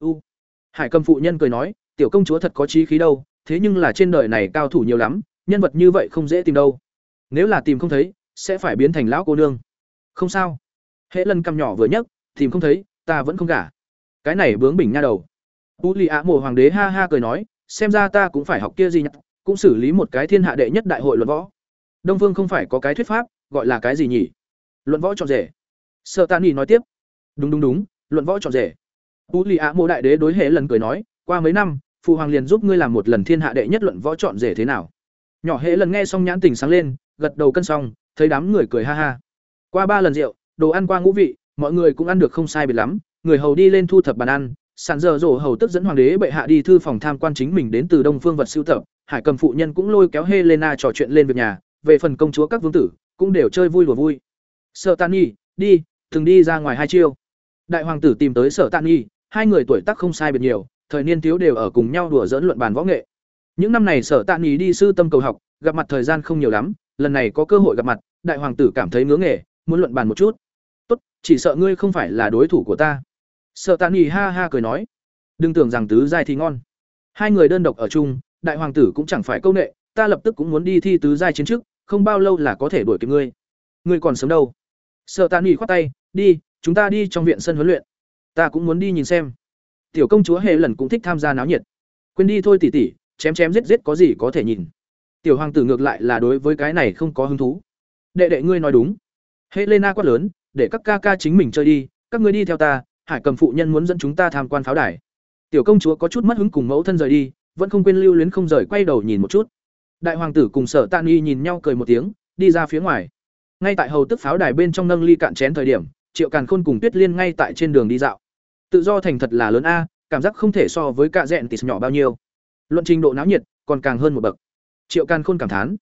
u. Hải cầm phụ nhân cười nói, tiểu công chúa thật có trí khí đâu, thế nhưng là trên đời này cao thủ nhiều lắm, nhân vật như vậy không dễ tìm đâu. Nếu là tìm không thấy, sẽ phải biến thành lão cô nương. Không sao. Hễ lần cầm nhỏ vừa nhấc, tìm không thấy, ta vẫn không gả. Cái này bướng bỉnh nha đầu. U lì ạ mộ hoàng đế ha ha cười nói, xem ra ta cũng phải học kia gì nhỉ, cũng xử lý một cái thiên hạ đệ nhất đại hội luận võ. Đông Vương không phải có cái thuyết pháp, gọi là cái gì nhỉ? Luận võ trọn rể. Sợ tạ nghỉ nói tiếp, đúng đúng đúng, luận võ trọn rể u Lý Á mộ đại đế đối hệ lần cười nói qua mấy năm phụ hoàng liền giúp ngươi làm một lần thiên hạ đệ nhất luận võ chọn rể thế nào. Nhỏ hệ lần nghe xong nhãn tình sáng lên gật đầu cân xong thấy đám người cười ha ha. Qua ba lần rượu đồ ăn qua ngũ vị mọi người cũng ăn được không sai biệt lắm. Người hầu đi lên thu thập bàn ăn sàn giờ rổ hầu tức dẫn hoàng đế bệ hạ đi thư phòng tham quan chính mình đến từ đông phương vật sưu tập. Hải cầm phụ nhân cũng lôi kéo helena trò chuyện lên việc nhà. Về phần công chúa các vương tử cũng đều chơi vui lùa vui. Sợ Tani, đi thường đi ra ngoài hai chiêu. Đại hoàng tử tìm tới sở Tani hai người tuổi tác không sai biệt nhiều thời niên thiếu đều ở cùng nhau đùa giỡn luận bàn võ nghệ. Những năm này sở tạ Nghị đi sư tâm cầu học gặp mặt thời gian không nhiều lắm lần này có cơ hội gặp mặt đại hoàng tử cảm thấy ngứa nghề muốn luận bàn một chút. Tốt chỉ sợ ngươi không phải là đối thủ của ta. Sở tạ Nghị ha ha cười nói. Đừng tưởng rằng tứ giai thì ngon. Hai người đơn độc ở chung đại hoàng tử cũng chẳng phải công nệ, ta lập tức cũng muốn đi thi tứ giai chiến trước không bao lâu là có thể đuổi kịp ngươi. Ngươi còn sớm đâu? Sở tạ Nghị khoát tay đi chúng ta đi trong viện sân huấn luyện ta cũng muốn đi nhìn xem. Tiểu công chúa hệ lần cũng thích tham gia náo nhiệt. Quên đi thôi tỉ tỉ, chém chém giết giết có gì có thể nhìn. Tiểu hoàng tử ngược lại là đối với cái này không có hứng thú. Đệ đệ ngươi nói đúng. Helena quát lớn, để các ca ca chính mình chơi đi, các ngươi đi theo ta, hải cầm phụ nhân muốn dẫn chúng ta tham quan pháo đài. Tiểu công chúa có chút mất hứng cùng mẫu thân rời đi, vẫn không quên lưu luyến không rời quay đầu nhìn một chút. Đại hoàng tử cùng sở tạ nghi nhìn nhau cười một tiếng, đi ra phía ngoài. Ngay tại hầu tức pháo đài bên trong nâng ly cạn chén thời điểm, triệu càn khôn cùng tuyết liên ngay tại trên đường đi dạo tự do thành thật là lớn a, cảm giác không thể so với cạ rẽn tịt nhỏ bao nhiêu. Luận trình độ náo nhiệt còn càng hơn một bậc. Triệu can khôn cảm thán.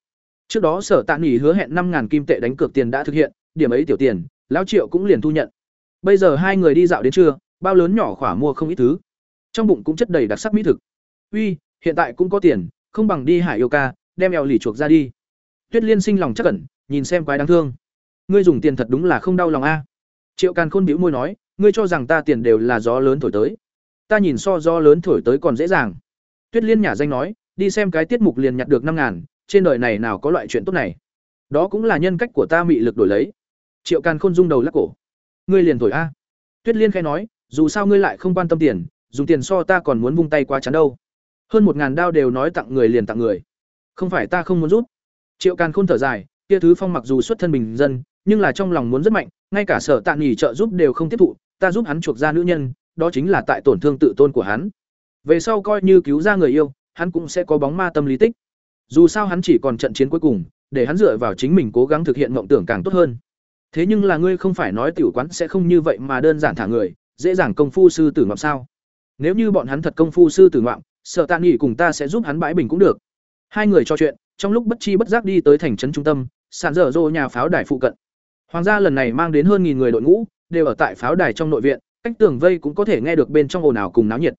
Trước đó sở tạ nghỉ hứa hẹn năm kim tệ đánh cược tiền đã thực hiện, điểm ấy tiểu tiền, lão triệu cũng liền thu nhận. Bây giờ hai người đi dạo đến trưa, bao lớn nhỏ khỏa mua không ít thứ. Trong bụng cũng chất đầy đặc sắc mỹ thực. Uy, hiện tại cũng có tiền, không bằng đi hải yêu ca, đem eo lì chuộc ra đi. Tuyết liên sinh lòng chắc cẩn nhìn xem quái đáng thương. Ngươi dùng tiền thật đúng là không đau lòng a. Triệu càn khôn bĩu môi nói ngươi cho rằng ta tiền đều là gió lớn thổi tới. Ta nhìn so gió lớn thổi tới còn dễ dàng. Tuyết liên nhả danh nói, đi xem cái tiết mục liền nhặt được năm ngàn, trên đời này nào có loại chuyện tốt này. Đó cũng là nhân cách của ta mị lực đổi lấy. Triệu càn khôn rung đầu lắc cổ. Ngươi liền thổi a. Tuyết liên khai nói, dù sao ngươi lại không quan tâm tiền, dùng tiền so ta còn muốn vung tay quá chắn đâu. Hơn một ngàn đao đều nói tặng người liền tặng người. Không phải ta không muốn rút. Triệu càn khôn thở dài, kia thứ phong mặc dù xuất thân bình dân, nhưng là trong lòng muốn rất mạnh, ngay cả sở tạ nghỉ trợ giúp đều không tiếp thụ ta giúp hắn chuộc ra nữ nhân, đó chính là tại tổn thương tự tôn của hắn. Về sau coi như cứu ra người yêu, hắn cũng sẽ có bóng ma tâm lý tích. Dù sao hắn chỉ còn trận chiến cuối cùng, để hắn dựa vào chính mình cố gắng thực hiện mộng tưởng càng tốt hơn. Thế nhưng là ngươi không phải nói tiểu quán sẽ không như vậy mà đơn giản thả người, dễ dàng công phu sư tử ngoạm sao? Nếu như bọn hắn thật công phu sư tử ngoạm sợ tạ nghỉ cùng ta sẽ giúp hắn bãi bình cũng được. Hai người trò chuyện, trong lúc bất chi bất giác đi tới thành trấn trung tâm, sàn dở dô nhà pháo đài phụ cận. Hoàng gia lần này mang đến hơn nghìn người đội ngũ đều ở tại pháo đài trong nội viện, cách tường vây cũng có thể nghe được bên trong ồn ào cùng náo nhiệt.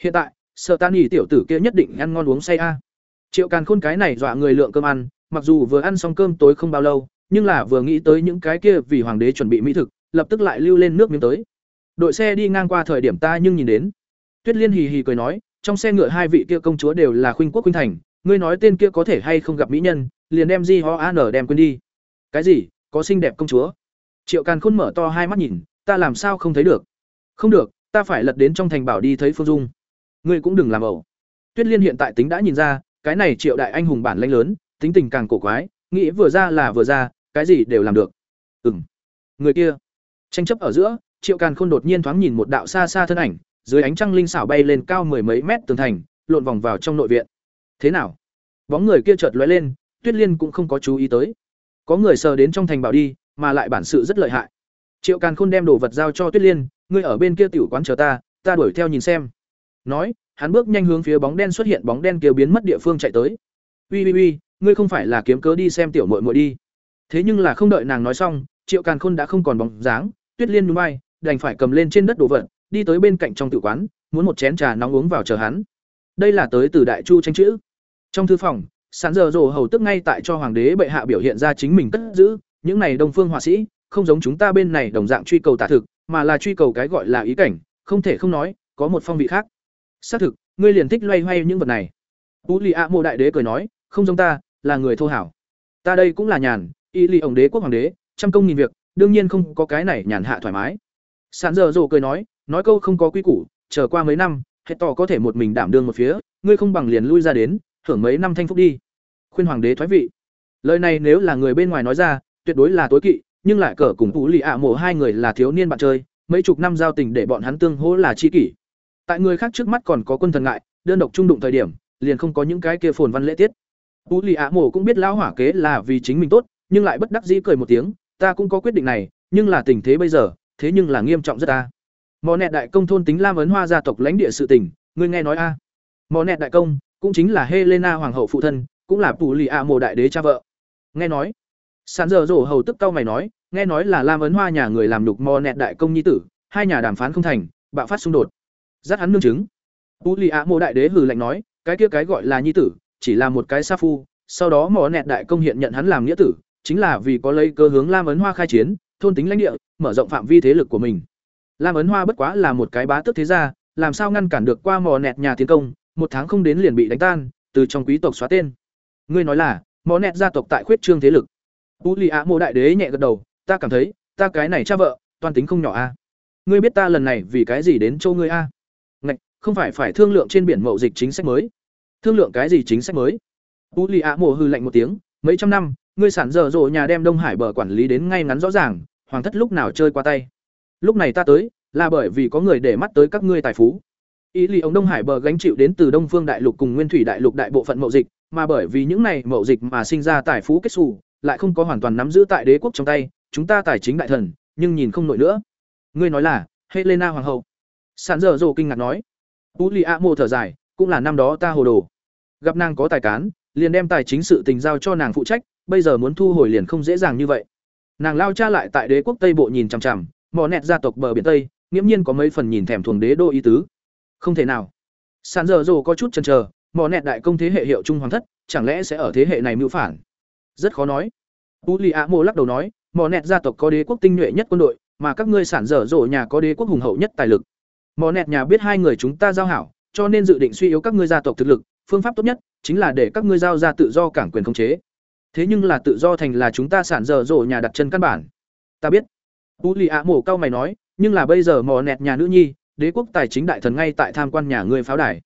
Hiện tại, sợ tan nghỉ tiểu tử kia nhất định ăn ngon uống say a. Triệu càn khôn cái này dọa người lượng cơm ăn, mặc dù vừa ăn xong cơm tối không bao lâu, nhưng là vừa nghĩ tới những cái kia vì hoàng đế chuẩn bị mỹ thực, lập tức lại lưu lên nước miếng tới. Đội xe đi ngang qua thời điểm ta nhưng nhìn đến. Tuyết liên hì hì cười nói, trong xe ngựa hai vị kia công chúa đều là khuynh quốc khuynh thành, ngươi nói tên kia có thể hay không gặp mỹ nhân, liền đem di ho an đem quên đi. Cái gì? Có xinh đẹp công chúa triệu càn khôn mở to hai mắt nhìn, ta làm sao không thấy được? Không được, ta phải lật đến trong thành bảo đi thấy phương dung. Ngươi cũng đừng làm ẩu. Tuyết liên hiện tại tính đã nhìn ra, cái này triệu đại anh hùng bản lanh lớn, tính tình càng cổ quái, nghĩ vừa ra là vừa ra, cái gì đều làm được. Ừ m người kia. Tranh chấp ở giữa, triệu càn khôn đột nhiên thoáng nhìn một đạo xa xa thân ảnh, dưới ánh trăng linh xảo bay lên cao mười mấy mét tường thành, lộn vòng vào trong nội viện. Thế nào? Bóng người kia chợt lóe lên, tuyết liên cũng không có chú ý tới. Có người sờ đến trong thành bảo đi mà lại bản sự rất lợi hại. Triệu càn khôn đem đồ vật giao cho tuyết liên ngươi ở bên kia tiểu quán chờ ta ta đuổi theo nhìn xem. Nói hắn bước nhanh hướng phía bóng đen xuất hiện bóng đen kia biến mất địa phương chạy tới. Ui ui ui, ngươi không phải là kiếm cớ đi xem tiểu muội muội đi. Thế nhưng là không đợi nàng nói xong triệu càn khôn đã không còn bóng dáng tuyết liên núi bay đành phải cầm lên trên đất đồ vật đi tới bên cạnh trong tự quán muốn một chén trà nóng uống vào chờ hắn. Đây là tới từ đại chu tranh chữ. Trong thư phòng sán giờ rồ hầu tức ngay tại cho hoàng đế bệ hạ biểu hiện ra chính mình cất giữ những này đông phương họa sĩ, không giống chúng ta bên này đồng dạng truy cầu tả thực, mà là truy cầu cái gọi là ý cảnh, không thể không nói, có một phong vị khác. Xác thực, ngươi liền thích loay hoay những vật này. U lì ạ mộ đại đế cười nói, không giống ta, là người thô hảo. Ta đây cũng là nhàn, y lì ổng đế, quốc hoàng đế, trăm công nghìn việc, đương nhiên không có cái này nhàn hạ thoải mái. Sàn giờ rồ cười nói nói câu không có quy củ, chờ qua mấy năm hệ tỏ có thể một mình đảm đương một phía, ngươi không bằng liền lui ra đến hưởng mấy năm thanh phúc đi. Khuyên hoàng đế thoái vị. Lời này nếu là người bên ngoài nói ra tuyệt đối là tối kỵ, nhưng lại cờ cùng tú lì ạ mộ hai người là thiếu niên bạn chơi, mấy chục năm giao tình để bọn hắn tương hỗ là chi kỷ. Tại người khác trước mắt còn có quân thần ngại, đơn độc trung đụng thời điểm, liền không có những cái kia phồn văn lễ tiết. Tú lì ạ mộ cũng biết lão hỏa kế là vì chính mình tốt, nhưng lại bất đắc dĩ cười một tiếng, ta cũng có quyết định này, nhưng là tình thế bây giờ, thế nhưng là nghiêm trọng rất ta. Mò nẹt đại công thôn tính lam ấn hoa gia tộc lãnh địa sự tình, ngươi nghe nói a? À. mò nẹt đại công cũng chính là helena hoàng hậu phụ thân, cũng là pù lì ạ mộ đại đế cha vợ. Nghe nói sàn giờ dỗ hầu tức cau mày nói, nghe nói là lam ấn hoa nhà người làm nhục mò nẹt đại công nhi tử, hai nhà đàm phán không thành, bạo phát xung đột. Dắt hắn nương chứng. Tú lì ạ mộ đại đế hừ lạnh nói, cái kia cái gọi là nhi tử, chỉ là một cái sa phu, sau đó mò nẹt đại công hiện nhận hắn làm nghĩa tử, chính là vì có lấy cơ hướng lam ấn hoa khai chiến, thôn tính lãnh địa, mở rộng phạm vi thế lực của mình. Lam ấn hoa bất quá là một cái bá tước thế gia, làm sao ngăn cản được qua mò nẹt nhà tiến công, một tháng không đến liền bị đánh tan, từ trong quý tộc xóa tên. Ngươi nói là, mò nẹt gia tộc tại khuyết trương thế lực u lì ạ mộ đại đế nhẹ gật đầu, ta cảm thấy, ta cái này cha vợ, toàn tính không nhỏ a. Ngươi biết ta lần này vì cái gì đến châu ngươi a? Ngạch, không phải phải thương lượng trên biển mậu dịch chính sách mới. Thương lượng cái gì chính sách mới? U lì ạ mộ hư lạnh một tiếng, mấy trăm năm, ngươi sản dở dộ nhà đem đông hải bờ quản lý đến ngay ngắn rõ ràng, hoàng thất lúc nào chơi qua tay? Lúc này ta tới, là bởi vì có người để mắt tới các ngươi tài phú. Ý lý ông đông hải bờ gánh chịu đến từ đông phương đại lục cùng nguyên thủy đại lục đại bộ phận mậu dịch, mà bởi vì những này mậu dịch mà sinh ra tài phú kết xù lại không có hoàn toàn nắm giữ tại đế quốc trong tay, chúng ta tài chính đại thần, nhưng nhìn không nổi nữa. Ngươi nói là, helena hoàng hậu. Sản dở dộ kinh ngạc nói. Julia mồ thở dài, cũng là năm đó ta hồ đồ. Gặp nàng có tài cán, liền đem tài chính sự tình giao cho nàng phụ trách, bây giờ muốn thu hồi liền không dễ dàng như vậy. Nàng lao cha lại tại đế quốc tây bộ nhìn chằm chằm, mò nẹt gia tộc bờ biển tây, nghiễm nhiên có mấy phần nhìn thèm thuồng đế đô ý tứ. Không thể nào. Sản dở dồ có chút chần chờ, mò nẹt đại công thế hệ hiệu trung hoàng thất, chẳng lẽ sẽ ở thế hệ này mưu phản? Rất khó nói. U lì ạ mộ lắc đầu nói mò nẹt gia tộc có đế quốc tinh nhuệ nhất quân đội, mà các ngươi sản dở dồ nhà có đế quốc hùng hậu nhất tài lực. Mò nẹt nhà biết hai người chúng ta giao hảo, cho nên dự định suy yếu các ngươi gia tộc thực lực, phương pháp tốt nhất chính là để các ngươi giao ra tự do cảng quyền khống chế. Thế nhưng là tự do thành là chúng ta sản dở dồ nhà đặt chân căn bản. Ta biết. U lì ạ mộ cao mày nói, nhưng là bây giờ mò nẹt nhà nữ nhi, đế quốc tài chính đại thần ngay tại tham quan nhà ngươi pháo đài.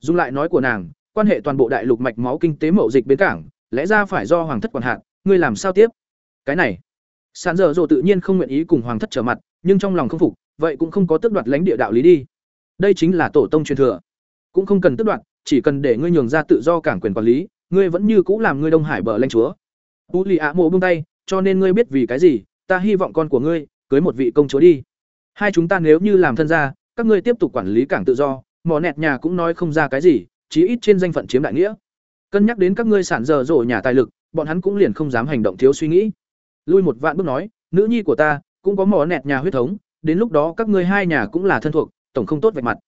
Dùng lại nói của nàng, quan hệ toàn bộ đại lục mạch máu kinh tế mậu dịch bến cảng lẽ ra phải do hoàng thất quản hạt, ngươi làm sao tiếp? Cái này Sàn dở dộ tự nhiên không nguyện ý cùng hoàng thất trở mặt, nhưng trong lòng không phục, vậy cũng không có tước đoạt lãnh địa đạo lý đi. Đây chính là tổ tông truyền thừa. Cũng không cần tước đoạt, chỉ cần để ngươi nhường ra tự do cảng quyền quản lý, ngươi vẫn như cũ làm ngươi đông hải bờ lãnh chúa. Tú lì ạ mộ buông tay, cho nên ngươi biết vì cái gì, ta hy vọng con của ngươi cưới một vị công chúa đi. Hai chúng ta nếu như làm thân gia, các ngươi tiếp tục quản lý cảng tự do, mỏ nẹt nhà cũng nói không ra cái gì, chí ít trên danh phận chiếm đại nghĩa cân nhắc đến các ngươi sản dở dỗ nhà tài lực, bọn hắn cũng liền không dám hành động thiếu suy nghĩ. Lui một vạn bước nói, nữ nhi của ta, cũng có mỏ nẹt nhà huyết thống, đến lúc đó các ngươi hai nhà cũng là thân thuộc, tổng không tốt vạch mặt.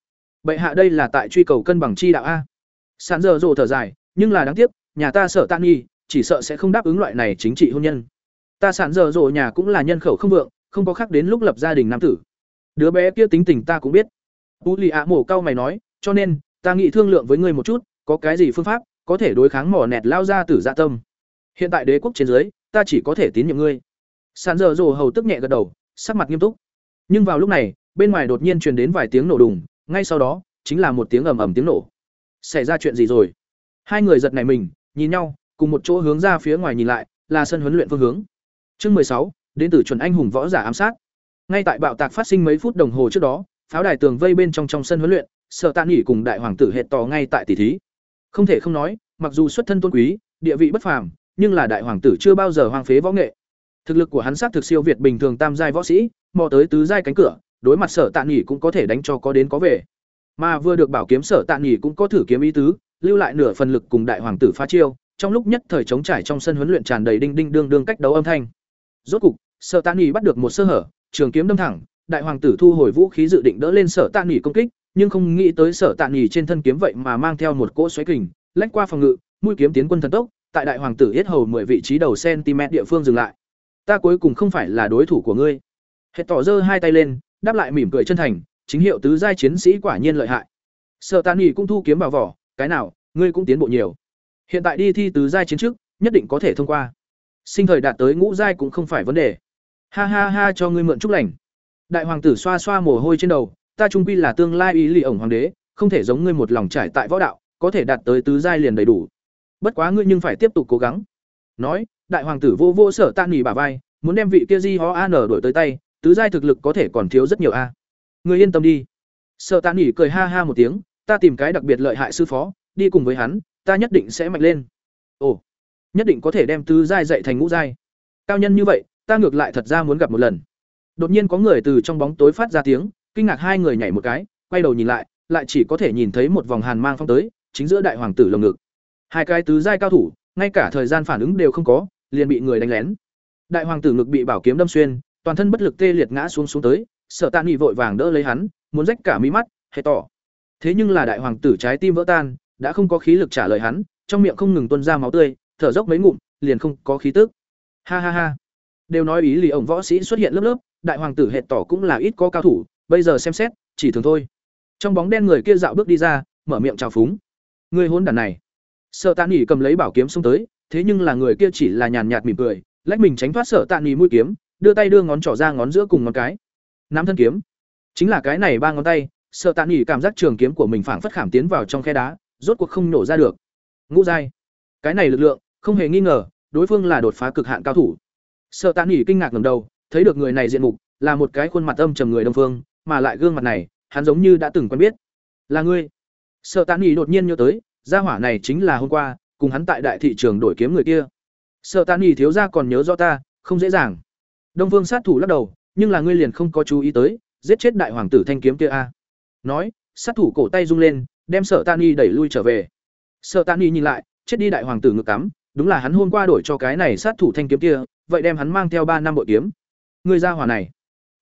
Bệ hạ đây là tại truy cầu cân bằng chi đạo a. Sản dở dỗ thở dài, nhưng là đáng tiếc, nhà ta sợ tan nghi, chỉ sợ sẽ không đáp ứng loại này chính trị hôn nhân. Ta sản dở dỗ nhà cũng là nhân khẩu không vượng, không có khác đến lúc lập gia đình nam tử. Đứa bé kia tính tình ta cũng biết. Tú lì ạ mổ cao mày nói, cho nên, ta nghĩ thương lượng với ngươi một chút, có cái gì phương pháp có thể đối kháng mỏ nẹt lao ra tử dạ tâm. Hiện tại đế quốc trên dưới, ta chỉ có thể tín nhiệm ngươi. Sàn dở dồ hầu tức nhẹ gật đầu, sắc mặt nghiêm túc. Nhưng vào lúc này, bên ngoài đột nhiên truyền đến vài tiếng nổ đùng, ngay sau đó, chính là một tiếng ầm ầm tiếng nổ. Xảy ra chuyện gì rồi? Hai người giật này mình, nhìn nhau, cùng một chỗ hướng ra phía ngoài nhìn lại, là sân huấn luyện phương hướng. Chương mười sáu, đến từ chuẩn anh hùng võ giả ám sát. Ngay tại bạo tạc phát sinh mấy phút đồng hồ trước đó, pháo đài tường vây bên trong trong sân huấn luyện sợ tạ nghỉ cùng đại hoàng tử hệ tò ngay tại tỷ thí không thể không nói, mặc dù xuất thân tôn quý, địa vị bất phàm, nhưng là đại hoàng tử chưa bao giờ hoang phế võ nghệ. Thực lực của hắn sát thực siêu việt bình thường tam giai võ sĩ, mò tới tứ giai cánh cửa, đối mặt sở tạ nghỉ cũng có thể đánh cho có đến có về. Mà vừa được bảo kiếm sở tạ nghỉ cũng có thử kiếm ý tứ, lưu lại nửa phần lực cùng đại hoàng tử phá chiêu, trong lúc nhất thời chống trải trong sân huấn luyện tràn đầy đinh đinh đương đương cách đấu âm thanh. Rốt cục, sở tạ nghỉ bắt được một sơ hở, trường kiếm đâm thẳng, đại hoàng tử thu hồi vũ khí dự định đỡ lên sở tạ nghỉ công kích nhưng không nghĩ tới sở tạ nghỉ trên thân kiếm vậy mà mang theo một cỗ xoáy kình, lách qua phòng ngự, mũi kiếm tiến quân thần tốc, tại đại hoàng tử yết hầu mười vị trí đầu cm địa phương dừng lại. Ta cuối cùng không phải là đối thủ của ngươi. Hệ tỏ giơ hai tay lên, đáp lại mỉm cười chân thành, chính hiệu tứ giai chiến sĩ quả nhiên lợi hại. Sở tạ nghỉ cũng thu kiếm vào vỏ, cái nào, ngươi cũng tiến bộ nhiều. Hiện tại đi thi tứ giai chiến trước, nhất định có thể thông qua. Sinh thời đạt tới ngũ giai cũng không phải vấn đề. Ha ha ha cho ngươi mượn chúc lành. Đại hoàng tử xoa xoa mồ hôi trên đầu ta trung quy là tương lai ý lì ổng hoàng đế, không thể giống ngươi một lòng trải tại võ đạo, có thể đạt tới tứ giai liền đầy đủ. Bất quá ngươi nhưng phải tiếp tục cố gắng. Nói, đại hoàng tử vô vô sở tan nỉ bà vai, muốn đem vị kia di ho an đổi tới tay, tứ giai thực lực có thể còn thiếu rất nhiều a. Ngươi yên tâm đi. Sở tan nỉ cười ha ha một tiếng, ta tìm cái đặc biệt lợi hại sư phó, đi cùng với hắn, ta nhất định sẽ mạnh lên. Ồ, nhất định có thể đem tứ giai dạy thành ngũ giai. Cao nhân như vậy, ta ngược lại thật ra muốn gặp một lần. Đột nhiên có người từ trong bóng tối phát ra tiếng kinh ngạc hai người nhảy một cái, quay đầu nhìn lại lại chỉ có thể nhìn thấy một vòng hàn mang phong tới, chính giữa đại hoàng tử lồng ngực. Hai cái tứ giai cao thủ, ngay cả thời gian phản ứng đều không có, liền bị người đánh lén. Đại hoàng tử ngực bị bảo kiếm đâm xuyên, toàn thân bất lực tê liệt ngã xuống xuống tới, sợ tạ nghị vội vàng đỡ lấy hắn, muốn rách cả mí mắt hệ tỏ thế nhưng là đại hoàng tử trái tim vỡ tan, đã không có khí lực trả lời hắn, trong miệng không ngừng tuôn ra máu tươi, thở dốc mấy ngụm, liền không có khí tức. Ha ha ha. Đều nói ý lì ổng võ sĩ xuất hiện lớp lớp, đại hoàng tử hệ tỏ cũng là ít có cao thủ bây giờ xem xét, chỉ thường thôi. Trong bóng đen người kia dạo bước đi ra, mở miệng chào phúng. Người hôn đàn này. Sợ tạ nghỉ cầm lấy bảo kiếm xông tới, thế nhưng là người kia chỉ là nhàn nhạt mỉm cười, lách mình tránh thoát sợ tạ nghỉ mũi kiếm, đưa tay đưa ngón trỏ ra ngón giữa cùng ngón cái. Nắm thân kiếm. Chính là cái này ba ngón tay sợ tạ nghỉ cảm giác trường kiếm của mình phảng phất khảm tiến vào trong khe đá, rốt cuộc không nổ ra được. Ngũ giai. Cái này lực lượng, không hề nghi ngờ, đối phương là đột phá cực hạn cao thủ. Sợ tạ nghỉ kinh ngạc ngầm đầu, thấy được người này diện mục, là một cái khuôn mặt âm trầm người đông phương mà lại gương mặt này, hắn giống như đã từng quen biết. Là ngươi. Sợ tạ nghỉ đột nhiên nhớ tới, gia hỏa này chính là hôm qua, cùng hắn tại đại thị trường đổi kiếm người kia. Sợ tạ nghỉ thiếu ra còn nhớ rõ ta, không dễ dàng. Đông Vương sát thủ lắc đầu, nhưng là ngươi liền không có chú ý tới, giết chết đại hoàng tử thanh kiếm kia a. Nói, sát thủ cổ tay rung lên, đem sợ tạ nghỉ đẩy lui trở về. Sợ tạ nghỉ nhìn lại, chết đi đại hoàng tử ngực cắm, đúng là hắn hôm qua đổi cho cái này sát thủ thanh kiếm kia, vậy đem hắn mang theo ba năm bội kiếm. Người ra hỏa này.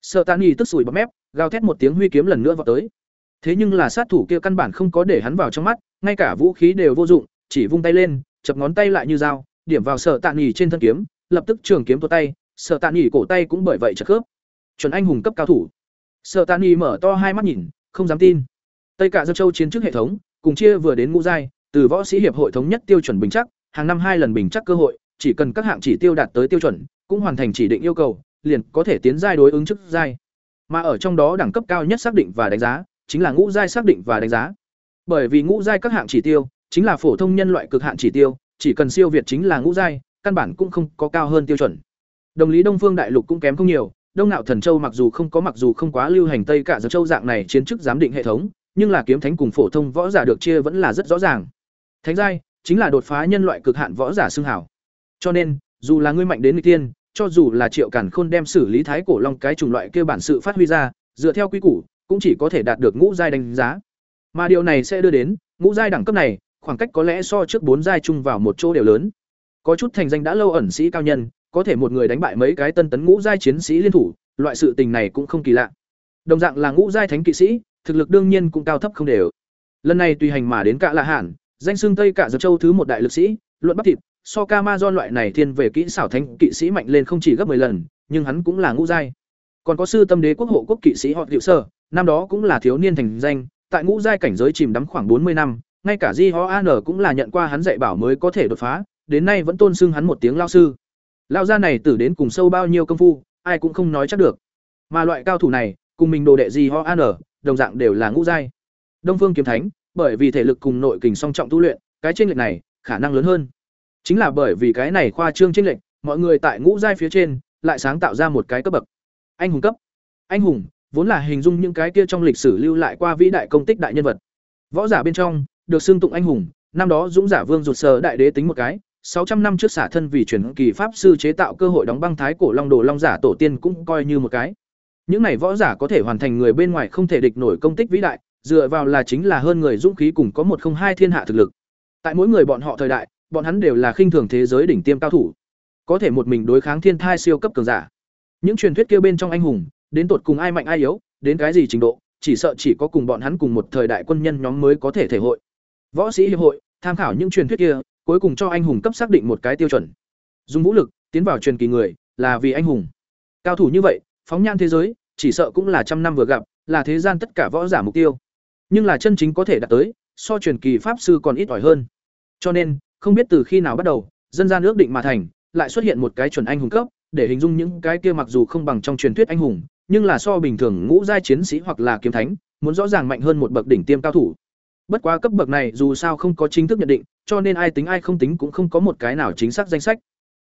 Sợ tạ nghỉ tức sủi bọt mép gào thét một tiếng huy kiếm lần nữa vào tới. Thế nhưng là sát thủ kia căn bản không có để hắn vào trong mắt, ngay cả vũ khí đều vô dụng, chỉ vung tay lên, chập ngón tay lại như dao, điểm vào sợ tạ nghỉ trên thân kiếm, lập tức trường kiếm tuột tay sợ tạ nghỉ cổ tay cũng bởi vậy chật khớp. Chuẩn anh hùng cấp cao thủ. Sợ tạ nghỉ mở to hai mắt nhìn, không dám tin. Tây cả dân châu chiến trước hệ thống, cùng chia vừa đến ngũ giai, từ võ sĩ hiệp hội thống nhất tiêu chuẩn bình chắc, hàng năm hai lần bình chắc cơ hội, chỉ cần các hạng chỉ tiêu đạt tới tiêu chuẩn, cũng hoàn thành chỉ định yêu cầu, liền có thể tiến giai đối ứng chức giai mà ở trong đó đẳng cấp cao nhất xác định và đánh giá chính là ngũ giai xác định và đánh giá. Bởi vì ngũ giai các hạng chỉ tiêu chính là phổ thông nhân loại cực hạn chỉ tiêu, chỉ cần siêu việt chính là ngũ giai, căn bản cũng không có cao hơn tiêu chuẩn. Đồng lý đông phương đại lục cũng kém không nhiều, đông nạo thần châu mặc dù không có mặc dù không quá lưu hành tây cả giờ châu dạng này chiến chức giám định hệ thống, nhưng là kiếm thánh cùng phổ thông võ giả được chia vẫn là rất rõ ràng. Thánh giai chính là đột phá nhân loại cực hạn võ giả xưng hảo. Cho nên, dù là ngươi mạnh đến người tiên cho dù là triệu cản khôn đem xử lý thái cổ long cái chủng loại kia bản sự phát huy ra, dựa theo quy củ, cũng chỉ có thể đạt được ngũ giai đánh giá. Mà điều này sẽ đưa đến, ngũ giai đẳng cấp này, khoảng cách có lẽ so trước bốn giai chung vào một chỗ đều lớn. Có chút thành danh đã lâu ẩn sĩ cao nhân, có thể một người đánh bại mấy cái tân tấn ngũ giai chiến sĩ liên thủ, loại sự tình này cũng không kỳ lạ. Đồng dạng là ngũ giai thánh kỵ sĩ, thực lực đương nhiên cũng cao thấp không đều. Lần này tùy hành mà đến cạ lạ hẳn danh xưng tây cả dược châu thứ một đại lực sĩ, luận bắt thịt so Camazon loại này thiên về kỹ xảo thánh kỵ sĩ mạnh lên không chỉ gấp 10 lần, nhưng hắn cũng là ngũ giai. Còn có sư tâm đế quốc hộ quốc kỵ sĩ họ Diệu Sơ, năm đó cũng là thiếu niên thành danh, tại ngũ giai cảnh giới chìm đắm khoảng 40 năm, ngay cả Di Ho An cũng là nhận qua hắn dạy bảo mới có thể đột phá, đến nay vẫn tôn xưng hắn một tiếng lao sư. Lao gia này tử đến cùng sâu bao nhiêu công phu, ai cũng không nói chắc được. Mà loại cao thủ này, cùng mình đồ đệ Di Ho An, đồng dạng đều là ngũ giai. Đông Phương kiếm thánh, bởi vì thể lực cùng nội kình song trọng tu luyện, cái chênh lệch này khả năng lớn hơn. Chính là bởi vì cái này khoa trương chênh lệch, mọi người tại ngũ giai phía trên lại sáng tạo ra một cái cấp bậc. Anh hùng cấp. Anh hùng vốn là hình dung những cái kia trong lịch sử lưu lại qua vĩ đại công tích đại nhân vật. Võ giả bên trong được xưng tụng anh hùng, năm đó dũng giả Vương rụt sờ đại đế tính một cái, sáu trăm năm trước xả thân vì truyền kỳ pháp sư chế tạo cơ hội đóng băng thái cổ long đồ long giả tổ tiên cũng coi như một cái. Những này võ giả có thể hoàn thành người bên ngoài không thể địch nổi công tích vĩ đại, dựa vào là chính là hơn người dũng khí cùng có một không hai thiên hạ thực lực. Tại mỗi người bọn họ thời đại, bọn hắn đều là khinh thường thế giới đỉnh tiêm cao thủ, có thể một mình đối kháng thiên thai siêu cấp cường giả. Những truyền thuyết kia bên trong anh hùng, đến tột cùng ai mạnh ai yếu, đến cái gì trình độ, chỉ sợ chỉ có cùng bọn hắn cùng một thời đại quân nhân nhóm mới có thể thể hội. Võ sĩ hiệp hội tham khảo những truyền thuyết kia, cuối cùng cho anh hùng cấp xác định một cái tiêu chuẩn. Dùng vũ lực tiến vào truyền kỳ người, là vì anh hùng. Cao thủ như vậy, phóng nhan thế giới, chỉ sợ cũng là trăm năm vừa gặp, là thế gian tất cả võ giả mục tiêu. Nhưng là chân chính có thể đạt tới, so truyền kỳ pháp sư còn ít ỏi hơn. Cho nên, không biết từ khi nào bắt đầu, dân gian ước định mà thành, lại xuất hiện một cái chuẩn anh hùng cấp, để hình dung những cái kia mặc dù không bằng trong truyền thuyết anh hùng, nhưng là so bình thường ngũ giai chiến sĩ hoặc là kiếm thánh, muốn rõ ràng mạnh hơn một bậc đỉnh tiêm cao thủ. Bất quá cấp bậc này dù sao không có chính thức nhận định, cho nên ai tính ai không tính cũng không có một cái nào chính xác danh sách.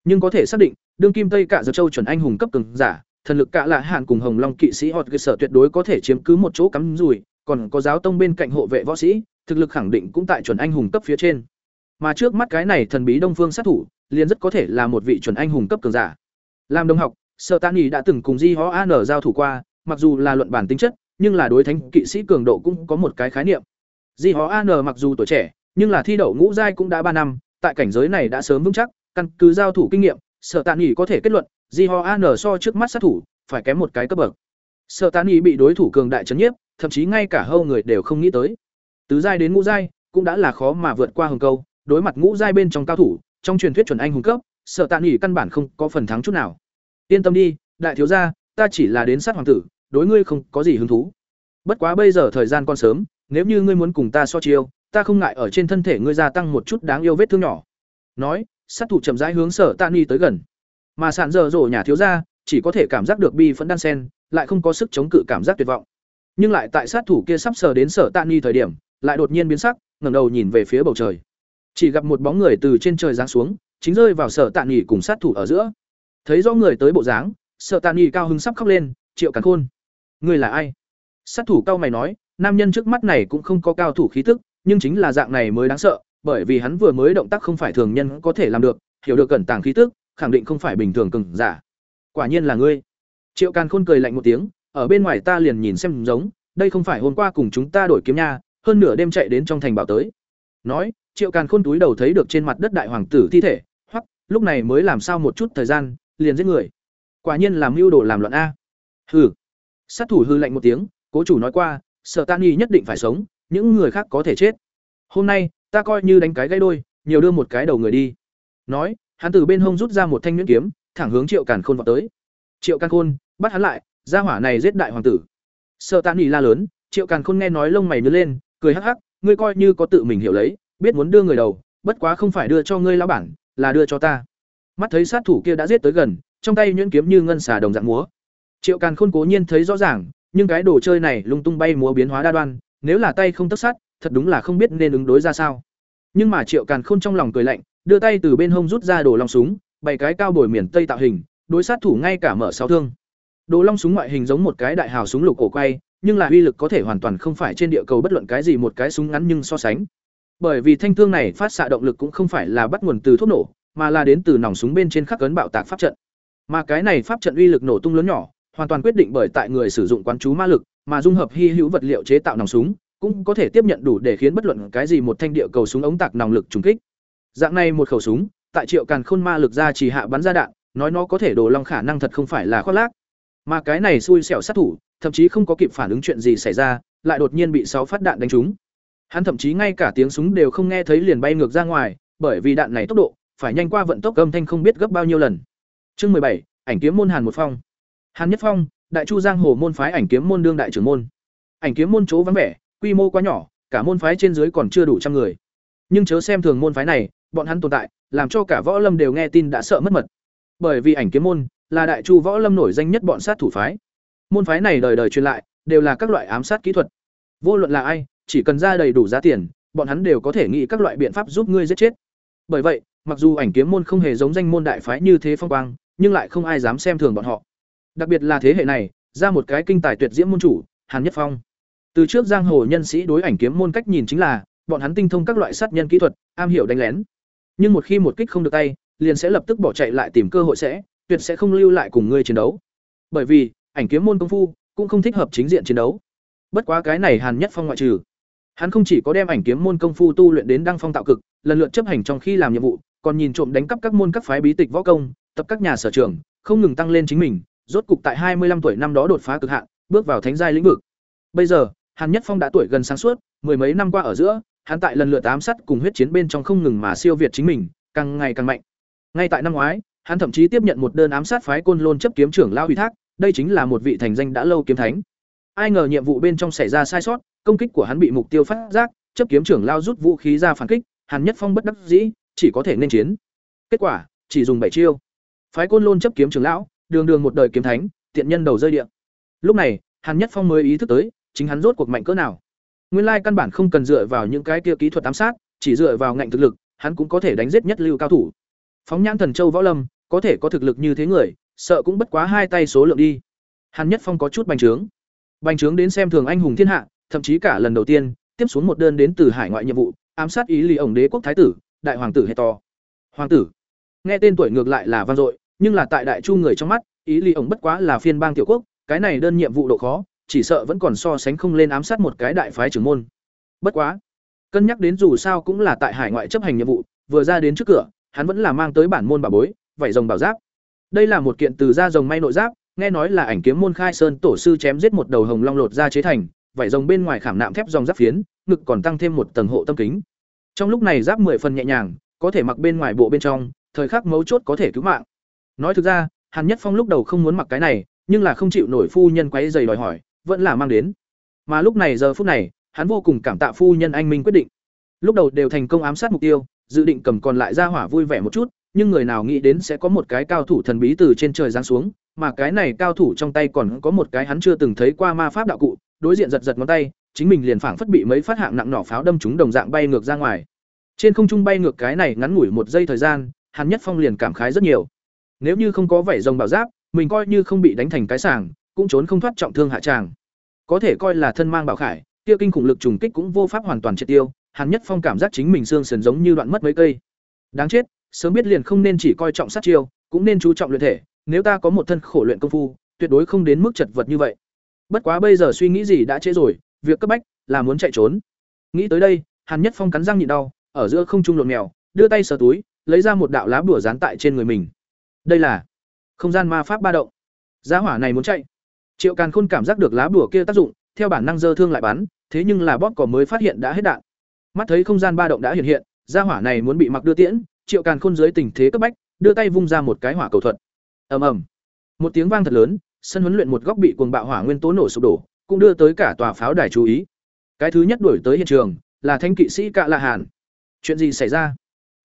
Nhưng có thể xác định, đương kim Tây cả Dược Châu chuẩn anh hùng cấp cường giả, thần lực cả là hạn cùng Hồng Long kỵ sĩ hoặc cơ sở tuyệt đối có thể chiếm cứ một chỗ cắm rủi, còn có giáo tông bên cạnh hộ vệ võ sĩ, thực lực khẳng định cũng tại chuẩn anh hùng cấp phía trên. Mà trước mắt cái này thần bí Đông Phương sát thủ, liền rất có thể là một vị chuẩn anh hùng cấp cường giả. Làm đồng học, Sợ Tán nghỉ đã từng cùng Di Ho An giao thủ qua, mặc dù là luận bản tính chất, nhưng là đối thánh kỵ sĩ cường độ cũng có một cái khái niệm. Di Ho An mặc dù tuổi trẻ, nhưng là thi đậu ngũ giai cũng đã ba năm, tại cảnh giới này đã sớm vững chắc, căn cứ giao thủ kinh nghiệm, sợ tàn nghỉ có thể kết luận, Di Ho An so trước mắt sát thủ, phải kém một cái cấp bậc. sợ tàn nghỉ bị đối thủ cường đại chấn nhiếp, thậm chí ngay cả hâu người đều không nghĩ tới. Tứ giai đến ngũ giai, cũng đã là khó mà vượt qua hừng câu, đối mặt ngũ giai bên trong cao thủ, trong truyền thuyết chuẩn anh hùng cấp, Sở Tạ Nghị căn bản không có phần thắng chút nào. Yên tâm đi, đại thiếu gia, ta chỉ là đến sát hoàng tử, đối ngươi không có gì hứng thú. Bất quá bây giờ thời gian còn sớm, nếu như ngươi muốn cùng ta so chiêu, ta không ngại ở trên thân thể ngươi gia tăng một chút đáng yêu vết thương nhỏ. Nói, sát thủ chậm rãi hướng Sở Tạ Nghị tới gần. Mà sạn giờ rổ nhà thiếu gia, chỉ có thể cảm giác được bi phẫn đan sen, lại không có sức chống cự cảm giác tuyệt vọng. Nhưng lại tại sát thủ kia sắp sờ đến Sở Tạ Nghị thời điểm, lại đột nhiên biến sắc, ngẩng đầu nhìn về phía bầu trời. Chỉ gặp một bóng người từ trên trời giáng xuống, chính rơi vào Sở Tạ nghỉ cùng sát thủ ở giữa. Thấy rõ người tới bộ dáng sở tạ nghỉ cao hứng sắp khóc lên triệu càn khôn người là ai? Sát thủ cao mày nói nam nhân trước mắt này cũng không có cao thủ khí tức nhưng chính là dạng này mới đáng sợ bởi vì hắn vừa mới động tác không phải thường nhân có thể làm được hiểu được cẩn tàng khí tức khẳng định không phải bình thường cừng giả. Quả nhiên là ngươi. Triệu càn khôn cười lạnh một tiếng ở bên ngoài ta liền nhìn xem giống đây không phải hôm qua cùng chúng ta đổi kiếm nha hơn nửa đêm chạy đến trong thành bảo tới. Nói triệu càn khôn túi đầu thấy được trên mặt đất đại hoàng tử thi thể hoặc lúc này mới làm sao một chút thời gian, liền giết người. Quả nhiên làm mưu đồ làm loạn a. Hừ. Sát thủ hư lạnh một tiếng, cố chủ nói qua, sợ tan y nhất định phải sống, những người khác có thể chết. Hôm nay, ta coi như đánh cái gãy đôi, nhiều đưa một cái đầu người đi. Nói, hắn từ bên hông rút ra một thanh nhuyễn kiếm, thẳng hướng triệu càn khôn vào tới. Triệu càn khôn, bắt hắn lại, ra hỏa này giết đại hoàng tử. Sợ tan y la lớn, triệu càn khôn nghe nói lông mày nhớ lên, cười hắc hắc, ngươi coi như có tự mình hiểu lấy biết muốn đưa người đầu, bất quá không phải đưa cho ngươi lão bản, là đưa cho ta. Mắt thấy sát thủ kia đã giết tới gần, trong tay nhuyễn kiếm như ngân xà đồng dạng múa. Triệu càn khôn cố nhiên thấy rõ ràng, nhưng cái đồ chơi này lung tung bay múa biến hóa đa đoan, nếu là tay không tất sát, thật đúng là không biết nên ứng đối ra sao. Nhưng mà triệu càn khôn trong lòng cười lạnh, đưa tay từ bên hông rút ra đồ long súng bảy cái cao bồi miền tây tạo hình, đối sát thủ ngay cả mở sáu thương. Đồ long súng ngoại hình giống một cái đại hào súng lục cổ quay, nhưng là uy lực có thể hoàn toàn không phải trên địa cầu bất luận cái gì một cái súng ngắn nhưng so sánh bởi vì thanh thương này phát xạ động lực cũng không phải là bắt nguồn từ thuốc nổ mà là đến từ nòng súng bên trên khắc cấn bạo tạc pháp trận. Mà cái này pháp trận uy lực nổ tung lớn nhỏ, hoàn toàn quyết định bởi tại người sử dụng quán chú ma lực, mà dung hợp hy hữu vật liệu chế tạo nòng súng, cũng có thể tiếp nhận đủ để khiến bất luận cái gì một thanh địa cầu súng ống tạc nòng lực trùng kích. Dạng này một khẩu súng, tại Triệu Càn Khôn ma lực ra chỉ hạ bắn ra đạn, nói nó có thể đổ long khả năng thật không phải là khoác lác. Mà cái này xui xẻo sát thủ, thậm chí không có kịp phản ứng chuyện gì xảy ra, lại đột nhiên bị sáu phát đạn đánh trúng. Hắn thậm chí ngay cả tiếng súng đều không nghe thấy liền bay ngược ra ngoài, bởi vì đạn này tốc độ phải nhanh qua vận tốc âm thanh không biết gấp bao nhiêu lần. Chương mười bảy, ảnh kiếm môn Hàn một phong. Hàn Nhất Phong, Đại Chu Giang Hồ môn phái ảnh kiếm môn đương đại trưởng môn. Ảnh kiếm môn chỗ vắng vẻ, quy mô quá nhỏ, cả môn phái trên dưới còn chưa đủ trăm người. Nhưng chớ xem thường môn phái này, bọn hắn tồn tại, làm cho cả võ lâm đều nghe tin đã sợ mất mật. Bởi vì ảnh kiếm môn là Đại Chu võ lâm nổi danh nhất bọn sát thủ phái. Môn phái này đời đời truyền lại, đều là các loại ám sát kỹ thuật. Vô luận là ai, chỉ cần ra đầy đủ giá tiền, bọn hắn đều có thể nghĩ các loại biện pháp giúp ngươi giết chết. Bởi vậy, mặc dù ảnh kiếm môn không hề giống danh môn đại phái như thế phong quang, nhưng lại không ai dám xem thường bọn họ. Đặc biệt là thế hệ này, ra một cái kinh tài tuyệt diễm môn chủ, Hàn Nhất Phong. Từ trước giang hồ nhân sĩ đối ảnh kiếm môn cách nhìn chính là, bọn hắn tinh thông các loại sát nhân kỹ thuật, am hiểu đánh lén. Nhưng một khi một kích không được tay, liền sẽ lập tức bỏ chạy lại tìm cơ hội sẽ, tuyệt sẽ không lưu lại cùng ngươi chiến đấu. Bởi vì, ảnh kiếm môn công phu cũng không thích hợp chính diện chiến đấu. Bất quá cái này Hàn Nhất Phong ngoại trừ, hắn không chỉ có đem ảnh kiếm môn công phu tu luyện đến đăng phong tạo cực, lần lượt chấp hành trong khi làm nhiệm vụ, còn nhìn trộm đánh cắp các môn các phái bí tịch võ công, tập các nhà sở trường, không ngừng tăng lên chính mình, rốt cục tại hai mươi 25 tuổi năm đó đột phá cực hạn, bước vào thánh giai lĩnh vực. Bây giờ, Hàn Nhất Phong đã tuổi gần sáng suốt, mười mấy năm qua ở giữa, hắn tại lần lượt ám sát cùng huyết chiến bên trong không ngừng mà siêu việt chính mình, càng ngày càng mạnh. Ngay tại năm ngoái, hắn thậm chí tiếp nhận một đơn ám sát phái Côn Lôn chấp kiếm trưởng lao ủy thác, đây chính là một vị thành danh đã lâu kiếm thánh. ai ngờ nhiệm vụ bên trong xảy ra sai sót, công kích của hắn bị mục tiêu phát giác, chấp kiếm trưởng lao rút vũ khí ra phản kích, Hàn Nhất Phong bất đắc dĩ, chỉ có thể nên chiến. Kết quả, chỉ dùng bảy chiêu. Phái Côn Lôn chấp kiếm trưởng lão, đường đường một đời kiếm thánh, tiện nhân đầu rơi địa. Lúc này, Hàn Nhất Phong mới ý thức tới, chính hắn rốt cuộc mạnh cỡ nào. Nguyên lai căn bản không cần dựa vào những cái kia kỹ thuật ám sát, chỉ dựa vào ngạnh thực lực, hắn cũng có thể đánh giết nhất lưu cao thủ. Phóng nhãn thần châu võ lâm, có thể có thực lực như thế người, sợ cũng bất quá hai tay số lượng đi. Hàn Nhất Phong có chút bành trướng. Bành trướng đến xem thường anh hùng thiên hạ, thậm chí cả lần đầu tiên, tiếp xuống một đơn đến từ hải ngoại nhiệm vụ, ám sát ý lì ổng đế quốc thái tử, đại hoàng tử to Hoàng tử. Nghe tên tuổi ngược lại là vang dội, nhưng là tại đại chu người trong mắt, ý lì ổng bất quá là phiên bang tiểu quốc, cái này đơn nhiệm vụ độ khó, chỉ sợ vẫn còn so sánh không lên ám sát một cái đại phái trưởng môn. Bất quá, cân nhắc đến dù sao cũng là tại hải ngoại chấp hành nhiệm vụ, vừa ra đến trước cửa, hắn vẫn là mang tới bản môn bảo bối, vảy rồng bảo giáp. Đây là một kiện từ da rồng may nội giáp, nghe nói là ảnh kiếm môn khai sơn tổ sư chém giết một đầu hồng long lột ra chế thành, vải rồng bên ngoài khảm nạm thép dòng giáp phiến, ngực còn tăng thêm một tầng hộ tâm kính. Trong lúc này giáp mười phần nhẹ nhàng, có thể mặc bên ngoài bộ bên trong, thời khắc mấu chốt có thể cứu mạng. Nói thực ra, Hàn Nhất Phong lúc đầu không muốn mặc cái này, nhưng là không chịu nổi phu nhân quấy giày đòi hỏi, vẫn là mang đến. Mà lúc này giờ phút này, hắn vô cùng cảm tạ phu nhân anh minh quyết định. Lúc đầu đều thành công ám sát mục tiêu, dự định cầm còn lại ra hỏa vui vẻ một chút, nhưng người nào nghĩ đến sẽ có một cái cao thủ thần bí từ trên trời giáng xuống, mà cái này cao thủ trong tay còn có một cái hắn chưa từng thấy qua ma pháp đạo cụ, đối diện giật giật ngón tay, chính mình liền phảng phất bị mấy phát hạng nặng nỏ pháo đâm trúng đồng dạng bay ngược ra ngoài. Trên không trung bay ngược cái này ngắn ngủi một giây thời gian, Hàn Nhất Phong liền cảm khái rất nhiều. Nếu như không có vảy rồng bảo giáp, mình coi như không bị đánh thành cái sàng, cũng trốn không thoát trọng thương hạ tràng. Có thể coi là thân mang bảo khải, kia kinh khủng lực trùng kích cũng vô pháp hoàn toàn triệt tiêu, Hàn Nhất Phong cảm giác chính mình xương sườn giống như đoạn mất mấy cây. Đáng chết, sớm biết liền không nên chỉ coi trọng sát chiêu, cũng nên chú trọng luyện thể, nếu ta có một thân khổ luyện công phu, tuyệt đối không đến mức chật vật như vậy. Bất quá bây giờ suy nghĩ gì đã trễ rồi, việc cấp bách là muốn chạy trốn. Nghĩ tới đây, Hàn Nhất Phong cắn răng nhịn đau, ở giữa không trung lộn mèo, đưa tay sờ túi, lấy ra một đạo lá bùa dán tại trên người mình. Đây là không gian ma pháp ba động. Giá hỏa này muốn chạy. Triệu Càn Khôn cảm giác được lá bùa kia tác dụng, theo bản năng dơ thương lại bắn, thế nhưng là bóp cỏ mới phát hiện đã hết đạn. Mắt thấy không gian ba động đã hiện hiện, giá hỏa này muốn bị mặc đưa tiễn, Triệu Càn Khôn dưới tình thế cấp bách, đưa tay vung ra một cái hỏa cầu thuật. Ầm ầm. Một tiếng vang thật lớn, sân huấn luyện một góc bị cuồng bạo hỏa nguyên tố nổ sụp đổ, cũng đưa tới cả tòa pháo đài chú ý. Cái thứ nhất đuổi tới hiện trường là thanh kỵ sĩ Cạ Lạ Hàn. Chuyện gì xảy ra?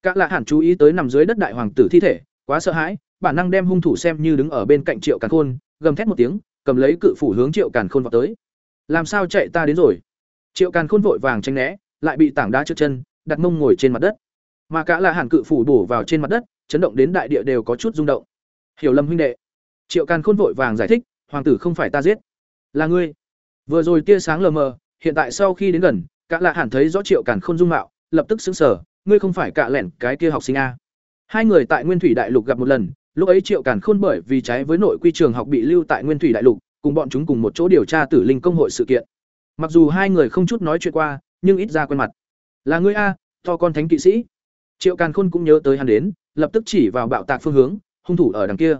Cạ Lạ Hàn chú ý tới nằm dưới đất đại hoàng tử thi thể, quá sợ hãi, bản năng đem hung thủ xem như đứng ở bên cạnh Triệu Càn Khôn, gầm thét một tiếng, cầm lấy cự phủ hướng Triệu Càn Khôn vọt tới. Làm sao chạy ta đến rồi? Triệu Càn Khôn vội vàng tránh né, lại bị tảng đá trước chân, đặt mông ngồi trên mặt đất. Mà Cạ Lạ hàn cự phủ bổ vào trên mặt đất, chấn động đến đại địa đều có chút rung động. Hiểu lầm huynh đệ. Triệu Càn Khôn vội vàng giải thích, hoàng tử không phải ta giết, là ngươi. Vừa rồi tia sáng lờ mờ, hiện tại sau khi đến gần, cả lạ hàn thấy rõ Triệu Càn Khôn dung mạo, lập tức sững sờ, ngươi không phải cả lẻn cái kia học sinh a? Hai người tại Nguyên Thủy Đại Lục gặp một lần, lúc ấy Triệu Càn Khôn bởi vì trái với nội quy trường học bị lưu tại Nguyên Thủy Đại Lục, cùng bọn chúng cùng một chỗ điều tra Tử Linh công hội sự kiện. Mặc dù hai người không chút nói chuyện qua, nhưng ít ra quen mặt. Là ngươi a, to con thánh kỵ sĩ. Triệu Càn Khôn cũng nhớ tới hắn đến, lập tức chỉ vào bạo tạc phương hướng, hung thủ ở đằng kia.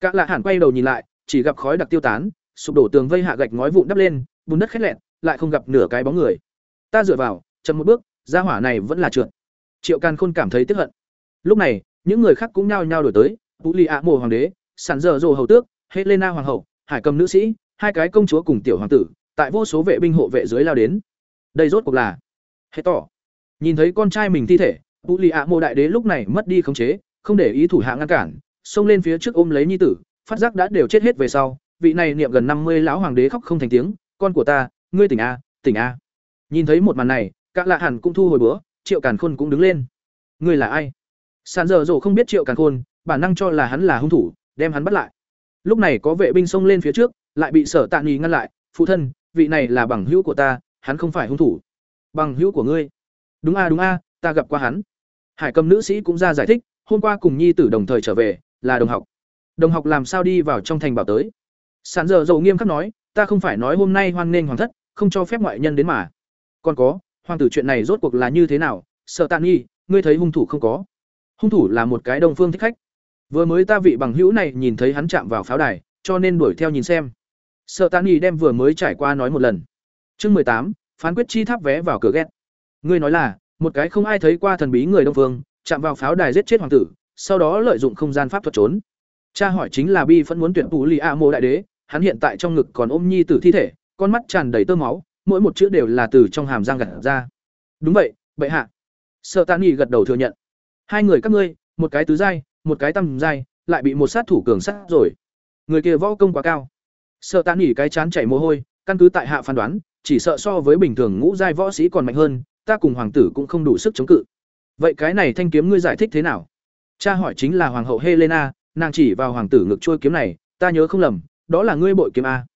Các Lạ hẳn quay đầu nhìn lại, chỉ gặp khói đặc tiêu tán, sụp đổ tường vây hạ gạch ngói vụn đắp lên, bùn đất khét lẹn, lại không gặp nửa cái bóng người. Ta dựa vào, chậm một bước, gia hỏa này vẫn là trượt. Triệu Càn Khôn cảm thấy tiếc hận. Lúc này, những người khác cũng nhao nhao đổi tới, Vũ Ly ạ Mộ hoàng đế, Sản Dở Dồ hầu tước, Helena hoàng hậu, Hải Cầm nữ sĩ, hai cái công chúa cùng tiểu hoàng tử, tại vô số vệ binh hộ vệ dưới lao đến. Đây rốt cuộc là Hết tỏ. Nhìn thấy con trai mình thi thể, Vũ Ly ạ Mộ đại đế lúc này mất đi khống chế, không để ý thủ hạ ngăn cản, xông lên phía trước ôm lấy nhi tử, phát giác đã đều chết hết về sau, vị này niệm gần năm mươi lão hoàng đế khóc không thành tiếng, "Con của ta, ngươi tỉnh a, tỉnh a." Nhìn thấy một màn này, các lạ hẳn cũng thu hồi bữa, Triệu Càn Khôn cũng đứng lên. "Ngươi là ai?" Sàn giờ rồ không biết Triệu Càn Khôn, bản năng cho là hắn là hung thủ, đem hắn bắt lại. Lúc này có vệ binh xông lên phía trước, lại bị Sở Tạ Nghị ngăn lại, "Phụ thân, vị này là bằng hữu của ta, hắn không phải hung thủ." "Bằng hữu của ngươi?" "Đúng a đúng a, ta gặp qua hắn." Hải Cầm nữ sĩ cũng ra giải thích, hôm qua cùng nhi tử đồng thời trở về, là đồng học. Đồng học làm sao đi vào trong thành bảo tới? Sản giờ dầu nghiêm khắc nói, ta không phải nói hôm nay hoan nghênh hoàng thất, không cho phép ngoại nhân đến mà. Còn có, hoàng tử chuyện này rốt cuộc là như thế nào? Sở Tạ Nghi, ngươi thấy hung thủ không có? Hung thủ là một cái đông phương thích khách. Vừa mới ta vị bằng hữu này nhìn thấy hắn chạm vào pháo đài, cho nên đuổi theo nhìn xem. Sở Tạ Nghi đem vừa mới trải qua nói một lần. Chương mười tám, phán quyết chi tháp vé vào cửa ghét. Ngươi nói là, một cái không ai thấy qua thần bí người đông phương, chạm vào pháo đài giết chết hoàng tử, sau đó lợi dụng không gian pháp thuật trốn. Cha hỏi chính là Bi vẫn muốn tuyển Tú Lý A Mộ đại đế, hắn hiện tại trong ngực còn ôm nhi tử thi thể, con mắt tràn đầy tơ máu mỗi một chữ đều là từ trong hàm răng gật ra. Đúng vậy bệ hạ. Sợ tạ Nghị gật đầu thừa nhận. Hai người các ngươi một cái tứ giai một cái tăm giai lại bị một sát thủ cường sát rồi. Người kia võ công quá cao. Sợ tạ Nghị cái chán chảy mồ hôi căn cứ tại hạ phán đoán chỉ sợ so với bình thường ngũ giai võ sĩ còn mạnh hơn ta cùng hoàng tử cũng không đủ sức chống cự. Vậy cái này thanh kiếm ngươi giải thích thế nào? Cha hỏi chính là hoàng hậu helena, nàng chỉ vào hoàng tử ngực trôi kiếm này, ta nhớ không lầm, đó là ngươi bội kiếm a.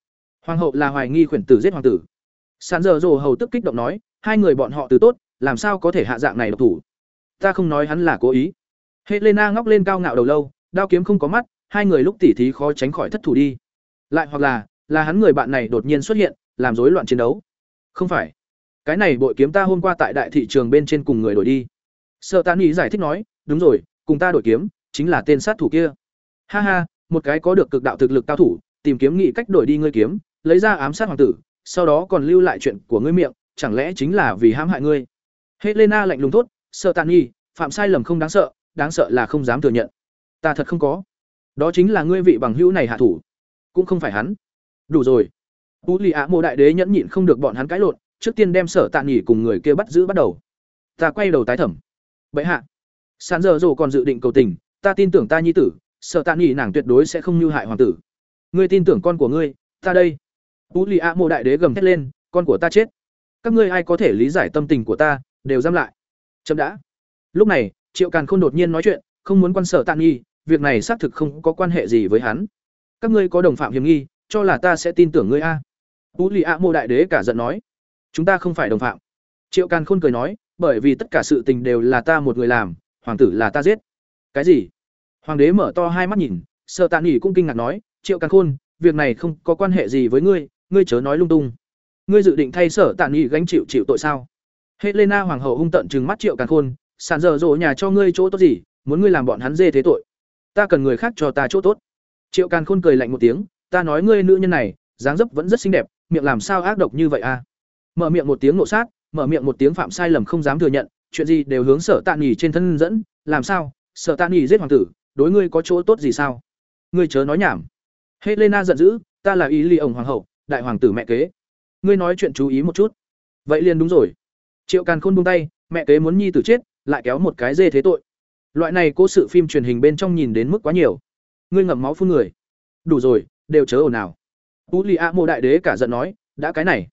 Hoàng hậu là hoài nghi khuyển tử giết hoàng tử. Sàn giờ rồ hầu tức kích động nói, hai người bọn họ từ tốt, làm sao có thể hạ dạng này độc thủ? Ta không nói hắn là cố ý. Helena ngóc lên cao ngạo đầu lâu, đao kiếm không có mắt, hai người lúc tỉ thí khó tránh khỏi thất thủ đi. Lại hoặc là là hắn người bạn này đột nhiên xuất hiện, làm rối loạn chiến đấu. Không phải. Cái này bội kiếm ta hôm qua tại đại thị trường bên trên cùng người đổi đi. Sợ tàn ý giải thích nói, đúng rồi cùng ta đổi kiếm, chính là tên sát thủ kia. Ha ha, một cái có được cực đạo thực lực cao thủ, tìm kiếm nghị cách đổi đi ngươi kiếm, lấy ra ám sát hoàng tử, sau đó còn lưu lại chuyện của ngươi miệng, chẳng lẽ chính là vì hãm hại ngươi? Helena lạnh lùng thốt, sợ tàn nghi phạm sai lầm không đáng sợ đáng sợ là không dám thừa nhận. Ta thật không có. Đó chính là ngươi vị bằng hữu này hạ thủ. Cũng không phải hắn. Đủ rồi. Tú lì ạ mộ đại đế nhẫn nhịn không được bọn hắn cãi lộn, trước tiên đem sở tạ nghỉ cùng người kia bắt giữ bắt đầu. Ta quay đầu tái thẩm. Bệ hạ sàn giờ rồ còn dự định cầu tình, ta tin tưởng ta nhi tử, sợ tạ nghỉ nàng tuyệt đối sẽ không mưu hại hoàng tử. Ngươi tin tưởng con của ngươi, ta đây. Tú lì a mộ đại đế gầm thét lên, con của ta chết. Các ngươi ai có thể lý giải tâm tình của ta, đều giam lại. Chậm đã. Lúc này, triệu càn khôn đột nhiên nói chuyện, không muốn quan sở tạ nghi việc này xác thực không có quan hệ gì với hắn. Các ngươi có đồng phạm hiểm nghi, cho là ta sẽ tin tưởng ngươi a. Tú lì a mộ đại đế cả giận nói. Chúng ta không phải đồng phạm. Triệu càn khôn cười nói, bởi vì tất cả sự tình đều là ta một người làm hoàng tử là ta giết. Cái gì? Hoàng đế mở to hai mắt nhìn sợ tạ nghỉ cũng kinh ngạc nói, triệu càn khôn, việc này không có quan hệ gì với ngươi ngươi chớ nói lung tung. Ngươi dự định thay sở tạ nghỉ gánh chịu chịu tội sao? Helena hoàng hậu hung tận trừng mắt triệu càn khôn, sàn dở dỗ nhà cho ngươi chỗ tốt gì, muốn ngươi làm bọn hắn dê thế tội. Ta cần người khác cho ta chỗ tốt. Triệu càn khôn cười lạnh một tiếng, ta nói ngươi nữ nhân này, dáng dấp vẫn rất xinh đẹp, miệng làm sao ác độc như vậy a à? mở miệng một tiếng nộ sát, mở miệng một tiếng phạm sai lầm không dám thừa nhận chuyện gì đều hướng sở tạ nghỉ trên thân dẫn, làm sao? Sở tạ nghỉ giết hoàng tử, đối ngươi có chỗ tốt gì sao? Ngươi chớ nói nhảm. Helena giận dữ, ta là ý ly ổng hoàng hậu, đại hoàng tử mẹ kế. Ngươi nói chuyện chú ý một chút. Vậy liền đúng rồi. Triệu càn khôn buông tay, mẹ kế muốn nhi tử chết, lại kéo một cái dê thế tội. Loại này cố sự phim truyền hình bên trong nhìn đến mức quá nhiều. Ngươi ngậm máu phun người. Đủ rồi, đều chớ ồn ào. tú lì a mô đại đế cả giận nói, đã cái này.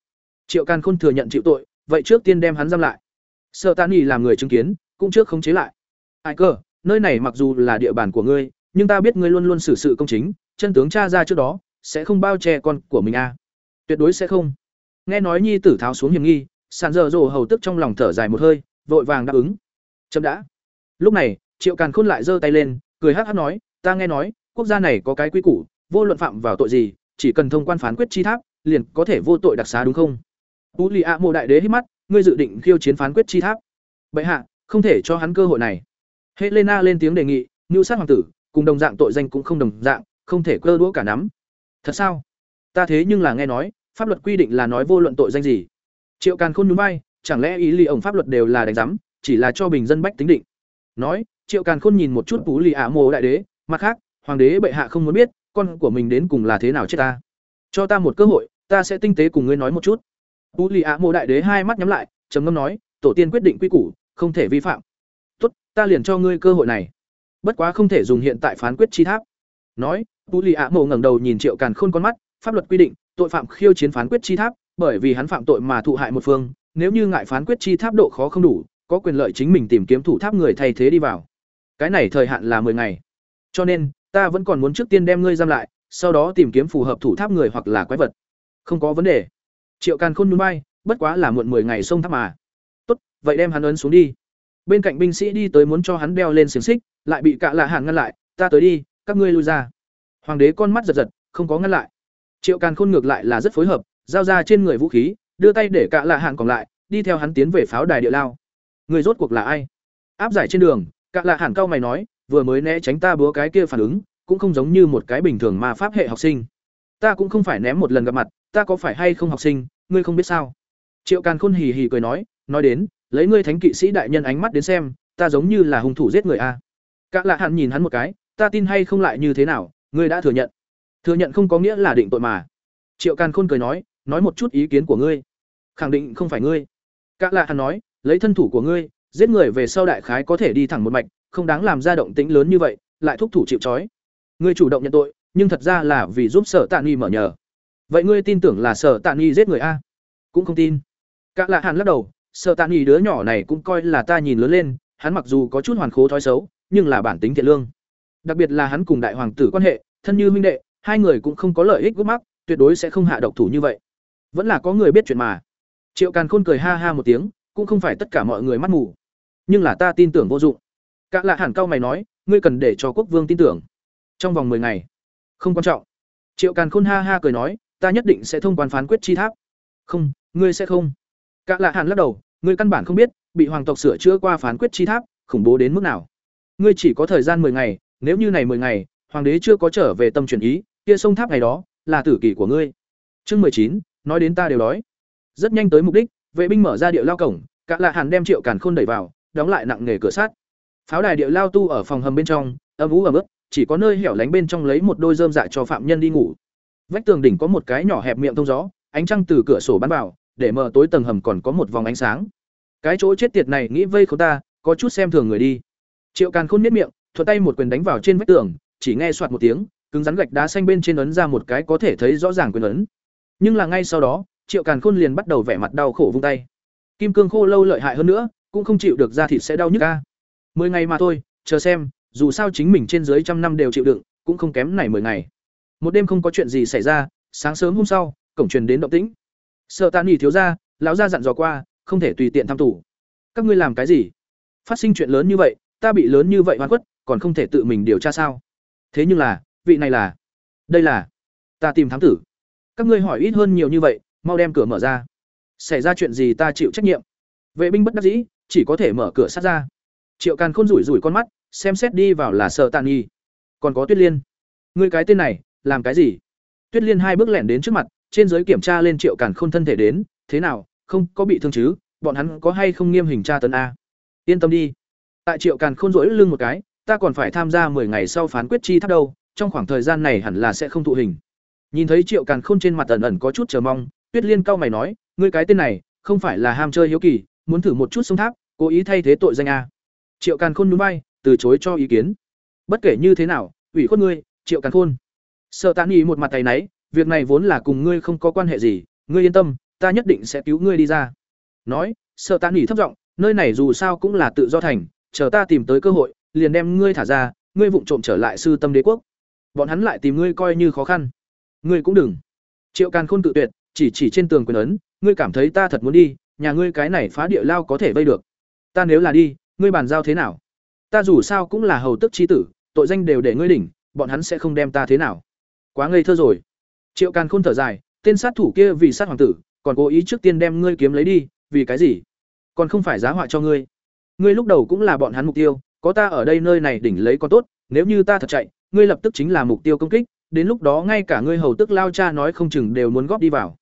Triệu càn khôn thừa nhận chịu tội, vậy trước tiên đem hắn giam lại sợ tan nghỉ làm người chứng kiến, cũng trước khống chế lại. Ai cơ, nơi này mặc dù là địa bàn của ngươi, nhưng ta biết ngươi luôn luôn xử sự công chính, chân tướng cha ra trước đó, sẽ không bao che con của mình a à. tuyệt đối sẽ không. Nghe nói nhi tử tháo xuống hiểm nghi, sàn dở dồ hầu tức trong lòng thở dài một hơi, vội vàng đáp ứng. Chậm đã. Lúc này, triệu càn khôn lại giơ tay lên, cười hát hát nói, ta nghe nói, quốc gia này có cái quy củ, vô luận phạm vào tội gì, chỉ cần thông quan phán quyết chi tháp, liền có thể vô tội đặc xá đúng không? Tú lì ạ mộ đại đế hít mắt ngươi dự định khiêu chiến phán quyết chi tháp. Bệ hạ, không thể cho hắn cơ hội này. Helena lên tiếng đề nghị ngưu sát hoàng tử, cùng đồng dạng tội danh cũng không đồng dạng, không thể cơ đũa cả nắm. Thật sao? Ta thế nhưng là nghe nói, pháp luật quy định là nói vô luận tội danh gì. Triệu càn khôn núi bay chẳng lẽ ý lì ổng pháp luật đều là đánh giám, chỉ là cho bình dân bách tính định? Nói, triệu càn khôn nhìn một chút tú lì ạ mồ đại đế, mặt khác, hoàng đế bệ hạ không muốn biết, con của mình đến cùng là thế nào chết ta? Cho ta một cơ hội, ta sẽ tinh tế cùng ngươi nói một chút tú lì ạ mộ đại đế hai mắt nhắm lại, trầm ngâm nói, tổ tiên quyết định quy củ, không thể vi phạm. Tốt, ta liền cho ngươi cơ hội này. Bất quá không thể dùng hiện tại phán quyết chi tháp. Nói, tú lì ạ mộ ngẩng đầu nhìn triệu càn khôn con mắt, pháp luật quy định, tội phạm khiêu chiến phán quyết chi tháp, bởi vì hắn phạm tội mà thụ hại một phương, nếu như ngại phán quyết chi tháp độ khó không đủ, có quyền lợi chính mình tìm kiếm thủ tháp người thay thế đi vào. Cái này thời hạn là 10 ngày. Cho nên, ta vẫn còn muốn trước tiên đem ngươi giam lại, sau đó tìm kiếm phù hợp thủ tháp người hoặc là quái vật. Không có vấn đề triệu càn khôn núi bay bất quá là muộn 10 ngày sông tháp mà. Tốt, vậy đem hắn ấn xuống đi. Bên cạnh binh sĩ đi tới muốn cho hắn đeo lên xiềng xích, lại bị cạ lạ hàn ngăn lại, ta tới đi, các ngươi lui ra. Hoàng đế con mắt giật giật, không có ngăn lại. Triệu càn khôn ngược lại là rất phối hợp, giao ra trên người vũ khí, đưa tay để cạ lạ hàn còn lại, đi theo hắn tiến về pháo đài địa lao. Người rốt cuộc là ai? Áp giải trên đường, cạ lạ hàn cao mày nói, vừa mới né tránh ta búa cái kia phản ứng, cũng không giống như một cái bình thường mà pháp hệ học sinh. Ta cũng không phải ném một lần gặp mặt ta có phải hay không học sinh, ngươi không biết sao? Triệu càn khôn hì hì cười nói nói đến, lấy ngươi thánh kỵ sĩ đại nhân ánh mắt đến xem, ta giống như là hung thủ giết người a. Cả lạ hạn nhìn hắn một cái, ta tin hay không lại như thế nào, ngươi đã thừa nhận. Thừa nhận không có nghĩa là định tội mà. Triệu càn khôn cười nói nói một chút ý kiến của ngươi. Khẳng định không phải ngươi. Cả lạ hắn nói, lấy thân thủ của ngươi, giết người về sau đại khái có thể đi thẳng một mạch, không đáng làm ra động tĩnh lớn như vậy, lại thúc thủ chịu trói. Ngươi chủ động nhận tội, nhưng thật ra là vì giúp sở tạ nghi mở nhờ vậy ngươi tin tưởng là sở tạ nghi giết người a? Cũng không tin. Cả lạ hắn lắc đầu, sở tạ nghi đứa nhỏ này cũng coi là ta nhìn lớn lên, hắn mặc dù có chút hoàn khố thói xấu, nhưng là bản tính thiện lương. Đặc biệt là hắn cùng đại hoàng tử quan hệ, thân như huynh đệ, hai người cũng không có lợi ích gút mắc, tuyệt đối sẽ không hạ độc thủ như vậy. Vẫn là có người biết chuyện mà. Triệu càn khôn cười ha ha một tiếng, cũng không phải tất cả mọi người mắt mù. Nhưng là ta tin tưởng vô dụng. Cả lạ hẳn cao mày nói, ngươi cần để cho quốc vương tin tưởng. Trong vòng 10 ngày. Không quan trọng. Triệu càn khôn ha ha cười nói ta nhất định sẽ thông quan phán quyết chi tháp. Không, ngươi sẽ không. Cả lạ hàn lắc đầu, ngươi căn bản không biết, bị hoàng tộc sửa chữa qua phán quyết chi tháp, khủng bố đến mức nào. Ngươi chỉ có thời gian 10 ngày, nếu như này 10 ngày, hoàng đế chưa có trở về tâm chuyển ý, kia sông tháp ngày đó, là tử kỷ của ngươi. Chương mười chín, nói đến ta đều đói. Rất nhanh tới mục đích, vệ binh mở ra địa lao cổng, cả lạ hàn đem triệu càn khôn đẩy vào, đóng lại nặng nghề cửa sắt. Pháo đài địa lao tu ở phòng hầm bên trong, âm ú ẩm ướt, chỉ có nơi hẻo lánh bên trong lấy một đôi dơm dạ cho phạm nhân đi ngủ vách tường đỉnh có một cái nhỏ hẹp miệng thông gió, ánh trăng từ cửa sổ bắn vào, để mở tối tầng hầm còn có một vòng ánh sáng. Cái chỗ chết tiệt này nghĩ vây khốn ta, có chút xem thường người đi. Triệu càn khôn miết miệng, thuận tay một quyền đánh vào trên vách tường, chỉ nghe soạt một tiếng, cứng rắn gạch đá xanh bên trên ấn ra một cái có thể thấy rõ ràng quyền ấn. Nhưng là ngay sau đó, triệu càn khôn liền bắt đầu vẻ mặt đau khổ vung tay. Kim cương khô lâu lợi hại hơn nữa, cũng không chịu được da thịt sẽ đau nhức ca mười ngày mà thôi, chờ xem, dù sao chính mình trên dưới trăm năm đều chịu đựng, cũng không kém này mười ngày một đêm không có chuyện gì xảy ra, sáng sớm hôm sau, cổng truyền đến động tĩnh. Sợ tàn nghỉ thiếu ra lão gia dặn dò qua, không thể tùy tiện tham tủ các ngươi làm cái gì? Phát sinh chuyện lớn như vậy, ta bị lớn như vậy hoàn quất còn không thể tự mình điều tra sao? Thế nhưng là, vị này là? Đây là? Ta tìm thám tử. Các ngươi hỏi ít hơn nhiều như vậy, mau đem cửa mở ra. Xảy ra chuyện gì ta chịu trách nhiệm? Vệ binh bất đắc dĩ, chỉ có thể mở cửa sát ra. Triệu càn khôn rủi rủi con mắt, xem xét đi vào là sợ tàn nghi còn có tuyết liên. Ngươi cái tên này làm cái gì? Tuyết liên hai bước lẻn đến trước mặt, trên giới kiểm tra lên triệu càn khôn thân thể đến, thế nào, không có bị thương chứ? Bọn hắn có hay không nghiêm hình tra tấn a? Yên tâm đi. Tại triệu càn khôn rỗi lưng một cái, ta còn phải tham gia 10 ngày sau phán quyết chi tháp đâu, trong khoảng thời gian này hẳn là sẽ không thụ hình. Nhìn thấy triệu càn khôn trên mặt ẩn ẩn có chút chờ mong, tuyết liên cau mày nói, ngươi cái tên này, không phải là ham chơi hiếu kỳ, muốn thử một chút sông tháp, cố ý thay thế tội danh a. Triệu càn khôn núi bay từ chối cho ý kiến. Bất kể như thế nào, ủy khuất ngươi, triệu càn khôn sợ tàn ý một mặt tay náy, việc này vốn là cùng ngươi không có quan hệ gì, ngươi yên tâm, ta nhất định sẽ cứu ngươi đi ra. Nói, sợ tàn ý thấp giọng, nơi này dù sao cũng là tự do thành, chờ ta tìm tới cơ hội, liền đem ngươi thả ra, ngươi vụng trộm trở lại sư tâm đế quốc. Bọn hắn lại tìm ngươi coi như khó khăn. Ngươi cũng đừng. Triệu càn khôn tự tuyệt, chỉ chỉ trên tường quyền ấn, ngươi cảm thấy ta thật muốn đi, nhà ngươi cái này phá địa lao có thể vây được. Ta nếu là đi, ngươi bàn giao thế nào? Ta dù sao cũng là hầu tức chi tử, tội danh đều để ngươi đỉnh, bọn hắn sẽ không đem ta thế nào quá ngây thơ rồi. Triệu càn khôn thở dài, tên sát thủ kia vì sát hoàng tử, còn cố ý trước tiên đem ngươi kiếm lấy đi, vì cái gì? Còn không phải giá họa cho ngươi. Ngươi lúc đầu cũng là bọn hắn mục tiêu, có ta ở đây nơi này đỉnh lấy con tốt, nếu như ta thật chạy, ngươi lập tức chính là mục tiêu công kích, đến lúc đó ngay cả ngươi hầu tức lao cha nói không chừng đều muốn góp đi vào.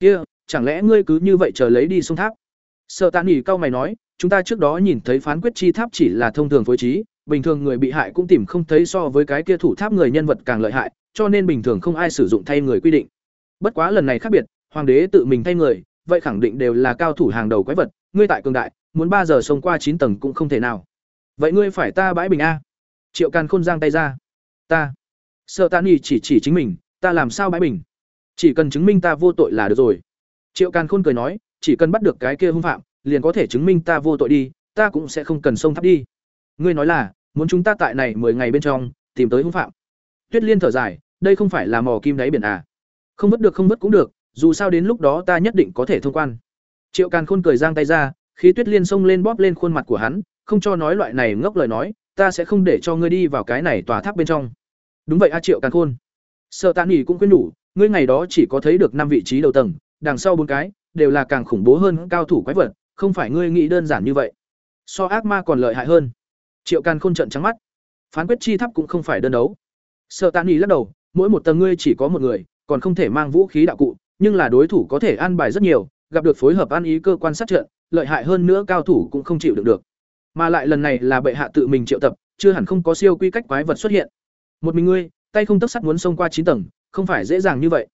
Kia, chẳng lẽ ngươi cứ như vậy chờ lấy đi sông tháp? Sợ tạ nghỉ cao mày nói, chúng ta trước đó nhìn thấy phán quyết chi tháp chỉ là thông thường phối trí, bình thường người bị hại cũng tìm không thấy so với cái kia thủ tháp người nhân vật càng lợi hại cho nên bình thường không ai sử dụng thay người quy định. Bất quá lần này khác biệt, hoàng đế tự mình thay người, vậy khẳng định đều là cao thủ hàng đầu quái vật, ngươi tại cường đại, muốn ba giờ xông qua chín tầng cũng không thể nào. Vậy ngươi phải ta bãi bình a. Triệu càn khôn giang tay ra. Ta. Sợ tạ Nghị chỉ chỉ chính mình, ta làm sao bãi bình? Chỉ cần chứng minh ta vô tội là được rồi. Triệu càn khôn cười nói, chỉ cần bắt được cái kia hung phạm, liền có thể chứng minh ta vô tội đi, ta cũng sẽ không cần sông tháp đi. Ngươi nói là, muốn chúng ta tại này mười ngày bên trong, tìm tới hung phạm tuyết liên thở dài, đây không phải là mò kim đáy biển à? Không vứt được, không vứt cũng được, dù sao đến lúc đó ta nhất định có thể thông quan. Triệu càn khôn cười giang tay ra khí tuyết liên xông lên bóp lên khuôn mặt của hắn, không cho nói loại này ngốc lời nói, ta sẽ không để cho ngươi đi vào cái này tòa tháp bên trong. Đúng vậy a, triệu càn khôn. Sợ tạ nghỉ cũng khuyên nhủ ngươi ngày đó chỉ có thấy được năm vị trí đầu tầng, đằng sau bốn cái, đều là càng khủng bố hơn cao thủ quái vật, không phải ngươi nghĩ đơn giản như vậy. So ác ma còn lợi hại hơn. Triệu càn khôn trận trắng mắt. Phán quyết chi tháp cũng không phải đơn đấu sợ tạ nghỉ lắc đầu, mỗi một tầng ngươi chỉ có một người, còn không thể mang vũ khí đạo cụ, nhưng là đối thủ có thể an bài rất nhiều, gặp được phối hợp an ý cơ quan sát trận, lợi hại hơn nữa cao thủ cũng không chịu được được. Mà lại lần này là bệ hạ tự mình triệu tập, chưa hẳn không có siêu quy cách quái vật xuất hiện. Một mình ngươi, tay không tấc sắt muốn xông qua chín tầng, không phải dễ dàng như vậy.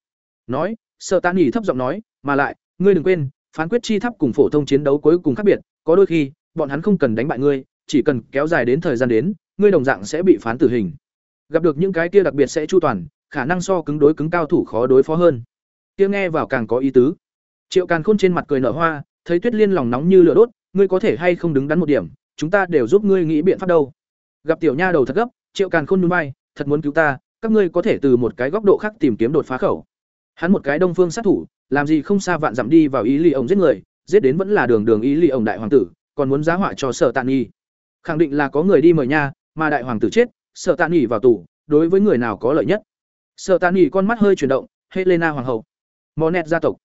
Nói sợ tạ nghỉ thấp giọng nói, mà lại, ngươi đừng quên, phán quyết chi tháp cùng phổ thông chiến đấu cuối cùng khác biệt, có đôi khi, bọn hắn không cần đánh bại ngươi, chỉ cần kéo dài đến thời gian đến, ngươi đồng dạng sẽ bị phán tử hình gặp được những cái kia đặc biệt sẽ chu toàn, khả năng so cứng đối cứng cao thủ khó đối phó hơn. Kia nghe vào càng có ý tứ. Triệu càn khôn trên mặt cười nở hoa, thấy tuyết liên lòng nóng như lửa đốt, ngươi có thể hay không đứng đắn một điểm, chúng ta đều giúp ngươi nghĩ biện pháp đâu. Gặp tiểu nha đầu thật gấp, triệu càn khôn núi bay thật muốn cứu ta, các ngươi có thể từ một cái góc độ khác tìm kiếm đột phá khẩu. Hắn một cái đông phương sát thủ, làm gì không xa vạn dặm đi vào ý lì ông giết người, giết đến vẫn là đường đường ý lì ông đại hoàng tử, còn muốn giá họa cho sở tàn nghi khẳng định là có người đi mời nha, mà đại hoàng tử chết sợ tàn nghỉ vào tù, đối với người nào có lợi nhất? Sợ tàn nghỉ con mắt hơi chuyển động, helena hoàng hậu. Monet gia tộc.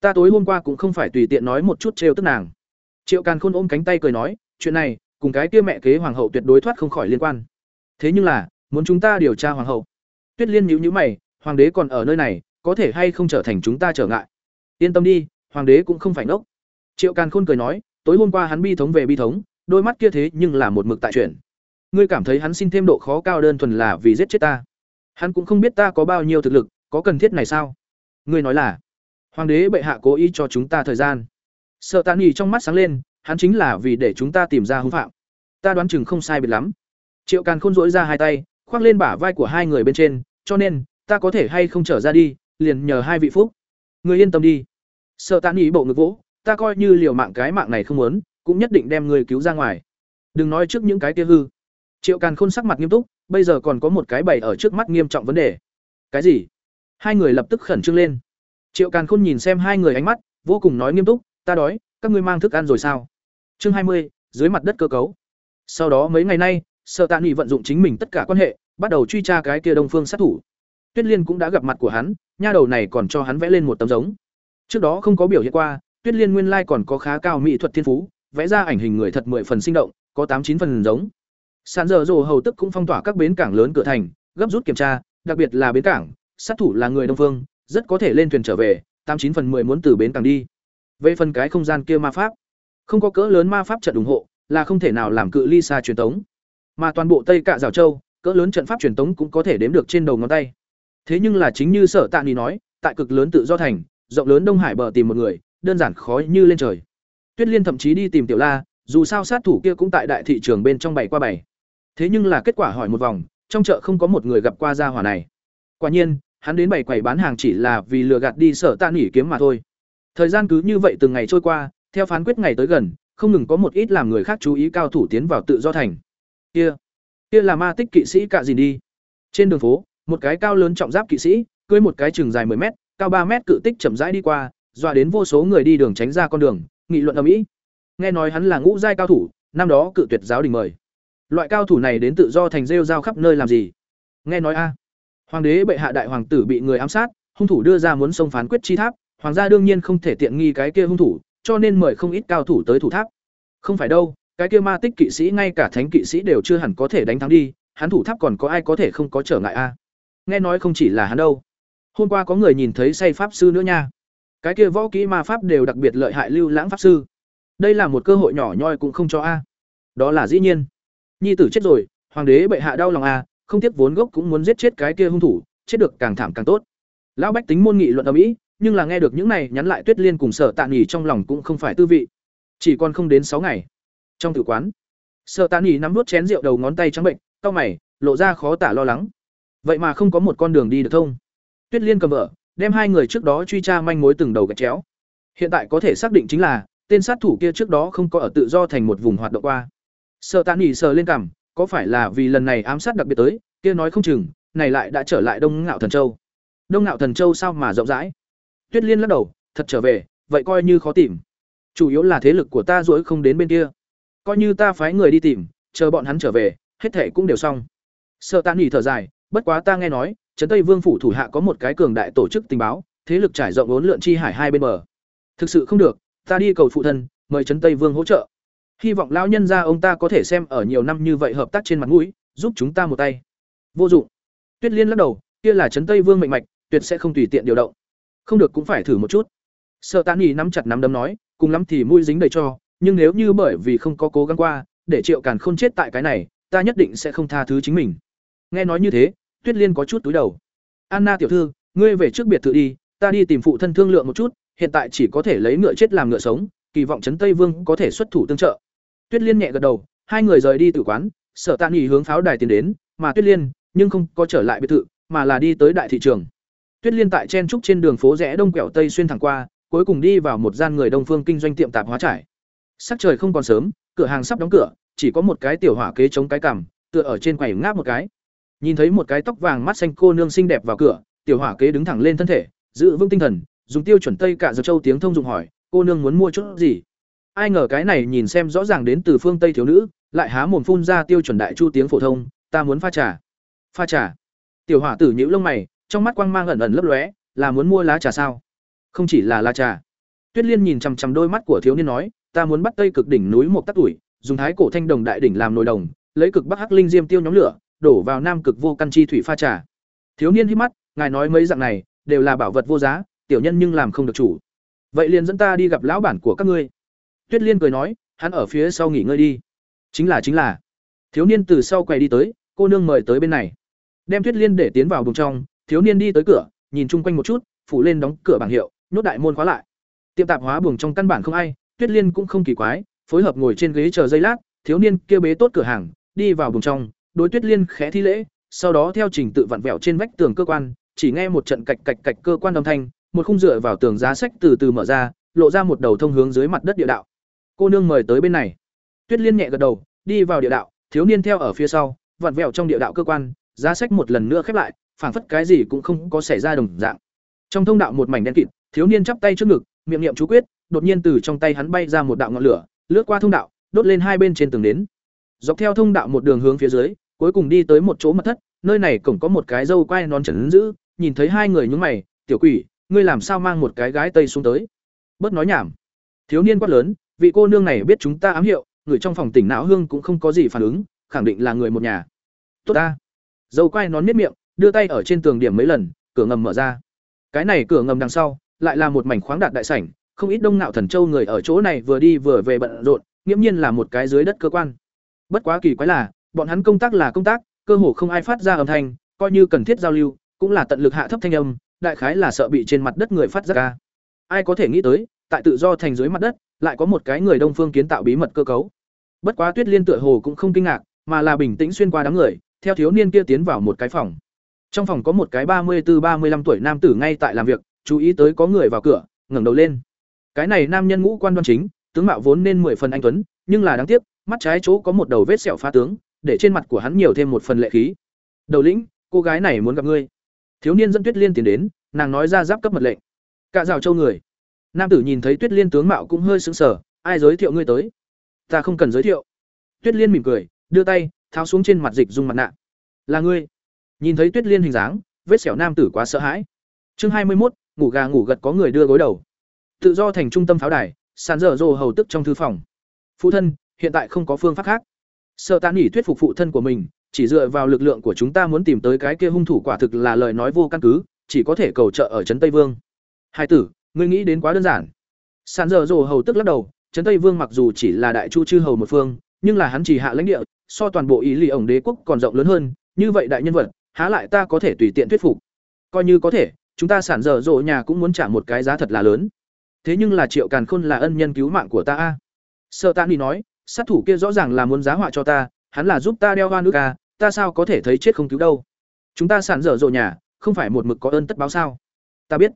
Ta tối hôm qua cũng không phải tùy tiện nói một chút trêu tức nàng. Triệu càn khôn ôm cánh tay cười nói, chuyện này, cùng cái kia mẹ kế hoàng hậu tuyệt đối thoát không khỏi liên quan. Thế nhưng là, muốn chúng ta điều tra hoàng hậu. Tuyết liên nhíu nhíu mày, hoàng đế còn ở nơi này, có thể hay không trở thành chúng ta trở ngại? Yên tâm đi, hoàng đế cũng không phải ngốc. Triệu càn khôn cười nói, tối hôm qua hắn bi thống về bi thống, đôi mắt kia thế nhưng là một mực tại chuyển ngươi cảm thấy hắn xin thêm độ khó cao đơn thuần là vì giết chết ta. Hắn cũng không biết ta có bao nhiêu thực lực, có cần thiết này sao? Ngươi nói là, hoàng đế bệ hạ cố ý cho chúng ta thời gian. Sợ tàn nghỉ trong mắt sáng lên, hắn chính là vì để chúng ta tìm ra hung phạm. Ta đoán chừng không sai biệt lắm. Triệu càn khôn dỗi ra hai tay, khoác lên bả vai của hai người bên trên, cho nên, ta có thể hay không trở ra đi, liền nhờ hai vị phúc. Người yên tâm đi. Sợ tàn nghỉ bộ ngực vỗ, ta coi như liều mạng cái mạng này không muốn, cũng nhất định đem người cứu ra ngoài. Đừng nói trước những cái kia hư triệu càn khôn sắc mặt nghiêm túc, bây giờ còn có một cái bày ở trước mắt nghiêm trọng vấn đề. Cái gì? Hai người lập tức khẩn trương lên. Triệu càn khôn nhìn xem hai người ánh mắt, vô cùng nói nghiêm túc, ta đói, các ngươi mang thức ăn rồi sao? Chương hai mươi, dưới mặt đất cơ cấu. Sau đó mấy ngày nay sợ tạ nghị vận dụng chính mình tất cả quan hệ, bắt đầu truy tra cái kia đông phương sát thủ. Tuyết liên cũng đã gặp mặt của hắn, nha đầu này còn cho hắn vẽ lên một tấm giống. Trước đó không có biểu hiện qua, tuyết liên nguyên lai còn có khá cao mỹ thuật thiên phú, vẽ ra ảnh hình người thật mười phần sinh động, có tám chín phần giống sàn dở dồ hầu tức cũng phong tỏa các bến cảng lớn cửa thành, gấp rút kiểm tra, đặc biệt là bến cảng, sát thủ là người đông phương, rất có thể lên thuyền trở về, tám chín phần mười muốn từ bến cảng đi. Về phần cái không gian kia ma pháp, không có cỡ lớn ma pháp trận ủng hộ, là không thể nào làm cự ly xa truyền tống. Mà toàn bộ tây cạ rào châu, cỡ lớn trận pháp truyền tống cũng có thể đếm được trên đầu ngón tay. Thế nhưng là chính như sở tạ ni nói, tại cực lớn tự do thành, rộng lớn đông hải bờ tìm một người, đơn giản khó như lên trời. Tuyết liên thậm chí đi tìm tiểu la, dù sao sát thủ kia cũng tại đại thị trường bên trong bảy qua bảy thế nhưng là kết quả hỏi một vòng, trong chợ không có một người gặp qua gia hỏa này. Quả nhiên, hắn đến bảy quầy bán hàng chỉ là vì lừa gạt đi sở tạ nghỉ kiếm mà thôi. Thời gian cứ như vậy từng ngày trôi qua, theo phán quyết ngày tới gần, không ngừng có một ít làm người khác chú ý cao thủ tiến vào tự do thành. Kia kia là ma tích kỵ sĩ cạ gì đi. Trên đường phố, một cái cao lớn trọng giáp kỵ sĩ, cưới một cái chừng dài 10 mét, cao ba mét cự tích chậm rãi đi qua, dọa đến vô số người đi đường tránh ra con đường, nghị luận ở mỹ nghe nói hắn là ngũ giai cao thủ, năm đó cự tuyệt giáo đình mời loại cao thủ này đến tự do thành rêu rao khắp nơi làm gì? Nghe nói a, hoàng đế bệ hạ đại hoàng tử bị người ám sát, hung thủ đưa ra muốn xông phán quyết chi tháp, hoàng gia đương nhiên không thể tiện nghi cái kia hung thủ, cho nên mời không ít cao thủ tới thủ tháp. Không phải đâu, cái kia ma tích kỵ sĩ ngay cả thánh kỵ sĩ đều chưa hẳn có thể đánh thắng đi, hắn thủ tháp còn có ai có thể không có trở ngại a? Nghe nói không chỉ là hắn đâu. Hôm qua có người nhìn thấy say pháp sư nữa nha. Cái kia võ kỹ ma pháp đều đặc biệt lợi hại lưu lãng pháp sư. Đây là một cơ hội nhỏ nhoi cũng không cho a. Đó là dĩ nhiên nhi tử chết rồi, hoàng đế bệ hạ đau lòng à? không tiếc vốn gốc cũng muốn giết chết cái kia hung thủ, chết được càng thảm càng tốt. Lão bách tính môn nghị luận ở mỹ nhưng là nghe được những này nhắn lại tuyết liên cùng sở tạ nghỉ trong lòng cũng không phải tư vị. Chỉ còn không đến sáu ngày. Trong tử quán, sở tạ nghỉ nắm vút chén rượu đầu ngón tay trắng bệnh, cau mày, lộ ra khó tả lo lắng. Vậy mà không có một con đường đi được thông. Tuyết liên cầm vợ, đem hai người trước đó truy tra manh mối từng đầu gạch chéo. Hiện tại có thể xác định chính là, tên sát thủ kia trước đó không có ở tự do thành một vùng hoạt động qua sợ tạ nghỉ sờ lên cằm có phải là vì lần này ám sát đặc biệt tới, kia nói không chừng, này lại đã trở lại đông ngạo thần châu. Đông ngạo thần châu sao mà rộng rãi? Tuyết liên lắc đầu, thật trở về, vậy coi như khó tìm. Chủ yếu là thế lực của ta dỗi không đến bên kia. Coi như ta phái người đi tìm, chờ bọn hắn trở về, hết thể cũng đều xong. Sợ tạ nghỉ thở dài, bất quá ta nghe nói, trấn tây vương phủ thủ hạ có một cái cường đại tổ chức tình báo, thế lực trải rộng ốn lượn chi hải hai bên bờ. Thực sự không được, ta đi cầu phụ thân, mời trấn tây vương hỗ trợ hy vọng lão nhân gia ông ta có thể xem ở nhiều năm như vậy hợp tác trên mặt mũi, giúp chúng ta một tay. Vô dụng. Tuyết liên lắc đầu, kia là trấn tây vương mệnh mạch, tuyệt sẽ không tùy tiện điều động. Không được cũng phải thử một chút. Sợ tàn nhì nắm chặt nắm đấm nói, cùng lắm thì mũi dính đầy cho, nhưng nếu như bởi vì không có cố gắng qua, để triệu càn không chết tại cái này, ta nhất định sẽ không tha thứ chính mình. Nghe nói như thế, tuyết liên có chút túi đầu. Anna tiểu thư, ngươi về trước biệt thự đi, ta đi tìm phụ thân thương lượng một chút, hiện tại chỉ có thể lấy ngựa chết làm ngựa sống, kỳ vọng trấn tây vương có thể xuất thủ tương trợ tuyết liên nhẹ gật đầu, hai người rời đi tử quán, sở tạ nghỉ hướng pháo đài tiến đến, mà tuyết liên, nhưng không có trở lại biệt thự, mà là đi tới đại thị trường. Tuyết liên tại chen trúc trên đường phố rẽ đông quẹo tây xuyên thẳng qua, cuối cùng đi vào một gian người đông phương kinh doanh tiệm tạp hóa trải. Sắc trời không còn sớm, cửa hàng sắp đóng cửa, chỉ có một cái tiểu hỏa kế chống cái cằm, tựa ở trên quầy ngáp một cái. Nhìn thấy một cái tóc vàng mắt xanh cô nương xinh đẹp vào cửa, tiểu hỏa kế đứng thẳng lên thân thể, giữ vững tinh thần, dùng tiêu chuẩn tây cả giờ châu tiếng thông dụng hỏi, cô nương muốn mua chút gì? Ai ngờ cái này nhìn xem rõ ràng đến từ phương tây thiếu nữ, lại há mồm phun ra tiêu chuẩn đại chu tiếng phổ thông, ta muốn pha trà. Pha trà? Tiểu hỏa tử nhữ lông mày, trong mắt quang mang ẩn ẩn lấp lóe, là muốn mua lá trà sao? Không chỉ là lá trà. Tuyết liên nhìn chằm chằm đôi mắt của thiếu niên nói, ta muốn bắt tây cực đỉnh núi một tắc tuổi, dùng thái cổ thanh đồng đại đỉnh làm nồi đồng, lấy cực bắc hắc linh diêm tiêu nhóm lửa, đổ vào nam cực vô căn chi thủy pha trà. Thiếu niên hít mắt, ngài nói mấy dạng này đều là bảo vật vô giá, tiểu nhân nhưng làm không được chủ. Vậy liền dẫn ta đi gặp lão bản của các ngươi tuyết liên cười nói, hắn ở phía sau nghỉ ngơi đi. Chính là chính là. Thiếu niên từ sau quầy đi tới, cô nương mời tới bên này. Đem tuyết liên để tiến vào buồng trong, thiếu niên đi tới cửa, nhìn chung quanh một chút, phủ lên đóng cửa bảng hiệu, nhốt đại môn khóa lại. Tiệm tạp hóa buồng trong căn bản không ai, tuyết liên cũng không kỳ quái, phối hợp ngồi trên ghế chờ giây lát, thiếu niên kia bế tốt cửa hàng, đi vào buồng trong, đối tuyết liên khẽ thi lễ, sau đó theo trình tự vặn vẹo trên vách tường cơ quan, chỉ nghe một trận cạch cạch cạch cơ quan âm thanh, một khung dựa vào tường giá sách từ từ mở ra, lộ ra một đầu thông hướng dưới mặt đất địa đạo cô nương mời tới bên này. Tuyết liên nhẹ gật đầu, đi vào địa đạo, thiếu niên theo ở phía sau, vặn vẹo trong địa đạo cơ quan, giá sách một lần nữa khép lại, phảng phất cái gì cũng không có xảy ra đồng dạng. Trong thông đạo một mảnh đen kịt, thiếu niên chắp tay trước ngực, miệng niệm chú quyết, đột nhiên từ trong tay hắn bay ra một đạo ngọn lửa, lướt qua thông đạo, đốt lên hai bên trên tường đến dọc theo thông đạo một đường hướng phía dưới, cuối cùng đi tới một chỗ mật thất, nơi này cổng có một cái dâu quai non trần dữ nhìn thấy hai người nhúng mày, tiểu quỷ, ngươi làm sao mang một cái gái tây xuống tới? Bớt nói nhảm. Thiếu niên quát lớn vị cô nương này biết chúng ta ám hiệu, người trong phòng tỉnh não hương cũng không có gì phản ứng, khẳng định là người một nhà. Tốt ta. Dâu quai nón miết miệng, đưa tay ở trên tường điểm mấy lần, cửa ngầm mở ra. Cái này cửa ngầm đằng sau, lại là một mảnh khoáng đạt đại sảnh, không ít đông nạo thần châu người ở chỗ này vừa đi vừa về bận rộn, nghiễm nhiên là một cái dưới đất cơ quan. Bất quá kỳ quái là, bọn hắn công tác là công tác, cơ hồ không ai phát ra âm thanh, coi như cần thiết giao lưu, cũng là tận lực hạ thấp thanh âm, đại khái là sợ bị trên mặt đất người phát ra ca. Ai có thể nghĩ tới, tại tự do thành dưới mặt đất lại có một cái người đông phương kiến tạo bí mật cơ cấu. Bất quá tuyết liên tựa hồ cũng không kinh ngạc, mà là bình tĩnh xuyên qua đám người, theo thiếu niên kia tiến vào một cái phòng. Trong phòng có một cái ba mươi bốn ba mươi năm tuổi nam tử ngay tại làm việc, chú ý tới có người vào cửa, ngẩng đầu lên. Cái này nam nhân ngũ quan đoan chính, tướng mạo vốn nên mười phần anh tuấn, nhưng là đáng tiếc, mắt trái chỗ có một đầu vết sẹo phá tướng, để trên mặt của hắn nhiều thêm một phần lệ khí. Đầu lĩnh, cô gái này muốn gặp ngươi. Thiếu niên dẫn tuyết liên tiến đến, nàng nói ra giáp cấp mật lệnh. Cả rào châu người nam tử nhìn thấy tuyết liên tướng mạo cũng hơi sững sờ, ai giới thiệu ngươi tới? Ta không cần giới thiệu. Tuyết liên mỉm cười, đưa tay, tháo xuống trên mặt dịch dung mặt nạ. Là ngươi. Nhìn thấy tuyết liên hình dáng, vết sẹo nam tử quá sợ hãi. Chương hai mươi một ngủ gà ngủ gật có người đưa gối đầu. Tự do thành trung tâm pháo đài, sàn dở dồ hầu tức trong thư phòng. Phụ thân, hiện tại không có phương pháp khác. Sợ tán nghỉ thuyết phục phụ thân của mình, chỉ dựa vào lực lượng của chúng ta muốn tìm tới cái kia hung thủ quả thực là lời nói vô căn cứ, chỉ có thể cầu trợ ở trấn tây vương. Hai tử ngươi nghĩ đến quá đơn giản. Sàn dở dồ hầu tức lắc đầu, trấn tây vương mặc dù chỉ là đại chu chư hầu một phương, nhưng là hắn chỉ hạ lãnh địa, so toàn bộ ý lì ổng đế quốc còn rộng lớn hơn, như vậy đại nhân vật, há lại ta có thể tùy tiện thuyết phục? Coi như có thể, chúng ta sản dở dộ nhà cũng muốn trả một cái giá thật là lớn. Thế nhưng là triệu càn khôn là ân nhân cứu mạng của ta a. Sợ ta đi nói, sát thủ kia rõ ràng là muốn giá họa cho ta, hắn là giúp ta đeo hoa nước a, ta sao có thể thấy chết không cứu đâu? Chúng ta sản dở dộ nhà, không phải một mực có ơn tất báo sao? Ta biết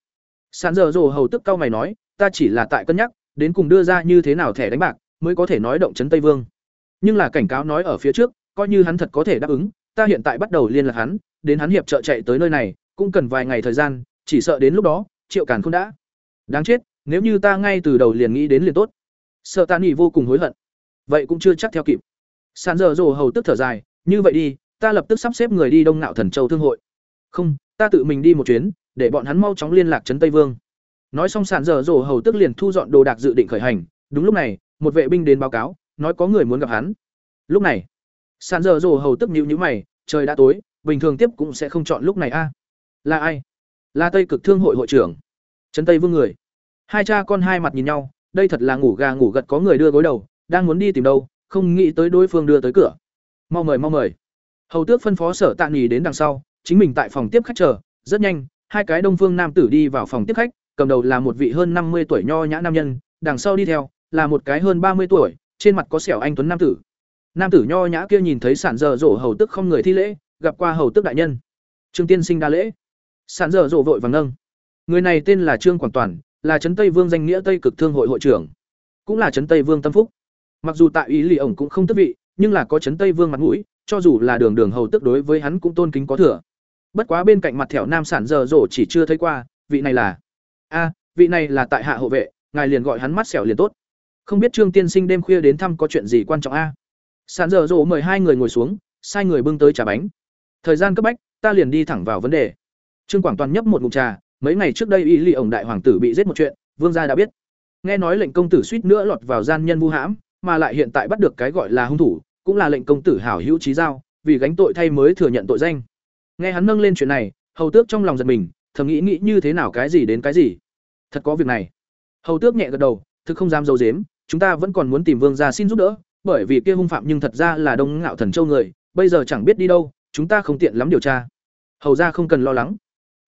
sàn dở dồ hầu tức cao mày nói, ta chỉ là tại cân nhắc, đến cùng đưa ra như thế nào thẻ đánh bạc, mới có thể nói động chấn tây vương. Nhưng là cảnh cáo nói ở phía trước, coi như hắn thật có thể đáp ứng, ta hiện tại bắt đầu liên lạc hắn, đến hắn hiệp trợ chạy tới nơi này, cũng cần vài ngày thời gian, chỉ sợ đến lúc đó, triệu càn không đã. Đáng chết, nếu như ta ngay từ đầu liền nghĩ đến liền tốt. Sợ ta nghỉ vô cùng hối hận. Vậy cũng chưa chắc theo kịp. Sàn dở dồ hầu tức thở dài, như vậy đi, ta lập tức sắp xếp người đi đông nạo thần châu thương hội. Không, ta tự mình đi một chuyến để bọn hắn mau chóng liên lạc trấn tây vương. Nói xong sàn dở dồ hầu tức liền thu dọn đồ đạc dự định khởi hành. Đúng lúc này, một vệ binh đến báo cáo, nói có người muốn gặp hắn. Lúc này, sàn dở dồ hầu tức nhíu nhíu mày, trời đã tối, bình thường tiếp cũng sẽ không chọn lúc này a. Là ai? Là tây cực thương hội hội trưởng. Trấn tây vương người. Hai cha con hai mặt nhìn nhau, đây thật là ngủ gà ngủ gật có người đưa gối đầu, đang muốn đi tìm đâu, không nghĩ tới đối phương đưa tới cửa. Mau mời mau mời. Hầu tước phân phó sở tạ nghỉ đến đằng sau, chính mình tại phòng tiếp khách chờ, rất nhanh hai cái đông phương nam tử đi vào phòng tiếp khách, cầm đầu là một vị hơn năm mươi tuổi nho nhã nam nhân, đằng sau đi theo là một cái hơn ba mươi tuổi, trên mặt có sẹo anh tuấn nam tử. Nam tử nho nhã kia nhìn thấy sản dở rộ hầu tức không người thi lễ, gặp qua hầu tức đại nhân. Trương tiên sinh đa lễ. Sản dở rộ vội vàng nâng. Người này tên là Trương Quảng Toàn, là trấn Tây Vương danh nghĩa Tây Cực Thương hội hội trưởng, cũng là trấn Tây Vương tâm phúc. Mặc dù tại ý lì ổng cũng không tức vị, nhưng là có trấn Tây Vương mặt mũi, cho dù là đường đường hầu tức đối với hắn cũng tôn kính có thừa. Bất quá bên cạnh mặt thẻo nam sản giờ rổ chỉ chưa thấy qua, vị này là A, vị này là tại hạ hộ vệ, ngài liền gọi hắn mắt xẻo liền tốt. Không biết Trương tiên sinh đêm khuya đến thăm có chuyện gì quan trọng a? Sản giờ rổ mời hai người ngồi xuống, sai người bưng tới trà bánh. Thời gian cấp bách, ta liền đi thẳng vào vấn đề. Trương Quảng Toàn nhấp một ngụm trà, mấy ngày trước đây y ly ổng đại hoàng tử bị giết một chuyện, vương gia đã biết. Nghe nói lệnh công tử suýt nữa lọt vào gian nhân vu hãm, mà lại hiện tại bắt được cái gọi là hung thủ, cũng là lệnh công tử hảo hữu trí giao, vì gánh tội thay mới thừa nhận tội danh. Nghe hắn nâng lên chuyện này, hầu tước trong lòng giật mình, thầm nghĩ nghĩ như thế nào cái gì đến cái gì. Thật có việc này. Hầu tước nhẹ gật đầu, thực không dám giấu giếm, chúng ta vẫn còn muốn tìm vương gia xin giúp đỡ, bởi vì kia hung phạm nhưng thật ra là Đông Ngạo Thần Châu người, bây giờ chẳng biết đi đâu, chúng ta không tiện lắm điều tra. Hầu gia không cần lo lắng.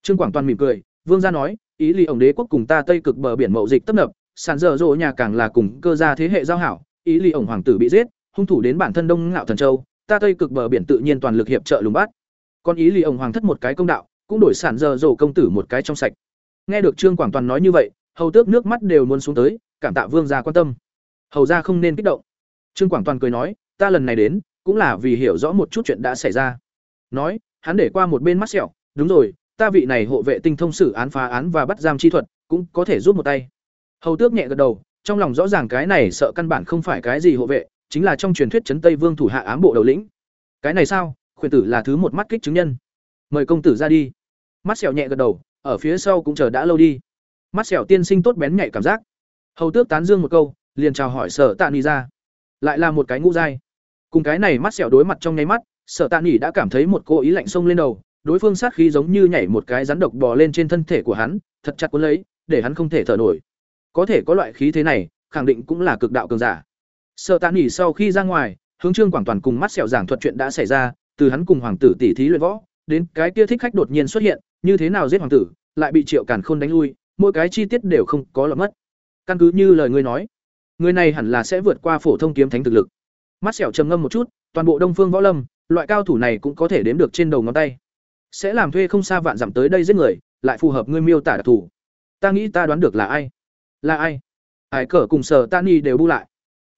Trương Quảng Toàn mỉm cười, vương gia nói, ý lý ổng đế quốc cùng ta Tây cực bờ biển mậu dịch tấp nập, sàn dở dỗ nhà càng là cùng cơ gia thế hệ giao hảo, ý lý ổng hoàng tử bị giết, hung thủ đến bản thân Đông Ngạo Thần Châu, ta Tây cực bờ biển tự nhiên toàn lực hiệp trợ lùng bắt con ý lì ổng hoàng thất một cái công đạo, cũng đổi sản dở dỗ công tử một cái trong sạch. Nghe được Trương Quảng Toàn nói như vậy, hầu tước nước mắt đều muốn xuống tới, cảm tạ vương gia quan tâm. Hầu gia không nên kích động. Trương Quảng Toàn cười nói, ta lần này đến, cũng là vì hiểu rõ một chút chuyện đã xảy ra. Nói, hắn để qua một bên mắt sẹo, đúng rồi, ta vị này hộ vệ tinh thông xử án phá án và bắt giam chi thuật, cũng có thể giúp một tay. Hầu tước nhẹ gật đầu, trong lòng rõ ràng cái này sợ căn bản không phải cái gì hộ vệ, chính là trong truyền thuyết trấn Tây Vương thủ hạ ám bộ đầu lĩnh. Cái này sao? Khuyển tử là thứ một mắt kích chứng nhân. Mời công tử ra đi. Mắt sẹo nhẹ gật đầu, ở phía sau cũng chờ đã lâu đi. Mắt sẹo tiên sinh tốt bén nhạy cảm giác. Hầu tước tán dương một câu, liền chào hỏi Sở Tạ Nghị ra. Lại là một cái ngũ giai. Cùng cái này mắt sẹo đối mặt trong nháy mắt, Sở Tạ Nghị đã cảm thấy một cô ý lạnh sông lên đầu, đối phương sát khí giống như nhảy một cái rắn độc bò lên trên thân thể của hắn, thật chặt cuốn lấy, để hắn không thể thở nổi. Có thể có loại khí thế này, khẳng định cũng là cực đạo cường giả. Sở Tạ Nghị sau khi ra ngoài, hướng Trương Quảng Toàn cùng mắt sẹo giảng thuật chuyện đã xảy ra, từ hắn cùng hoàng tử tỷ thí luyện võ, đến cái kia thích khách đột nhiên xuất hiện, như thế nào giết hoàng tử, lại bị Triệu Càn Khôn đánh lui, mỗi cái chi tiết đều không có lọt mất. Căn cứ như lời ngươi nói, người này hẳn là sẽ vượt qua phổ thông kiếm thánh thực lực. Mắt sẹo trầm ngâm một chút, toàn bộ Đông Phương Võ Lâm, loại cao thủ này cũng có thể đếm được trên đầu ngón tay. Sẽ làm thuê không xa vạn dặm tới đây giết người, lại phù hợp ngươi miêu tả đặc thủ. Ta nghĩ ta đoán được là ai. Là ai? Ải Cở cùng Sở Tani đều bu lại.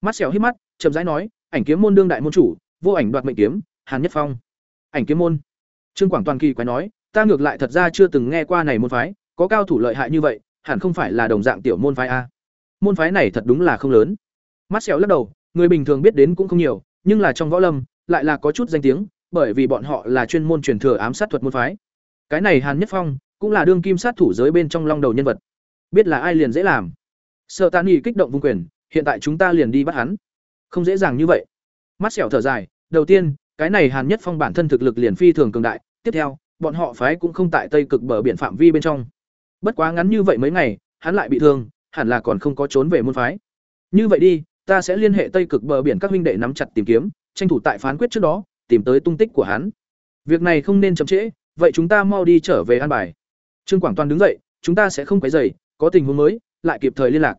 Mắt sẹo hít mắt, chậm rãi nói, ảnh kiếm môn đương đại môn chủ, vô ảnh đoạt mệnh kiếm, Hàn Nhất Phong. Ảnh kiếm môn. Trương Quảng Toàn kỳ quái nói, ta ngược lại thật ra chưa từng nghe qua này môn phái, có cao thủ lợi hại như vậy, hẳn không phải là đồng dạng tiểu môn phái a. Môn phái này thật đúng là không lớn. Mắt sẹo lắc đầu, người bình thường biết đến cũng không nhiều, nhưng là trong võ lâm lại là có chút danh tiếng, bởi vì bọn họ là chuyên môn truyền thừa ám sát thuật môn phái. Cái này Hàn Nhất Phong cũng là đương kim sát thủ giới bên trong long đầu nhân vật. Biết là ai liền dễ làm. Sợ Tán Nghị kích động vung quyền, hiện tại chúng ta liền đi bắt hắn. Không dễ dàng như vậy. Mắt sẹo thở dài, đầu tiên, cái này Hàn Nhất Phong bản thân thực lực liền phi thường cường đại, tiếp theo, bọn họ phái cũng không tại Tây Cực bờ biển phạm vi bên trong. Bất quá ngắn như vậy mấy ngày, hắn lại bị thương, hẳn là còn không có trốn về môn phái. Như vậy đi, ta sẽ liên hệ Tây Cực bờ biển các huynh đệ nắm chặt tìm kiếm, tranh thủ tại phán quyết trước đó, tìm tới tung tích của hắn. Việc này không nên chậm trễ, vậy chúng ta mau đi trở về an bài. Trương Quảng Toàn đứng dậy, chúng ta sẽ không quấy rầy, có tình huống mới, lại kịp thời liên lạc.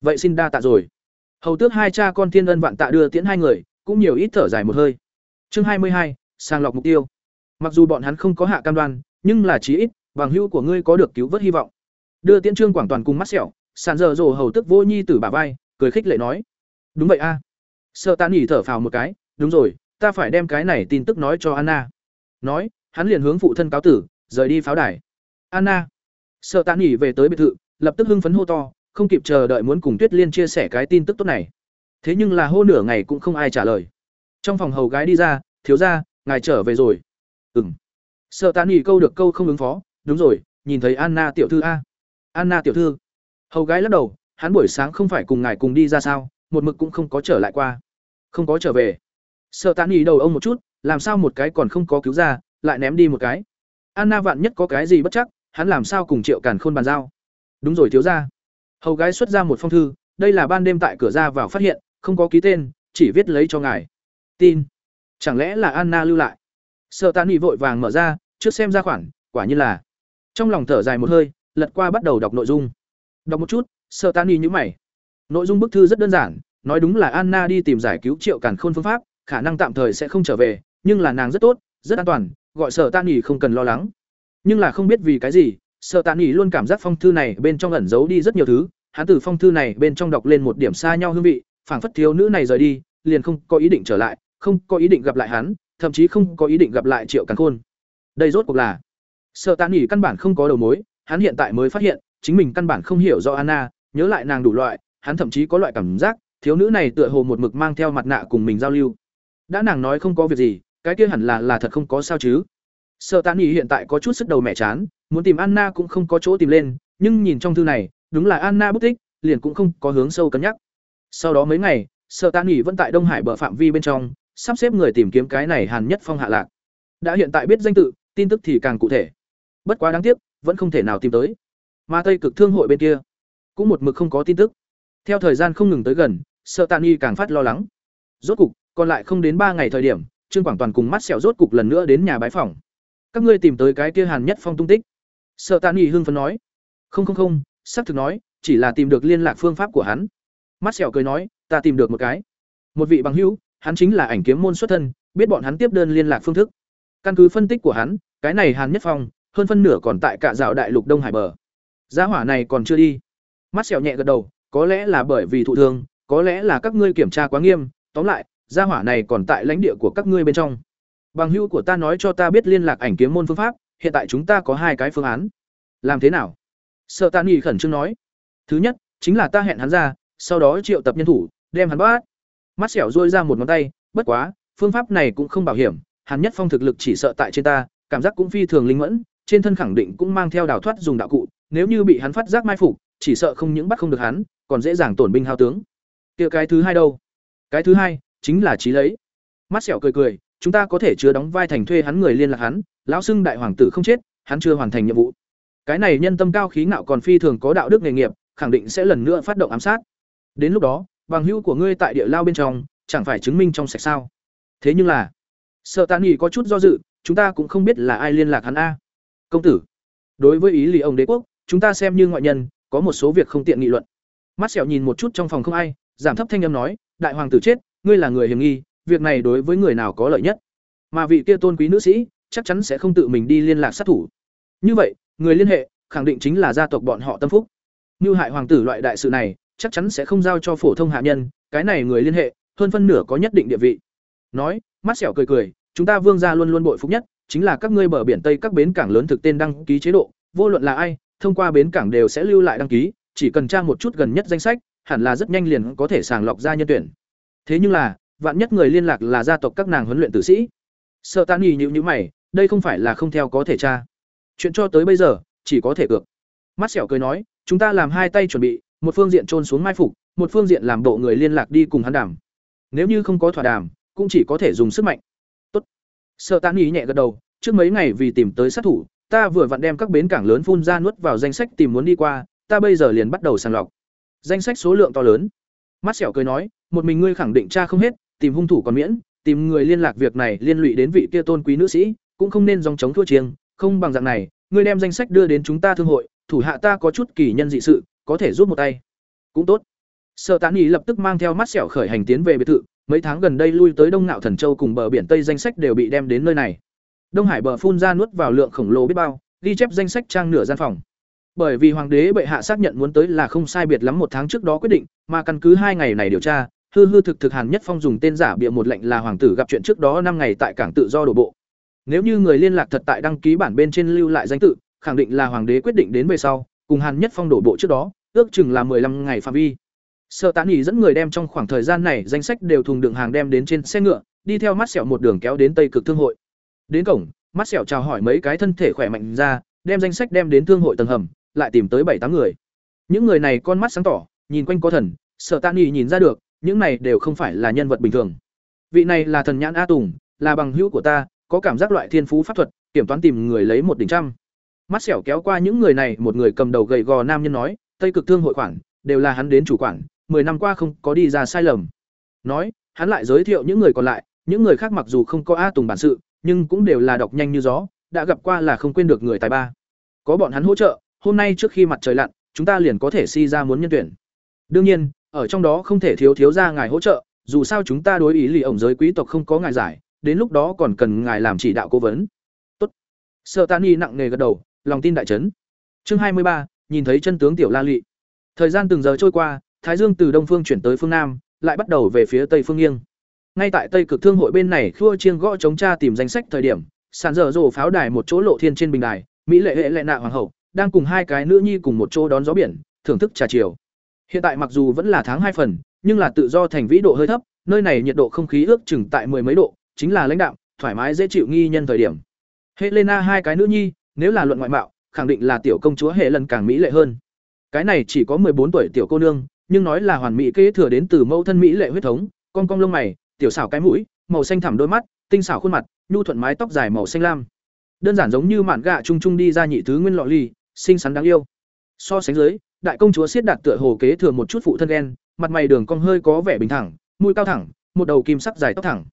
Vậy xin đa tạ rồi. Hầu tước hai cha con thiên ân vạn tạ đưa tiễn hai người, cũng nhiều ít thở dài một hơi. Chương hai mươi hai, sàng lọc mục tiêu. Mặc dù bọn hắn không có hạ cam đoan, nhưng là chí ít, bằng hữu của ngươi có được cứu vớt hy vọng. Đưa tiễn Trương Quảng Toàn cùng mắt sẹo, sàn giờ rồ hầu tức vô nhi tử bà vai, cười khích lệ nói: "Đúng vậy a." Sợ Tạ nhỉ thở phào một cái, "Đúng rồi, ta phải đem cái này tin tức nói cho Anna." Nói, hắn liền hướng phụ thân cáo tử, rời đi pháo đài. "Anna." Sợ Tạ nhỉ về tới biệt thự, lập tức hưng phấn hô to, không kịp chờ đợi muốn cùng Tuyết Liên chia sẻ cái tin tức tốt này. Thế nhưng là hô nửa ngày cũng không ai trả lời. Trong phòng hầu gái đi ra, "Thiếu gia, ngài trở về rồi." ừng Sợ tàn nhỉ câu được câu không ứng phó, "Đúng rồi, nhìn thấy Anna tiểu thư a." "Anna tiểu thư?" Hầu gái lắc đầu, hắn buổi sáng không phải cùng ngài cùng đi ra sao, một mực cũng không có trở lại qua. Không có trở về. Sợ tàn nghỉ đầu ông một chút, làm sao một cái còn không có cứu ra, lại ném đi một cái. Anna vạn nhất có cái gì bất chắc, hắn làm sao cùng Triệu Càn Khôn bàn giao. Đúng rồi thiếu gia. Hầu gái xuất ra một phong thư, đây là ban đêm tại cửa ra vào phát hiện, không có ký tên, chỉ viết lấy cho ngài. Tin. Chẳng lẽ là Anna lưu lại? Sợ tàn ý vội vàng mở ra, trước xem ra khoản, quả nhiên là trong lòng thở dài một hơi lật qua bắt đầu đọc nội dung đọc một chút sợ tàn y nhữ mày nội dung bức thư rất đơn giản nói đúng là anna đi tìm giải cứu triệu càn khôn phương pháp khả năng tạm thời sẽ không trở về nhưng là nàng rất tốt rất an toàn gọi sở tàn y không cần lo lắng nhưng là không biết vì cái gì sở tàn y luôn cảm giác phong thư này bên trong ẩn giấu đi rất nhiều thứ hắn từ phong thư này bên trong đọc lên một điểm xa nhau hương vị phảng phất thiếu nữ này rời đi liền không có ý định trở lại không có ý định gặp lại hắn, thậm chí không có ý định gặp lại triệu càn khôn. Đây rốt cuộc là, sợ tạ nghỉ căn bản không có đầu mối, hắn hiện tại mới phát hiện, chính mình căn bản không hiểu do anna, nhớ lại nàng đủ loại, hắn thậm chí có loại cảm giác, thiếu nữ này tựa hồ một mực mang theo mặt nạ cùng mình giao lưu. Đã nàng nói không có việc gì, cái kia hẳn là là thật không có sao chứ. Sợ tạ nghỉ hiện tại có chút sức đầu mẹ chán, muốn tìm anna cũng không có chỗ tìm lên, nhưng nhìn trong thư này, đúng là anna bút tích, liền cũng không có hướng sâu cân nhắc. Sau đó mấy ngày, sợ tạ nghỉ vẫn tại đông hải bờ phạm vi bên trong sắp xếp người tìm kiếm cái này hàn nhất phong hạ lạc. Đã hiện tại biết danh tự, tin tức thì càng cụ thể. Bất quá đáng tiếc, vẫn không thể nào tìm tới. Mà tây cực thương hội bên kia, cũng một mực không có tin tức. Theo thời gian không ngừng tới gần, sợ tạ nghi càng phát lo lắng. Rốt cục, còn lại không đến ba ngày thời điểm, trương quảng toàn cùng mắt sẹo rốt cục lần nữa đến nhà bái phòng các ngươi tìm tới cái kia hàn nhất phong tung tích. Sợ tạ nghi hưng phấn nói. Không không không, xác thực nói, chỉ là tìm được liên lạc phương pháp của hắn. Mắt sẹo cười nói, ta tìm được một cái. Một vị bằng hữu hắn chính là ảnh kiếm môn xuất thân, biết bọn hắn tiếp đơn liên lạc phương thức. Căn cứ phân tích của hắn, cái này hàn nhất phong, hơn phân nửa còn tại cả dạo đại lục đông hải bờ. Gia hỏa này còn chưa đi. Mắt sẹo nhẹ gật đầu, có lẽ là bởi vì thụ thương, có lẽ là các ngươi kiểm tra quá nghiêm, tóm lại, gia hỏa này còn tại lãnh địa của các ngươi bên trong. Bằng hữu của ta nói cho ta biết liên lạc ảnh kiếm môn phương pháp, hiện tại chúng ta có hai cái phương án. Làm thế nào? Sợ ta nghi khẩn trương nói. Thứ nhất, chính là ta hẹn hắn ra, sau đó triệu tập nhân thủ, đem hắn bắt mắt xẻo dôi ra một ngón tay, bất quá, phương pháp này cũng không bảo hiểm hắn nhất phong thực lực chỉ sợ tại trên ta, cảm giác cũng phi thường linh mẫn, trên thân khẳng định cũng mang theo đào thoát dùng đạo cụ, nếu như bị hắn phát giác mai phục, chỉ sợ không những bắt không được hắn, còn dễ dàng tổn binh hao tướng. Kia cái thứ hai đâu? Cái thứ hai, chính là trí lấy. Mắt sẹo cười cười, chúng ta có thể chứa đóng vai thành thuê hắn người liên lạc hắn, lão xưng đại hoàng tử không chết, hắn chưa hoàn thành nhiệm vụ. Cái này nhân tâm cao khí ngạo còn phi thường có đạo đức nghề nghiệp, khẳng định sẽ lần nữa phát động ám sát. Đến lúc đó bằng hữu của ngươi tại địa lao bên trong, chẳng phải chứng minh trong sạch sao? Thế nhưng là, sợ tạ nghỉ có chút do dự, chúng ta cũng không biết là ai liên lạc hắn a. Công tử, đối với ý lý ông đế quốc, chúng ta xem như ngoại nhân, có một số việc không tiện nghị luận. Mắt sẹo nhìn một chút trong phòng không ai, giảm thấp thanh âm nói, đại hoàng tử chết, ngươi là người hiểm nghi, việc này đối với người nào có lợi nhất? Mà vị kia tôn quý nữ sĩ, chắc chắn sẽ không tự mình đi liên lạc sát thủ. Như vậy, người liên hệ, khẳng định chính là gia tộc bọn họ tâm phúc. Như hại hoàng tử loại đại sự này chắc chắn sẽ không giao cho phổ thông hạ nhân, cái này người liên hệ, hơn phân nửa có nhất định địa vị. Nói, mắt sẹo cười cười, chúng ta vương gia luôn luôn bội phục nhất, chính là các ngươi bờ biển tây các bến cảng lớn thực tên đăng ký chế độ, vô luận là ai, thông qua bến cảng đều sẽ lưu lại đăng ký, chỉ cần tra một chút gần nhất danh sách, hẳn là rất nhanh liền có thể sàng lọc ra nhân tuyển. Thế nhưng là, vạn nhất người liên lạc là gia tộc các nàng huấn luyện tử sĩ. Sợ tan nhì nhíu nhíu mày, đây không phải là không theo có thể tra. Chuyện cho tới bây giờ, chỉ có thể cược. Mắt xẻo cười nói, chúng ta làm hai tay chuẩn bị một phương diện trôn xuống mai phục, một phương diện làm bộ người liên lạc đi cùng hắn đàm. Nếu như không có thỏa đàm, cũng chỉ có thể dùng sức mạnh. Tốt. Sợ tán ý nhẹ gật đầu, trước mấy ngày vì tìm tới sát thủ, ta vừa vặn đem các bến cảng lớn phun ra nuốt vào danh sách tìm muốn đi qua, ta bây giờ liền bắt đầu sàng lọc. Danh sách số lượng to lớn. Mắt xẻo cười nói, một mình ngươi khẳng định cha không hết, tìm hung thủ còn miễn, tìm người liên lạc việc này liên lụy đến vị kia tôn quý nữ sĩ, cũng không nên dòng chống thua chiêng, không bằng dạng này, ngươi đem danh sách đưa đến chúng ta thương hội, thủ hạ ta có chút kỳ nhân dị sự có thể giúp một tay. Cũng tốt. Sợ tán ý lập tức mang theo mắt sẹo khởi hành tiến về biệt thự, mấy tháng gần đây lui tới đông nạo thần châu cùng bờ biển tây danh sách đều bị đem đến nơi này. Đông hải bờ phun ra nuốt vào lượng khổng lồ biết bao, ghi chép danh sách trang nửa gian phòng. Bởi vì hoàng đế bệ hạ xác nhận muốn tới là không sai biệt lắm một tháng trước đó quyết định, mà căn cứ hai ngày này điều tra, hư hư thực thực hàn nhất phong dùng tên giả bịa một lệnh là hoàng tử gặp chuyện trước đó năm ngày tại cảng tự do đổ bộ. Nếu như người liên lạc thật tại đăng ký bản bên trên lưu lại danh tự, khẳng định là hoàng đế quyết định đến về sau cùng hàn nhất phong đổ bộ trước đó, ước chừng là 15 ngày phạm vi. Sở tán Nghị dẫn người đem trong khoảng thời gian này danh sách đều thùng đựng hàng đem đến trên xe ngựa, đi theo mắt sẹo một đường kéo đến tây cực thương hội. Đến cổng, mắt sẹo chào hỏi mấy cái thân thể khỏe mạnh ra, đem danh sách đem đến thương hội tầng hầm, lại tìm tới bảy tám người. Những người này con mắt sáng tỏ, nhìn quanh có thần, sở tán Nghị nhìn ra được, những này đều không phải là nhân vật bình thường. Vị này là thần nhãn a tùng, là bằng hữu của ta, có cảm giác loại thiên phú pháp thuật, kiểm toán tìm người lấy một đỉnh trăm mắt sẹo kéo qua những người này, một người cầm đầu gầy gò nam nhân nói, tây cực thương hội khoản, đều là hắn đến chủ quản, mười năm qua không có đi ra sai lầm. Nói, hắn lại giới thiệu những người còn lại, những người khác mặc dù không có a tùng bản sự, nhưng cũng đều là đọc nhanh như gió, đã gặp qua là không quên được người tài ba. Có bọn hắn hỗ trợ, hôm nay trước khi mặt trời lặn, chúng ta liền có thể si ra muốn nhân tuyển. Đương nhiên, ở trong đó không thể thiếu thiếu ra ngài hỗ trợ, dù sao chúng ta đối ý lì ổng giới quý tộc không có ngài giải, đến lúc đó còn cần ngài làm chỉ đạo cố vấn. Tốt. Sợ tani nặng nề gật đầu lòng tin đại trấn chương hai mươi ba, nhìn thấy chân tướng tiểu la lị thời gian từng giờ trôi qua, thái dương từ đông phương chuyển tới phương nam, lại bắt đầu về phía tây phương nghiêng. Ngay tại tây cực thương hội bên này khua chiêng gõ chống cha tìm danh sách thời điểm, sàn dở rồ pháo đài một chỗ lộ thiên trên bình đài, mỹ lệ hệ lệ nạ hoàng hậu, đang cùng hai cái nữ nhi cùng một chỗ đón gió biển, thưởng thức trà chiều. Hiện tại mặc dù vẫn là tháng hai phần, nhưng là tự do thành vĩ độ hơi thấp, nơi này nhiệt độ không khí ước chừng tại mười mấy độ, chính là lãnh đạo, thoải mái dễ chịu nghi nhân thời điểm. Helena hai cái nữ nhi nếu là luận ngoại mạo, khẳng định là tiểu công chúa hệ lần càng mỹ lệ hơn. Cái này chỉ có bốn tuổi tiểu cô nương, nhưng nói là hoàn mỹ kế thừa đến từ mẫu thân mỹ lệ huyết thống, con cong lông mày, tiểu xảo cái mũi, màu xanh thẳm đôi mắt, tinh xảo khuôn mặt, nhu thuận mái tóc dài màu xanh lam. Đơn giản giống như mạn gạ trung trung đi ra nhị thứ nguyên lọ ly, xinh xắn đáng yêu. So sánh dưới, đại công chúa siết đạt tựa hồ kế thừa một chút phụ thân đen mặt mày đường cong hơi có vẻ bình thẳng, mũi cao thẳng, một đầu kim sắc dài tóc thẳng.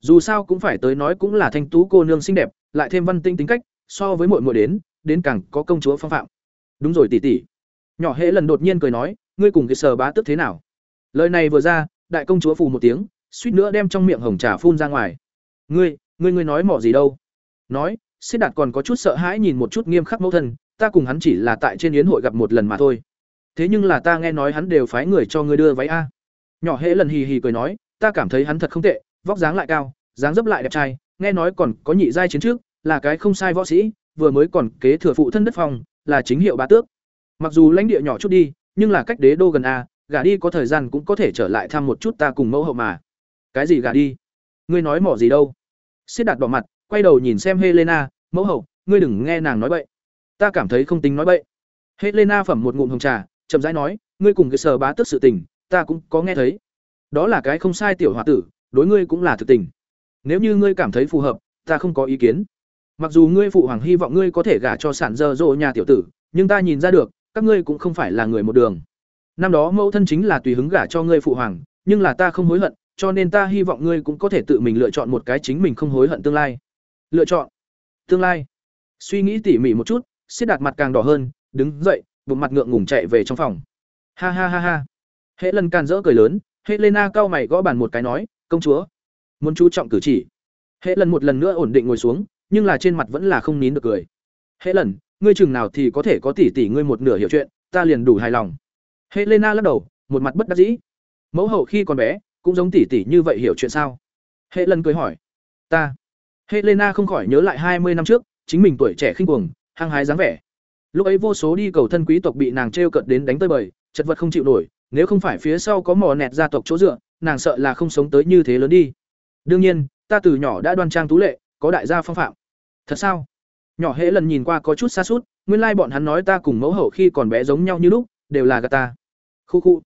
Dù sao cũng phải tới nói cũng là thanh tú cô nương xinh đẹp, lại thêm văn tinh tính cách so với muội muội đến đến càng có công chúa phong phạm. Đúng rồi, tỷ tỷ. Nhỏ hễ lần đột nhiên cười nói, ngươi cùng cái sờ bá tức thế nào? Lời này vừa ra, đại công chúa phù một tiếng, suýt nữa đem trong miệng hồng trà phun ra ngoài. Ngươi ngươi ngươi nói mỏ gì đâu? Nói, xích đạt còn có chút sợ hãi nhìn một chút nghiêm khắc mẫu thân, ta cùng hắn chỉ là tại trên yến hội gặp một lần mà thôi. Thế nhưng là ta nghe nói hắn đều phái người cho ngươi đưa váy a. Nhỏ hễ lần hì hì cười nói, ta cảm thấy hắn thật không tệ, vóc dáng lại cao, dáng dấp lại đẹp trai, nghe nói còn có nhị giai chiến trước là cái không sai võ sĩ, vừa mới còn kế thừa phụ thân đất phòng là chính hiệu bá tước. Mặc dù lãnh địa nhỏ chút đi, nhưng là cách đế đô gần a, gả đi có thời gian cũng có thể trở lại thăm một chút ta cùng mẫu hậu mà. Cái gì gả đi? Ngươi nói mỏ gì đâu? Xiết đạt đỏ mặt, quay đầu nhìn xem helena, mẫu hậu, ngươi đừng nghe nàng nói bậy. Ta cảm thấy không tính nói bậy. Helena phẩm một ngụm hồng trà, chậm rãi nói, ngươi cùng cái sở bá tước sự tình, ta cũng có nghe thấy. Đó là cái không sai tiểu hòa tử, đối ngươi cũng là thực tình. Nếu như ngươi cảm thấy phù hợp, ta không có ý kiến mặc dù ngươi phụ hoàng hy vọng ngươi có thể gả cho sản dơ dỗ nhà tiểu tử, nhưng ta nhìn ra được, các ngươi cũng không phải là người một đường. Năm đó mẫu thân chính là tùy hứng gả cho ngươi phụ hoàng, nhưng là ta không hối hận, cho nên ta hy vọng ngươi cũng có thể tự mình lựa chọn một cái chính mình không hối hận tương lai. Lựa chọn. Tương lai. Suy nghĩ tỉ mỉ một chút xiết đạt mặt càng đỏ hơn, đứng dậy, bụng mặt ngượng ngùng chạy về trong phòng. Ha ha ha ha. Hệ lần can dỡ cười lớn hệ helena cao mày gõ bàn một cái nói, công chúa, muốn chú trọng cử chỉ. Hệ lần một lần nữa ổn định ngồi xuống nhưng là trên mặt vẫn là không nín được cười. Hễ lần ngươi chừng nào thì có thể có tỷ tỷ ngươi một nửa hiểu chuyện, ta liền đủ hài lòng. Helena lắc đầu, một mặt bất đắc dĩ. Mẫu hậu khi còn bé, cũng giống tỷ tỷ như vậy hiểu chuyện sao? Hệ lần cười hỏi. Ta. Helena không khỏi nhớ lại hai mươi năm trước, chính mình tuổi trẻ khinh cuồng, hăng hái dáng vẻ. Lúc ấy vô số đi cầu thân quý tộc bị nàng t r e o đến đánh tơi bời, chật vật không chịu nổi, nếu không phải phía sau có mò nẹt gia tộc chỗ dựa, nàng sợ là không sống tới như thế lớn đi. Đương nhiên, ta từ nhỏ đã đoan trang tú lệ, có đại gia phong phạm thật sao? Nhỏ hễ lần nhìn qua có chút xa suốt, nguyên lai bọn hắn nói ta cùng mẫu hậu khi còn bé giống nhau như lúc, đều là gà ta. Khu khu.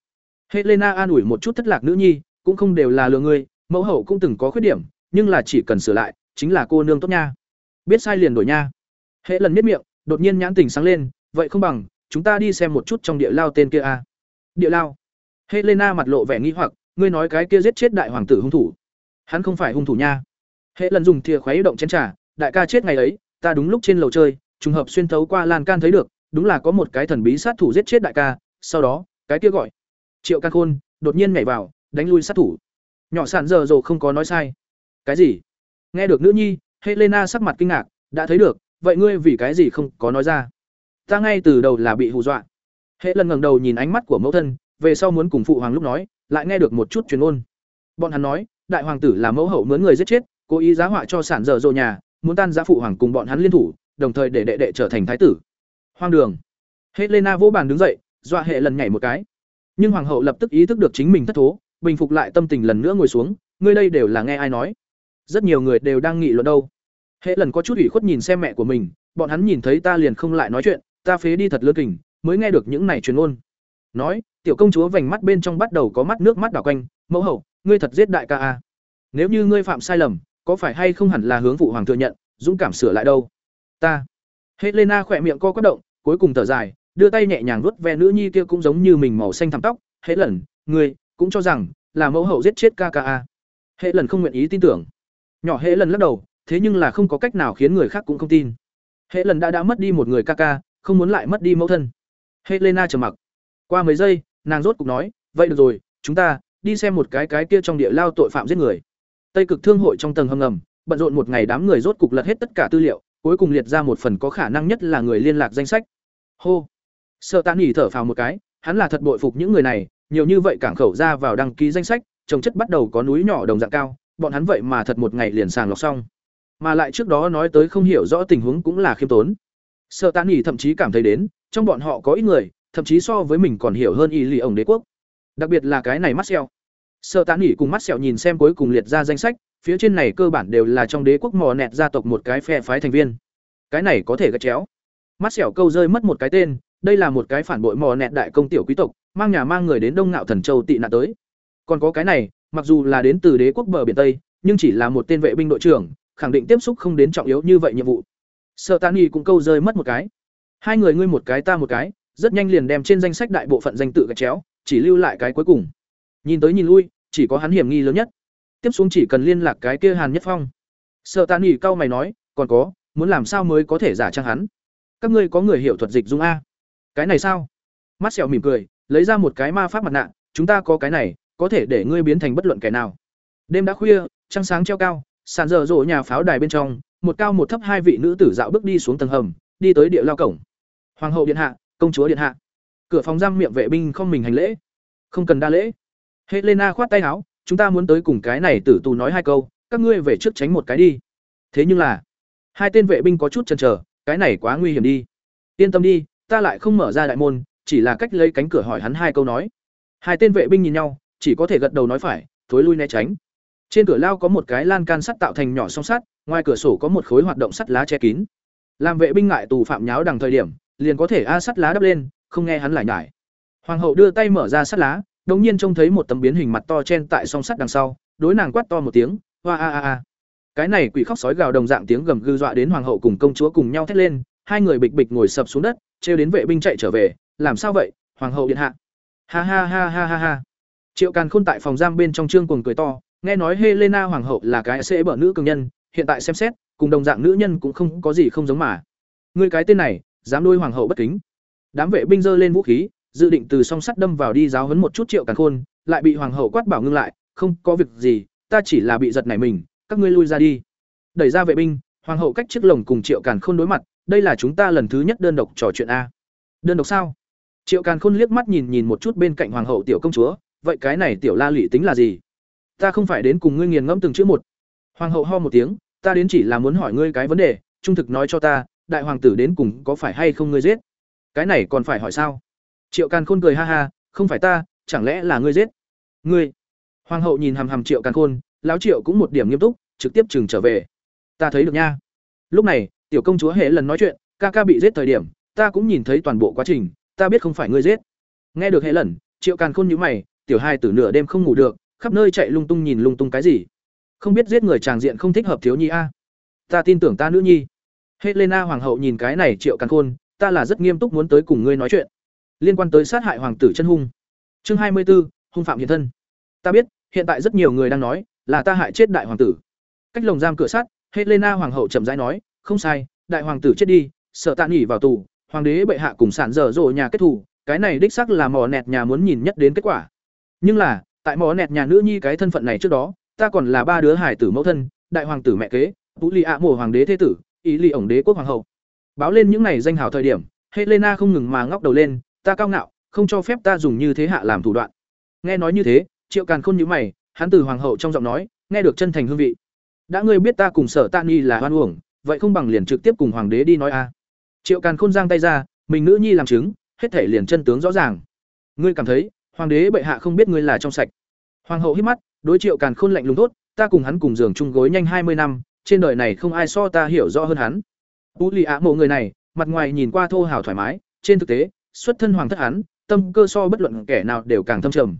Helena an ủi một chút thất lạc nữ nhi, cũng không đều là lừa ngươi mẫu hậu cũng từng có khuyết điểm, nhưng là chỉ cần sửa lại, chính là cô nương tốt nha. Biết sai liền đổi nha. Hễ lần miết miệng, đột nhiên nhãn tình sáng lên, vậy không bằng, chúng ta đi xem một chút trong địa lao tên kia a. Địa lao. Helena mặt lộ vẻ nghi hoặc, ngươi nói cái kia giết chết đại hoàng tử hung thủ. Hắn không phải hung thủ nha. Hệ lần dùng thìa khuấy động chén trà đại ca chết ngày ấy, ta đúng lúc trên lầu chơi, trùng hợp xuyên thấu qua lan can thấy được, đúng là có một cái thần bí sát thủ giết chết đại ca, sau đó, cái kia gọi. Triệu ca khôn, đột nhiên nhảy vào, đánh lui sát thủ. Nhỏ sản giờ dồ không có nói sai. Cái gì? Nghe được nữ nhi, helena sắc mặt kinh ngạc, đã thấy được, vậy ngươi vì cái gì không có nói ra? Ta ngay từ đầu là bị hù dọa. Hệ lần ngẩng đầu nhìn ánh mắt của mẫu thân, về sau muốn cùng phụ hoàng lúc nói, lại nghe được một chút truyền ôn bọn hắn nói, đại hoàng tử là mẫu hậu mướn người giết chết, cố ý giá họa cho sản dở dồ nhà muốn tan giã phụ hoàng cùng bọn hắn liên thủ, đồng thời để đệ đệ trở thành thái tử. Hoang đường. Helena vỗ bàn đứng dậy, dọa hệ lần nhảy một cái. Nhưng hoàng hậu lập tức ý thức được chính mình thất thố, bình phục lại tâm tình lần nữa ngồi xuống. Ngươi đây đều là nghe ai nói? Rất nhiều người đều đang nghị luận đâu. Hệ lần có chút ủy khuất nhìn xem mẹ của mình, bọn hắn nhìn thấy ta liền không lại nói chuyện, ta phế đi thật lơ kình, mới nghe được những này truyền ôn nói, tiểu công chúa vành mắt bên trong bắt đầu có mắt nước mắt đảo quanh, mẫu hậu, ngươi thật giết đại ca a. Nếu như ngươi phạm sai lầm có phải hay không hẳn là hướng phụ hoàng thừa nhận dũng cảm sửa lại đâu ta helena khỏe miệng co quất động cuối cùng thở dài đưa tay nhẹ nhàng vuốt ve nữ nhi kia cũng giống như mình màu xanh thẳm tóc hễ lần người cũng cho rằng là mẫu hậu giết chết kka hễ hệ lần không nguyện ý tin tưởng nhỏ hệ lần lắc đầu thế nhưng là không có cách nào khiến người khác cũng không tin hệ lần đã đã mất đi một người kaka không muốn lại mất đi mẫu thân. Helena trầm mặc. Qua mấy giây, nàng rốt cục nói, "Vậy được rồi, chúng ta đi xem một cái cái kia trong địa lao tội phạm giết người." Tây Cực Thương hội trong tầng hầm ngầm, bận rộn một ngày đám người rốt cục lật hết tất cả tư liệu, cuối cùng liệt ra một phần có khả năng nhất là người liên lạc danh sách. Hô. Sở Tạ Nghị thở phào một cái, hắn là thật bội phục những người này, nhiều như vậy cảng khẩu ra vào đăng ký danh sách, trồng chất bắt đầu có núi nhỏ đồng dạng cao, bọn hắn vậy mà thật một ngày liền sàng lọc xong. Mà lại trước đó nói tới không hiểu rõ tình huống cũng là khiêm tốn. Sở Tạ Nghị thậm chí cảm thấy đến, trong bọn họ có ít người, thậm chí so với mình còn hiểu hơn y lì ổng đế quốc. Đặc biệt là cái này Marcel. Sợ Tạ Nghị cùng mắt sẹo nhìn xem cuối cùng liệt ra danh sách, phía trên này cơ bản đều là trong đế quốc mò nẹt gia tộc một cái phe phái thành viên. Cái này có thể gật chéo. Mắt sẹo câu rơi mất một cái tên, đây là một cái phản bội mò nẹt đại công tiểu quý tộc, mang nhà mang người đến Đông Ngạo Thần Châu tị nạn tới. Còn có cái này, mặc dù là đến từ đế quốc bờ biển Tây, nhưng chỉ là một tên vệ binh đội trưởng, khẳng định tiếp xúc không đến trọng yếu như vậy nhiệm vụ. Sở Tani cũng câu rơi mất một cái. Hai người ngươi một cái ta một cái, rất nhanh liền đem trên danh sách đại bộ phận danh tự gạch chéo, chỉ lưu lại cái cuối cùng. Nhìn tới nhìn lui, chỉ có hắn hiểm nghi lớn nhất. Tiếp xuống chỉ cần liên lạc cái kia Hàn Nhất Phong. sợ tàn nghỉ cau mày nói, còn có, muốn làm sao mới có thể giả trang hắn? Các ngươi có người hiểu thuật dịch dung a? Cái này sao? Mắt sẹo mỉm cười, lấy ra một cái ma pháp mặt nạ, chúng ta có cái này, có thể để ngươi biến thành bất luận kẻ nào. Đêm đã khuya, trăng sáng treo cao, sàn dở rộ nhà pháo đài bên trong, một cao một thấp hai vị nữ tử dạo bước đi xuống tầng hầm, đi tới địa lao cổng. Hoàng hậu điện hạ, công chúa điện hạ. Cửa phòng giam miệng vệ binh không mình hành lễ. Không cần đa lễ. Helena khoát tay áo, chúng ta muốn tới cùng cái này tử tù nói hai câu, các ngươi về trước tránh một cái đi. Thế nhưng là, hai tên vệ binh có chút chần chờ, cái này quá nguy hiểm đi. Yên tâm đi, ta lại không mở ra đại môn, chỉ là cách lấy cánh cửa hỏi hắn hai câu nói. Hai tên vệ binh nhìn nhau, chỉ có thể gật đầu nói phải, thối lui né tránh. Trên cửa lao có một cái lan can sắt tạo thành nhỏ song sắt, ngoài cửa sổ có một khối hoạt động sắt lá che kín. Làm vệ binh ngại tù phạm nháo đằng thời điểm, liền có thể a sắt lá đắp lên, không nghe hắn lại nhải. Hoàng hậu đưa tay mở ra sắt lá, đột nhiên trông thấy một tấm biến hình mặt to chen tại song sắt đằng sau, đối nàng quát to một tiếng, "Oa a a a." Cái này quỷ khóc sói gào đồng dạng tiếng gầm gừ dọa đến hoàng hậu cùng công chúa cùng nhau thét lên, hai người bịch bịch ngồi sập xuống đất, trêu đến vệ binh chạy trở về, "Làm sao vậy, hoàng hậu điện hạ?" Ha ha ha ha ha ha. Triệu Càn Khôn tại phòng giam bên trong trương cuồng cười to, nghe nói Helena hoàng hậu là cái sẽ bở nữ cường nhân, hiện tại xem xét, cùng đồng dạng nữ nhân cũng không có gì không giống mà. Ngươi cái tên này, dám đối hoàng hậu bất kính. Đám vệ binh giơ lên vũ khí, dự định từ song sắt đâm vào đi giáo huấn một chút Triệu Càn Khôn, lại bị hoàng hậu quát bảo ngưng lại, "Không, có việc gì, ta chỉ là bị giật nảy mình, các ngươi lui ra đi." Đẩy ra vệ binh, hoàng hậu cách chiếc lồng cùng Triệu Càn Khôn đối mặt, đây là chúng ta lần thứ nhất đơn độc trò chuyện a. Đơn độc sao? Triệu Càn Khôn liếc mắt nhìn nhìn một chút bên cạnh hoàng hậu tiểu công chúa, vậy cái này tiểu La lụy tính là gì? Ta không phải đến cùng ngươi nghiền ngẫm từng chữ một. Hoàng hậu ho một tiếng, ta đến chỉ là muốn hỏi ngươi cái vấn đề, trung thực nói cho ta, đại hoàng tử đến cùng có phải hay không ngươi giết? Cái này còn phải hỏi sao? Triệu Càn Khôn cười ha ha, không phải ta, chẳng lẽ là ngươi giết? Ngươi? Hoàng hậu nhìn hằm hằm Triệu Càn Khôn, lão Triệu cũng một điểm nghiêm túc, trực tiếp trừng trở về. Ta thấy được nha. Lúc này, tiểu công chúa hệ lần nói chuyện, ca ca bị giết thời điểm, ta cũng nhìn thấy toàn bộ quá trình, ta biết không phải ngươi giết. Nghe được hệ lần, Triệu Càn Khôn nhíu mày, tiểu hai tử nửa đêm không ngủ được, khắp nơi chạy lung tung nhìn lung tung cái gì không biết giết người chàng diện không thích hợp thiếu nhi a ta tin tưởng ta nữ nhi helena hoàng hậu nhìn cái này triệu càn khôn ta là rất nghiêm túc muốn tới cùng ngươi nói chuyện liên quan tới sát hại hoàng tử chân hung. Chương hai mươi 24, hung phạm hiện thân. Ta biết hiện tại rất nhiều người đang nói là ta hại chết đại hoàng tử. Cách lồng giam cửa sắt helena hoàng hậu chậm rãi nói không sai đại hoàng tử chết đi sợ tạ nghỉ vào tù hoàng đế bệ hạ cùng sản dở dội nhà kết thù cái này đích sắc là mò nẹt nhà muốn nhìn nhất đến kết quả. Nhưng là tại mỏ nẹt nhà nữ nhi cái thân phận này trước đó ta còn là ba đứa hải tử mẫu thân đại hoàng tử mẹ kế tú lì ạ mổ hoàng đế thế tử ý lì ổng đế quốc hoàng hậu. Báo lên những này danh hào thời điểm helena không ngừng mà ngóc đầu lên ta cao ngạo, không cho phép ta dùng như thế hạ làm thủ đoạn. Nghe nói như thế, triệu càn khôn nhữ mày, hắn từ hoàng hậu trong giọng nói, nghe được chân thành hương vị. Đã ngươi biết ta cùng sở tạ nhi là hoan uổng, vậy không bằng liền trực tiếp cùng hoàng đế đi nói a. Triệu càn khôn giang tay ra, mình nữ nhi làm chứng, hết thể liền chân tướng rõ ràng. Ngươi cảm thấy, hoàng đế bệ hạ không biết ngươi là trong sạch. Hoàng hậu hít mắt, đối triệu càn khôn lạnh lùng tốt, ta cùng hắn cùng giường chung gối nhanh hai mươi năm, trên đời này không ai so ta hiểu rõ hơn hắn. Tú lì ạ mộ người này, mặt ngoài nhìn qua thô hào thoải mái, trên thực tế xuất thân hoàng thất hắn tâm cơ so bất luận kẻ nào đều càng thâm trầm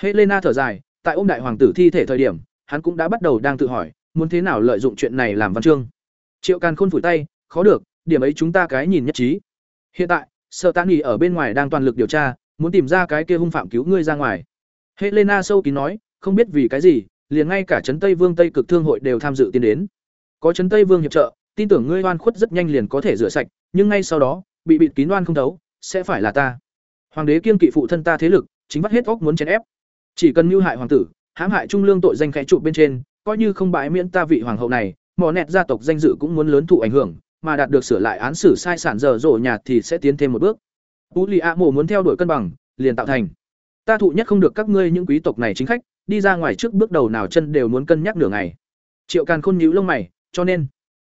helena thở dài tại ôm đại hoàng tử thi thể thời điểm hắn cũng đã bắt đầu đang tự hỏi muốn thế nào lợi dụng chuyện này làm văn chương triệu càn khôn phủi tay khó được điểm ấy chúng ta cái nhìn nhất trí hiện tại sở tạ nghỉ ở bên ngoài đang toàn lực điều tra muốn tìm ra cái kia hung phạm cứu ngươi ra ngoài. Helena sâu kín nói, không biết vì cái gì, liền ngay cả trấn Tây Vương Tây Cực Thương hội đều tham dự tiến đến. Có trấn Tây Vương hiệp trợ, tin tưởng ngươi oan khuất rất nhanh liền có thể rửa sạch, nhưng ngay sau đó, bị bịt kín đoan không thấu sẽ phải là ta. Hoàng đế kiên kỵ phụ thân ta thế lực, chính bắt hết óc muốn chèn ép. Chỉ cần mưu hại hoàng tử, hãm hại trung lương tội danh khẽ trụ bên trên, coi như không bãi miễn ta vị hoàng hậu này mỏ nẹt gia tộc danh dự cũng muốn lớn thụ ảnh hưởng, mà đạt được sửa lại án xử sai sản dở dỗ nhà thì sẽ tiến thêm một bước. Tú lì a mộ muốn theo đuổi cân bằng, liền tạo thành. Ta thụ nhất không được các ngươi những quý tộc này chính khách, đi ra ngoài trước bước đầu nào chân đều muốn cân nhắc nửa ngày. Triệu càn khôn nhíu lông mày, cho nên,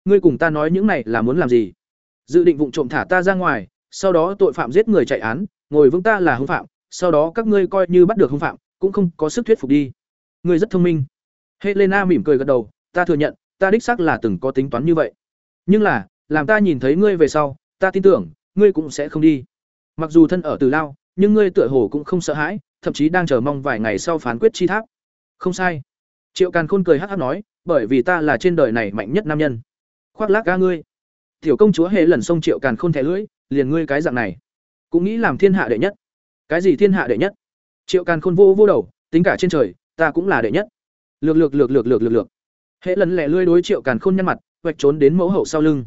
ngươi cùng ta nói những này là muốn làm gì? Dự định vụng trộm thả ta ra ngoài sau đó tội phạm giết người chạy án, ngồi vững ta là hung phạm, sau đó các ngươi coi như bắt được hung phạm, cũng không có sức thuyết phục đi. Ngươi rất thông minh. Helena mỉm cười gật đầu, ta thừa nhận, ta đích xác là từng có tính toán như vậy. Nhưng là, làm ta nhìn thấy ngươi về sau, ta tin tưởng, ngươi cũng sẽ không đi. Mặc dù thân ở từ lao, nhưng ngươi tựa hồ cũng không sợ hãi, thậm chí đang chờ mong vài ngày sau phán quyết chi tháp. Không sai. Triệu càn khôn cười hắc hắc nói, bởi vì ta là trên đời này mạnh nhất nam nhân. Khoác lác ca ngươi. Tiểu công chúa hệ lần sông triệu càn khôn thẻ lưỡi liền ngươi cái dạng này. Cũng nghĩ làm thiên hạ đệ nhất. Cái gì thiên hạ đệ nhất? Triệu càn khôn vô vô đầu, tính cả trên trời, ta cũng là đệ nhất. Lược lược lược lược lược lược lược. Hệ lần lẻ lươi đối triệu càn khôn nhăn mặt vạch trốn đến mẫu hậu sau lưng.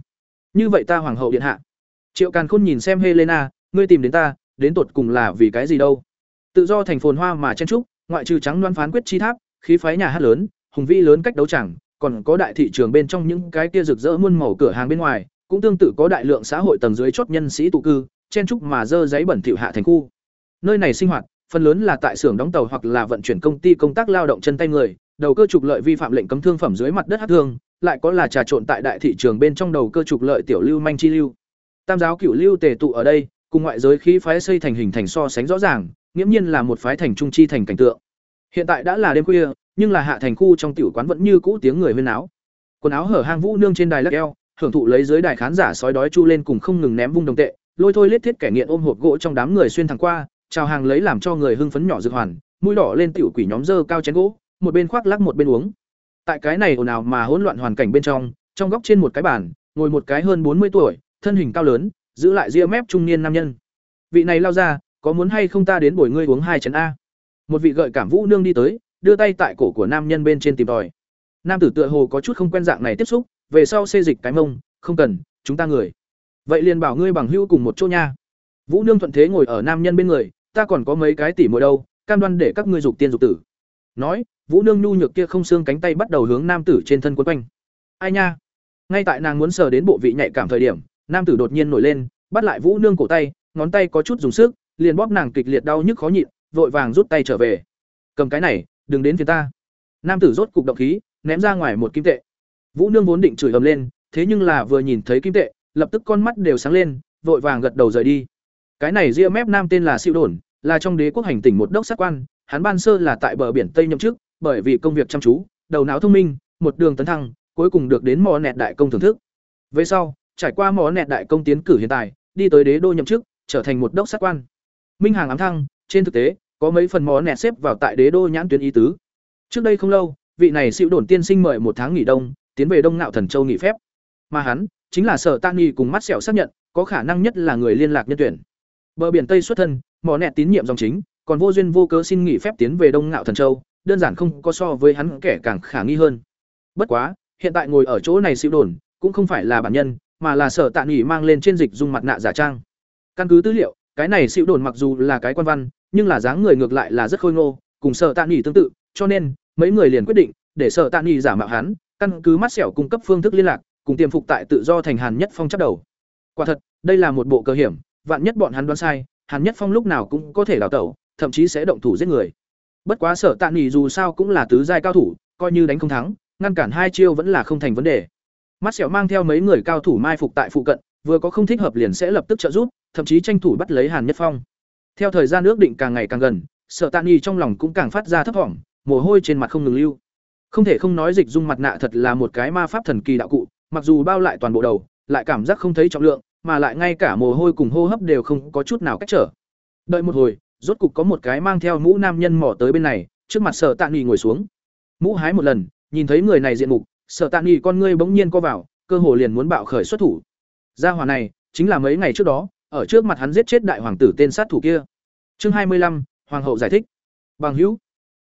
Như vậy ta hoàng hậu điện hạ. Triệu càn khôn nhìn xem helena, ngươi tìm đến ta, đến tột cùng là vì cái gì đâu? Tự do thành phồn hoa mà chen trúc, ngoại trừ trắng đoan phán quyết chi tháp, khí phái nhà hát lớn, hùng vĩ lớn cách đấu chẳng, còn có đại thị trường bên trong những cái kia rực rỡ muôn màu cửa hàng bên ngoài cũng tương tự có đại lượng xã hội tầng dưới chốt nhân sĩ tụ cư, chen trúc mà dơ giấy bẩn thỉu hạ thành khu. Nơi này sinh hoạt, phần lớn là tại xưởng đóng tàu hoặc là vận chuyển công ty công tác lao động chân tay người, đầu cơ trục lợi vi phạm lệnh cấm thương phẩm dưới mặt đất hắc thương, lại có là trà trộn tại đại thị trường bên trong đầu cơ trục lợi tiểu lưu manh chi lưu. Tam giáo cửu lưu tề tụ ở đây, cùng ngoại giới khí phái xây thành hình thành so sánh rõ ràng, nghiễm nhiên là một phái thành trung chi thành cảnh tượng. Hiện tại đã là đêm khuya, nhưng là hạ thành khu trong tiểu quán vẫn như cũ tiếng người huyên áo quần áo hở hang vũ nương trên đài lắc eo hưởng thụ lấy dưới đài khán giả sói đói chu lên cùng không ngừng ném vung đồng tệ, lôi thôi lết thiết kẻ nghiện ôm hộp gỗ trong đám người xuyên thẳng qua, chào hàng lấy làm cho người hưng phấn nhỏ dược hoàn, mũi đỏ lên tiểu quỷ nhóm dơ cao chén gỗ, một bên khoác lắc một bên uống. Tại cái này ồn ào mà hỗn loạn hoàn cảnh bên trong trong góc trên một cái bàn, ngồi một cái hơn bốn mươi tuổi, thân hình cao lớn, giữ lại ria mép trung niên nam nhân. Vị này lao ra, có muốn hay không ta đến bồi ngươi uống hai chén a? Một vị gợi cảm vũ nương đi tới, đưa tay tại cổ của nam nhân bên trên tìm tòi. Nam tử tựa hồ có chút không quen dạng này tiếp xúc về sau xê dịch cái mông, không cần, chúng ta người. Vậy liền bảo ngươi bằng hữu cùng một chỗ nha. Vũ nương thuận thế ngồi ở nam nhân bên người, ta còn có mấy cái tỉ mồi đâu, cam đoan để các ngươi dục tiên dục tử. Nói, vũ nương nhu nhược kia không xương cánh tay bắt đầu hướng nam tử trên thân quấn quanh. Ai nha? Ngay tại nàng muốn sờ đến bộ vị nhạy cảm thời điểm, nam tử đột nhiên nổi lên, bắt lại vũ nương cổ tay, ngón tay có chút dùng sức, liền bóp nàng kịch liệt đau nhức khó nhịn, vội vàng rút tay trở về. Cầm cái này, đừng đến phía ta. Nam tử rốt cục động khí, ném ra ngoài một kim tệ vũ nương vốn định chửi ầm lên, thế nhưng là vừa nhìn thấy kim tệ, lập tức con mắt đều sáng lên, vội vàng gật đầu rời đi. Cái này ria mép nam tên là siêu đồn, là trong đế quốc hành tỉnh một đốc sát quan, hắn ban sơ là tại bờ biển tây nhậm chức, bởi vì công việc chăm chú, đầu não thông minh, một đường tấn thăng, cuối cùng được đến mò nẹt đại công thưởng thức. Về sau, trải qua mò nẹt đại công tiến cử hiện tại, đi tới đế đô nhậm chức, trở thành một đốc sát quan. Minh hàng ám thăng, trên thực tế, có mấy phần mò nẹt xếp vào tại đế đô nhãn tuyến ý tứ. Trước đây không lâu, vị này siêu đồn tiên sinh mời một tháng nghỉ đông tiến về đông ngạo thần châu nghỉ phép. Mà hắn, chính là sở tạ nghi cùng mắt sẹo xác nhận, có khả năng nhất là người liên lạc nhân tuyển. Bờ biển tây xuất thân mỏ nẹt tín nhiệm dòng chính, còn vô duyên vô cớ xin nghỉ phép tiến về đông ngạo thần châu, đơn giản không có so với hắn kẻ càng khả nghi hơn. Bất quá, hiện tại ngồi ở chỗ này xịu đồn, cũng không phải là bản nhân, mà là sở tạ nghỉ mang lên trên dịch dung mặt nạ giả trang. Căn cứ tư liệu, cái này xịu đồn mặc dù là cái quan văn, nhưng là dáng người ngược lại là rất khôi ngô, cùng sở tạ nghỉ tương tự, cho nên, mấy người liền quyết định, để sở tạ nghỉ giả mạo hắn căn cứ mắt xẻo cung cấp phương thức liên lạc, cùng tiềm phục tại tự do thành hàn nhất phong chấp đầu. Quả thật, đây là một bộ cơ hiểm, vạn nhất bọn hắn đoán sai, hàn nhất phong lúc nào cũng có thể đào tẩu, thậm chí sẽ động thủ giết người. Bất quá sở tạ nghỉ dù sao cũng là tứ giai cao thủ, coi như đánh không thắng, ngăn cản hai chiêu vẫn là không thành vấn đề. Mắt xẻo mang theo mấy người cao thủ mai phục tại phụ cận, vừa có không thích hợp liền sẽ lập tức trợ giúp, thậm chí tranh thủ bắt lấy hàn nhất phong. Theo thời gian ước định càng ngày càng gần, sở tạ nghỉ trong lòng cũng càng phát ra thấp thỏm, mồ hôi trên mặt không ngừng lưu không thể không nói dịch dung mặt nạ thật là một cái ma pháp thần kỳ đạo cụ, mặc dù bao lại toàn bộ đầu, lại cảm giác không thấy trọng lượng, mà lại ngay cả mồ hôi cùng hô hấp đều không có chút nào cách trở. Đợi một hồi, rốt cục có một cái mang theo mũ nam nhân mỏ tới bên này, trước mặt sở tạ nghỉ ngồi xuống. Mũ hái một lần, nhìn thấy người này diện mục, sở tạ nghỉ con ngươi bỗng nhiên co vào, cơ hồ liền muốn bạo khởi xuất thủ. Gia hòa này, chính là mấy ngày trước đó, ở trước mặt hắn giết chết đại hoàng tử tên sát thủ kia. Chương hai mươi lăm, hoàng hậu giải thích. Bằng hữu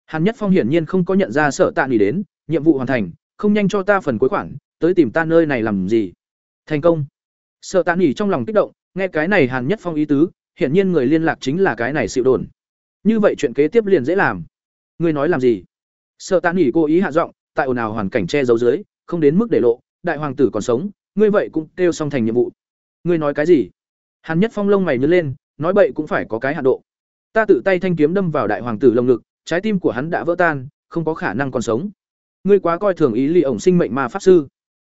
hàn nhất phong hiển nhiên không có nhận ra sở tạ nghỉ đến, nhiệm vụ hoàn thành, không nhanh cho ta phần cuối khoản, tới tìm ta nơi này làm gì? Thành công. Sở tạ nghỉ trong lòng kích động, nghe cái này hàn nhất phong ý tứ, hiển nhiên người liên lạc chính là cái này xịu đồn. Như vậy chuyện kế tiếp liền dễ làm. Ngươi nói làm gì? Sợ tạ nghỉ cố ý hạ giọng, tại ồn ào hoàn cảnh che giấu dưới, không đến mức để lộ, đại hoàng tử còn sống, ngươi vậy cũng kêu xong thành nhiệm vụ. Ngươi nói cái gì? Hàn nhất phong lông mày nhớ lên, nói bậy cũng phải có cái hạ độ. Ta tự tay thanh kiếm đâm vào đại hoàng tử lồng ngực trái tim của hắn đã vỡ tan, không có khả năng còn sống. Ngươi quá coi thường ý lì ổng sinh mệnh ma pháp sư.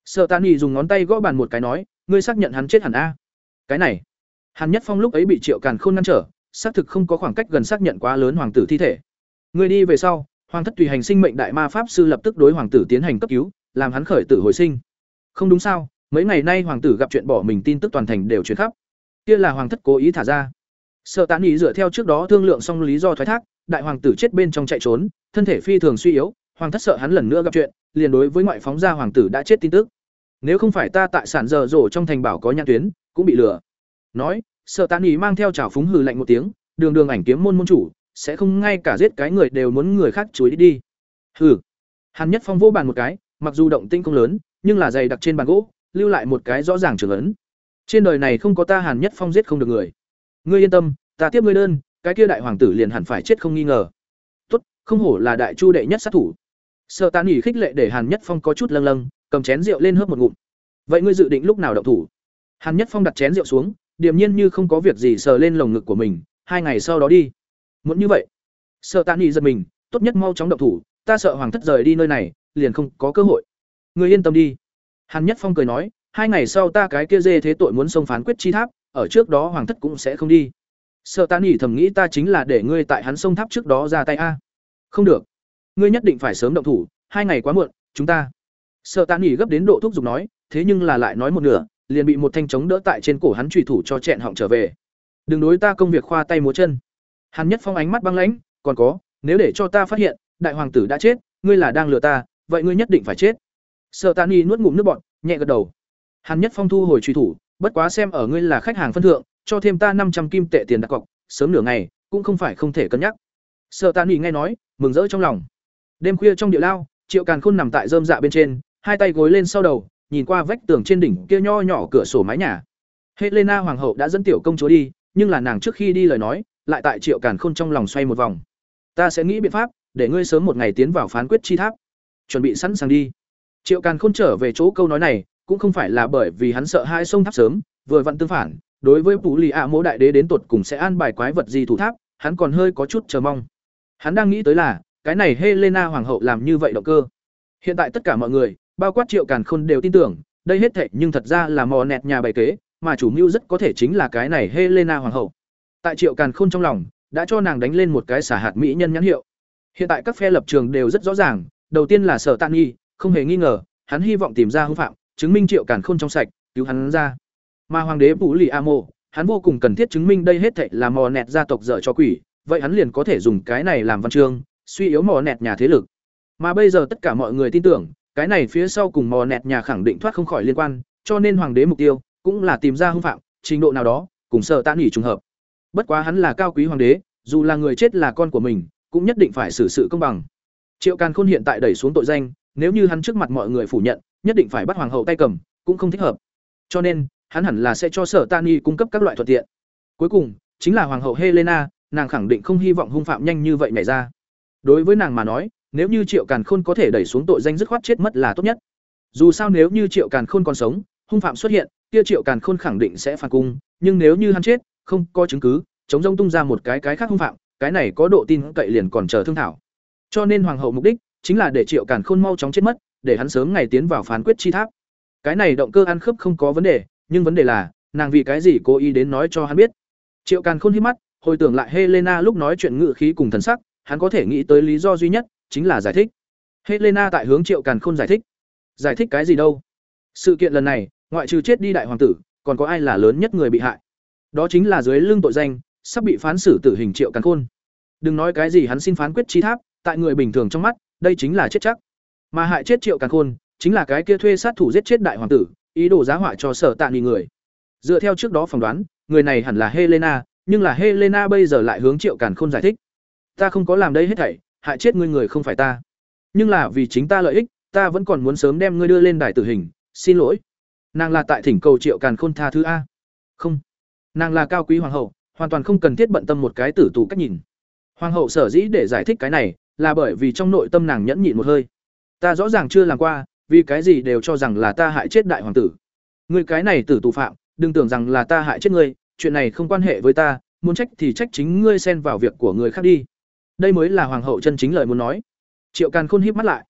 Sợ tàn ý dùng ngón tay gõ bàn một cái nói, ngươi xác nhận hắn chết hẳn a. Cái này, hàn nhất phong lúc ấy bị triệu càn khôn ngăn trở, xác thực không có khoảng cách gần xác nhận quá lớn hoàng tử thi thể. Ngươi đi về sau, hoàng thất tùy hành sinh mệnh đại ma pháp sư lập tức đối hoàng tử tiến hành cấp cứu, làm hắn khởi tử hồi sinh. Không đúng sao, mấy ngày nay hoàng tử gặp chuyện bỏ mình tin tức toàn thành đều chuyển khắp. Kia là hoàng thất cố ý thả ra sợ tán ý dựa theo trước đó thương lượng xong lý do thoái thác, đại hoàng tử chết bên trong chạy trốn, thân thể phi thường suy yếu, hoàng thất sợ hắn lần nữa gặp chuyện, liền đối với ngoại phóng gia hoàng tử đã chết tin tức. Nếu không phải ta tại sản giờ rổ trong thành bảo có nhãn tuyến, cũng bị lừa. Nói sợ tán ý mang theo trào phúng hừ lạnh một tiếng, đường đường ảnh kiếm môn môn chủ, sẽ không ngay cả giết cái người đều muốn người khác chuối đi. Đi hừ. Hàn nhất phong vô bàn một cái, mặc dù động tinh không lớn, nhưng là dày đặc trên bàn gỗ, lưu lại một cái rõ ràng trường ấn. Trên đời này không có ta hàn nhất phong giết không được người ngươi yên tâm, ta tiếp ngươi đơn, cái kia đại hoàng tử liền hẳn phải chết không nghi ngờ. Tốt, không hổ là đại chu đệ nhất sát thủ. Sợ tàn nghỉ khích lệ để hàn nhất phong có chút lâng lâng, cầm chén rượu lên hớp một ngụm. Vậy ngươi dự định lúc nào động thủ? Hàn nhất phong đặt chén rượu xuống, điềm nhiên như không có việc gì sờ lên lồng ngực của mình, hai ngày sau đó đi. Muốn như vậy. Sợ tàn nghỉ giật mình, tốt nhất mau chóng động thủ, ta sợ hoàng thất rời đi nơi này, liền không có cơ hội. Ngươi yên tâm đi. Hàn nhất phong cười nói, hai ngày sau ta cái kia dê thế tội muốn xông phán quyết chi tháp ở trước đó hoàng thất cũng sẽ không đi. Sợ ta nghỉ thầm nghĩ ta chính là để ngươi tại hắn sông tháp trước đó ra tay a. Không được. Ngươi nhất định phải sớm động thủ, hai ngày quá muộn, chúng ta. Sợ ta nghỉ gấp đến độ thúc giục nói, thế nhưng là lại nói một nửa, liền bị một thanh chống đỡ tại trên cổ hắn trùy thủ cho chẹn họng trở về. Đừng đối ta công việc khoa tay múa chân. Hàn nhất phong ánh mắt băng lãnh, còn có, nếu để cho ta phát hiện, đại hoàng tử đã chết, ngươi là đang lừa ta, vậy ngươi nhất định phải chết. Sợ ta nghỉ nuốt ngụm nước bọt, nhẹ gật đầu. Hàn nhất phong thu hồi truy thủ bất quá xem ở ngươi là khách hàng phân thượng, cho thêm ta năm trăm kim tệ tiền đặt cọc, sớm nửa ngày, cũng không phải không thể cân nhắc. Sợ tạ Nghị nghe nói, mừng rỡ trong lòng. Đêm khuya trong địa lao, triệu càn khôn nằm tại rơm dạ bên trên, hai tay gối lên sau đầu, nhìn qua vách tường trên đỉnh kia nho nhỏ cửa sổ mái nhà. Helena hoàng hậu đã dẫn tiểu công chúa đi, nhưng là nàng trước khi đi lời nói, lại tại triệu càn khôn trong lòng xoay một vòng. Ta sẽ nghĩ biện pháp, để ngươi sớm một ngày tiến vào phán quyết chi tháp. Chuẩn bị sẵn sàng đi. Triệu càn khôn trở về chỗ câu nói này cũng không phải là bởi vì hắn sợ hai sông tháp sớm vừa vặn tương phản đối với Phú Lì ạ Mỗ đại đế đến tột cùng sẽ an bài quái vật gì thủ tháp, hắn còn hơi có chút chờ mong. Hắn đang nghĩ tới là, cái này Helena hoàng hậu làm như vậy động cơ. Hiện tại tất cả mọi người, bao quát Triệu Càn Khôn đều tin tưởng, đây hết thảy nhưng thật ra là mò nẹt nhà bày kế, mà chủ mưu rất có thể chính là cái này Helena hoàng hậu. Tại Triệu Càn Khôn trong lòng, đã cho nàng đánh lên một cái xả hạt mỹ nhân nhãn hiệu. Hiện tại các phe lập trường đều rất rõ ràng, đầu tiên là Sở Tạn Nghi, không hề nghi ngờ, hắn hy vọng tìm ra hung phạm, chứng minh Triệu Càn Khôn trong sạch, cứu hắn ra. Mà hoàng đế Vũ Lì A Mộ, hắn vô cùng cần thiết chứng minh đây hết thảy là mò nẹt gia tộc dở cho quỷ, vậy hắn liền có thể dùng cái này làm văn chương, suy yếu mò nẹt nhà thế lực. Mà bây giờ tất cả mọi người tin tưởng, cái này phía sau cùng mò nẹt nhà khẳng định thoát không khỏi liên quan, cho nên hoàng đế mục tiêu cũng là tìm ra hung phạm, trình độ nào đó, cùng sợ tạ nghỉ trùng hợp. Bất quá hắn là cao quý hoàng đế, dù là người chết là con của mình, cũng nhất định phải xử sự công bằng. Triệu Càn Khôn hiện tại đẩy xuống tội danh, nếu như hắn trước mặt mọi người phủ nhận, nhất định phải bắt hoàng hậu tay cầm, cũng không thích hợp. Cho nên, hắn hẳn là sẽ cho sở tani cung cấp các loại thuận tiện. Cuối cùng chính là hoàng hậu helena nàng khẳng định không hy vọng hung phạm nhanh như vậy nhảy ra. Đối với nàng mà nói nếu như triệu càn khôn có thể đẩy xuống tội danh dứt khoát chết mất là tốt nhất. Dù sao nếu như triệu càn khôn còn sống hung phạm xuất hiện kia triệu càn khôn khẳng định sẽ phản cung nhưng nếu như hắn chết không có chứng cứ chống rông tung ra một cái cái khác hung phạm cái này có độ tin cậy liền còn chờ thương thảo. Cho nên hoàng hậu mục đích chính là để triệu càn khôn mau chóng chết mất, để hắn sớm ngày tiến vào phán quyết chi tháp. Cái này động cơ ăn khớp không có vấn đề, nhưng vấn đề là, nàng vì cái gì cố ý đến nói cho hắn biết? Triệu càn khôn hít mắt, hồi tưởng lại helena lúc nói chuyện ngự khí cùng thần sắc, hắn có thể nghĩ tới lý do duy nhất, chính là giải thích. Helena tại hướng triệu càn khôn giải thích. Giải thích cái gì đâu? Sự kiện lần này, ngoại trừ chết đi đại hoàng tử, còn có ai là lớn nhất người bị hại? Đó chính là dưới lưng tội danh, sắp bị phán xử tử hình triệu càn khôn. Đừng nói cái gì hắn xin phán quyết chi tháp, tại người bình thường trong mắt đây chính là chết chắc. Mà hại chết triệu càn khôn, chính là cái kia thuê sát thủ giết chết đại hoàng tử, ý đồ giá họa cho sở tạ nghỉ người. Dựa theo trước đó phỏng đoán, người này hẳn là helena, nhưng là helena bây giờ lại hướng triệu càn khôn giải thích. Ta không có làm đây hết thảy, hại chết ngươi người không phải ta. Nhưng là vì chính ta lợi ích, ta vẫn còn muốn sớm đem ngươi đưa lên đài tử hình, xin lỗi. Nàng là tại thỉnh cầu triệu càn khôn tha thứ a. Không. Nàng là cao quý hoàng hậu, hoàn toàn không cần thiết bận tâm một cái tử tù cách nhìn. Hoàng hậu sở dĩ để giải thích cái này là bởi vì trong nội tâm nàng nhẫn nhịn một hơi. Ta rõ ràng chưa làm qua, vì cái gì đều cho rằng là ta hại chết đại hoàng tử. Người cái này tử tù phạm, đừng tưởng rằng là ta hại chết ngươi, chuyện này không quan hệ với ta, muốn trách thì trách chính ngươi xen vào việc của người khác đi. Đây mới là hoàng hậu chân chính lời muốn nói. Triệu càn khôn híp mắt lại.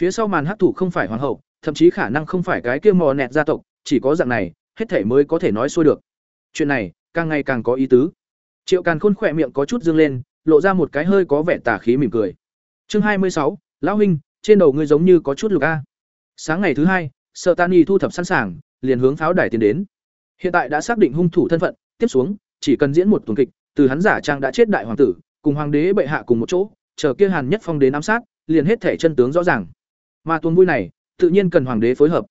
Phía sau màn hắc thủ không phải hoàng hậu, thậm chí khả năng không phải cái kia mò nẹt gia tộc, chỉ có dạng này, hết thể mới có thể nói xuôi được. Chuyện này, càng ngày càng có ý tứ. Triệu càn khôn khỏe miệng có chút dương lên, lộ ra một cái hơi có vẻ tà khí mỉm cười chương hai mươi sáu, lão huynh, trên đầu ngươi giống như có chút lục a. Sáng ngày thứ hai sợ tani thu thập sẵn sàng, liền hướng pháo đài tiến đến. Hiện tại đã xác định hung thủ thân phận, tiếp xuống, chỉ cần diễn một tuần kịch, từ hắn giả trang đã chết đại hoàng tử, cùng hoàng đế bệ hạ cùng một chỗ, chờ kia hàn nhất phong đến ám sát, liền hết thể chân tướng rõ ràng. Mà tuần vui này, tự nhiên cần hoàng đế phối hợp.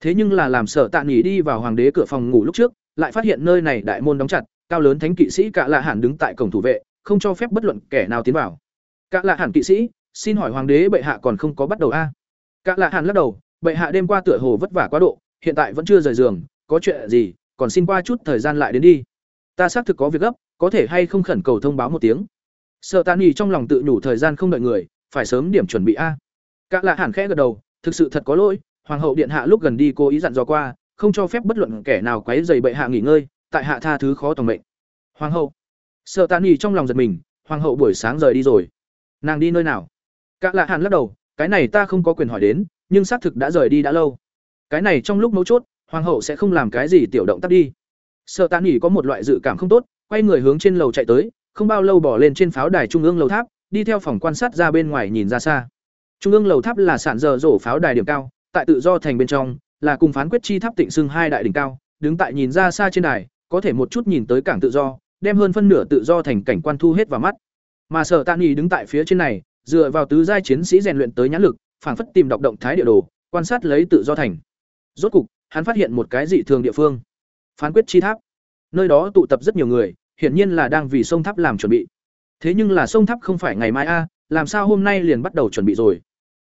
Thế nhưng là làm sở tạ nghỉ đi vào hoàng đế cửa phòng ngủ lúc trước, lại phát hiện nơi này đại môn đóng chặt, cao lớn thánh kỵ sĩ cả lạ hẳn đứng tại cổng thủ vệ, không cho phép bất luận kẻ nào tiến vào. Cả lạ hẳn kỵ sĩ xin hỏi hoàng đế bệ hạ còn không có bắt đầu a? Cả lạ hẳn lắc đầu, bệ hạ đêm qua tựa hồ vất vả quá độ, hiện tại vẫn chưa rời giường, có chuyện gì, còn xin qua chút thời gian lại đến đi. Ta xác thực có việc gấp, có thể hay không khẩn cầu thông báo một tiếng. Sợ tàn nhì trong lòng tự nhủ thời gian không đợi người, phải sớm điểm chuẩn bị a. Cả lạ hẳn khẽ gật đầu, thực sự thật có lỗi, hoàng hậu điện hạ lúc gần đi cố ý dặn dò qua, không cho phép bất luận kẻ nào quấy dày bệ hạ nghỉ ngơi, tại hạ tha thứ khó tòng mệnh. Hoàng hậu. Sợ tàn nhì trong lòng giật mình, hoàng hậu buổi sáng rời đi rồi. Nàng đi nơi nào? Cả lạ Hàn lắc đầu, cái này ta không có quyền hỏi đến, nhưng xác thực đã rời đi đã lâu. Cái này trong lúc mấu chốt, hoàng hậu sẽ không làm cái gì tiểu động tác đi. Sở Tạ Nghị có một loại dự cảm không tốt, quay người hướng trên lầu chạy tới, không bao lâu bỏ lên trên pháo đài trung ương lầu tháp, đi theo phòng quan sát ra bên ngoài nhìn ra xa. Trung ương lầu tháp là sản giờ rổ pháo đài điểm cao, tại tự do thành bên trong, là cùng phán quyết chi tháp tịnh xưng hai đại đỉnh cao, đứng tại nhìn ra xa trên đài, có thể một chút nhìn tới cảng tự do, đem hơn phân nửa tự do thành cảnh quan thu hết vào mắt. Mà sở tạ Nghị đứng tại phía trên này dựa vào tứ giai chiến sĩ rèn luyện tới nhãn lực, phảng phất tìm đọc động thái địa đồ, quan sát lấy tự do thành. Rốt cục, hắn phát hiện một cái dị thường địa phương. Phán quyết chi tháp. Nơi đó tụ tập rất nhiều người, hiển nhiên là đang vì sông tháp làm chuẩn bị. Thế nhưng là sông tháp không phải ngày mai a, làm sao hôm nay liền bắt đầu chuẩn bị rồi?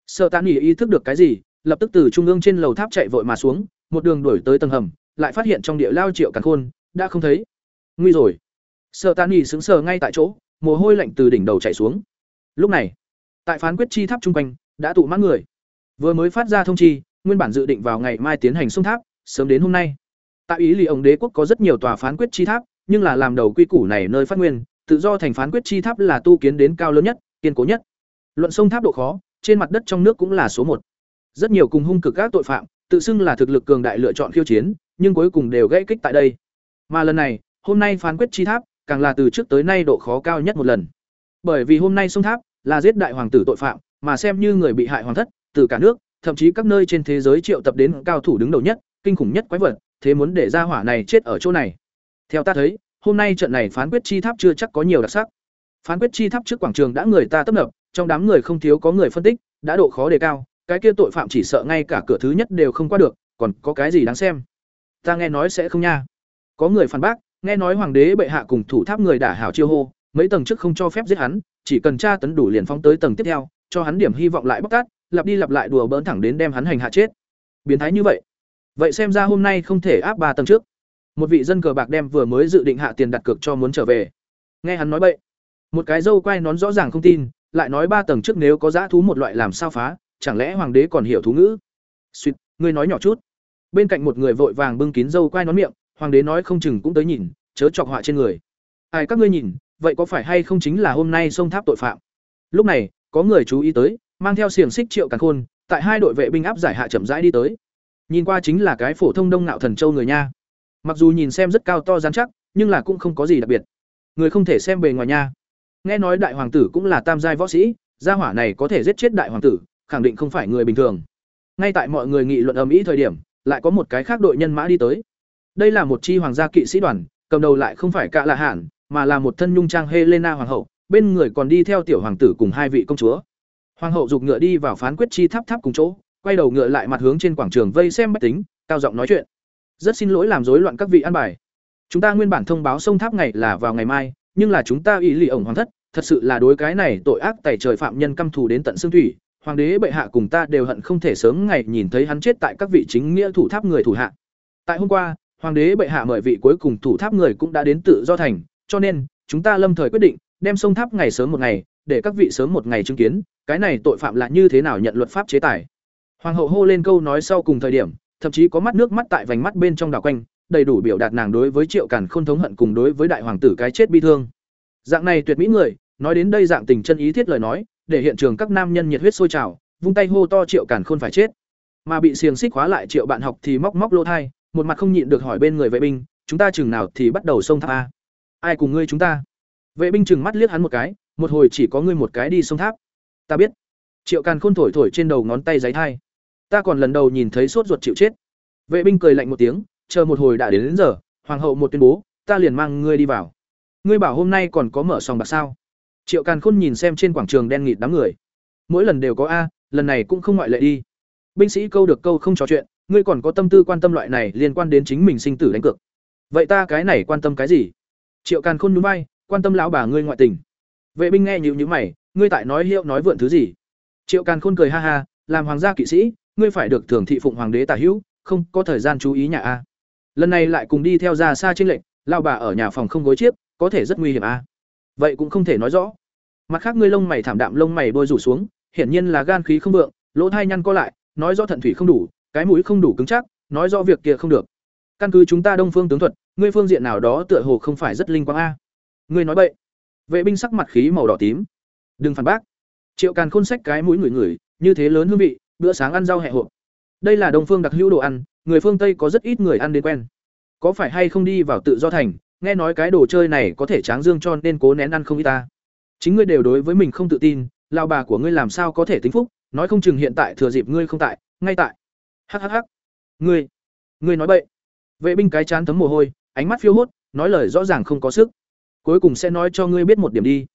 Sợ Tán nghỉ ý thức được cái gì, lập tức từ trung ương trên lầu tháp chạy vội mà xuống, một đường đuổi tới tầng hầm, lại phát hiện trong địa lao triệu càn khôn, đã không thấy. Nguy rồi. Sợ Tán nghỉ sững sờ ngay tại chỗ, mồ hôi lạnh từ đỉnh đầu chảy xuống. Lúc này tại phán quyết chi tháp trung quanh, đã tụ mãn người. Vừa mới phát ra thông chi, nguyên bản dự định vào ngày mai tiến hành sông tháp, sớm đến hôm nay. Tại ý lì ông đế quốc có rất nhiều tòa phán quyết chi tháp, nhưng là làm đầu quy củ này nơi phát nguyên, tự do thành phán quyết chi tháp là tu kiến đến cao lớn nhất, kiên cố nhất. Luận sông tháp độ khó, trên mặt đất trong nước cũng là số một. Rất nhiều cùng hung cực các tội phạm, tự xưng là thực lực cường đại lựa chọn khiêu chiến, nhưng cuối cùng đều gãy kích tại đây. Mà lần này, hôm nay phán quyết chi tháp, càng là từ trước tới nay độ khó cao nhất một lần. Bởi vì hôm nay sông tháp là giết đại hoàng tử tội phạm, mà xem như người bị hại hoàng thất, từ cả nước, thậm chí các nơi trên thế giới triệu tập đến cao thủ đứng đầu nhất, kinh khủng nhất quái vật, thế muốn để ra hỏa này chết ở chỗ này. Theo ta thấy, hôm nay trận này phán quyết chi tháp chưa chắc có nhiều đặc sắc. Phán quyết chi tháp trước quảng trường đã người ta tấp nập, trong đám người không thiếu có người phân tích, đã độ khó đề cao, cái kia tội phạm chỉ sợ ngay cả cửa thứ nhất đều không qua được, còn có cái gì đáng xem? Ta nghe nói sẽ không nha. Có người phản bác, nghe nói hoàng đế bệ hạ cùng thủ tháp người đả hảo chiêu hô, mấy tầng trước không cho phép giết hắn chỉ cần tra tấn đủ liền phóng tới tầng tiếp theo cho hắn điểm hy vọng lại bóc tát lặp đi lặp lại đùa bỡn thẳng đến đem hắn hành hạ chết. Biến thái như vậy. Vậy xem ra hôm nay không thể áp ba tầng trước. Một vị dân cờ bạc đem vừa mới dự định hạ tiền đặt cược cho muốn trở về. Nghe hắn nói bậy. Một cái dâu quay nón rõ ràng không tin lại nói ba tầng trước nếu có dã thú một loại làm sao phá chẳng lẽ hoàng đế còn hiểu thú ngữ? Xuyệt, ngươi nói nhỏ chút. Bên cạnh một người vội vàng bưng kín dâu quay nón miệng hoàng đế nói không chừng cũng tới nhìn chớ chọc họa trên người. Ai các ngươi nhìn vậy có phải hay không chính là hôm nay sông tháp tội phạm? Lúc này, có người chú ý tới, mang theo xiềng xích triệu càn khôn, tại hai đội vệ binh áp giải hạ chậm rãi đi tới. Nhìn qua chính là cái phổ thông đông ngạo thần châu người nha. Mặc dù nhìn xem rất cao to dán chắc, nhưng là cũng không có gì đặc biệt. Người không thể xem bề ngoài nha. Nghe nói đại hoàng tử cũng là tam giai võ sĩ, gia hỏa này có thể giết chết đại hoàng tử, khẳng định không phải người bình thường. Ngay tại mọi người nghị luận ầm ĩ thời điểm, lại có một cái khác đội nhân mã đi tới. Đây là một chi hoàng gia kỵ sĩ đoàn, cầm đầu lại không phải cạ lạ hẳn mà là một thân nhung trang helena hoàng hậu bên người còn đi theo tiểu hoàng tử cùng hai vị công chúa. Hoàng hậu dục ngựa đi vào phán quyết chi tháp tháp cùng chỗ quay đầu ngựa lại mặt hướng trên quảng trường vây xem bách tính cao giọng nói chuyện. Rất xin lỗi làm rối loạn các vị an bài. Chúng ta nguyên bản thông báo sông tháp ngày là vào ngày mai nhưng là chúng ta ý lì ổng hoàng thất thật sự là đối cái này tội ác tẩy trời phạm nhân căm thù đến tận xương thủy. Hoàng đế bệ hạ cùng ta đều hận không thể sớm ngày nhìn thấy hắn chết tại các vị chính nghĩa thủ tháp người thủ hạ. Tại hôm qua hoàng đế bệ hạ mời vị cuối cùng thủ tháp người cũng đã đến tự do thành, cho nên chúng ta lâm thời quyết định đem sông tháp ngày sớm một ngày, để các vị sớm một ngày chứng kiến, cái này tội phạm là như thế nào nhận luật pháp chế tài. Hoàng hậu hô lên câu nói sau cùng thời điểm, thậm chí có mắt nước mắt tại vành mắt bên trong đảo quanh, đầy đủ biểu đạt nàng đối với Triệu Càn Khôn thống hận cùng đối với đại hoàng tử cái chết bi thương. Dạng này tuyệt mỹ người, nói đến đây dạng tình chân ý thiết lời nói, để hiện trường các nam nhân nhiệt huyết sôi trào, vung tay hô to Triệu Càn Khôn phải chết. Mà bị xiềng xích khóa lại Triệu bạn học thì móc móc lỗ thai, một mặt không nhịn được hỏi bên người vệ binh, chúng ta chừng nào thì bắt đầu sông tháp a? Ai cùng ngươi chúng ta? Vệ binh chừng mắt liếc hắn một cái, một hồi chỉ có ngươi một cái đi sông tháp. Ta biết. Triệu Càn Khôn thổi thổi trên đầu ngón tay giấy thai. Ta còn lần đầu nhìn thấy sốt ruột chịu chết. Vệ binh cười lạnh một tiếng, chờ một hồi đã đến, đến giờ, hoàng hậu một tuyên bố, ta liền mang ngươi đi vào. Ngươi bảo hôm nay còn có mở sòng bạc sao? Triệu Càn Khôn nhìn xem trên quảng trường đen nghịt đám người. Mỗi lần đều có a, lần này cũng không ngoại lệ đi. Binh sĩ câu được câu không trò chuyện, ngươi còn có tâm tư quan tâm loại này liên quan đến chính mình sinh tử đánh cược. Vậy ta cái này quan tâm cái gì? Triệu Càn Khôn núi bay quan tâm lão bà ngươi ngoại tình. Vệ binh nghe nhịu nhữ mày, ngươi tại nói hiệu nói vượn thứ gì? Triệu Càn Khôn cười ha ha, làm hoàng gia kỵ sĩ, ngươi phải được thưởng thị phụng hoàng đế tả hữu, không có thời gian chú ý nhà a. Lần này lại cùng đi theo ra xa trên lệnh, lão bà ở nhà phòng không gối chiếc, có thể rất nguy hiểm a. Vậy cũng không thể nói rõ. Mặt khác ngươi lông mày thảm đạm lông mày bôi rủ xuống, hiển nhiên là gan khí không vượng, lỗ thai nhăn co lại, nói rõ thận thủy không đủ, cái mũi không đủ cứng chắc, nói rõ việc kia không được. Căn cứ chúng ta Đông Phương tướng thuật, ngươi phương diện nào đó tựa hồ không phải rất linh quang a. Ngươi nói bậy. Vệ binh sắc mặt khí màu đỏ tím. Đừng phản bác. Triệu Càn Khôn xách cái mũi ngửi ngửi, như thế lớn hương vị, bữa sáng ăn rau hẹ hộp. Đây là Đông Phương đặc hữu đồ ăn, người phương Tây có rất ít người ăn đến quen. Có phải hay không đi vào tự do thành, nghe nói cái đồ chơi này có thể tráng dương cho nên cố nén ăn không ít ta. Chính ngươi đều đối với mình không tự tin, lao bà của ngươi làm sao có thể tính phúc, nói không chừng hiện tại thừa dịp ngươi không tại, ngay tại. Hắc hắc hắc. Ngươi, ngươi nói bậy. Vệ binh cái chán thấm mồ hôi, ánh mắt phiêu hốt, nói lời rõ ràng không có sức. Cuối cùng sẽ nói cho ngươi biết một điểm đi.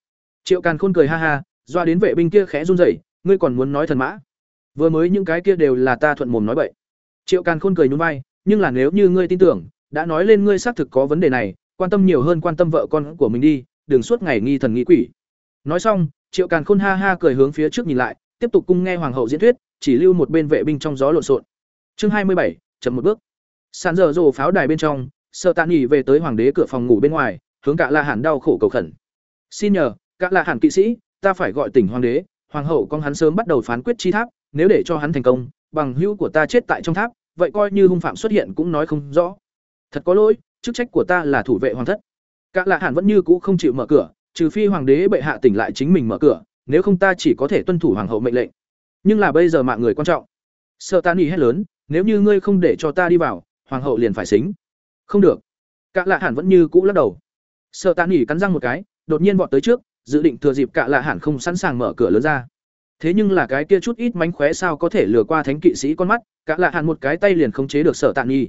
Triệu Càn Khôn cười ha ha, doa đến vệ binh kia khẽ run rẩy, ngươi còn muốn nói thần mã? Vừa mới những cái kia đều là ta thuận mồm nói bậy. Triệu Càn Khôn cười nhún vai, nhưng là nếu như ngươi tin tưởng, đã nói lên ngươi xác thực có vấn đề này, quan tâm nhiều hơn quan tâm vợ con của mình đi, đừng suốt ngày nghi thần nghi quỷ. Nói xong, Triệu Càn Khôn ha ha cười hướng phía trước nhìn lại, tiếp tục cung nghe hoàng hậu diễn thuyết, chỉ lưu một bên vệ binh trong gió lộn xộn. Chương hai mươi bảy, chậm một bước. Sàn giờ rồ pháo đài bên trong, Sợ Tạ nghỉ về tới hoàng đế cửa phòng ngủ bên ngoài, hướng cả La Hàn đau khổ cầu khẩn. "Xin nhờ, cả La Hàn kỵ sĩ, ta phải gọi tỉnh hoàng đế, hoàng hậu con hắn sớm bắt đầu phán quyết chi tháp, nếu để cho hắn thành công, bằng hữu của ta chết tại trong tháp, vậy coi như hung phạm xuất hiện cũng nói không rõ. Thật có lỗi, chức trách của ta là thủ vệ hoàng thất." cả La Hàn vẫn như cũ không chịu mở cửa, trừ phi hoàng đế bệ hạ tỉnh lại chính mình mở cửa, nếu không ta chỉ có thể tuân thủ hoàng hậu mệnh lệnh. Nhưng là bây giờ mạng người quan trọng. Sợ ta nghỉ hết lớn, nếu như ngươi không để cho ta đi vào, hoàng hậu liền phải xính. Không được. Cả Lạ hẳn vẫn như cũ lắc đầu. Sợ Tạ Nỉ cắn răng một cái, đột nhiên vọt tới trước, dự định thừa dịp Cả Lạ hẳn không sẵn sàng mở cửa lớn ra. Thế nhưng là cái kia chút ít mánh khóe sao có thể lừa qua thánh kỵ sĩ con mắt, Cả Lạ hẳn một cái tay liền khống chế được sợ Tạ Nỉ.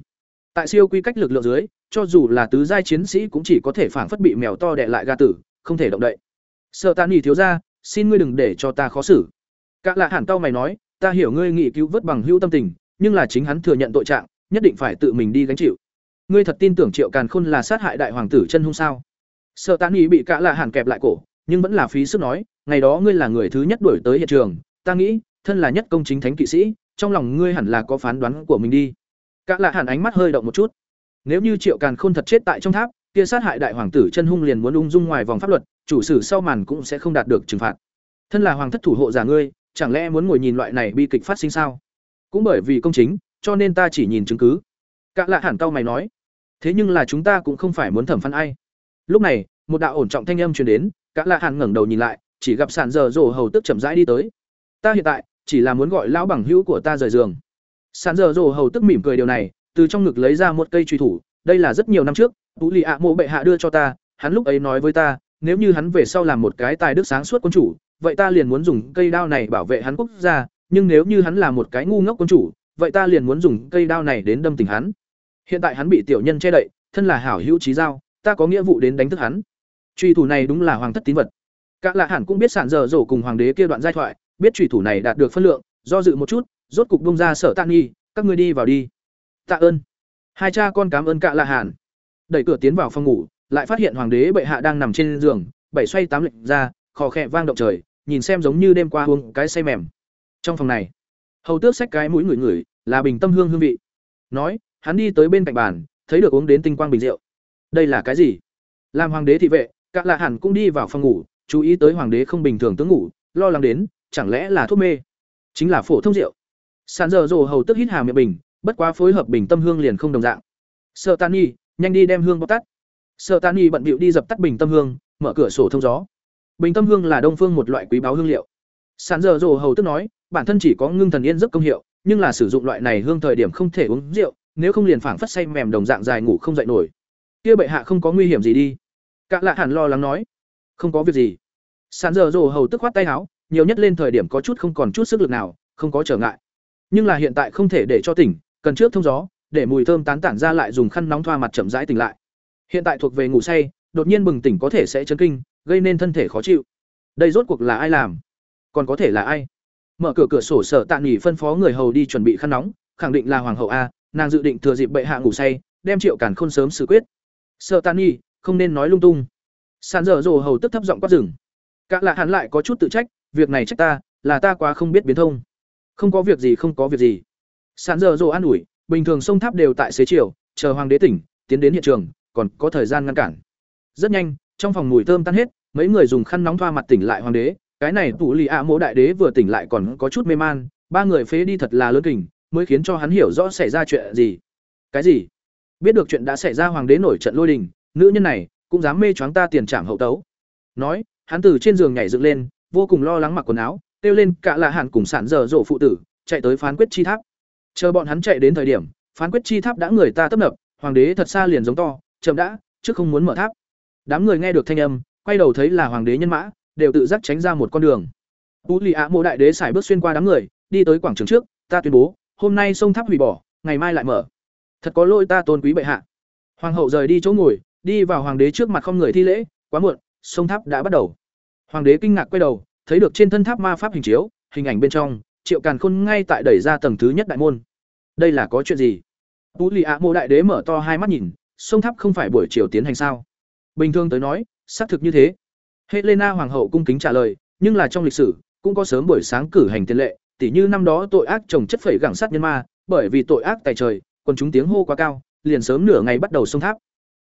Tại siêu quy cách lực lượng dưới, cho dù là tứ giai chiến sĩ cũng chỉ có thể phản phất bị mèo to đè lại ga tử, không thể động đậy. Sợ Tạ Nỉ thiếu gia, xin ngươi đừng để cho ta khó xử. Cả Lạ hẳn tao mày nói, ta hiểu ngươi nghị cứu vớt bằng hữu tâm tình, nhưng là chính hắn thừa nhận tội trạng, nhất định phải tự mình đi gánh chịu. Ngươi thật tin tưởng triệu càn khôn là sát hại đại hoàng tử chân hung sao? Sợ tán ý bị cả là hàn kẹp lại cổ, nhưng vẫn là phí sức nói, ngày đó ngươi là người thứ nhất đuổi tới hiện trường, ta nghĩ, thân là nhất công chính thánh kỵ sĩ, trong lòng ngươi hẳn là có phán đoán của mình đi. Cả lạ hàn ánh mắt hơi động một chút. Nếu như triệu càn khôn thật chết tại trong tháp, kia sát hại đại hoàng tử chân hung liền muốn ung dung ngoài vòng pháp luật, chủ sử sau màn cũng sẽ không đạt được trừng phạt. Thân là hoàng thất thủ hộ giả ngươi, chẳng lẽ muốn ngồi nhìn loại này bi kịch phát sinh sao? Cũng bởi vì công chính cho nên ta chỉ nhìn chứng cứ. Cả lạ hẳn cau mày nói. Thế nhưng là chúng ta cũng không phải muốn thẩm phán ai. Lúc này, một đạo ổn trọng thanh âm truyền đến, cả lạ hẳn ngẩng đầu nhìn lại, chỉ gặp sản giờ rổ hầu tức chậm rãi đi tới. Ta hiện tại, chỉ là muốn gọi lão bằng hữu của ta rời giường. Sản giờ rổ hầu tức mỉm cười điều này, từ trong ngực lấy ra một cây truy thủ, đây là rất nhiều năm trước, tú lì ạ mộ bệ hạ đưa cho ta, hắn lúc ấy nói với ta, nếu như hắn về sau làm một cái tài đức sáng suốt quân chủ, vậy ta liền muốn dùng cây đao này bảo vệ hắn quốc gia, nhưng nếu như hắn là một cái ngu ngốc quân chủ vậy ta liền muốn dùng cây đao này đến đâm tình hắn. Hiện tại hắn bị tiểu nhân che đậy, thân là hảo hữu trí giao, ta có nghĩa vụ đến đánh thức hắn. Truy thủ này đúng là hoàng thất tín vật. Các lạ hẳn cũng biết sản dở rổ cùng hoàng đế kia đoạn giai thoại, biết truy thủ này đạt được phân lượng, do dự một chút, rốt cục bung ra sở tạ nghi, các ngươi đi vào đi. Tạ ơn. Hai cha con cảm ơn cạ lạ hẳn. Đẩy cửa tiến vào phòng ngủ, lại phát hiện hoàng đế bệ hạ đang nằm trên giường, bảy xoay tám lệnh ra, khò khẽ vang động trời, nhìn xem giống như đêm qua uống cái say mềm. Trong phòng này hầu tước xách cái mũi người người là bình tâm hương hương vị. Nói, hắn đi tới bên cạnh bàn, thấy được uống đến tinh quang bình rượu. Đây là cái gì? Làm hoàng đế thị vệ các lạ hẳn cũng đi vào phòng ngủ, chú ý tới hoàng đế không bình thường tướng ngủ, lo lắng đến, chẳng lẽ là thuốc mê? Chính là phổ thông rượu. Sàn dở dồ hầu tức hít hà miệng bình, bất quá phối hợp bình tâm hương liền không đồng dạng. Sợ tan nhi, nhanh đi đem hương bóc tắt. Sợ tan nhi bận bịu đi dập tắt bình tâm hương, mở cửa sổ thông gió. Bình tâm hương là đông phương một loại quý báu hương liệu. Sàn dở dồ hầu tức nói bản thân chỉ có ngưng thần yên giấc công hiệu, nhưng là sử dụng loại này hương thời điểm không thể uống rượu, nếu không liền phảng phất say mềm đồng dạng dài ngủ không dậy nổi. Kia bệ hạ không có nguy hiểm gì đi. Cả lạ hẳn lo lắng nói. Không có việc gì. Sán giờ rồ hầu tức khoát tay áo, nhiều nhất lên thời điểm có chút không còn chút sức lực nào, không có trở ngại. Nhưng là hiện tại không thể để cho tỉnh, cần trước thông gió, để mùi thơm tán tản ra lại dùng khăn nóng thoa mặt chậm rãi tỉnh lại. Hiện tại thuộc về ngủ say, đột nhiên bừng tỉnh có thể sẽ chấn kinh, gây nên thân thể khó chịu. Đây rốt cuộc là ai làm? Còn có thể là ai? Mở cửa cửa sổ sở tạ nghỉ phân phó người hầu đi chuẩn bị khăn nóng, khẳng định là hoàng hậu a, nàng dự định thừa dịp bệ hạ ngủ say, đem triệu cản khôn sớm xử quyết. Sợ tạ nghỉ không nên nói lung tung. Sàn dở dồ hầu tức thấp giọng quát rừng cả lạ hắn lại có chút tự trách, việc này trách ta, là ta quá không biết biến thông. Không có việc gì, không có việc gì. Sàn dở dồ an ủi, bình thường sông tháp đều tại xế chiều, chờ hoàng đế tỉnh, tiến đến hiện trường, còn có thời gian ngăn cản. Rất nhanh, trong phòng mùi thơm tan hết, mấy người dùng khăn nóng thoa mặt tỉnh lại hoàng đế cái này tủ lì ạ mỗ đại đế vừa tỉnh lại còn có chút mê man, ba người phế đi thật là lớn kình, mới khiến cho hắn hiểu rõ xảy ra chuyện gì. Cái gì? Biết được chuyện đã xảy ra hoàng đế nổi trận lôi đình, nữ nhân này cũng dám mê choáng ta tiền trảm hậu tấu. Nói, hắn từ trên giường nhảy dựng lên, vô cùng lo lắng mặc quần áo, kêu lên cả là hạn cùng sản dở dỗ phụ tử, chạy tới phán quyết chi tháp. Chờ bọn hắn chạy đến thời điểm, phán quyết chi tháp đã người ta tấp nập, hoàng đế thật xa liền giống to, chậm đã, trước không muốn mở tháp. Đám người nghe được thanh âm, quay đầu thấy là hoàng đế nhân mã đều tự giác tránh ra một con đường. Tú lì ạ mộ đại đế xài bước xuyên qua đám người, đi tới quảng trường trước, ta tuyên bố, hôm nay sông tháp hủy bỏ, ngày mai lại mở. Thật có lỗi ta tôn quý bệ hạ. Hoàng hậu rời đi chỗ ngồi, đi vào hoàng đế trước mặt không người thi lễ, quá muộn, sông tháp đã bắt đầu. Hoàng đế kinh ngạc quay đầu, thấy được trên thân tháp ma pháp hình chiếu, hình ảnh bên trong, triệu càn khôn ngay tại đẩy ra tầng thứ nhất đại môn. Đây là có chuyện gì? Tú lì ạ mộ đại đế mở to hai mắt nhìn, sông tháp không phải buổi chiều tiến hành sao? Bình thường tới nói, xác thực như thế helena hoàng hậu cung kính trả lời, nhưng là trong lịch sử, cũng có sớm buổi sáng cử hành tiền lệ, tỉ như năm đó tội ác trồng chất phẩy gẳng sát nhân ma, bởi vì tội ác tài trời, còn chúng tiếng hô quá cao, liền sớm nửa ngày bắt đầu sông tháp.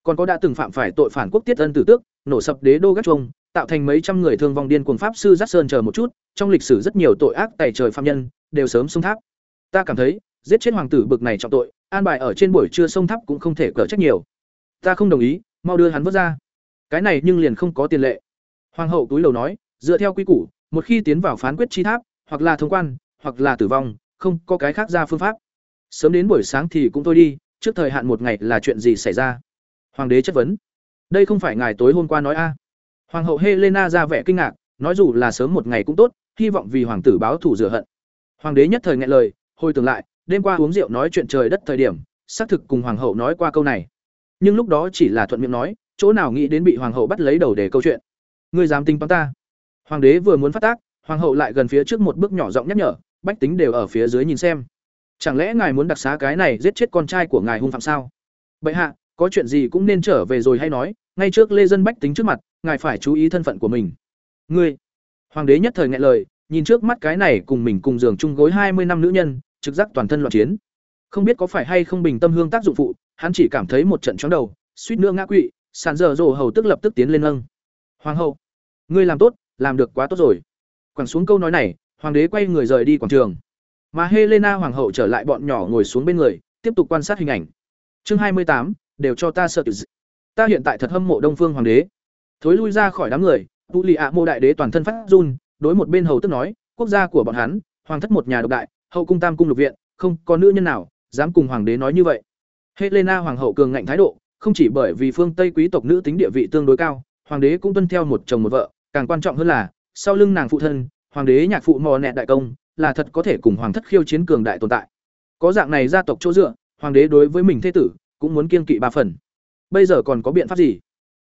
Còn có đã từng phạm phải tội phản quốc tiết ân tử tước, nổ sập đế đô gác chuông, tạo thành mấy trăm người thương vong điên cuồng pháp sư giác sơn chờ một chút, trong lịch sử rất nhiều tội ác tài trời phạm nhân, đều sớm sông tháp. Ta cảm thấy, giết chết hoàng tử bực này trọng tội, an bài ở trên buổi trưa sông tháp cũng không thể cỡ trách nhiều. Ta không đồng ý, mau đưa hắn vớt ra. Cái này nhưng liền không có tiền lệ hoàng hậu túi lầu nói, dựa theo quy củ, một khi tiến vào phán quyết chi tháp, hoặc là thông quan, hoặc là tử vong, không có cái khác ra phương pháp. Sớm đến buổi sáng thì cũng thôi đi, trước thời hạn một ngày là chuyện gì xảy ra? Hoàng đế chất vấn. Đây không phải ngài tối hôm qua nói a? Hoàng hậu helena ra vẻ kinh ngạc, nói dù là sớm một ngày cũng tốt, hy vọng vì hoàng tử báo thù rửa hận. Hoàng đế nhất thời nghẹn lời, hồi tưởng lại, đêm qua uống rượu nói chuyện trời đất thời điểm, xác thực cùng hoàng hậu nói qua câu này. Nhưng lúc đó chỉ là thuận miệng nói, chỗ nào nghĩ đến bị hoàng hậu bắt lấy đầu để câu chuyện ngươi dám tính toán ta. Hoàng đế vừa muốn phát tác, hoàng hậu lại gần phía trước một bước nhỏ giọng nhắc nhở, bách tính đều ở phía dưới nhìn xem. Chẳng lẽ ngài muốn đặc xá cái này giết chết con trai của ngài hung phạm sao? Bệ hạ, có chuyện gì cũng nên trở về rồi hay nói, ngay trước lê dân bách tính trước mặt, ngài phải chú ý thân phận của mình. Ngươi. Hoàng đế nhất thời ngại lời, nhìn trước mắt cái này cùng mình cùng giường chung gối hai mươi năm nữ nhân, trực giác toàn thân loạn chiến. Không biết có phải hay không bình tâm hương tác dụng phụ, hắn chỉ cảm thấy một trận chóng đầu, suýt nữa ngã quỵ, sàn dở dồ hầu tức lập tức tiến lên nâng hoàng hậu, ngươi làm tốt, làm được quá tốt rồi. Quẳng xuống câu nói này, hoàng đế quay người rời đi quảng trường. Mà helena hoàng hậu trở lại bọn nhỏ ngồi xuống bên người, tiếp tục quan sát hình ảnh. Chương hai mươi tám, đều cho ta sợ dị. ta hiện tại thật hâm mộ đông phương hoàng đế. Thối lui ra khỏi đám người, tu lì ạ mô đại đế toàn thân phát run, đối một bên hầu tức nói, quốc gia của bọn hắn, hoàng thất một nhà độc đại, hậu cung tam cung lục viện, không có nữ nhân nào dám cùng hoàng đế nói như vậy. Helena hoàng hậu cường ngạnh thái độ, không chỉ bởi vì phương tây quý tộc nữ tính địa vị tương đối cao hoàng đế cũng tuân theo một chồng một vợ, càng quan trọng hơn là, sau lưng nàng phụ thân, hoàng đế nhạc phụ mò nẹt đại công, là thật có thể cùng hoàng thất khiêu chiến cường đại tồn tại. Có dạng này gia tộc chỗ dựa, hoàng đế đối với mình thế tử, cũng muốn kiên kỵ ba phần. Bây giờ còn có biện pháp gì?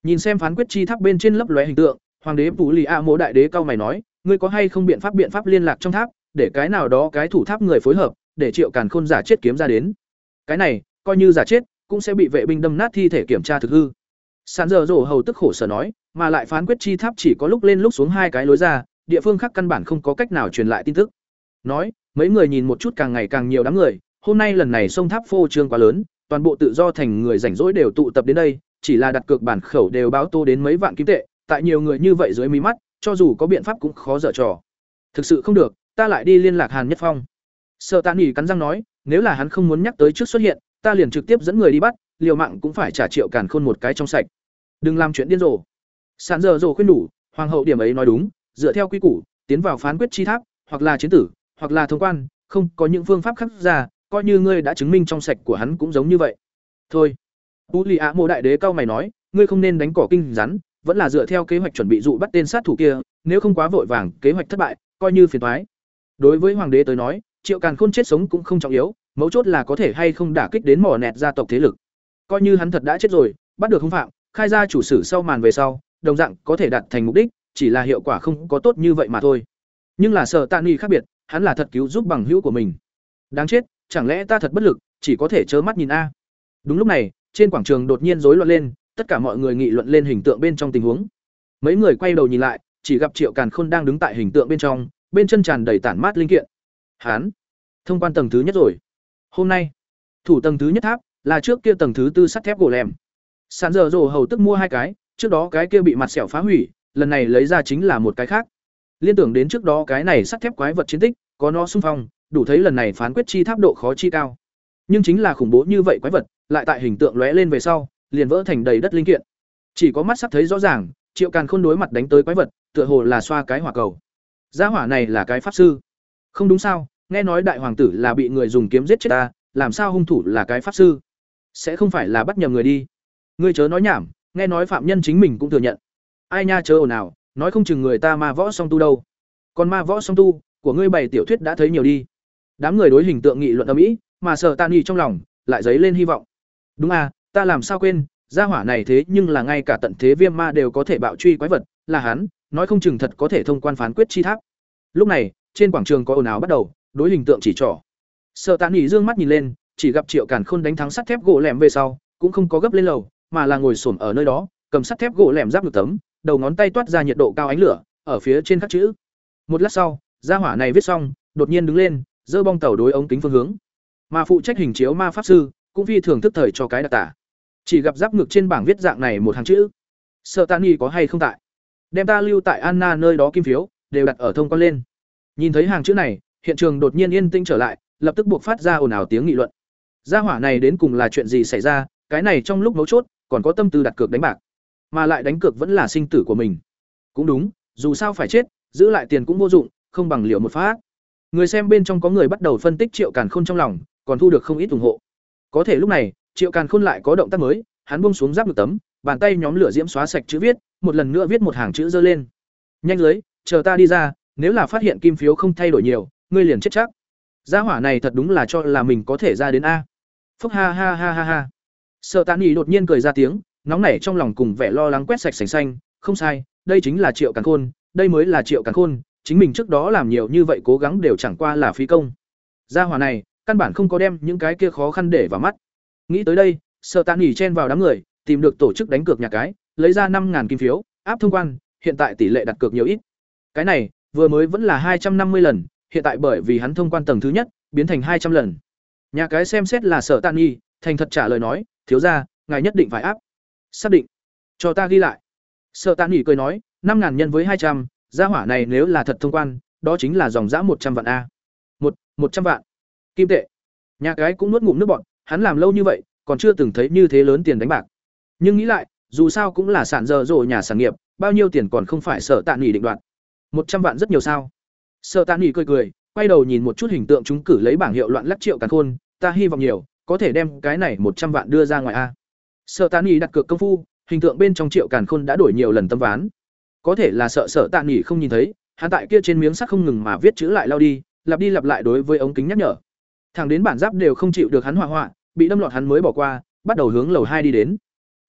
Nhìn xem phán quyết chi tháp bên trên lấp lóe hình tượng, hoàng đế phủ lì a mỗ đại đế cao mày nói, ngươi có hay không biện pháp biện pháp liên lạc trong tháp, để cái nào đó cái thủ tháp người phối hợp, để triệu càn khôn giả chết kiếm ra đến? Cái này, coi như giả chết, cũng sẽ bị vệ binh đâm nát thi thể kiểm tra thực hư sàn giờ rổ hầu tức khổ sở nói mà lại phán quyết chi tháp chỉ có lúc lên lúc xuống hai cái lối ra địa phương khác căn bản không có cách nào truyền lại tin tức nói mấy người nhìn một chút càng ngày càng nhiều đám người hôm nay lần này sông tháp phô trương quá lớn toàn bộ tự do thành người rảnh rỗi đều tụ tập đến đây, chỉ là đặt cược bản khẩu đều báo tô đến mấy vạn kim tệ, tại nhiều người như vậy dưới mí mắt, cho dù có biện pháp cũng khó dở trò. Thực sự không được, ta lại đi liên lạc Hàn Nhất Phong. Sợ Tạ nghỉ cắn răng nói, nếu là hắn không muốn nhắc tới trước xuất hiện, ta liền trực tiếp dẫn người đi bắt, liều mạng cũng phải trả triệu càn khôn một cái trong sạch. Đừng làm chuyện điên rồ. sàn giờ rồ khuyên đủ, hoàng hậu điểm ấy nói đúng, dựa theo quy củ, tiến vào phán quyết chi tháp, hoặc là chiến tử, hoặc là thông quan, không có những phương pháp khác ra, coi như ngươi đã chứng minh trong sạch của hắn cũng giống như vậy. Thôi. Tú Lì ạ, Mộ đại đế cao mày nói, ngươi không nên đánh cỏ kinh rắn, vẫn là dựa theo kế hoạch chuẩn bị dụ bắt tên sát thủ kia, nếu không quá vội vàng, kế hoạch thất bại, coi như phiền toái. Đối với hoàng đế tới nói, Triệu Càn Khôn chết sống cũng không trọng yếu, mấu chốt là có thể hay không đả kích đến mỏ nẹt gia tộc thế lực. Coi như hắn thật đã chết rồi, bắt được hung phạm, khai ra chủ sử sau màn về sau, đồng dạng có thể đạt thành mục đích, chỉ là hiệu quả không có tốt như vậy mà thôi. Nhưng là sợ Tạ nghi khác biệt, hắn là thật cứu giúp bằng hữu của mình. Đáng chết, chẳng lẽ ta thật bất lực, chỉ có thể trơ mắt nhìn a. Đúng lúc này, trên quảng trường đột nhiên rối loạn lên, tất cả mọi người nghị luận lên hình tượng bên trong tình huống. Mấy người quay đầu nhìn lại, chỉ gặp Triệu Càn Khôn đang đứng tại hình tượng bên trong, bên chân tràn đầy tản mát linh kiện. Hán, thông quan tầng thứ nhất rồi. Hôm nay, thủ tầng thứ nhất tháp là trước kia tầng thứ tư sắt thép gỗ lẻm. Sàn dở dồ hầu tức mua hai cái, trước đó cái kia bị mặt sẹo phá hủy, lần này lấy ra chính là một cái khác. Liên tưởng đến trước đó cái này sắt thép quái vật chiến tích, có nó xung phong, đủ thấy lần này phán quyết chi tháp độ khó chi cao. Nhưng chính là khủng bố như vậy quái vật, lại tại hình tượng lóe lên về sau, liền vỡ thành đầy đất linh kiện. Chỉ có mắt sắp thấy rõ ràng, Triệu Càn Khôn đối mặt đánh tới quái vật, tựa hồ là xoa cái hỏa cầu. Gia hỏa này là cái pháp sư. Không đúng sao? Nghe nói đại hoàng tử là bị người dùng kiếm giết chết ta, làm sao hung thủ là cái pháp sư? Sẽ không phải là bắt nhầm người đi. Ngươi chớ nói nhảm, nghe nói phạm nhân chính mình cũng thừa nhận. Ai nha chớ ồn nào, nói không chừng người ta ma võ song tu đâu. Còn ma võ song tu, của ngươi bày tiểu thuyết đã thấy nhiều đi. Đám người đối hình tượng nghị luận âm ĩ, mà sợ Tạn Nghị trong lòng lại dấy lên hy vọng. Đúng à, ta làm sao quên, gia hỏa này thế nhưng là ngay cả tận thế viêm ma đều có thể bạo truy quái vật, là hắn, nói không chừng thật có thể thông quan phán quyết chi tháp. Lúc này, trên quảng trường có ồn ào bắt đầu, đối hình tượng chỉ trỏ. sợ Tạn Nghị dương mắt nhìn lên, chỉ gặp Triệu Càn Khôn đánh thắng sắt thép gỗ lẻm về sau, cũng không có gấp lên lầu, mà là ngồi xổm ở nơi đó, cầm sắt thép gỗ lẻm giáp được tấm, đầu ngón tay toát ra nhiệt độ cao ánh lửa, ở phía trên các chữ. Một lát sau, gia hỏa này viết xong, đột nhiên đứng lên, giơ bong tàu đối ống kính phương hướng. Mà phụ trách hình chiếu ma pháp sư, cũng phi thường thức thời cho cái đặc tả. Chỉ gặp giáp ngực trên bảng viết dạng này một hàng chữ. Sợ Tạn Nghi có hay không tại? Đem ta lưu tại Anna nơi đó kim phiếu, đều đặt ở thông quan lên. Nhìn thấy hàng chữ này, hiện trường đột nhiên yên tĩnh trở lại, lập tức buộc phát ra ồn ào tiếng nghị luận. Gia hỏa này đến cùng là chuyện gì xảy ra, cái này trong lúc mấu chốt, còn có tâm tư đặt cược đánh bạc, mà lại đánh cược vẫn là sinh tử của mình. Cũng đúng, dù sao phải chết, giữ lại tiền cũng vô dụng, không bằng liệu một phát. Người xem bên trong có người bắt đầu phân tích Triệu Càn Khôn trong lòng, còn thu được không ít ủng hộ. Có thể lúc này, Triệu Càn Khôn lại có động tác mới, hắn buông xuống giáp ngực tấm, bàn tay nhóm lửa diễm xóa sạch chữ viết, một lần nữa viết một hàng chữ dơ lên. Nhanh lưới chờ ta đi ra, nếu là phát hiện kim phiếu không thay đổi nhiều, ngươi liền chết chắc. Gia hỏa này thật đúng là cho là mình có thể ra đến a. Phúc ha ha ha ha ha. Sở Tán Nghị đột nhiên cười ra tiếng, nóng nảy trong lòng cùng vẻ lo lắng quét sạch sành xanh, không sai, đây chính là Triệu Càn Khôn, đây mới là Triệu Càn Khôn, chính mình trước đó làm nhiều như vậy cố gắng đều chẳng qua là phí công. Gia hỏa này, căn bản không có đem những cái kia khó khăn để vào mắt. Nghĩ tới đây, Sở Tán Nghị chen vào đám người, tìm được tổ chức đánh cược nhà cái, lấy ra năm ngàn kim phiếu, áp thông quan, hiện tại tỷ lệ đặt cược nhiều ít. Cái này, vừa mới vẫn là hai trăm năm mươi lần, hiện tại bởi vì hắn thông quan tầng thứ nhất, biến thành hai trăm lần. Nhà cái xem xét là Sở Tạn Nhi, thành thật trả lời nói, thiếu gia, ngài nhất định phải áp. Xác định. Cho ta ghi lại. sợ tạ nghỉ cười nói, năm ngàn nhân với hai trăm, gia hỏa này nếu là thật thông quan, đó chính là dòng dã một trăm vạn a. Một, một trăm vạn. Kim tệ. Nhà cái cũng nuốt ngụm nước bọt, hắn làm lâu như vậy, còn chưa từng thấy như thế lớn tiền đánh bạc. Nhưng nghĩ lại, dù sao cũng là sản dơ rồi nhà sản nghiệp, bao nhiêu tiền còn không phải sợ tạ nghỉ định đoạt. một trăm vạn rất nhiều sao? sợ tạ nghỉ cười cười, quay đầu nhìn một chút hình tượng chúng cử lấy bảng hiệu loạn lắc triệu càn khôn, ta hy vọng nhiều, có thể đem cái này một trăm vạn đưa ra ngoài a. Sở tạ Nghị đặt cược công phu, hình tượng bên trong triệu càn khôn đã đổi nhiều lần tâm ván. Có thể là sợ Sở tạ Nghị không nhìn thấy, hắn tại kia trên miếng sắt không ngừng mà viết chữ lại lao đi, lặp đi lặp lại đối với ống kính nhắc nhở. thằng đến bản giáp đều không chịu được hắn hỏa hoạn bị đâm lọt hắn mới bỏ qua, bắt đầu hướng lầu hai đi đến.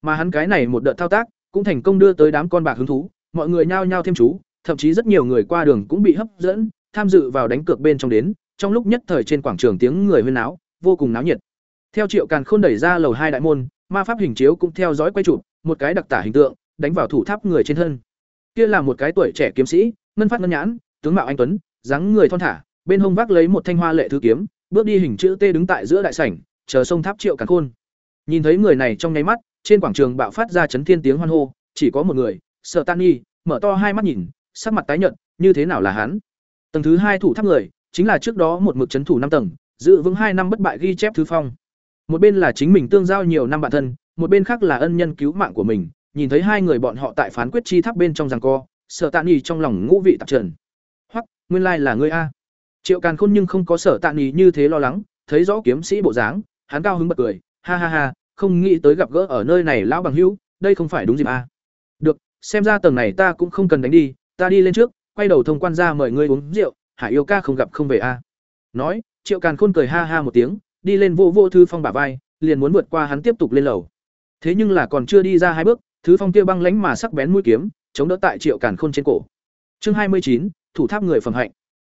Mà hắn cái này một đợt thao tác, cũng thành công đưa tới đám con bạc hứng thú, mọi người nhao nhao thêm chú, thậm chí rất nhiều người qua đường cũng bị hấp dẫn, tham dự vào đánh cược bên trong đến, trong lúc nhất thời trên quảng trường tiếng người huyên náo, vô cùng náo nhiệt. Theo Triệu Càn Khôn đẩy ra lầu hai đại môn, ma pháp hình chiếu cũng theo dõi quay chụp, một cái đặc tả hình tượng, đánh vào thủ tháp người trên thân. Kia là một cái tuổi trẻ kiếm sĩ, ngân phát ngân nhãn, tướng mạo anh tuấn, dáng người thon thả, bên hông vác lấy một thanh hoa lệ thư kiếm, bước đi hình chữ T đứng tại giữa đại sảnh, chờ sông tháp Triệu Càn Khôn. Nhìn thấy người này trong nháy mắt, trên quảng trường bạo phát ra chấn thiên tiếng hoan hô, chỉ có một người, Sở Tan Nhi, mở to hai mắt nhìn, sắc mặt tái nhợt, như thế nào là hắn? Tầng thứ hai thủ tháp người, chính là trước đó một mực chấn thủ năm tầng, giữ vững hai năm bất bại ghi chép thứ phong. Một bên là chính mình tương giao nhiều năm bạn thân, một bên khác là ân nhân cứu mạng của mình, nhìn thấy hai người bọn họ tại phán quyết chi tháp bên trong rằng co, Sở Tạ Nhi trong lòng ngũ vị tạp trần. Hoặc, nguyên lai là ngươi a. Triệu Càn Khôn nhưng không có Sở Tạ Nhi như thế lo lắng, thấy rõ kiếm sĩ bộ dáng, hắn cao hứng bật cười, ha ha ha, không nghĩ tới gặp gỡ ở nơi này lão bằng hữu, đây không phải đúng dịp a. Được, xem ra tầng này ta cũng không cần đánh đi, ta đi lên trước, quay đầu thông quan ra mời ngươi uống rượu, Hải Yêu ca không gặp không về a. Nói, Triệu Càn Khôn cười ha ha một tiếng, đi lên vô vô thư phong bả vai, liền muốn vượt qua hắn tiếp tục lên lầu. Thế nhưng là còn chưa đi ra hai bước, thứ phong kia băng lánh mà sắc bén mũi kiếm, chống đỡ tại Triệu Càn Khôn trên cổ. Chương hai mươi chín, thủ tháp người phẩm hạnh.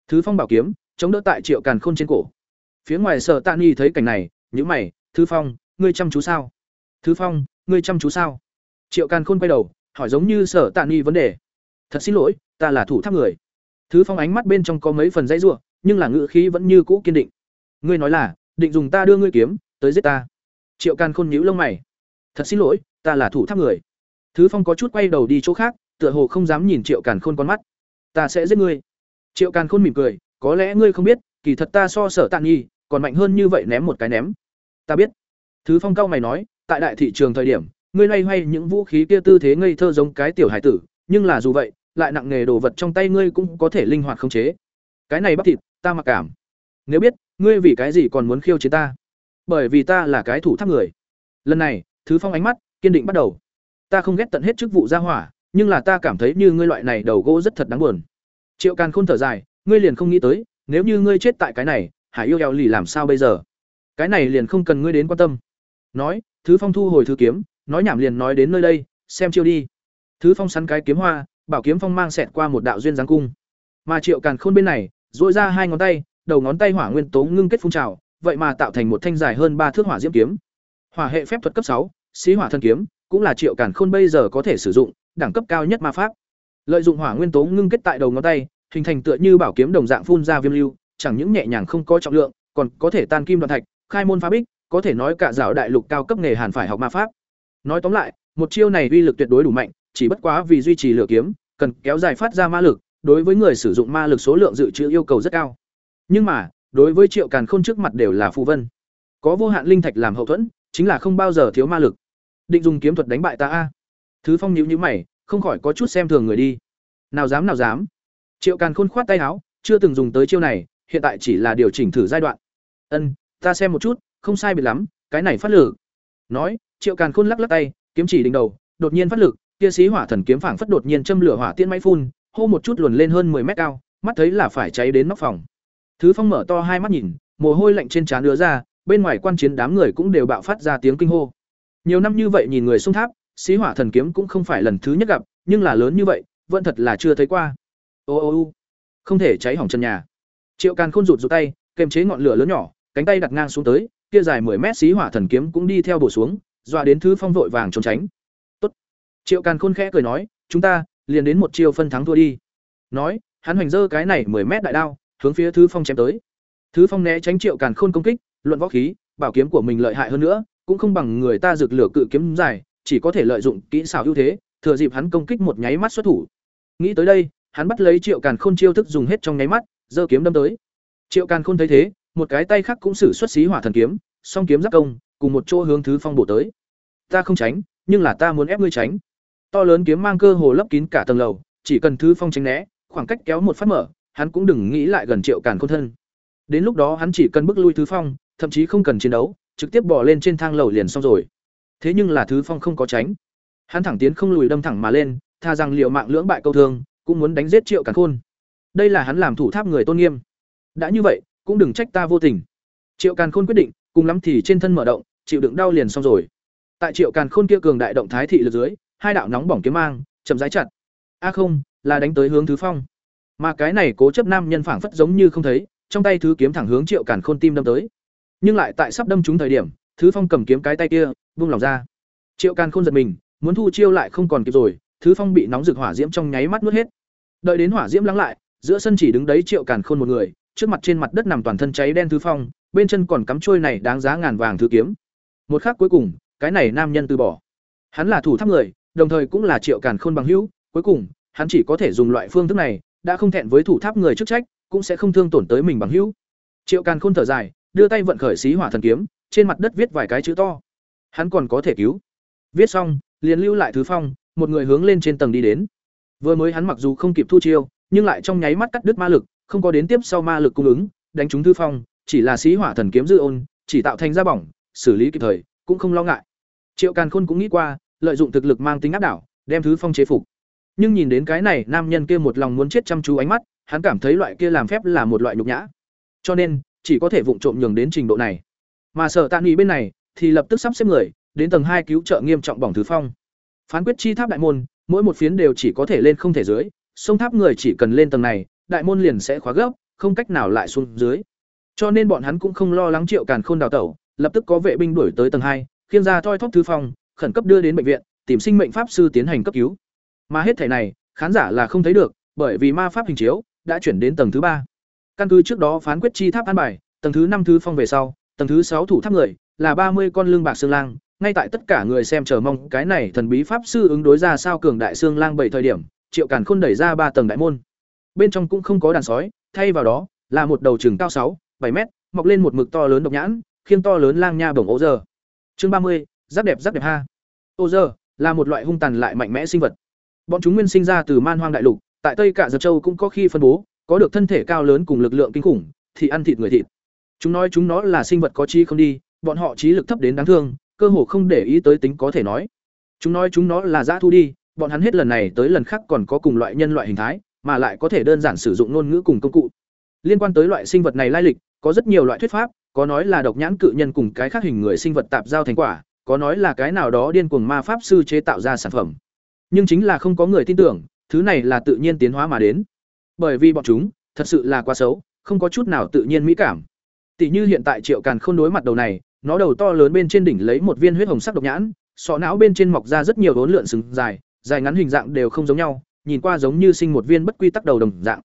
Thứ phong bảo kiếm, chống đỡ tại Triệu Càn Khôn trên cổ. Phía ngoài Sở Tạ ni thấy cảnh này, nhíu mày, "Thứ Phong, ngươi chăm chú sao?" "Thứ Phong, ngươi chăm chú sao?" Triệu Càn Khôn quay đầu, hỏi giống như Sở Tạ ni vấn đề. "Thật xin lỗi, ta là thủ tháp người." Thứ Phong ánh mắt bên trong có mấy phần dãy rủa, nhưng là ngữ khí vẫn như cũ kiên định. "Ngươi nói là, định dùng ta đưa ngươi kiếm, tới giết ta?" Triệu Càn Khôn nhíu lông mày. "Thật xin lỗi, ta là thủ tháp người." Thứ Phong có chút quay đầu đi chỗ khác, tựa hồ không dám nhìn Triệu Càn Khôn con mắt. "Ta sẽ giết ngươi." Triệu Càn Khôn mỉm cười, "Có lẽ ngươi không biết, kỳ thật ta so Sở tạng Nhi, còn mạnh hơn như vậy ném một cái ném." "Ta biết." Thứ Phong cao mày nói, "Tại đại thị trường thời điểm, ngươi loay hoay những vũ khí kia tư thế ngây thơ giống cái tiểu hải tử, nhưng là dù vậy, lại nặng nghề đồ vật trong tay ngươi cũng có thể linh hoạt khống chế. Cái này bắp thịt, ta mặc cảm. Nếu biết, ngươi vì cái gì còn muốn khiêu chiến ta? Bởi vì ta là cái thủ tháp người. Lần này, Thứ Phong ánh mắt kiên định bắt đầu. Ta không ghét tận hết chức vụ gia hỏa, nhưng là ta cảm thấy như ngươi loại này đầu gỗ rất thật đáng buồn. Triệu Càn Khôn thở dài, ngươi liền không nghĩ tới, nếu như ngươi chết tại cái này, Hải yêu eo lì làm sao bây giờ? Cái này liền không cần ngươi đến quan tâm. Nói, Thứ Phong thu hồi thứ kiếm, nói nhảm liền nói đến nơi đây, xem chiêu đi. Thứ Phong sắn cái kiếm hoa, bảo kiếm phong mang xẹt qua một đạo duyên giáng cung. Mà Triệu Càn Khôn bên này, duỗi ra hai ngón tay, đầu ngón tay hỏa nguyên tố ngưng kết phun trào, vậy mà tạo thành một thanh dài hơn ba thước hỏa diễm kiếm. Hỏa hệ phép thuật cấp sáu, xí hỏa thân kiếm, cũng là Triệu Càn Khôn bây giờ có thể sử dụng, đẳng cấp cao nhất ma pháp. Lợi dụng hỏa nguyên tố ngưng kết tại đầu ngón tay, hình thành tựa như bảo kiếm đồng dạng phun ra viêm lưu, chẳng những nhẹ nhàng không có trọng lượng, còn có thể tan kim đoạn thạch, khai môn phá bích, có thể nói cả rào đại lục cao cấp nghề hàn phải học ma pháp. Nói tóm lại, một chiêu này uy lực tuyệt đối đủ mạnh, chỉ bất quá vì duy trì lửa kiếm, cần kéo dài phát ra ma lực, đối với người sử dụng ma lực số lượng dự trữ yêu cầu rất cao. Nhưng mà, đối với Triệu Càn Khôn trước mặt đều là phù vân. Có vô hạn linh thạch làm hậu thuẫn, chính là không bao giờ thiếu ma lực. Định dùng kiếm thuật đánh bại ta a. Thứ Phong nhíu nhíu mày, không khỏi có chút xem thường người đi. Nào dám nào dám. Triệu Càn Khôn khoát tay áo, chưa từng dùng tới chiêu này, hiện tại chỉ là điều chỉnh thử giai đoạn. Ân, ta xem một chút, không sai biệt lắm, cái này phát lực. Nói, Triệu Càn Khôn lắc lắc tay, kiếm chỉ đỉnh đầu, đột nhiên phát lực, kia sĩ hỏa thần kiếm phảng phất đột nhiên châm lửa hỏa tiên máy phun, hô một chút luồn lên hơn 10 mét cao, mắt thấy là phải cháy đến nóc phòng. Thứ Phong mở to hai mắt nhìn, mồ hôi lạnh trên trán đứa ra, bên ngoài quan chiến đám người cũng đều bạo phát ra tiếng kinh hô. Nhiều năm như vậy nhìn người xung tháp, xí hỏa thần kiếm cũng không phải lần thứ nhất gặp, nhưng là lớn như vậy, vẫn thật là chưa thấy qua. Ô ô ô, không thể cháy hỏng chân nhà. Triệu Càn Khôn rụt rụt tay, kềm chế ngọn lửa lớn nhỏ, cánh tay đặt ngang xuống tới, kia dài 10 mét xí hỏa thần kiếm cũng đi theo bổ xuống, dọa đến Thứ Phong vội vàng trốn tránh. Tốt. Triệu Càn Khôn khẽ cười nói, chúng ta liền đến một chiêu phân thắng thua đi. Nói, hắn hoành dơ cái này 10 mét đại đao, hướng phía Thứ Phong chém tới. Thứ Phong né tránh Triệu Càn Khôn công kích, luận võ khí, bảo kiếm của mình lợi hại hơn nữa, cũng không bằng người ta rực lửa cự kiếm dài, chỉ có thể lợi dụng kỹ xảo ưu thế, thừa dịp hắn công kích một nháy mắt xuất thủ. Nghĩ tới đây, hắn bắt lấy Triệu Càn Khôn chiêu thức dùng hết trong nháy mắt, giơ kiếm đâm tới. Triệu Càn Khôn thấy thế, một cái tay khác cũng sử xuất xí hỏa thần kiếm, song kiếm giáp công, cùng một chỗ hướng Thứ Phong bổ tới. Ta không tránh, nhưng là ta muốn ép ngươi tránh. To lớn kiếm mang cơ hồ lấp kín cả tầng lầu, chỉ cần Thứ Phong tránh né, khoảng cách kéo một phát mở, hắn cũng đừng nghĩ lại gần Triệu Càn Khôn thân. Đến lúc đó hắn chỉ cần bước lui Thứ Phong, thậm chí không cần chiến đấu, trực tiếp bỏ lên trên thang lầu liền xong rồi. Thế nhưng là Thứ Phong không có tránh. Hắn thẳng tiến không lùi đâm thẳng mà lên, tha rằng liệu mạng lưỡng bại câu thương, cũng muốn đánh giết Triệu Càn Khôn. Đây là hắn làm thủ tháp người tôn nghiêm. Đã như vậy, cũng đừng trách ta vô tình. Triệu Càn Khôn quyết định, cùng lắm thì trên thân mở động, chịu đựng đau liền xong rồi. Tại Triệu Càn Khôn kia cường đại động thái thị lực dưới, hai đạo nóng bỏng kiếm mang, chậm rãi chặt. A không, là đánh tới hướng Thứ Phong. Mà cái này cố chấp nam nhân phảng phất giống như không thấy, trong tay thứ kiếm thẳng hướng Triệu Càn Khôn tim đâm tới. Nhưng lại tại sắp đâm trúng thời điểm, Thứ Phong cầm kiếm cái tay kia, vung lòng ra. Triệu Càn Khôn giật mình, muốn thu chiêu lại không còn kịp rồi, Thứ Phong bị nóng rực hỏa diễm trong nháy mắt nuốt hết. Đợi đến hỏa diễm lắng lại, giữa sân chỉ đứng đấy Triệu Càn Khôn một người, trước mặt trên mặt đất nằm toàn thân cháy đen Thứ Phong, bên chân còn cắm trôi này đáng giá ngàn vàng thứ kiếm. Một khắc cuối cùng, cái này nam nhân từ bỏ. Hắn là thủ tháp người, đồng thời cũng là Triệu Càn Khôn bằng hữu, cuối cùng, hắn chỉ có thể dùng loại phương thức này, đã không thẹn với thủ tháp người chức trách, cũng sẽ không thương tổn tới mình bằng hữu. Triệu Càn Khôn thở dài, đưa tay vận khởi xí hỏa thần kiếm, trên mặt đất viết vài cái chữ to. Hắn còn có thể cứu. Viết xong, liền lưu lại thứ phong, một người hướng lên trên tầng đi đến. Vừa mới hắn mặc dù không kịp thu chiêu, nhưng lại trong nháy mắt cắt đứt ma lực, không có đến tiếp sau ma lực cung ứng, đánh trúng thư phong, chỉ là xí hỏa thần kiếm dư ôn, chỉ tạo thành ra bỏng, xử lý kịp thời, cũng không lo ngại. Triệu Càn Khôn cũng nghĩ qua, lợi dụng thực lực mang tính áp đảo, đem thứ phong chế phục. Nhưng nhìn đến cái này, nam nhân kia một lòng muốn chết chăm chú ánh mắt, hắn cảm thấy loại kia làm phép là một loại nhục nhã. Cho nên, chỉ có thể vụng trộm nhường đến trình độ này. Mà Sở Tạ nghỉ bên này thì lập tức sắp xếp người, đến tầng hai cứu trợ nghiêm trọng bỏng thứ phong. Phán quyết chi tháp đại môn, mỗi một phiến đều chỉ có thể lên không thể dưới, sông tháp người chỉ cần lên tầng này, đại môn liền sẽ khóa gấp, không cách nào lại xuống dưới. Cho nên bọn hắn cũng không lo lắng Triệu Càn Khôn đào tẩu, lập tức có vệ binh đuổi tới tầng hai, khiêng ra thoi thóp thứ phong, khẩn cấp đưa đến bệnh viện, tìm sinh mệnh pháp sư tiến hành cấp cứu. Mà hết thể này, khán giả là không thấy được, bởi vì ma pháp hình chiếu đã chuyển đến tầng thứ ba. Căn cứ trước đó phán quyết chi tháp an bài, tầng thứ năm thứ phong về sau, tầng thứ sáu thủ tháp người, là ba mươi con lương bạc xương lang, ngay tại tất cả người xem chờ mong cái này thần bí pháp sư ứng đối ra sao cường đại xương lang bảy thời điểm, Triệu Càn Khôn đẩy ra ba tầng đại môn. Bên trong cũng không có đàn sói, thay vào đó là một đầu chừng cao sáu, bảy mét, mọc lên một mực to lớn độc nhãn, khiêng to lớn lang nha bổng ố giờ. Chương ba mươi, rất đẹp rất đẹp ha. Ô giờ là một loại hung tàn lại mạnh mẽ sinh vật. Bọn chúng nguyên sinh ra từ man hoang đại lục, tại Tây Cả dập Châu cũng có khi phân bố, có được thân thể cao lớn cùng lực lượng kinh khủng, thì ăn thịt người thịt. Chúng nói chúng nó là sinh vật có chi không đi, bọn họ trí lực thấp đến đáng thương, cơ hồ không để ý tới tính có thể nói. Chúng nói chúng nó là dã thu đi, bọn hắn hết lần này tới lần khác còn có cùng loại nhân loại hình thái, mà lại có thể đơn giản sử dụng ngôn ngữ cùng công cụ. Liên quan tới loại sinh vật này lai lịch, có rất nhiều loại thuyết pháp, có nói là độc nhãn cự nhân cùng cái khác hình người sinh vật tạp giao thành quả, có nói là cái nào đó điên cuồng ma pháp sư chế tạo ra sản phẩm. Nhưng chính là không có người tin tưởng, thứ này là tự nhiên tiến hóa mà đến. Bởi vì bọn chúng thật sự là quá xấu, không có chút nào tự nhiên mỹ cảm. Tỷ như hiện tại Triệu Càn không đối mặt đầu này, nó đầu to lớn bên trên đỉnh lấy một viên huyết hồng sắc độc nhãn, sọ não bên trên mọc ra rất nhiều hỗn lượn sừng dài, dài ngắn hình dạng đều không giống nhau, nhìn qua giống như sinh một viên bất quy tắc đầu đồng dạng.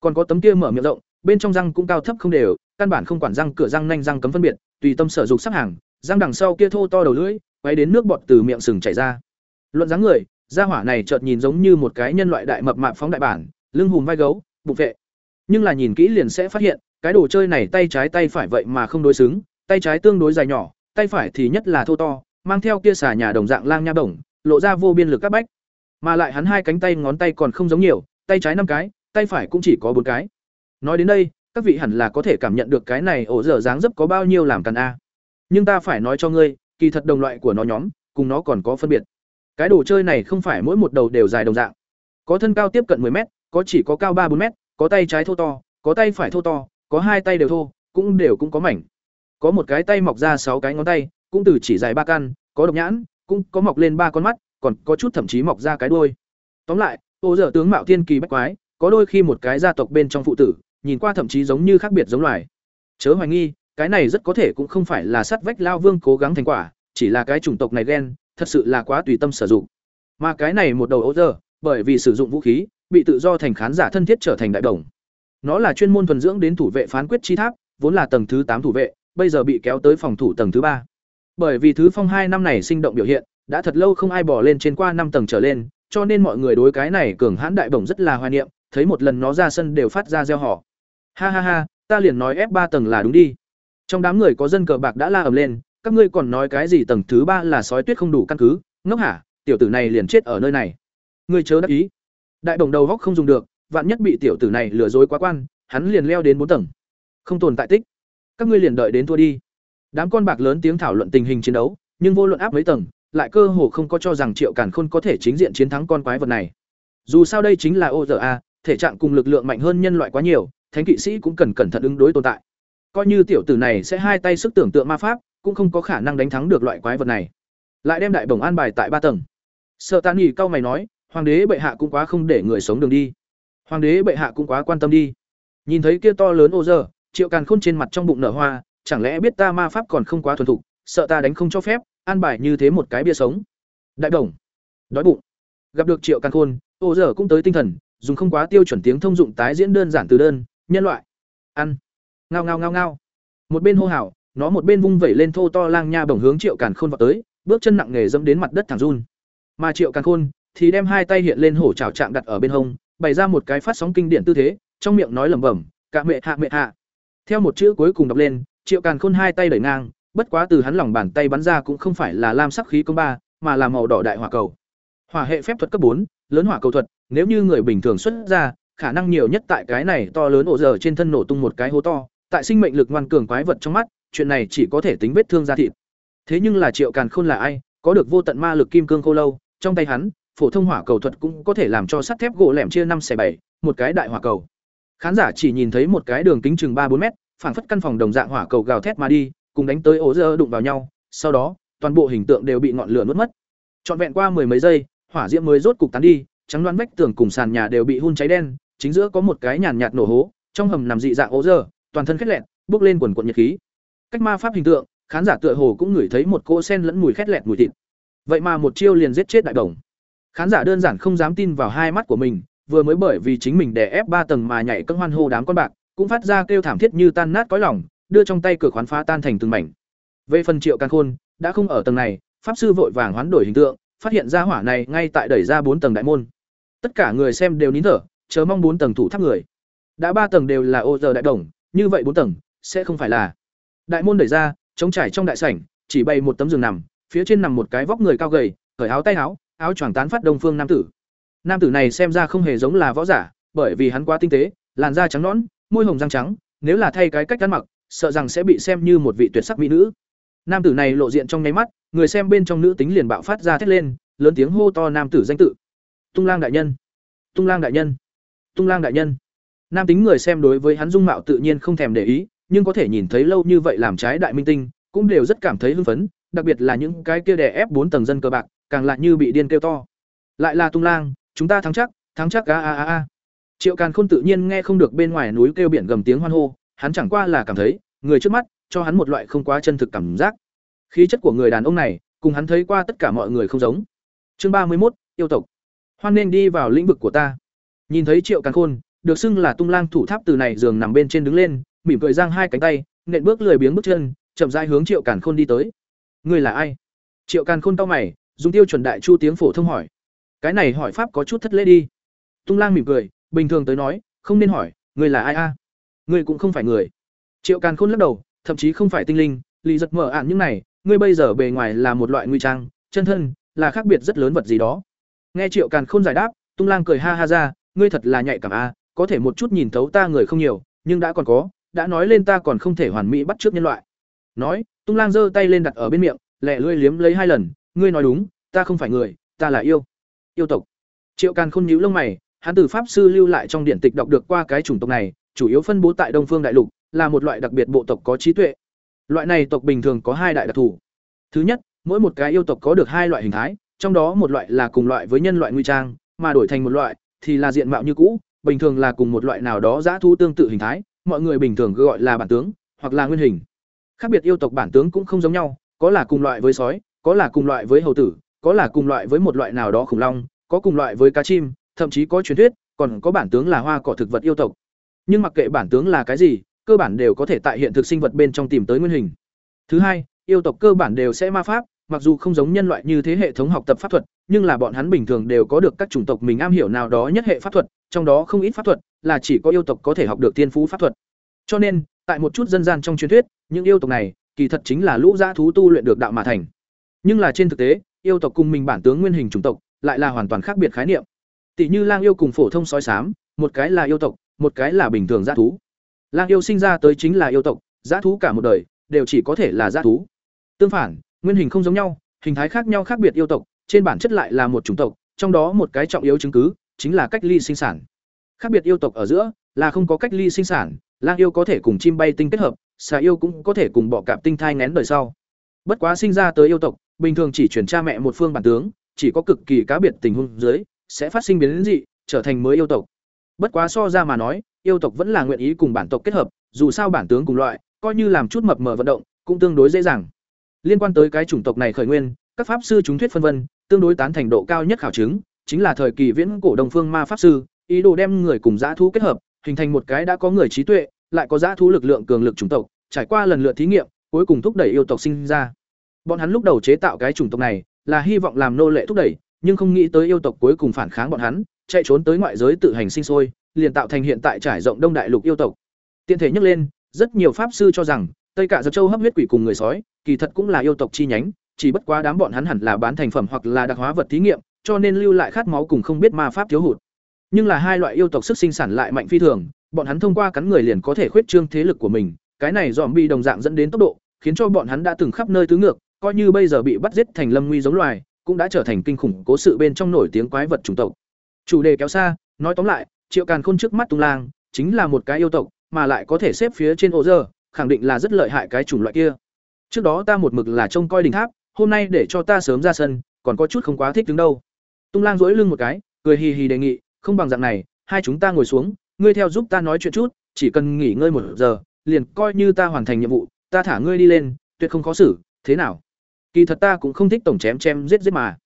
Còn có tấm kia mở miệng rộng, bên trong răng cũng cao thấp không đều, căn bản không quản răng cửa răng nanh răng cấm phân biệt, tùy tâm sở dục sắc hàng, răng đằng sau kia thô to đầu lưỡi, quấy đến nước bọt từ miệng sừng chảy ra. Luận dáng người, gia hỏa này chợt nhìn giống như một cái nhân loại đại mập mạp phóng đại bản, lưng hùm vai gấu, bụng vệ. Nhưng là nhìn kỹ liền sẽ phát hiện, cái đồ chơi này tay trái tay phải vậy mà không đối xứng, tay trái tương đối dài nhỏ, tay phải thì nhất là thô to, mang theo kia xà nhà đồng dạng lang nha đồng, lộ ra vô biên lực các bách. Mà lại hắn hai cánh tay ngón tay còn không giống nhiều, tay trái năm cái, tay phải cũng chỉ có bốn cái. Nói đến đây, các vị hẳn là có thể cảm nhận được cái này ổ dở dáng dấp có bao nhiêu làm cần a. Nhưng ta phải nói cho ngươi, kỳ thật đồng loại của nó nhóm, cùng nó còn có phân biệt. Cái đồ chơi này không phải mỗi một đầu đều dài đồng dạng. Có thân cao tiếp cận 10 mét, có chỉ có cao 3 4 mét, có tay trái thô to, có tay phải thô to, có hai tay đều thô, cũng đều cũng có mảnh. Có một cái tay mọc ra sáu cái ngón tay, cũng từ chỉ dài ba căn, có độc nhãn, cũng có mọc lên ba con mắt, còn có chút thậm chí mọc ra cái đuôi. Tóm lại, ô dở tướng mạo tiên kỳ bách quái, có đôi khi một cái gia tộc bên trong phụ tử, nhìn qua thậm chí giống như khác biệt giống loài. Chớ hoài nghi, cái này rất có thể cũng không phải là sắt vách lao vương cố gắng thành quả, chỉ là cái chủng tộc này ghen, thật sự là quá tùy tâm sử dụng. Mà cái này một đầu ô dở, bởi vì sử dụng vũ khí, bị tự do thành khán giả thân thiết trở thành đại đồng. Nó là chuyên môn thuần dưỡng đến thủ vệ phán quyết chi tháp, vốn là tầng thứ tám thủ vệ, bây giờ bị kéo tới phòng thủ tầng thứ ba. Bởi vì thứ phong hai năm này sinh động biểu hiện, đã thật lâu không ai bỏ lên trên qua năm tầng trở lên, cho nên mọi người đối cái này cường hãn đại bổng rất là hoài niệm, thấy một lần nó ra sân đều phát ra reo hò. Ha ha ha, ta liền nói ép ba tầng là đúng đi. Trong đám người có dân cờ bạc đã la ầm lên, các ngươi còn nói cái gì tầng thứ ba là sói tuyết không đủ căn cứ, ngốc hả, tiểu tử này liền chết ở nơi này. Ngươi chớ đắc ý. Đại đồng đầu góc không dùng được, vạn nhất bị tiểu tử này lừa dối quá quan, hắn liền leo đến bốn tầng. Không tồn tại tích. Các ngươi liền đợi đến thua đi. Đám con bạc lớn tiếng thảo luận tình hình chiến đấu, nhưng vô luận áp mấy tầng, lại cơ hồ không có cho rằng Triệu Càn Khôn có thể chính diện chiến thắng con quái vật này. Dù sao đây chính là OZA, thể trạng cùng lực lượng mạnh hơn nhân loại quá nhiều, thánh kỵ sĩ cũng cần cẩn thận ứng đối tồn tại. Coi như tiểu tử này sẽ hai tay sức tưởng tượng ma pháp, cũng không có khả năng đánh thắng được loại quái vật này. Lại đem đại bổng an bài tại ba tầng. Sợ tàn nghỉ cao mày nói, hoàng đế bệ hạ cũng quá không để người sống đường đi. Hoàng đế bệ hạ cũng quá quan tâm đi. Nhìn thấy kia to lớn ô giờ, Triệu Càn Khôn trên mặt trong bụng nở hoa, chẳng lẽ biết ta ma pháp còn không quá thuần thục, sợ ta đánh không cho phép, an bài như thế một cái bia sống. Đại đồng, đói bụng. Gặp được Triệu Càn Khôn, ô giờ cũng tới tinh thần, dùng không quá tiêu chuẩn tiếng thông dụng tái diễn đơn giản từ đơn, nhân loại. Ăn. Ngao ngao ngao ngao. Một bên hô hào, nó một bên vung vẩy lên thô to lang nha bổng hướng Triệu Càn Khôn vào tới, bước chân nặng nề dẫm đến mặt đất thẳng run. Mà Triệu Càn Khôn thì đem hai tay hiện lên hổ trảo chạm đặt ở bên hông, bày ra một cái phát sóng kinh điển tư thế, trong miệng nói lẩm bẩm, "Cả mệ hạ mệ hạ." Theo một chữ cuối cùng đọc lên, Triệu Càn Khôn hai tay đẩy ngang, bất quá từ hắn lòng bàn tay bắn ra cũng không phải là lam sắc khí công ba, mà là màu đỏ đại hỏa cầu. Hỏa hệ phép thuật cấp bốn, lớn hỏa cầu thuật, nếu như người bình thường xuất ra, khả năng nhiều nhất tại cái này to lớn ổ giờ trên thân nổ tung một cái hố to, tại sinh mệnh lực ngoan cường quái vật trong mắt, chuyện này chỉ có thể tính vết thương da thịt. Thế nhưng là Triệu Càn Khôn là ai, có được vô tận ma lực kim cương khô lâu, trong tay hắn, phổ thông hỏa cầu thuật cũng có thể làm cho sắt thép gỗ lẻm chia năm xẻ bảy, một cái đại hỏa cầu. Khán giả chỉ nhìn thấy một cái đường kính chừng ba bốn mét, phảng phất căn phòng đồng dạng hỏa cầu gào thét mà đi, cùng đánh tới ổ dơ đụng vào nhau, sau đó, toàn bộ hình tượng đều bị ngọn lửa nuốt mất. Trọn vẹn qua mười mấy giây, hỏa diễm mới rốt cục tán đi, trắng đoán vách tường cùng sàn nhà đều bị hun cháy đen, chính giữa có một cái nhàn nhạt nổ hố, trong hầm nằm dị dạng ố dơ toàn thân khét lẹt, bước lên quần quần nhiệt khí. Cách ma pháp hình tượng, khán giả tựa hồ cũng ngửi thấy một cỗ sen lẫn mùi khét lẹt mùi thịt. Vậy mà một chiêu liền giết chết đại đồng. Khán giả đơn giản không dám tin vào hai mắt của mình, vừa mới bởi vì chính mình đè ép ba tầng mà nhảy cân hoan hô đám con bạc, cũng phát ra kêu thảm thiết như tan nát cõi lòng, đưa trong tay cửa khoán phá tan thành từng mảnh. Về phần Triệu căn Khôn, đã không ở tầng này, pháp sư vội vàng hoán đổi hình tượng, phát hiện ra hỏa này ngay tại đẩy ra bốn tầng đại môn. Tất cả người xem đều nín thở, chờ mong bốn tầng thủ tháp người. Đã ba tầng đều là ô giờ đại đồng, như vậy bốn tầng sẽ không phải là. Đại môn đẩy ra, trống trải trong đại sảnh, chỉ bày một tấm giường nằm, phía trên nằm một cái vóc người cao gầy, cởi áo tay áo, áo choàng tán phát đông phương nam tử. Nam tử này xem ra không hề giống là võ giả, bởi vì hắn quá tinh tế, làn da trắng nõn, môi hồng răng trắng, nếu là thay cái cách ăn mặc, sợ rằng sẽ bị xem như một vị tuyệt sắc mỹ nữ. Nam tử này lộ diện trong nháy mắt, người xem bên trong nữ tính liền bạo phát ra thét lên, lớn tiếng hô to nam tử danh tự. Tung Lang đại nhân, Tung Lang đại nhân, Tung Lang đại nhân. Nam tính người xem đối với hắn dung mạo tự nhiên không thèm để ý, nhưng có thể nhìn thấy lâu như vậy làm trái đại minh tinh, cũng đều rất cảm thấy hưng phấn, đặc biệt là những cái kia đè ép bốn tầng dân cơ bạc, càng lại như bị điên kêu to. Lại là Tung Lang, chúng ta thắng chắc, thắng chắc a a a a. Triệu Càn Khôn tự nhiên nghe không được bên ngoài núi kêu biển gầm tiếng hoan hô, hắn chẳng qua là cảm thấy, người trước mắt cho hắn một loại không quá chân thực cảm giác. Khí chất của người đàn ông này, cùng hắn thấy qua tất cả mọi người không giống. Chương ba mươi một, yêu tộc. Hoan nên đi vào lĩnh vực của ta. Nhìn thấy Triệu Càn Khôn, được xưng là tung lang thủ tháp từ này giường nằm bên trên đứng lên, mỉm cười giang hai cánh tay, nện bước lười biếng bước chân, chậm rãi hướng Triệu Càn Khôn đi tới. Ngươi là ai? Triệu Càn Khôn tao mày, dùng tiêu chuẩn đại chu tiếng phổ thông hỏi. Cái này hỏi pháp có chút thất lễ đi. Tung lang mỉm cười, bình thường tới nói, không nên hỏi, ngươi là ai a? Ngươi cũng không phải người. Triệu Càn Khôn lắc đầu, thậm chí không phải tinh linh, lì giật mở ạn những này, ngươi bây giờ bề ngoài là một loại nguy trang, chân thân là khác biệt rất lớn vật gì đó. Nghe Triệu Càn Khôn giải đáp, Tung Lang cười ha ha ra, ngươi thật là nhạy cảm a, có thể một chút nhìn thấu ta người không nhiều, nhưng đã còn có, đã nói lên ta còn không thể hoàn mỹ bắt trước nhân loại. Nói, Tung Lang giơ tay lên đặt ở bên miệng, lẹ lưỡi liếm lấy hai lần, ngươi nói đúng, ta không phải người, ta là yêu. Yêu tộc. Triệu Càn Khôn nhíu lông mày, hắn từ pháp sư lưu lại trong điển tịch đọc được qua cái chủng tộc này, chủ yếu phân bố tại Đông Phương đại lục, là một loại đặc biệt bộ tộc có trí tuệ. Loại này tộc bình thường có hai đại đặc thù. Thứ nhất, mỗi một cái yêu tộc có được hai loại hình thái, trong đó một loại là cùng loại với nhân loại nguy trang, mà đổi thành một loại thì là diện mạo như cũ, bình thường là cùng một loại nào đó dã thú tương tự hình thái, mọi người bình thường gọi là bản tướng hoặc là nguyên hình. Khác biệt yêu tộc bản tướng cũng không giống nhau, có là cùng loại với sói, có là cùng loại với hầu tử, có là cùng loại với một loại nào đó khủng long, có cùng loại với cá chim, thậm chí có truyền thuyết, còn có bản tướng là hoa cỏ thực vật yêu tộc. Nhưng mặc kệ bản tướng là cái gì, cơ bản đều có thể tại hiện thực sinh vật bên trong tìm tới nguyên hình. Thứ hai, yêu tộc cơ bản đều sẽ ma pháp, mặc dù không giống nhân loại như thế hệ thống học tập pháp thuật, nhưng là bọn hắn bình thường đều có được các chủng tộc mình am hiểu nào đó nhất hệ pháp thuật, trong đó không ít pháp thuật là chỉ có yêu tộc có thể học được tiên phú pháp thuật. Cho nên, tại một chút dân gian trong truyền thuyết, những yêu tộc này kỳ thật chính là lũ dã thú tu luyện được đạo mà thành. Nhưng là trên thực tế, yêu tộc cùng mình bản tướng nguyên hình chủng tộc lại là hoàn toàn khác biệt khái niệm. Tỷ như lang yêu cùng phổ thông sói xám, một cái là yêu tộc, một cái là bình thường dã thú. Lang yêu sinh ra tới chính là yêu tộc, dã thú cả một đời đều chỉ có thể là dã thú. Tương phản, nguyên hình không giống nhau, hình thái khác nhau khác biệt yêu tộc, trên bản chất lại là một chủng tộc, trong đó một cái trọng yếu chứng cứ chính là cách ly sinh sản. Khác biệt yêu tộc ở giữa là không có cách ly sinh sản, lang yêu có thể cùng chim bay tinh kết hợp, xà yêu cũng có thể cùng bọ cạp tinh thai ngén đời sau. Bất quá sinh ra tới yêu tộc, bình thường chỉ chuyển cha mẹ một phương bản tướng, chỉ có cực kỳ cá biệt tình huống dưới sẽ phát sinh biến dị, trở thành mới yêu tộc. Bất quá so ra mà nói, yêu tộc vẫn là nguyện ý cùng bản tộc kết hợp, dù sao bản tướng cùng loại, coi như làm chút mập mờ vận động, cũng tương đối dễ dàng. Liên quan tới cái chủng tộc này khởi nguyên, các pháp sư chúng thuyết phân vân, tương đối tán thành độ cao nhất khảo chứng, chính là thời kỳ viễn cổ đồng Phương Ma pháp sư, ý đồ đem người cùng dã thú kết hợp, hình thành một cái đã có người trí tuệ, lại có dã thú lực lượng cường lực chủng tộc, trải qua lần lượt thí nghiệm, cuối cùng thúc đẩy yêu tộc sinh ra. Bọn hắn lúc đầu chế tạo cái chủng tộc này là hy vọng làm nô lệ thúc đẩy, nhưng không nghĩ tới yêu tộc cuối cùng phản kháng bọn hắn, chạy trốn tới ngoại giới tự hành sinh sôi, liền tạo thành hiện tại trải rộng Đông Đại lục yêu tộc. Tiện thể nhắc lên, rất nhiều pháp sư cho rằng Tây Cả Giật Châu hấp huyết quỷ cùng người sói, kỳ thật cũng là yêu tộc chi nhánh, chỉ bất quá đám bọn hắn hẳn là bán thành phẩm hoặc là đặc hóa vật thí nghiệm, cho nên lưu lại khát máu cùng không biết ma pháp thiếu hụt. Nhưng là hai loại yêu tộc sức sinh sản lại mạnh phi thường, bọn hắn thông qua cắn người liền có thể khuyết trương thế lực của mình, cái này zombie đồng dạng dẫn đến tốc độ, khiến cho bọn hắn đã từng khắp nơi tứ ngược, coi như bây giờ bị bắt giết thành lâm nguy giống loài, cũng đã trở thành kinh khủng cố sự bên trong nổi tiếng quái vật chủng tộc. Chủ đề kéo xa, nói tóm lại, Triệu Càn Khôn trước mắt Tung Lang, chính là một cái yêu tộc, mà lại có thể xếp phía trên ô giờ, khẳng định là rất lợi hại cái chủng loại kia. Trước đó ta một mực là trông coi đỉnh tháp, hôm nay để cho ta sớm ra sân, còn có chút không quá thích đứng đâu. Tung Lang duỗi lưng một cái, cười hì hì đề nghị, không bằng dạng này, hai chúng ta ngồi xuống, ngươi theo giúp ta nói chuyện chút, chỉ cần nghỉ ngơi một giờ, liền coi như ta hoàn thành nhiệm vụ, ta thả ngươi đi lên, tuyệt không khó xử, thế nào? Kỳ thật ta cũng không thích tổng chém chém giết giết mà.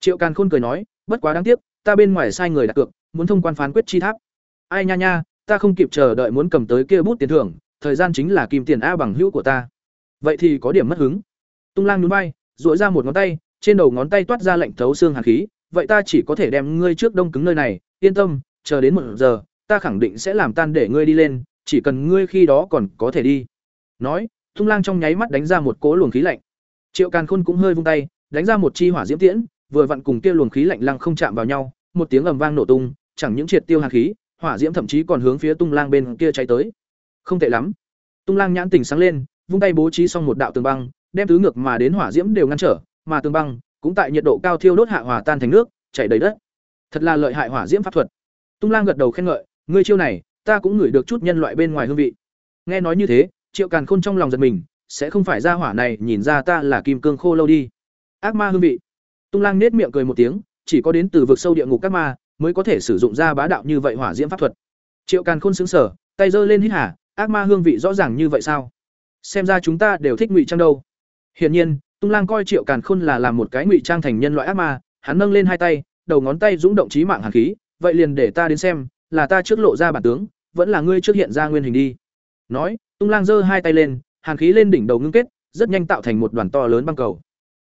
Triệu Càn Khôn cười nói, bất quá đáng tiếc, ta bên ngoài sai người đặt cược, muốn thông quan phán quyết chi tháp. Ai nha nha, ta không kịp chờ đợi muốn cầm tới kia bút tiền thưởng, thời gian chính là kim tiền a bằng hữu của ta. Vậy thì có điểm mất hứng. Tung Lang nhún vai, dội ra một ngón tay, trên đầu ngón tay toát ra lạnh thấu xương hàn khí, vậy ta chỉ có thể đem ngươi trước đông cứng nơi này, yên tâm, chờ đến một giờ, ta khẳng định sẽ làm tan để ngươi đi lên, chỉ cần ngươi khi đó còn có thể đi. Nói, Tung Lang trong nháy mắt đánh ra một cỗ luồng khí lạnh. Triệu Càn Khôn cũng hơi vung tay, đánh ra một chi hỏa diễm tiễn, vừa vặn cùng kia luồng khí lạnh lăng không chạm vào nhau, một tiếng ầm vang nổ tung, chẳng những triệt tiêu hàn khí, hỏa diễm thậm chí còn hướng phía Tung Lang bên kia cháy tới. Không tệ lắm. Tung Lang nhãn tình sáng lên, vung tay bố trí xong một đạo tường băng, đem tứ ngược mà đến hỏa diễm đều ngăn trở, mà tường băng cũng tại nhiệt độ cao thiêu đốt hạ hòa tan thành nước, chảy đầy đất. Thật là lợi hại hỏa diễm pháp thuật. Tung Lang gật đầu khen ngợi, ngươi chiêu này, ta cũng ngửi được chút nhân loại bên ngoài hương vị. Nghe nói như thế, Triệu Càn Khôn trong lòng giật mình, sẽ không phải ra hỏa này nhìn ra ta là kim cương khô lâu đi. Ác ma hương vị. Tung Lang nết miệng cười một tiếng, chỉ có đến từ vực sâu địa ngục các ma mới có thể sử dụng ra bá đạo như vậy hỏa diễm pháp thuật. Triệu Càn Khôn sững sờ, tay giơ lên hít hà, ác ma hương vị rõ ràng như vậy sao? Xem ra chúng ta đều thích ngụy trang đâu. Hiển nhiên, Tung Lang coi Triệu Càn Khôn là làm một cái ngụy trang thành nhân loại ác ma, hắn nâng lên hai tay, đầu ngón tay dũng động chí mạng hàn khí, vậy liền để ta đến xem, là ta trước lộ ra bản tướng, vẫn là ngươi trước hiện ra nguyên hình đi. Nói, Tung Lang giơ hai tay lên, hàn khí lên đỉnh đầu ngưng kết, rất nhanh tạo thành một đoàn to lớn băng cầu.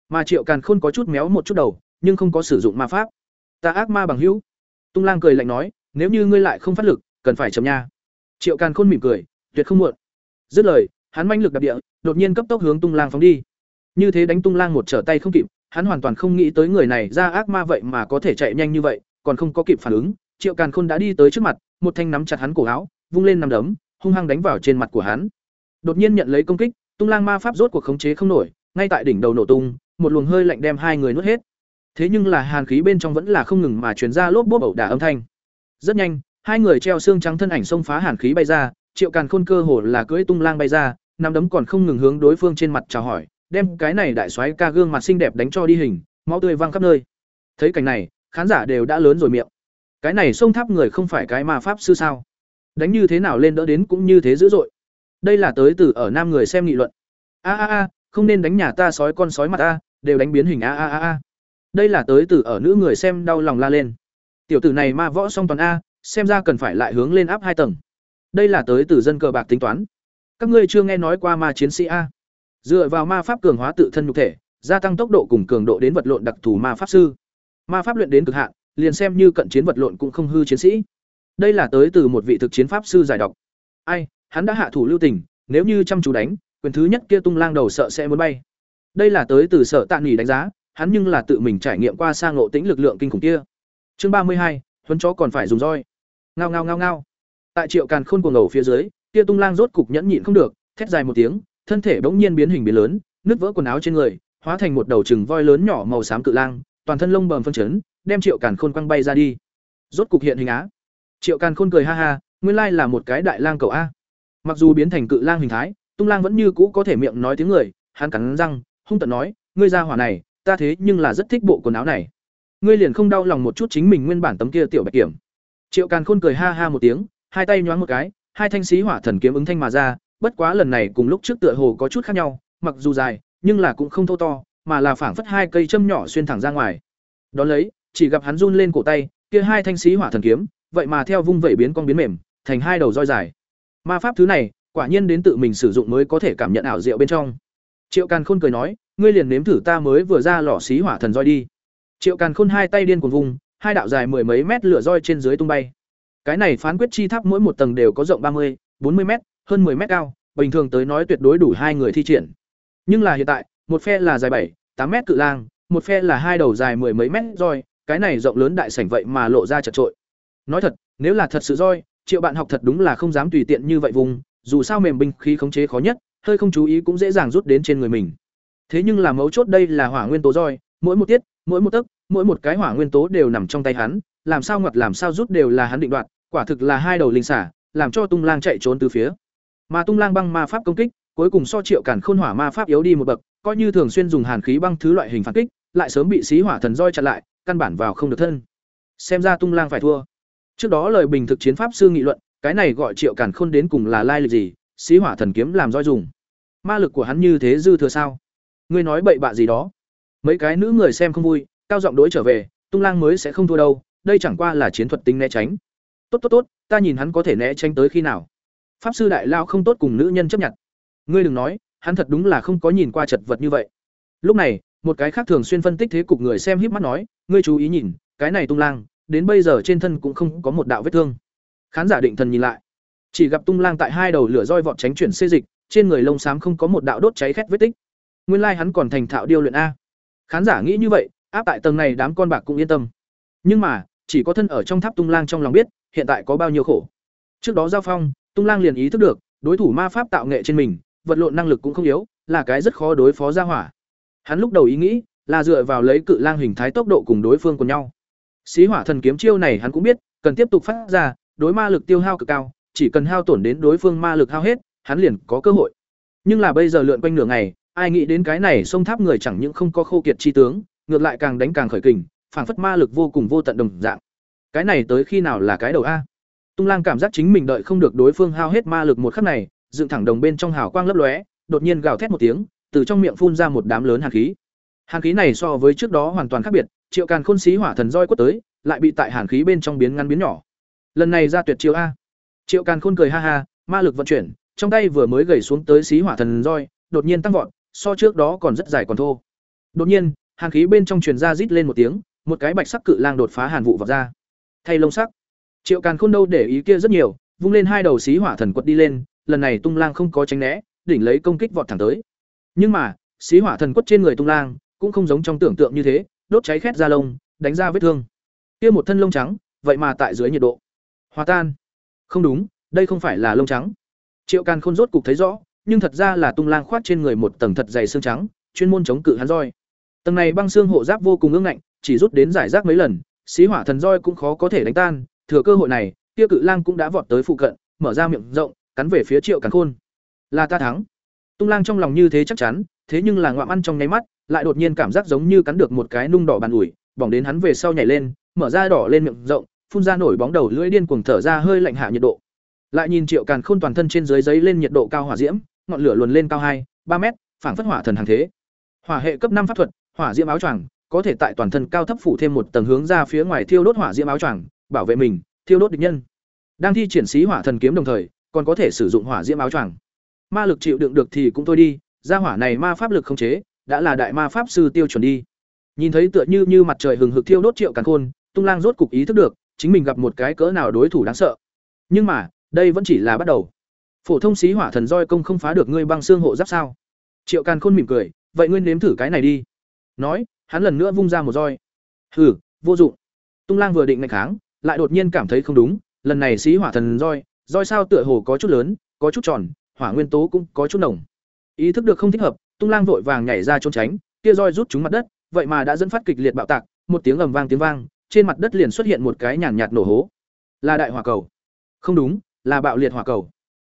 Mà Triệu Càn Khôn có chút méo một chút đầu, nhưng không có sử dụng ma pháp. Ta ác ma bằng hữu. Tung Lang cười lạnh nói, nếu như ngươi lại không phát lực, cần phải chấm nha. Triệu Càn Khôn mỉm cười, tuyệt không muộn. Dứt lời, hắn manh lực đặc địa, đột nhiên cấp tốc hướng Tung Lang phóng đi. Như thế đánh Tung Lang một trở tay không kịp, hắn hoàn toàn không nghĩ tới người này ra ác ma vậy mà có thể chạy nhanh như vậy, còn không có kịp phản ứng, Triệu Càn Khôn đã đi tới trước mặt, một thanh nắm chặt hắn cổ áo, vung lên nắm đấm, hung hăng đánh vào trên mặt của hắn. Đột nhiên nhận lấy công kích, Tung Lang ma pháp rốt cuộc khống chế không nổi, ngay tại đỉnh đầu nổ tung, một luồng hơi lạnh đem hai người nuốt hết. Thế nhưng là hàn khí bên trong vẫn là không ngừng mà truyền ra lốp bốp ẩu đả âm thanh. Rất nhanh, hai người treo xương trắng thân ảnh xông phá hàn khí bay ra, Triệu Càn Khôn cơ hồ là cưỡi Tung Lang bay ra, nắm đấm còn không ngừng hướng đối phương trên mặt chào hỏi, đem cái này đại soái ca gương mặt xinh đẹp đánh cho đi hình, máu tươi văng khắp nơi. Thấy cảnh này, khán giả đều đã lớn rồi miệng. Cái này sông tháp người không phải cái ma pháp sư sao? Đánh như thế nào lên đỡ đến cũng như thế dữ dội. Đây là tới từ ở nam người xem nghị luận. A a a, không nên đánh nhà ta sói con sói mặt a, đều đánh biến hình a a a a. Đây là tới từ ở nữ người xem đau lòng la lên. Tiểu tử này ma võ song toàn a, xem ra cần phải lại hướng lên áp hai tầng. Đây là tới từ dân cờ bạc tính toán. Các ngươi chưa nghe nói qua ma chiến sĩ a? Dựa vào ma pháp cường hóa tự thân nhục thể, gia tăng tốc độ cùng cường độ đến vật lộn đặc thù ma pháp sư. Ma pháp luyện đến cực hạn, liền xem như cận chiến vật lộn cũng không hư chiến sĩ. Đây là tới từ một vị thực chiến pháp sư giải độc. Ai, hắn đã hạ thủ lưu tình, nếu như chăm chú đánh, quyền thứ nhất kia tung lang đầu sợ sẽ muốn bay. Đây là tới từ sở tạ nghỉ đánh giá, hắn nhưng là tự mình trải nghiệm qua sang ngộ tính lực lượng kinh khủng kia. Chương ba mươi hai, huấn chó còn phải dùng roi. Ngao ngao ngao ngao. Tại Triệu Càn Khôn cuồng ngầu phía dưới, kia tung lang rốt cục nhẫn nhịn không được, thét dài một tiếng, thân thể bỗng nhiên biến hình biến lớn, nứt vỡ quần áo trên người, hóa thành một đầu trừng voi lớn nhỏ màu xám cự lang, toàn thân lông bầm phân chấn, đem Triệu Càn Khôn quăng bay ra đi. Rốt cục hiện hình á. Triệu Càn Khôn cười ha ha, nguyên lai là một cái đại lang cầu a. Mặc dù biến thành cự lang hình thái, Tung Lang vẫn như cũ có thể miệng nói tiếng người, hắn cắn răng, hung tợn nói, ngươi ra hỏa này, ta thế nhưng là rất thích bộ quần áo này. Ngươi liền không đau lòng một chút chính mình nguyên bản tấm kia tiểu bạch kiểm. Triệu Càn Khôn cười ha ha một tiếng, hai tay nhoáng một cái, hai thanh xí hỏa thần kiếm ứng thanh mà ra, bất quá lần này cùng lúc trước tựa hồ có chút khác nhau, mặc dù dài, nhưng là cũng không thô to, mà là phảng phất hai cây châm nhỏ xuyên thẳng ra ngoài. Đó lấy, chỉ gặp hắn run lên cổ tay, kia hai thanh xí hỏa thần kiếm, vậy mà theo vung vẩy biến con biến mềm, thành hai đầu roi dài. Ma pháp thứ này, quả nhiên đến tự mình sử dụng mới có thể cảm nhận ảo diệu bên trong. Triệu Càn Khôn cười nói, ngươi liền nếm thử ta mới vừa ra lò xí hỏa thần roi đi triệu càn khôn hai tay điên cuồng vùng hai đạo dài mười mấy mét lửa roi trên dưới tung bay cái này phán quyết chi tháp mỗi một tầng đều có rộng ba mươi, bốn mươi mét, hơn 10 mét cao, bình thường tới nói tuyệt đối đủ hai người thi triển. Nhưng là hiện tại, một phe là dài bảy, tám mét cự lang, một phe là hai đầu dài mười mấy mét roi, cái này rộng lớn đại sảnh vậy mà lộ ra chật trội. Nói thật, nếu là thật sự roi, triệu bạn học thật đúng là không dám tùy tiện như vậy vùng, dù sao mềm binh khí khống chế khó nhất, hơi không chú ý cũng dễ dàng rút đến trên người mình. Thế nhưng là mấu chốt đây là hỏa nguyên tố roi, mỗi một tiết, mỗi một tấc, mỗi một cái hỏa nguyên tố đều nằm trong tay hắn, làm sao ngoặt làm sao rút đều là hắn định đoạt quả thực là hai đầu linh xả, làm cho tung lang chạy trốn từ phía. Mà tung lang băng ma pháp công kích, cuối cùng so triệu cản khôn hỏa ma pháp yếu đi một bậc, coi như thường xuyên dùng hàn khí băng thứ loại hình phản kích, lại sớm bị xí hỏa thần roi chặn lại, căn bản vào không được thân. Xem ra tung lang phải thua. Trước đó lời bình thực chiến pháp sư nghị luận, cái này gọi triệu cản khôn đến cùng là lai lịch gì, xí hỏa thần kiếm làm roi dùng. Ma lực của hắn như thế dư thừa sao? Ngươi nói bậy bạ gì đó. Mấy cái nữ người xem không vui, cao giọng đối trở về, tung lang mới sẽ không thua đâu, đây chẳng qua là chiến thuật tính né tránh tốt tốt tốt, ta nhìn hắn có thể né tránh tới khi nào. Pháp sư đại lao không tốt cùng nữ nhân chấp nhận. Ngươi đừng nói, hắn thật đúng là không có nhìn qua chật vật như vậy. Lúc này, một cái khác thường xuyên phân tích thế cục người xem híp mắt nói, ngươi chú ý nhìn, cái này tung lang, đến bây giờ trên thân cũng không có một đạo vết thương. Khán giả định thần nhìn lại. Chỉ gặp tung lang tại hai đầu lửa roi vọt tránh chuyển xê dịch, trên người lông xám không có một đạo đốt cháy khét vết tích. Nguyên lai hắn còn thành thạo điêu luyện a. Khán giả nghĩ như vậy, áp tại tầng này đám con bạc cũng yên tâm. Nhưng mà chỉ có thân ở trong tháp tung lang trong lòng biết, hiện tại có bao nhiêu khổ. Trước đó giao phong, tung lang liền ý thức được, đối thủ ma pháp tạo nghệ trên mình, vật lộn năng lực cũng không yếu, là cái rất khó đối phó ra hỏa. Hắn lúc đầu ý nghĩ, là dựa vào lấy cự lang hình thái tốc độ cùng đối phương của nhau. Xí hỏa thần kiếm chiêu này hắn cũng biết, cần tiếp tục phát ra, đối ma lực tiêu hao cực cao, chỉ cần hao tổn đến đối phương ma lực hao hết, hắn liền có cơ hội. Nhưng là bây giờ lượn quanh nửa ngày, ai nghĩ đến cái này sông tháp người chẳng những không có khô kiệt chi tướng, ngược lại càng đánh càng khởi kình phảng phất ma lực vô cùng vô tận đồng dạng. Cái này tới khi nào là cái đầu a? Tung lang cảm giác chính mình đợi không được đối phương hao hết ma lực một khắc này, dựng thẳng đồng bên trong hào quang lấp lóe, đột nhiên gào thét một tiếng, từ trong miệng phun ra một đám lớn hàn khí. Hàn khí này so với trước đó hoàn toàn khác biệt, triệu càn khôn xí hỏa thần roi quất tới, lại bị tại hàn khí bên trong biến ngắn biến nhỏ. Lần này ra tuyệt chiêu a. Triệu càn khôn cười ha ha, ma lực vận chuyển, trong tay vừa mới gầy xuống tới xí hỏa thần roi, đột nhiên tăng vọt, so trước đó còn rất dài còn thô. Đột nhiên, hàn khí bên trong truyền ra rít lên một tiếng một cái bạch sắc cự lang đột phá hàn vụ vào ra. Thay lông sắc. Triệu càn khôn đâu để ý kia rất nhiều, vung lên hai đầu xí hỏa thần quật đi lên, lần này tung lang không có tránh né, đỉnh lấy công kích vọt thẳng tới. Nhưng mà, xí hỏa thần quất trên người tung lang cũng không giống trong tưởng tượng như thế, đốt cháy khét ra lông, đánh ra vết thương. Kia một thân lông trắng, vậy mà tại dưới nhiệt độ. Hòa tan. Không đúng, đây không phải là lông trắng. Triệu càn khôn rốt cục thấy rõ, nhưng thật ra là tung lang khoát trên người một tầng thật dày xương trắng, chuyên môn chống cự hắn roi. Tầng này băng xương hộ giáp vô cùng ương ngạnh chỉ rút đến giải rác mấy lần, xí hỏa thần roi cũng khó có thể đánh tan, thừa cơ hội này, kia cự lang cũng đã vọt tới phụ cận, mở ra miệng rộng, cắn về phía triệu càn khôn. Là ta thắng. Tung lang trong lòng như thế chắc chắn, thế nhưng là ngoạm ăn trong nháy mắt, lại đột nhiên cảm giác giống như cắn được một cái nung đỏ bàn ủi, bỏng đến hắn về sau nhảy lên, mở ra đỏ lên miệng rộng, phun ra nổi bóng đầu lưỡi điên cuồng thở ra hơi lạnh hạ nhiệt độ. Lại nhìn triệu càn khôn toàn thân trên dưới giấy lên nhiệt độ cao hỏa diễm, ngọn lửa luồn lên cao hai, ba mét, phảng phất hỏa thần hàng thế. Hỏa hệ cấp năm pháp thuật, hỏa diễm áo choàng có thể tại toàn thân cao thấp phủ thêm một tầng hướng ra phía ngoài thiêu đốt hỏa diễm áo choàng, bảo vệ mình, thiêu đốt địch nhân. Đang thi triển sĩ hỏa thần kiếm đồng thời, còn có thể sử dụng hỏa diễm áo choàng. Ma lực chịu đựng được thì cũng thôi đi, gia hỏa này ma pháp lực không chế, đã là đại ma pháp sư tiêu chuẩn đi. Nhìn thấy tựa như như mặt trời hừng hực thiêu đốt triệu càn khôn, tung lang rốt cục ý thức được, chính mình gặp một cái cỡ nào đối thủ đáng sợ. Nhưng mà, đây vẫn chỉ là bắt đầu. Phổ thông xí hỏa thần roi công không phá được ngươi băng xương hộ giáp sao? Triệu càn khôn mỉm cười, vậy ngươi nếm thử cái này đi. Nói hắn lần nữa vung ra một roi. Hừ, vô dụng. Tung lang vừa định ngày kháng, lại đột nhiên cảm thấy không đúng, lần này xí hỏa thần roi roi sao tựa hồ có chút lớn, có chút tròn, hỏa nguyên tố cũng có chút nồng. Ý thức được không thích hợp, tung lang vội vàng nhảy ra trốn tránh, kia roi rút trúng mặt đất, vậy mà đã dẫn phát kịch liệt bạo tạc, một tiếng ầm vang tiếng vang, trên mặt đất liền xuất hiện một cái nhàn nhạt nổ hố. Là đại hỏa cầu. Không đúng, là bạo liệt hỏa cầu.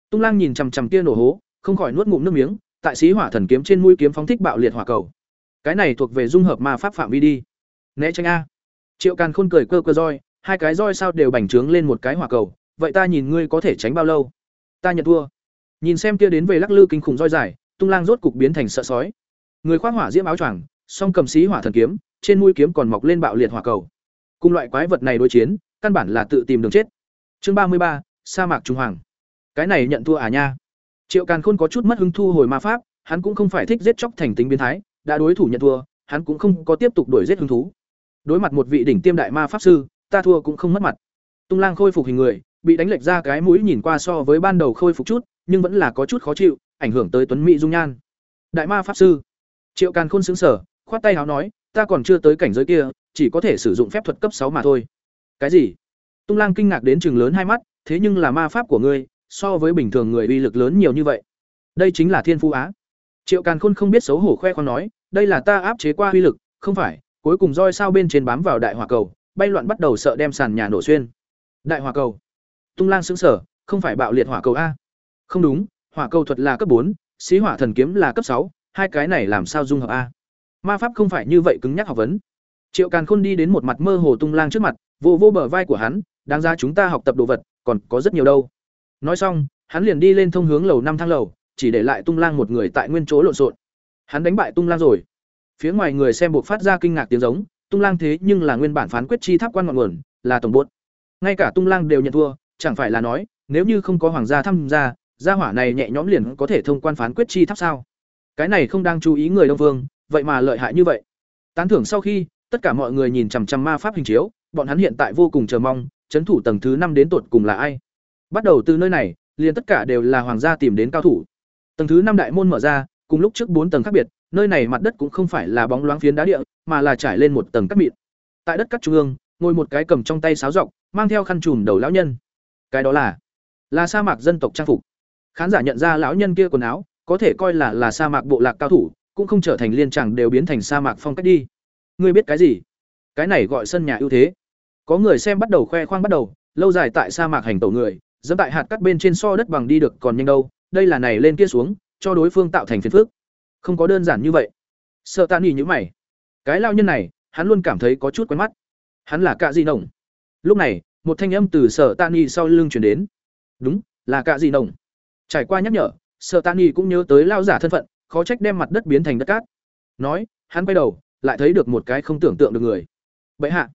Tung lang nhìn chằm chằm kia nổ hố, không khỏi nuốt ngụm nước miếng, tại sĩ hỏa thần kiếm trên mũi kiếm phóng thích bạo liệt hỏa cầu cái này thuộc về dung hợp ma pháp phạm vi đi. Né tránh a. Triệu càn khôn cười cơ cơ roi, hai cái roi sao đều bành trướng lên một cái hỏa cầu, vậy ta nhìn ngươi có thể tránh bao lâu? Ta nhận thua. Nhìn xem kia đến về lắc lư kinh khủng roi dài, tung lang rốt cục biến thành sợ sói. Người khoác hỏa diễm áo choàng, song cầm xí hỏa thần kiếm, trên mũi kiếm còn mọc lên bạo liệt hỏa cầu. Cùng loại quái vật này đối chiến, căn bản là tự tìm đường chết. Chương ba mươi ba, sa mạc trung hoàng. Cái này nhận thua à nha. Triệu càn khôn có chút mất hứng thu hồi ma pháp, hắn cũng không phải thích giết chóc thành tính biến thái đã đối thủ nhận thua, hắn cũng không có tiếp tục đuổi giết hứng thú. Đối mặt một vị đỉnh tiêm đại ma pháp sư, ta thua cũng không mất mặt. Tung Lang khôi phục hình người, bị đánh lệch ra cái mũi nhìn qua so với ban đầu khôi phục chút, nhưng vẫn là có chút khó chịu, ảnh hưởng tới tuấn mỹ dung nhan. Đại ma pháp sư. Triệu Càn Khôn sững sờ, khoát tay áo nói, ta còn chưa tới cảnh giới kia, chỉ có thể sử dụng phép thuật cấp sáu mà thôi. Cái gì? Tung Lang kinh ngạc đến trừng lớn hai mắt, thế nhưng là ma pháp của ngươi, so với bình thường người uy lực lớn nhiều như vậy. Đây chính là thiên phú á. Triệu Càn Khôn không biết xấu hổ khoe khoang nói, đây là ta áp chế qua uy lực, không phải, cuối cùng roi sao bên trên bám vào đại hỏa cầu, bay loạn bắt đầu sợ đem sàn nhà nổ xuyên. Đại hỏa cầu. Tung Lang sững sờ, không phải bạo liệt hỏa cầu a? Không đúng, hỏa cầu thuật là cấp bốn, xí hỏa thần kiếm là cấp sáu, hai cái này làm sao dung hợp a? Ma pháp không phải như vậy cứng nhắc học vấn. Triệu Càn Khôn đi đến một mặt mơ hồ Tung Lang trước mặt, vô vô bờ vai của hắn, đáng ra chúng ta học tập đồ vật, còn có rất nhiều đâu. Nói xong, hắn liền đi lên thông hướng lầu năm thang lầu, chỉ để lại Tung Lang một người tại nguyên chỗ lộn xộn. Hắn đánh bại Tung Lang rồi. Phía ngoài người xem buộc phát ra kinh ngạc tiếng giống, Tung Lang thế nhưng là nguyên bản phán quyết chi tháp quan ngọn nguồn, là tổng buốt. Ngay cả Tung Lang đều nhận thua, chẳng phải là nói, nếu như không có hoàng gia tham gia, gia hỏa này nhẹ nhõm liền có thể thông quan phán quyết chi tháp sao? Cái này không đang chú ý người Đông Vương, vậy mà lợi hại như vậy. Tán thưởng sau khi, tất cả mọi người nhìn chằm chằm ma pháp hình chiếu, bọn hắn hiện tại vô cùng chờ mong, chấn thủ tầng thứ năm đến tột cùng là ai. Bắt đầu từ nơi này, liền tất cả đều là hoàng gia tìm đến cao thủ. Tầng thứ năm đại môn mở ra, cùng lúc trước bốn tầng khác biệt, nơi này mặt đất cũng không phải là bóng loáng phiến đá địa, mà là trải lên một tầng cát mịn. Tại đất cát trung ương, ngồi một cái cầm trong tay sáo rộng, mang theo khăn trùm đầu lão nhân. Cái đó là là sa mạc dân tộc trang phục. Khán giả nhận ra lão nhân kia quần áo, có thể coi là là sa mạc bộ lạc cao thủ, cũng không trở thành liên chẳng đều biến thành sa mạc phong cách đi. Ngươi biết cái gì? Cái này gọi sân nhà ưu thế. Có người xem bắt đầu khoe khoang bắt đầu, lâu dài tại sa mạc hành tẩu người, dẫm tại hạt cát bên trên so đất bằng đi được còn nhanh đâu, đây là này lên kia xuống, cho đối phương tạo thành phiền phức. Không có đơn giản như vậy. Sợ Tạ Nghị như mày. Cái lao nhân này, hắn luôn cảm thấy có chút quen mắt. Hắn là Cạ Dị Nồng. Lúc này, một thanh âm từ Sở Tạ Nghị sau lưng truyền đến. Đúng, là Cạ Dị Nồng. Trải qua nhắc nhở, Sở Tạ Nghị cũng nhớ tới lao giả thân phận, khó trách đem mặt đất biến thành đất cát. Nói, hắn quay đầu, lại thấy được một cái không tưởng tượng được người. Bệ hạ.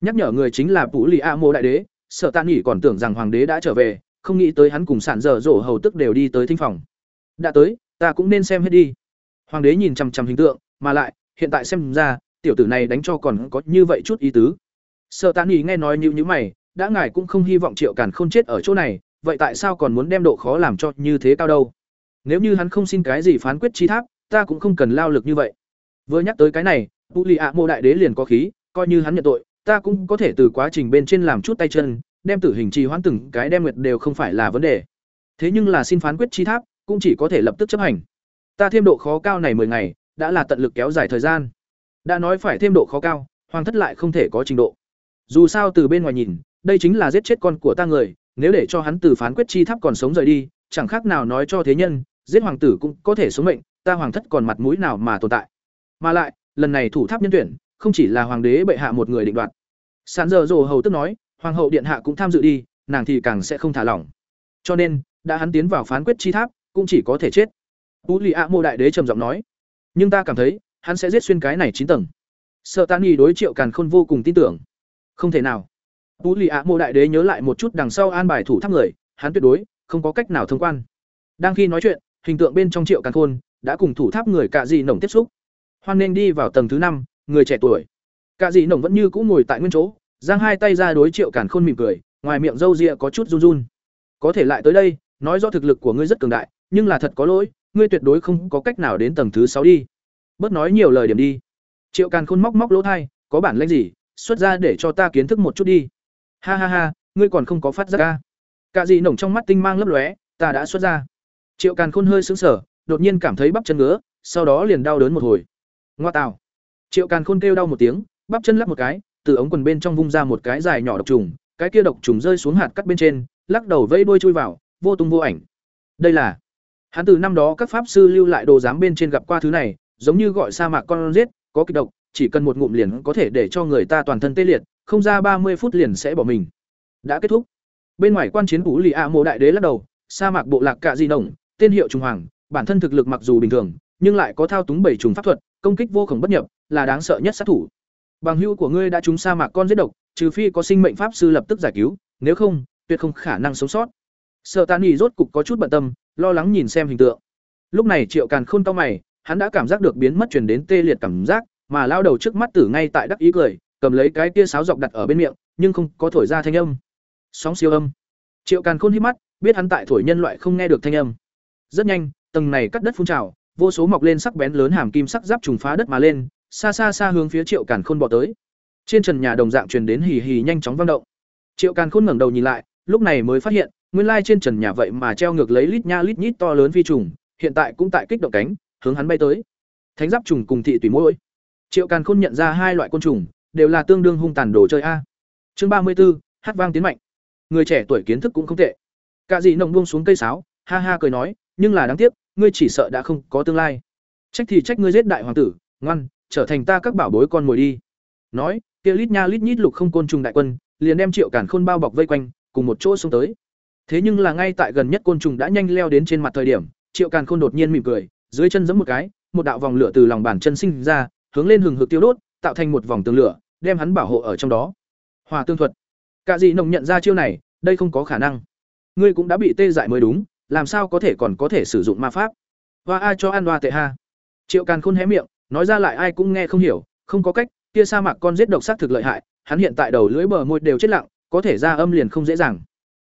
Nhắc nhở người chính là Vũ Lì A Mô đại đế, Sở Tạ Nghị còn tưởng rằng hoàng đế đã trở về, không nghĩ tới hắn cùng sản dở dỗ hầu tức đều đi tới thinh phòng. Đã tới, ta cũng nên xem hết đi. Hoàng đế nhìn chằm chằm hình tượng, mà lại, hiện tại xem ra, tiểu tử này đánh cho còn có như vậy chút ý tứ. Sợ Tạ ý nghe nói như như mày, đã ngài cũng không hy vọng Triệu Càn không chết ở chỗ này, vậy tại sao còn muốn đem độ khó làm cho như thế cao đâu? Nếu như hắn không xin cái gì phán quyết chi tháp, ta cũng không cần lao lực như vậy. Vừa nhắc tới cái này, Tu Lì ạ Mộ đại đế liền có khí, coi như hắn nhận tội, ta cũng có thể từ quá trình bên trên làm chút tay chân, đem tử hình trì hoãn từng cái đem nguyệt đều không phải là vấn đề. Thế nhưng là xin phán quyết chi tháp, cũng chỉ có thể lập tức chấp hành. Ta thêm độ khó cao này 10 ngày, đã là tận lực kéo dài thời gian. Đã nói phải thêm độ khó cao, hoàng thất lại không thể có trình độ. Dù sao từ bên ngoài nhìn, đây chính là giết chết con của ta người, nếu để cho hắn từ phán quyết chi tháp còn sống rời đi, chẳng khác nào nói cho thế nhân, giết hoàng tử cũng có thể sống mệnh, ta hoàng thất còn mặt mũi nào mà tồn tại. Mà lại, lần này thủ tháp nhân tuyển, không chỉ là hoàng đế bệ hạ một người định đoạt. Sản giờ rồ hầu tức nói, hoàng hậu điện hạ cũng tham dự đi, nàng thì càng sẽ không thả lỏng. Cho nên, đã hắn tiến vào phán quyết chi tháp, cũng chỉ có thể chết. Tú Lì ạ Mô đại đế trầm giọng nói, nhưng ta cảm thấy, hắn sẽ giết xuyên cái này chín tầng. Sợ tan nghi đối Triệu Càn Khôn vô cùng tin tưởng. Không thể nào. Tú Lì ạ Mô đại đế nhớ lại một chút đằng sau an bài thủ tháp người, hắn tuyệt đối không có cách nào thông quan. Đang khi nói chuyện, hình tượng bên trong Triệu Càn Khôn đã cùng thủ tháp người cạ dị nồng tiếp xúc. Hoan nên đi vào tầng thứ năm, người trẻ tuổi. Cạ dị nồng vẫn như cũ ngồi tại nguyên chỗ, giang hai tay ra đối Triệu Càn Khôn mỉm cười, ngoài miệng râu ria có chút run run. Có thể lại tới đây, nói do thực lực của ngươi rất cường đại, nhưng là thật có lỗi, ngươi tuyệt đối không có cách nào đến tầng thứ sáu đi. Bớt nói nhiều lời điểm đi. Triệu Càn Khôn móc móc lỗ thai, có bản lĩnh gì, xuất ra để cho ta kiến thức một chút đi. Ha ha ha, ngươi còn không có phát giác ca. Cả gì nồng trong mắt tinh mang lấp lóe, ta đã xuất ra. Triệu Càn Khôn hơi sững sờ, đột nhiên cảm thấy bắp chân ngứa, sau đó liền đau đớn một hồi. Ngoa tào. Triệu Càn Khôn kêu đau một tiếng, bắp chân lắc một cái, từ ống quần bên trong vung ra một cái dài nhỏ độc trùng, cái kia độc trùng rơi xuống hạt cắt bên trên, lắc đầu vẫy đuôi chui vào, vô tung vô ảnh. Đây là Hắn từ năm đó các pháp sư lưu lại đồ giám bên trên gặp qua thứ này, giống như gọi sa mạc con giết, có kịch độc, chỉ cần một ngụm liền có thể để cho người ta toàn thân tê liệt, không ra ba mươi phút liền sẽ bỏ mình. Đã kết thúc. Bên ngoài quan chiến Vũ Lì A Mộ đại đế lắc đầu, sa mạc bộ lạc cạ di nồng, tên hiệu trùng hoàng, bản thân thực lực mặc dù bình thường, nhưng lại có thao túng bảy trùng pháp thuật, công kích vô cùng bất nhập, là đáng sợ nhất sát thủ. Bằng hữu của ngươi đã trúng sa mạc con giết độc, trừ phi có sinh mệnh pháp sư lập tức giải cứu, nếu không, tuyệt không khả năng sống sót. sợ tàn Nghị rốt cục có chút bận tâm, lo lắng nhìn xem hình tượng. Lúc này Triệu Càn Khôn to mày, hắn đã cảm giác được biến mất truyền đến tê liệt cảm giác, mà lao đầu trước mắt tử ngay tại đắc ý cười, cầm lấy cái kia sáo dọc đặt ở bên miệng, nhưng không có thổi ra thanh âm. Sóng siêu âm. Triệu Càn Khôn hít mắt, biết hắn tại thổi nhân loại không nghe được thanh âm. Rất nhanh, tầng này cắt đất phun trào, vô số mọc lên sắc bén lớn hàm kim sắc giáp trùng phá đất mà lên, xa xa xa hướng phía Triệu Càn Khôn bò tới. Trên trần nhà đồng dạng truyền đến hì hì nhanh chóng vang động. Triệu Càn Khôn ngẩng đầu nhìn lại, lúc này mới phát hiện, nguyên lai trên trần nhà vậy mà treo ngược lấy lít nha lít nhít to lớn phi trùng, hiện tại cũng tại kích động cánh, hướng hắn bay tới. Thánh giáp trùng cùng thị tùy mũi. Triệu Càn Khôn nhận ra hai loại côn trùng, đều là tương đương hung tàn đồ chơi a. Chương ba mươi 34, hát vang tiến mạnh. Người trẻ tuổi kiến thức cũng không tệ. Cả dị nồng buông xuống cây sáo, ha ha cười nói, nhưng là đáng tiếc, ngươi chỉ sợ đã không có tương lai. Trách thì trách ngươi giết đại hoàng tử, ngoan, trở thành ta các bảo bối con mồi đi. Nói, kia lít nha lít nhít lục không côn trùng đại quân, liền đem Triệu Càn Khôn bao bọc vây quanh, cùng một chỗ xông tới. Thế nhưng là ngay tại gần nhất côn trùng đã nhanh leo đến trên mặt thời điểm, Triệu Càn Khôn đột nhiên mỉm cười, dưới chân giẫm một cái, một đạo vòng lửa từ lòng bàn chân sinh ra, hướng lên hừng hực tiêu đốt, tạo thành một vòng tường lửa, đem hắn bảo hộ ở trong đó. hòa tương thuật. Cả gì nồng nhận ra chiêu này, đây không có khả năng. Ngươi cũng đã bị tê dại mới đúng, làm sao có thể còn có thể sử dụng ma pháp? Hoa a cho an hoa tệ ha. Triệu Càn Khôn hé miệng, nói ra lại ai cũng nghe không hiểu, không có cách, kia sa mạc con giết độc sát thực lợi hại, hắn hiện tại đầu lưỡi bờ môi đều chết lặng, có thể ra âm liền không dễ dàng.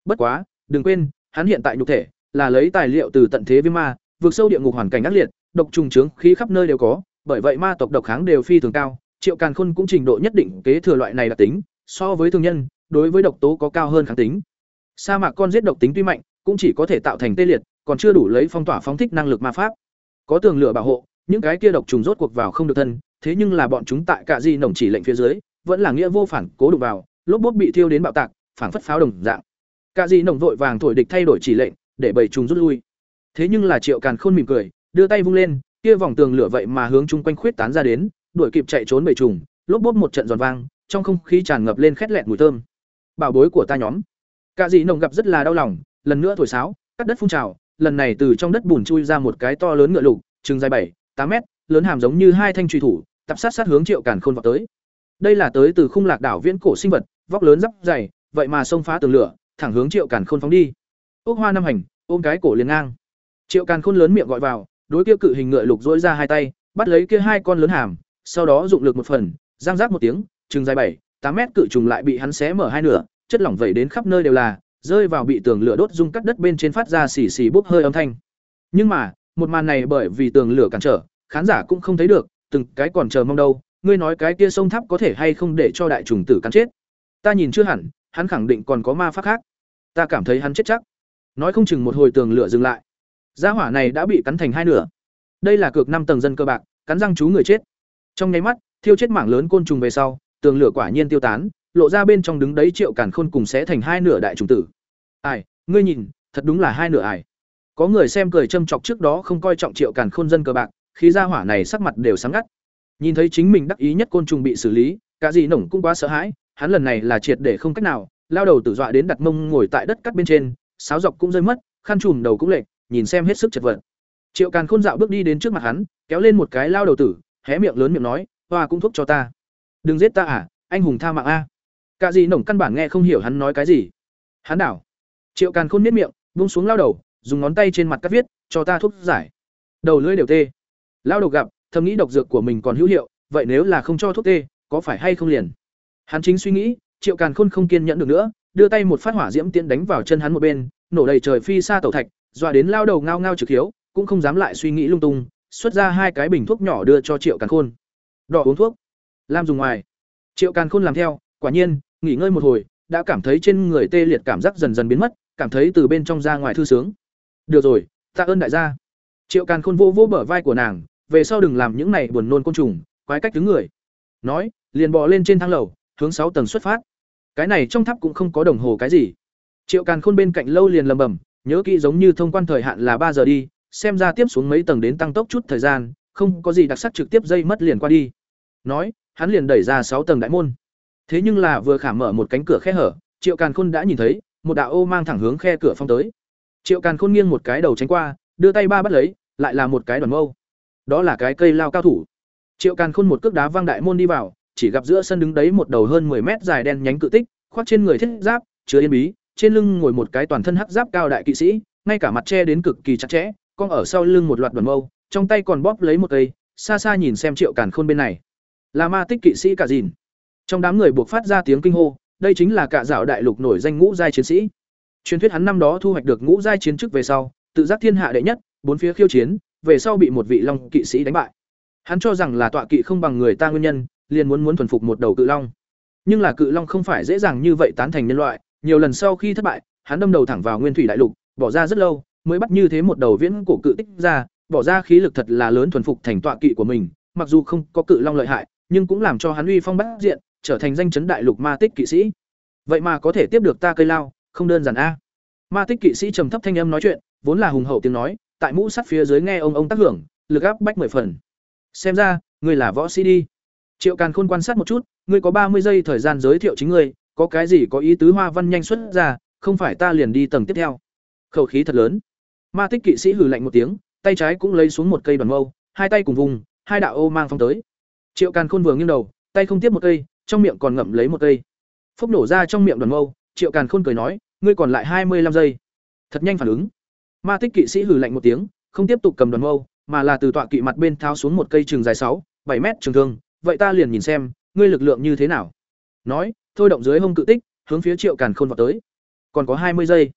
Bất quá, đừng quên, hắn hiện tại nhục thể là lấy tài liệu từ tận thế viêm ma, vượt sâu địa ngục hoàn cảnh ác liệt, độc trùng trướng khí khắp nơi đều có, bởi vậy ma tộc độc kháng đều phi thường cao, Triệu Càn Khôn cũng trình độ nhất định kế thừa loại này là tính, so với thường nhân, đối với độc tố có cao hơn kháng tính. Sa mạc con giết độc tính tuy mạnh, cũng chỉ có thể tạo thành tê liệt, còn chưa đủ lấy phong tỏa phóng thích năng lực ma pháp. Có tường lửa bảo hộ, những cái kia độc trùng rốt cuộc vào không được thân, thế nhưng là bọn chúng tại cả di nồng chỉ lệnh phía dưới, vẫn là nghĩa vô phản cố đụng vào, lốp bốp bị thiêu đến bạo tạc, phảng phất pháo đồng dạng. Cả di nồng vội vàng thổi địch thay đổi chỉ lệnh, để bầy trùng rút lui. Thế nhưng là Triệu Càn Khôn mỉm cười, đưa tay vung lên, kia vòng tường lửa vậy mà hướng chung quanh khuyết tán ra đến, đuổi kịp chạy trốn bầy trùng, lốp bốp một trận giòn vang, trong không khí tràn ngập lên khét lẹt mùi thơm. Bảo bối của ta nhóm. Cả dị nồng gặp rất là đau lòng, lần nữa thổi sáo, cắt đất phun trào, lần này từ trong đất bùn chui ra một cái to lớn ngựa lục, chừng dài bảy, tám mét, lớn hàm giống như hai thanh truy thủ, tập sát sát hướng Triệu Càn Khôn vọt tới. Đây là tới từ khung lạc đảo viễn cổ sinh vật, vóc lớn dắp dày, vậy mà xông phá tường lửa, thẳng hướng Triệu Càn Khôn phóng đi. Úc Hoa năm hành, ôm cái cổ liền ngang. Triệu Càn Khôn lớn miệng gọi vào, đối kia cự hình ngựa lục dỗi ra hai tay, bắt lấy kia hai con lớn hàm, sau đó dụng lực một phần, giang rác một tiếng, chừng dài bảy, tám mét cự trùng lại bị hắn xé mở hai nửa, chất lỏng vẩy đến khắp nơi đều là, rơi vào bị tường lửa đốt rung cắt đất bên trên phát ra xì xì bốc hơi âm thanh. Nhưng mà, một màn này bởi vì tường lửa cản trở, khán giả cũng không thấy được, từng cái còn chờ mong đâu, ngươi nói cái kia sông tháp có thể hay không để cho đại trùng tử cắn chết. Ta nhìn chưa hẳn, hắn khẳng định còn có ma pháp khác. Ta cảm thấy hắn chết chắc. Nói không chừng một hồi tường lửa dừng lại. Gia hỏa này đã bị cắn thành hai nửa. Đây là cược năm tầng dân cơ bạc, cắn răng chú người chết. Trong nháy mắt, thiêu chết mảng lớn côn trùng về sau, tường lửa quả nhiên tiêu tán, lộ ra bên trong đứng đấy Triệu Càn Khôn cùng sẽ thành hai nửa đại trùng tử. Ai, ngươi nhìn, thật đúng là hai nửa ải. Có người xem cười châm chọc trước đó không coi trọng Triệu Càn Khôn dân cờ bạc, khi ra hỏa này sắc mặt đều sáng ngắt. Nhìn thấy chính mình đắc ý nhất côn trùng bị xử lý, cả gì nổng cũng quá sợ hãi, hắn lần này là triệt để không cách nào, lao đầu tử dọa đến đặt mông ngồi tại đất cắt bên trên, sáo dọc cũng rơi mất, khăn trùm đầu cũng lệch, nhìn xem hết sức chật vật. Triệu Càn Khôn dạo bước đi đến trước mặt hắn, kéo lên một cái lao đầu tử, hé miệng lớn miệng nói, "Hoa cũng thuốc cho ta. Đừng giết ta à, anh hùng tha mạng a." Cả gì nổng căn bản nghe không hiểu hắn nói cái gì. Hắn đảo. Triệu Càn Khôn niết miệng, buông xuống lao đầu, dùng ngón tay trên mặt cắt viết, "Cho ta thuốc giải." Đầu lưỡi đều tê. Lao đầu gặp, thầm nghĩ độc dược của mình còn hữu hiệu, vậy nếu là không cho thuốc tê, có phải hay không liền? Hắn chính suy nghĩ, Triệu Càn Khôn không kiên nhẫn được nữa, đưa tay một phát hỏa diễm tiễn đánh vào chân hắn một bên, nổ đầy trời phi xa tẩu thạch, dọa đến lao đầu ngao ngao trực hiếu, cũng không dám lại suy nghĩ lung tung, xuất ra hai cái bình thuốc nhỏ đưa cho Triệu Càn Khôn. Đỏ uống thuốc, Lam dùng ngoài. Triệu Càn Khôn làm theo, quả nhiên, nghỉ ngơi một hồi, đã cảm thấy trên người tê liệt cảm giác dần dần biến mất, cảm thấy từ bên trong ra ngoài thư sướng. Được rồi, tạ ơn đại gia. Triệu Càn Khôn vô vô bờ vai của nàng, về sau đừng làm những này buồn nôn côn trùng, quái cách đứng người. Nói, liền bò lên trên thang lầu, hướng sáu tầng xuất phát. Cái này trong tháp cũng không có đồng hồ cái gì. Triệu Càn Khôn bên cạnh lâu liền lầm bầm, nhớ kỹ giống như thông quan thời hạn là ba giờ đi, xem ra tiếp xuống mấy tầng đến tăng tốc chút thời gian, không có gì đặc sắc trực tiếp dây mất liền qua đi. Nói, hắn liền đẩy ra sáu tầng đại môn. Thế nhưng là vừa khả mở một cánh cửa khe hở, Triệu Càn Khôn đã nhìn thấy, một đạo ô mang thẳng hướng khe cửa phong tới. Triệu Càn Khôn nghiêng một cái đầu tránh qua, đưa tay ba bắt lấy, lại là một cái đoàn mâu. Đó là cái cây lao cao thủ. Triệu Càn Khôn một cước đá văng đại môn đi vào, chỉ gặp giữa sân đứng đấy một đầu hơn 10 mét dài đen nhánh cự tích, khoác trên người thiết giáp, chứa yên bí, trên lưng ngồi một cái toàn thân hắc giáp cao đại kỵ sĩ, ngay cả mặt che đến cực kỳ chặt chẽ, con ở sau lưng một loạt đoàn mâu, trong tay còn bóp lấy một cây xa xa nhìn xem triệu càn khôn bên này là ma tích kỵ sĩ cả dìn trong đám người buộc phát ra tiếng kinh hô đây chính là cả dạo đại lục nổi danh ngũ giai chiến sĩ truyền thuyết hắn năm đó thu hoạch được ngũ giai chiến chức về sau, tự giác thiên hạ đệ nhất, bốn phía khiêu chiến, về sau bị một vị long kỵ sĩ đánh bại. Hắn cho rằng là tọa kỵ không bằng người ta nguyên nhân, liền muốn muốn thuần phục một đầu cự long. Nhưng là cự long không phải dễ dàng như vậy tán thành nhân loại, nhiều lần sau khi thất bại, hắn đâm đầu thẳng vào nguyên thủy đại lục, bỏ ra rất lâu, mới bắt như thế một đầu viễn cổ cự tích ra, bỏ ra khí lực thật là lớn thuần phục thành tọa kỵ của mình, mặc dù không có cự long lợi hại, nhưng cũng làm cho hắn uy phong bát diện, trở thành danh chấn đại lục ma tích kỵ sĩ. Vậy mà có thể tiếp được ta cây lao không đơn giản a. Ma tích kỵ sĩ trầm thấp thanh âm nói chuyện, vốn là hùng hậu tiếng nói, tại mũ sắt phía dưới nghe ông ông tác hưởng, lực áp bách mười phần. Xem ra, ngươi là võ sĩ đi. Triệu càn khôn quan sát một chút, ngươi có ba mươi giây thời gian giới thiệu chính ngươi, có cái gì có ý tứ hoa văn nhanh xuất ra, không phải ta liền đi tầng tiếp theo. Khẩu khí thật lớn. Ma tích kỵ sĩ hừ lạnh một tiếng, tay trái cũng lấy xuống một cây đoàn mâu, hai tay cùng vùng, hai đạo ô mang phong tới. Triệu càn khôn vừa nghiêng đầu, tay không tiếp một cây, trong miệng còn ngậm lấy một cây. Phốc nổ ra trong miệng đoàn mâu triệu càn khôn cười nói ngươi còn lại hai mươi lăm giây. Thật nhanh phản ứng. Ma tích kỵ sĩ hừ lạnh một tiếng không tiếp tục cầm đoàn mâu mà là từ tọa kỵ mặt bên tháo xuống một cây trường dài sáu bảy mét trường thương. Vậy ta liền nhìn xem ngươi lực lượng như thế nào? Nói thôi động dưới hông cự tích hướng phía triệu càn khôn vọt tới. Còn có hai mươi giây.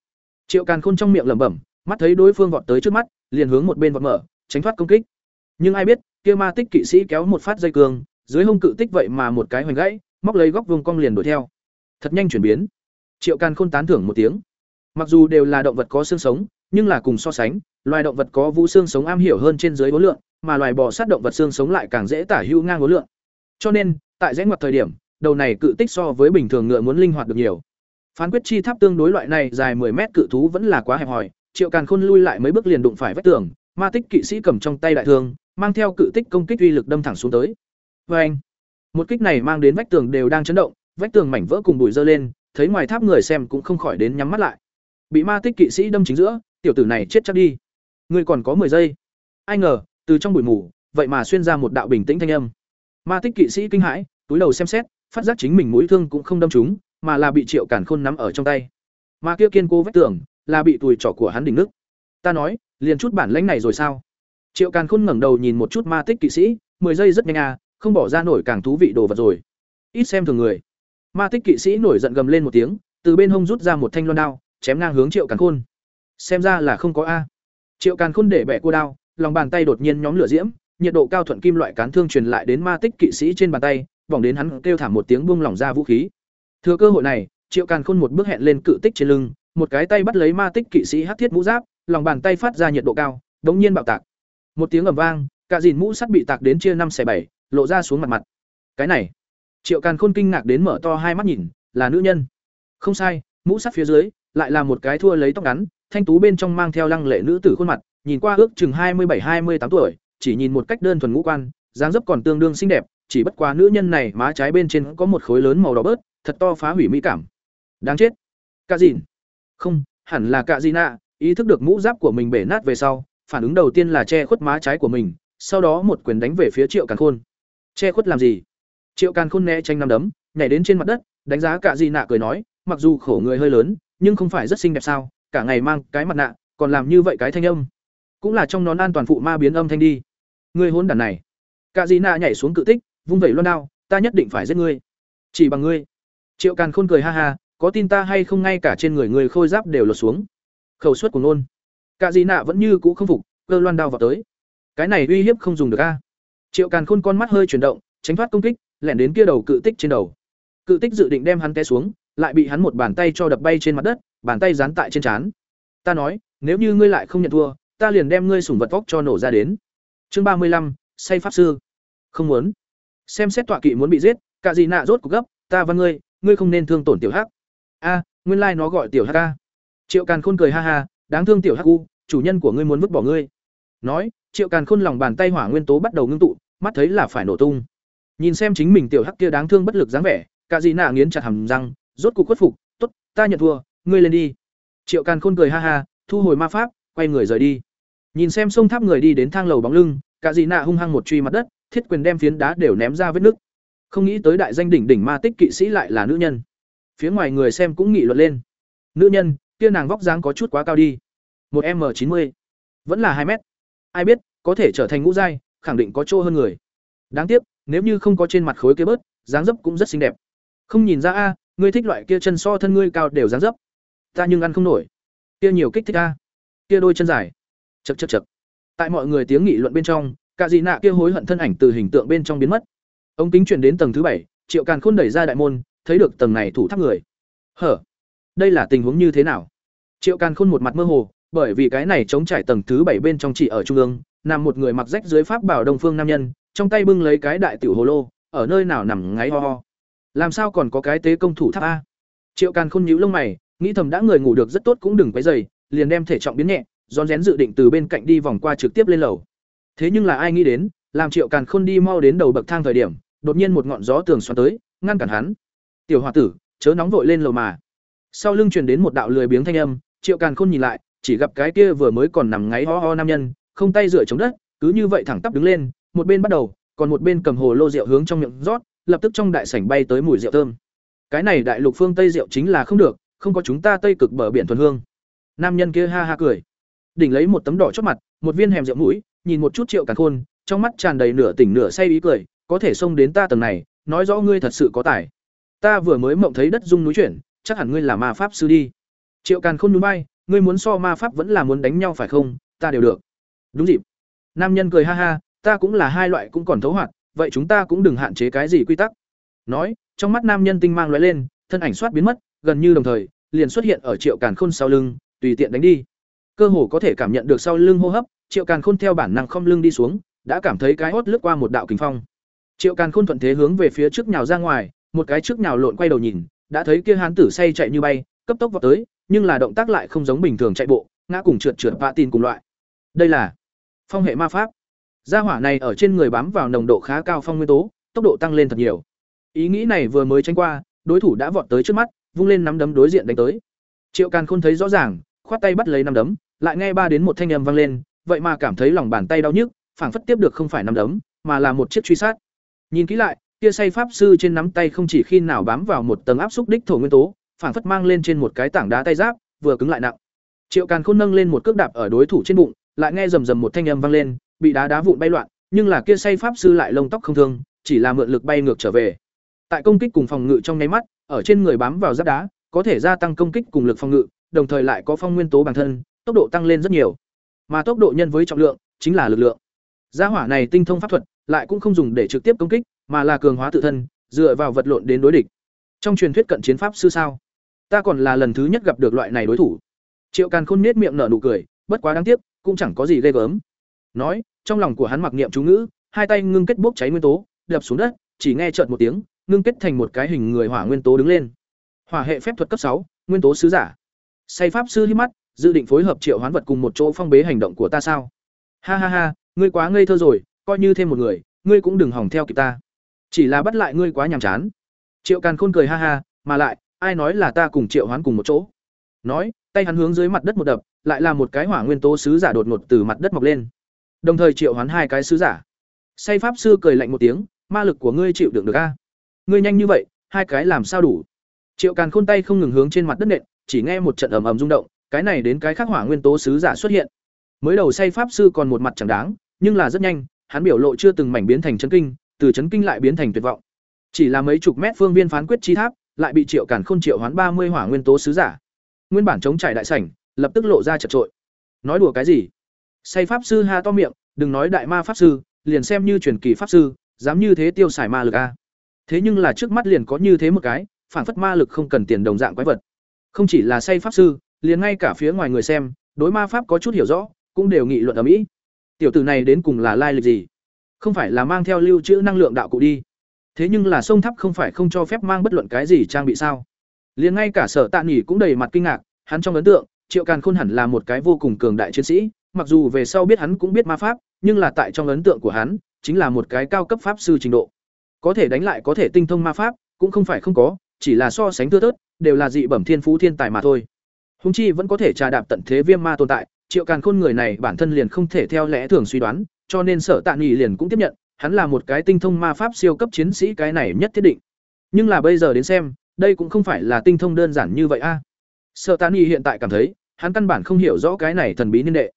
Triệu càn khôn trong miệng lẩm bẩm mắt thấy đối phương vọt tới trước mắt liền hướng một bên vọt mở tránh thoát công kích. Nhưng ai biết kia ma tích kỵ sĩ kéo một phát dây cương, dưới hông cự tích vậy mà một cái hoành gãy móc lấy góc vuông cong liền đuổi theo. Thật nhanh chuyển biến triệu càn khôn tán thưởng một tiếng. Mặc dù đều là động vật có xương sống, nhưng là cùng so sánh, loài động vật có vũ xương sống am hiểu hơn trên dưới vốn lượng mà loài bò sát động vật xương sống lại càng dễ tả hữu ngang vốn lượng cho nên, tại rẽ ngoặt thời điểm, đầu này cự tích so với bình thường ngựa muốn linh hoạt được nhiều. Phán quyết chi tháp tương đối loại này dài 10 mét cự thú vẫn là quá hẹp hòi, triệu càn khôn lui lại mấy bước liền đụng phải vách tường, ma tích kỵ sĩ cầm trong tay đại thương, mang theo cự tích công kích uy lực đâm thẳng xuống tới. Vê anh một kích này mang đến vách tường đều đang chấn động, vách tường mảnh vỡ cùng bụi dơ lên thấy ngoài tháp người xem cũng không khỏi đến nhắm mắt lại. Bị ma tích kỵ sĩ đâm chính giữa, tiểu tử này chết chắc đi. Ngươi còn có 10 giây. Ai ngờ, từ trong bụi mù, vậy mà xuyên ra một đạo bình tĩnh thanh âm. Ma tích kỵ sĩ kinh hãi, túi đầu xem xét, phát giác chính mình mũi thương cũng không đâm trúng, mà là bị triệu cản khôn nắm ở trong tay. Mà kia kiên cố vách tưởng là bị tùi trỏ của hắn đỉnh nước. Ta nói, liền chút bản lãnh này rồi sao? Triệu càn khôn ngẩng đầu nhìn một chút ma tích kỵ sĩ, mười giây rất nhanh à không bỏ ra nổi càng thú vị đồ vật rồi. Ít xem thường người ma tích kỵ sĩ nổi giận gầm lên một tiếng, từ bên hông rút ra một thanh loan đao, chém ngang hướng triệu càn khôn. Xem ra là không có a. Triệu càn khôn để bẻ cô đao, lòng bàn tay đột nhiên nhóm lửa diễm, nhiệt độ cao thuận kim loại cán thương truyền lại đến ma tích kỵ sĩ trên bàn tay, vòng đến hắn kêu thảm một tiếng buông lỏng ra vũ khí. Thừa cơ hội này, triệu càn khôn một bước hẹn lên cự tích trên lưng, một cái tay bắt lấy ma tích kỵ sĩ hắc thiết mũ giáp, lòng bàn tay phát ra nhiệt độ cao, đống nhiên bạo tạc. Một tiếng ầm vang, cả dìn mũ sắt bị tạc đến chia năm xẻ bảy, lộ ra xuống mặt mặt. Cái này triệu càn khôn kinh ngạc đến mở to hai mắt nhìn, là nữ nhân. Không sai, mũ sắt phía dưới, lại là một cái thua lấy tóc ngắn, thanh tú bên trong mang theo lăng lệ nữ tử khuôn mặt, nhìn qua ước chừng hai mươi bảy, hai mươi tám tuổi, chỉ nhìn một cách đơn thuần ngũ quan, dáng dấp còn tương đương xinh đẹp, chỉ bất quá nữ nhân này má trái bên trên có một khối lớn màu đỏ bớt, thật to phá hủy mỹ cảm. Đáng chết. Cà dìn. Không, hẳn là cà dìn ạ, ý thức được mũ giáp của mình bể nát về sau, phản ứng đầu tiên là che khuất má trái của mình, sau đó một quyền đánh về phía triệu càn khôn. Che khuất làm gì? Triệu càn khôn né tranh nằm đấm, nhảy đến trên mặt đất, đánh giá cả Di nạ cười nói, mặc dù khổ người hơi lớn, nhưng không phải rất xinh đẹp sao, cả ngày mang cái mặt nạ, còn làm như vậy cái thanh âm. Cũng là trong nón an toàn phụ ma biến âm thanh đi. Ngươi hôn đàn này. Cả Di nạ nhảy xuống cự tích, vung vẩy loan đao, ta nhất định phải giết ngươi. Chỉ bằng ngươi. Triệu càn khôn cười ha ha, có tin ta hay không ngay cả trên người người khôi giáp đều lột xuống. Khẩu suất của nôn cả Di nạ vẫn như cũ không phục, cơ loan đao vào tới. Cái này uy hiếp không dùng được a. Triệu càn khôn con mắt hơi chuyển động, tránh thoát công kích lẻn đến kia đầu cự tích trên đầu. Cự tích dự định đem hắn té xuống, lại bị hắn một bàn tay cho đập bay trên mặt đất, bàn tay dán tại trên trán. Ta nói, nếu như ngươi lại không nhận thua, ta liền đem ngươi sủng vật vóc cho nổ ra đến. Chương ba mươi lăm, say pháp sư. Không muốn. Xem xét tọa kỵ muốn bị giết, cả gì nạ rốt cục gấp, ta và ngươi ngươi không nên thương tổn tiểu hắc. A, nguyên lai nó gọi tiểu hắc a. Triệu càn khôn cười ha ha, đáng thương tiểu hắc u, chủ nhân của ngươi muốn vứt bỏ ngươi. Nói, triệu càn khôn lòng bàn tay hỏa nguyên tố bắt đầu ngưng tụ, mắt thấy là phải nổ tung nhìn xem chính mình tiểu hắc kia đáng thương bất lực dáng vẻ cả dị nạ nghiến chặt hầm răng rốt cuộc khuất phục tốt ta nhận thua ngươi lên đi. Triệu càn khôn cười ha ha thu hồi ma pháp quay người rời đi. Nhìn xem sông tháp người đi đến thang lầu bóng lưng cả dị nạ hung hăng một truy mặt đất thiết quyền đem phiến đá đều ném ra vết nứt. Không nghĩ tới đại danh đỉnh đỉnh ma tích kỵ sĩ lại là nữ nhân. Phía ngoài người xem cũng nghị luận lên. Nữ nhân kia nàng vóc dáng có chút quá cao đi. Một m chín mươi vẫn là hai mét. Ai biết có thể trở thành ngũ giai, khẳng định có chỗ hơn người. Đáng tiếc, nếu như không có trên mặt khối kia bớt, dáng dấp cũng rất xinh đẹp. Không nhìn ra a, ngươi thích loại kia chân so thân ngươi cao đều dáng dấp. Ta nhưng ăn không nổi. Kia nhiều kích thích a. Kia đôi chân dài. Chậc chậc chậc. Tại mọi người tiếng nghị luận bên trong, cả dị nạ kia hối hận thân ảnh từ hình tượng bên trong biến mất. Ông kính chuyển đến tầng thứ bảy, Triệu Càn Khôn đẩy ra đại môn, thấy được tầng này thủ tháp người. Hở, đây là tình huống như thế nào? Triệu Càn Khôn một mặt mơ hồ, bởi vì cái này chống trải tầng thứ bảy bên trong chỉ ở trung ương, nằm một người mặc rách dưới pháp bảo đông phương nam nhân, trong tay bưng lấy cái đại tiểu hồ lô, ở nơi nào nằm ngáy ho ho. Làm sao còn có cái tế công thủ tháp a? Triệu Càn Khôn nhíu lông mày, nghĩ thầm đã người ngủ được rất tốt cũng đừng quấy rầy, liền đem thể trọng biến nhẹ, rón rén dự định từ bên cạnh đi vòng qua trực tiếp lên lầu. Thế nhưng là ai nghĩ đến, làm Triệu Càn Khôn đi mau đến đầu bậc thang thời điểm, đột nhiên một ngọn gió tường xoắn tới, ngăn cản hắn. "Tiểu hòa tử, chớ nóng vội lên lầu mà." Sau lưng truyền đến một đạo lười biếng thanh âm, Triệu Càn Khôn nhìn lại, chỉ gặp cái kia vừa mới còn nằm ngáy ho ho nam nhân, không tay dựa chống đất, cứ như vậy thẳng tắp đứng lên, một bên bắt đầu, còn một bên cầm hồ lô rượu hướng trong miệng rót, lập tức trong đại sảnh bay tới mùi rượu thơm. Cái này đại lục phương Tây rượu chính là không được, không có chúng ta Tây cực bờ biển thuần hương. Nam nhân kia ha ha cười, đỉnh lấy một tấm đỏ chót mặt, một viên hẻm rượu mũi, nhìn một chút Triệu Càn Khôn, trong mắt tràn đầy nửa tỉnh nửa say ý cười, có thể xông đến ta tầng này, nói rõ ngươi thật sự có tài. Ta vừa mới mộng thấy đất rung núi chuyển, chắc hẳn ngươi là ma pháp sư đi. Triệu Càn Khôn nhún vai, ngươi muốn so ma pháp vẫn là muốn đánh nhau phải không? Ta đều được. Đúng dịp. Nam nhân cười ha ha, ta cũng là hai loại cũng còn thấu hoạt, vậy chúng ta cũng đừng hạn chế cái gì quy tắc. Nói, trong mắt nam nhân tinh mang lóe lên, thân ảnh xoát biến mất, gần như đồng thời, liền xuất hiện ở Triệu Càn Khôn sau lưng, tùy tiện đánh đi. Cơ hồ có thể cảm nhận được sau lưng hô hấp, Triệu Càn Khôn theo bản năng không lưng đi xuống, đã cảm thấy cái hốt lướt qua một đạo kình phong. Triệu Càn Khôn thuận thế hướng về phía trước nhào ra ngoài, một cái trước nhào lộn quay đầu nhìn, đã thấy kia hán tử say chạy như bay, cấp tốc vọt tới, nhưng là động tác lại không giống bình thường chạy bộ, ngã cùng trượt trượt vạ tin cùng loại. Đây là phong hệ ma pháp. Gia hỏa này ở trên người bám vào nồng độ khá cao phong nguyên tố, tốc độ tăng lên thật nhiều. Ý nghĩ này vừa mới tránh qua, đối thủ đã vọt tới trước mắt, vung lên nắm đấm đối diện đánh tới. Triệu Càn Khôn thấy rõ ràng, khoát tay bắt lấy nắm đấm, lại nghe ba đến một thanh âm vang lên, vậy mà cảm thấy lòng bàn tay đau nhức, phảng phất tiếp được không phải nắm đấm, mà là một chiếc truy sát. Nhìn kỹ lại, kia say pháp sư trên nắm tay không chỉ khi nào bám vào một tầng áp xúc đích thổ nguyên tố, phảng phất mang lên trên một cái tảng đá tay giáp, vừa cứng lại nặng. Triệu Càn Khôn nâng lên một cước đạp ở đối thủ trên bụng, lại nghe rầm rầm một thanh âm vang lên, bị đá đá vụn bay loạn, nhưng là kia say pháp sư lại lông tóc không thương, chỉ là mượn lực bay ngược trở về. Tại công kích cùng phòng ngự trong nháy mắt, ở trên người bám vào giáp đá, có thể gia tăng công kích cùng lực phòng ngự, đồng thời lại có phong nguyên tố bản thân, tốc độ tăng lên rất nhiều. Mà tốc độ nhân với trọng lượng, chính là lực lượng. Gia hỏa này tinh thông pháp thuật, lại cũng không dùng để trực tiếp công kích, mà là cường hóa tự thân, dựa vào vật lộn đến đối địch. Trong truyền thuyết cận chiến pháp sư sao? Ta còn là lần thứ nhất gặp được loại này đối thủ. Triệu Càn Khôn nhếch miệng nở nụ cười, bất quá đáng tiếc, cũng chẳng có gì ghê gớm. Nói, trong lòng của hắn mặc niệm chú ngữ, hai tay ngưng kết bốc cháy nguyên tố, đập xuống đất, chỉ nghe chợt một tiếng, ngưng kết thành một cái hình người hỏa nguyên tố đứng lên. Hỏa hệ phép thuật cấp sáu, nguyên tố sứ giả. Say pháp sư hí mắt, dự định phối hợp triệu hoán vật cùng một chỗ phong bế hành động của ta sao? Ha ha ha, ngươi quá ngây thơ rồi, coi như thêm một người, ngươi cũng đừng hỏng theo kịp ta. Chỉ là bắt lại ngươi quá nhàm chán. Triệu Càn Khôn cười ha ha, mà lại, ai nói là ta cùng Triệu Hoán cùng một chỗ? Nói, tay hắn hướng dưới mặt đất một đập, lại là một cái hỏa nguyên tố sứ giả đột ngột từ mặt đất mọc lên. Đồng thời Triệu Hoán hai cái sứ giả. Say pháp sư cười lạnh một tiếng, ma lực của ngươi chịu đựng được a? Ngươi nhanh như vậy, hai cái làm sao đủ? Triệu Càn Khôn tay không ngừng hướng trên mặt đất nện, chỉ nghe một trận ầm ầm rung động, cái này đến cái khác hỏa nguyên tố sứ giả xuất hiện. Mới đầu say pháp sư còn một mặt chẳng đáng, nhưng là rất nhanh, hắn biểu lộ chưa từng mảnh biến thành chấn kinh, từ chấn kinh lại biến thành tuyệt vọng. Chỉ là mấy chục mét phương viên phán quyết chi tháp, lại bị Triệu Càn Khôn triệu hoán ba mươi hỏa nguyên tố sứ giả. Nguyên bản chống trải đại sảnh, lập tức lộ ra chật trội. Nói đùa cái gì? Say pháp sư ha to miệng, đừng nói đại ma pháp sư, liền xem như truyền kỳ pháp sư, dám như thế tiêu xài ma lực a. Thế nhưng là trước mắt liền có như thế một cái, phản phất ma lực không cần tiền đồng dạng quái vật. Không chỉ là say pháp sư, liền ngay cả phía ngoài người xem, đối ma pháp có chút hiểu rõ, cũng đều nghị luận ở mỹ. Tiểu tử này đến cùng là lai lịch gì? Không phải là mang theo lưu trữ năng lượng đạo cụ đi. Thế nhưng là sông tháp không phải không cho phép mang bất luận cái gì trang bị sao? Liền ngay cả Sở Tạ Nghị cũng đầy mặt kinh ngạc, hắn trong ấn tượng, Triệu Càn Khôn hẳn là một cái vô cùng cường đại chiến sĩ, mặc dù về sau biết hắn cũng biết ma pháp, nhưng là tại trong ấn tượng của hắn, chính là một cái cao cấp pháp sư trình độ. Có thể đánh lại có thể tinh thông ma pháp, cũng không phải không có, chỉ là so sánh thưa thớt, đều là dị bẩm thiên phú thiên tài mà thôi. Hùng chi vẫn có thể trà đạp tận thế viêm ma tồn tại, Triệu Càn Khôn người này bản thân liền không thể theo lẽ thường suy đoán, cho nên Sở Tạ Nghị liền cũng tiếp nhận, hắn là một cái tinh thông ma pháp siêu cấp chiến sĩ cái này nhất thiết định. Nhưng là bây giờ đến xem, đây cũng không phải là tinh thông đơn giản như vậy a. Sở Tạ Nghị hiện tại cảm thấy, hắn căn bản không hiểu rõ cái này thần bí niên đệ.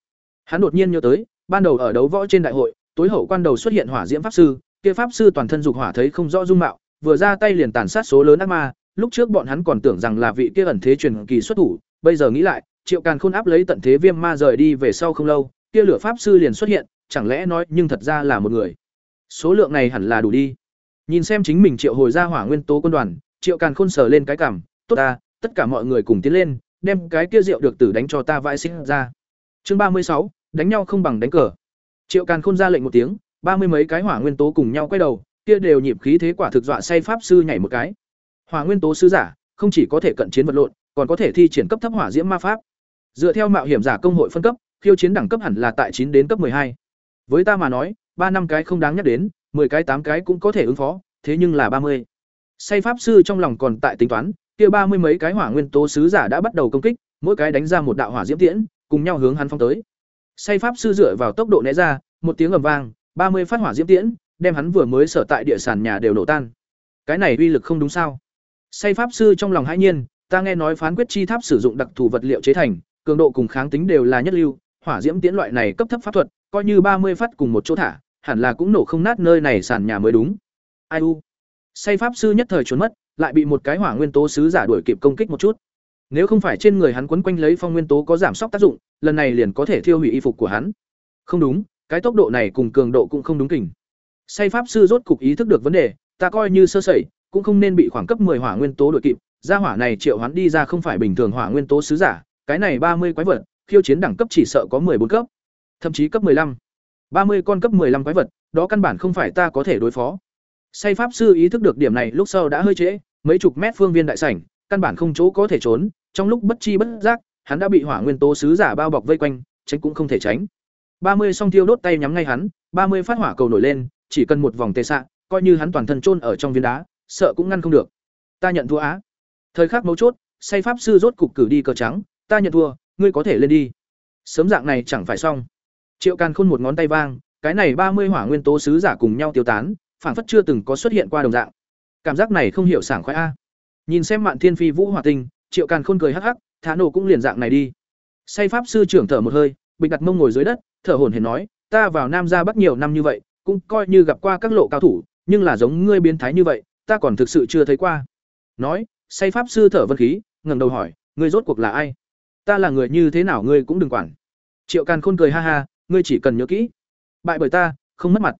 Hắn đột nhiên nhớ tới, ban đầu ở đấu võ trên đại hội, tối hậu quan đầu xuất hiện hỏa diễm pháp sư, kia pháp sư toàn thân dục hỏa thấy không rõ dung mạo, vừa ra tay liền tàn sát số lớn ác ma, lúc trước bọn hắn còn tưởng rằng là vị kia ẩn thế truyền kỳ xuất thủ, bây giờ nghĩ lại, Triệu Càn Khôn áp lấy tận thế viêm ma rời đi về sau không lâu, kia lửa pháp sư liền xuất hiện, chẳng lẽ nói nhưng thật ra là một người. Số lượng này hẳn là đủ đi. Nhìn xem chính mình triệu hồi ra hỏa nguyên tố quân đoàn, Triệu Càn Khôn sờ lên cái cằm, tốt ta, tất cả mọi người cùng tiến lên, đem cái kia rượu được tử đánh cho ta vãi sinh ra. Chương ba mươi sáu, đánh nhau không bằng đánh cờ. Triệu Càn Khôn ra lệnh một tiếng, ba mươi mấy cái hỏa nguyên tố cùng nhau quay đầu, kia đều nhịp khí thế quả thực dọa say pháp sư nhảy một cái. Hỏa nguyên tố sứ giả, không chỉ có thể cận chiến vật lộn, còn có thể thi triển cấp thấp hỏa diễm ma pháp. Dựa theo mạo hiểm giả công hội phân cấp, khiêu chiến đẳng cấp hẳn là tại chín đến cấp hai. Với ta mà nói, ba năm cái không đáng nhắc đến, 10 cái tám cái cũng có thể ứng phó, thế nhưng là ba mươi. Say pháp sư trong lòng còn tại tính toán, kia ba mươi mấy cái hỏa nguyên tố sứ giả đã bắt đầu công kích, mỗi cái đánh ra một đạo hỏa diễm tiễn, cùng nhau hướng hắn phóng tới. Say pháp sư dựa vào tốc độ né ra, một tiếng ầm vang, ba mươi phát hỏa diễm tiễn, đem hắn vừa mới sở tại địa sàn nhà đều nổ tan. Cái này uy lực không đúng sao? Say pháp sư trong lòng hãi nhiên, ta nghe nói phán quyết chi tháp sử dụng đặc thù vật liệu chế thành, cường độ cùng kháng tính đều là nhất lưu, hỏa diễm tiễn loại này cấp thấp pháp thuật, coi như ba mươi phát cùng một chỗ thả, hẳn là cũng nổ không nát nơi này sàn nhà mới đúng. Ai u. Say pháp sư nhất thời trốn mất, lại bị một cái hỏa nguyên tố sứ giả đuổi kịp công kích một chút. Nếu không phải trên người hắn quấn quanh lấy phong nguyên tố có giảm sốc tác dụng, lần này liền có thể thiêu hủy y phục của hắn. Không đúng, cái tốc độ này cùng cường độ cũng không đúng kình. Say pháp sư rốt cục ý thức được vấn đề, ta coi như sơ sẩy, cũng không nên bị khoảng cấp 10 hỏa nguyên tố đuổi kịp, gia hỏa này triệu hắn đi ra không phải bình thường hỏa nguyên tố sứ giả, cái này ba mươi quái vật, khiêu chiến đẳng cấp chỉ sợ có bốn cấp, thậm chí cấp 15. 30 con cấp 15 quái vật, đó căn bản không phải ta có thể đối phó. Say pháp sư ý thức được điểm này lúc sau đã hơi trễ, mấy chục mét phương viên đại sảnh, căn bản không chỗ có thể trốn, trong lúc bất chi bất giác, hắn đã bị hỏa nguyên tố sứ giả bao bọc vây quanh, tránh cũng không thể tránh. 30 song tiêu đốt tay nhắm ngay hắn, 30 phát hỏa cầu nổi lên, chỉ cần một vòng tê xạ, coi như hắn toàn thân chôn ở trong viên đá, sợ cũng ngăn không được. Ta nhận thua á. Thời khắc mấu chốt, say pháp sư rốt cục cử đi cờ trắng, ta nhận thua, ngươi có thể lên đi. Sớm dạng này chẳng phải xong. Triệu Càn Khôn một ngón tay vang, cái này ba mươi hỏa nguyên tố sứ giả cùng nhau tiêu tán, phản phất chưa từng có xuất hiện qua đồng dạng. Cảm giác này không hiểu sảng khoái a. Nhìn xem Mạn Thiên Phi Vũ hòa Tinh, Triệu Càn Khôn cười hắc hắc, thả nổ cũng liền dạng này đi. Say pháp sư trưởng thở một hơi, bịch đặt mông ngồi dưới đất, thở hổn hển nói, ta vào Nam gia Bắc nhiều năm như vậy, cũng coi như gặp qua các lộ cao thủ, nhưng là giống ngươi biến thái như vậy, ta còn thực sự chưa thấy qua. Nói, say pháp sư thở vân khí, ngẩng đầu hỏi, ngươi rốt cuộc là ai? Ta là người như thế nào ngươi cũng đừng quản. Triệu Càn Khôn cười ha ha, ngươi chỉ cần nhớ kỹ bại bởi ta không mất mặt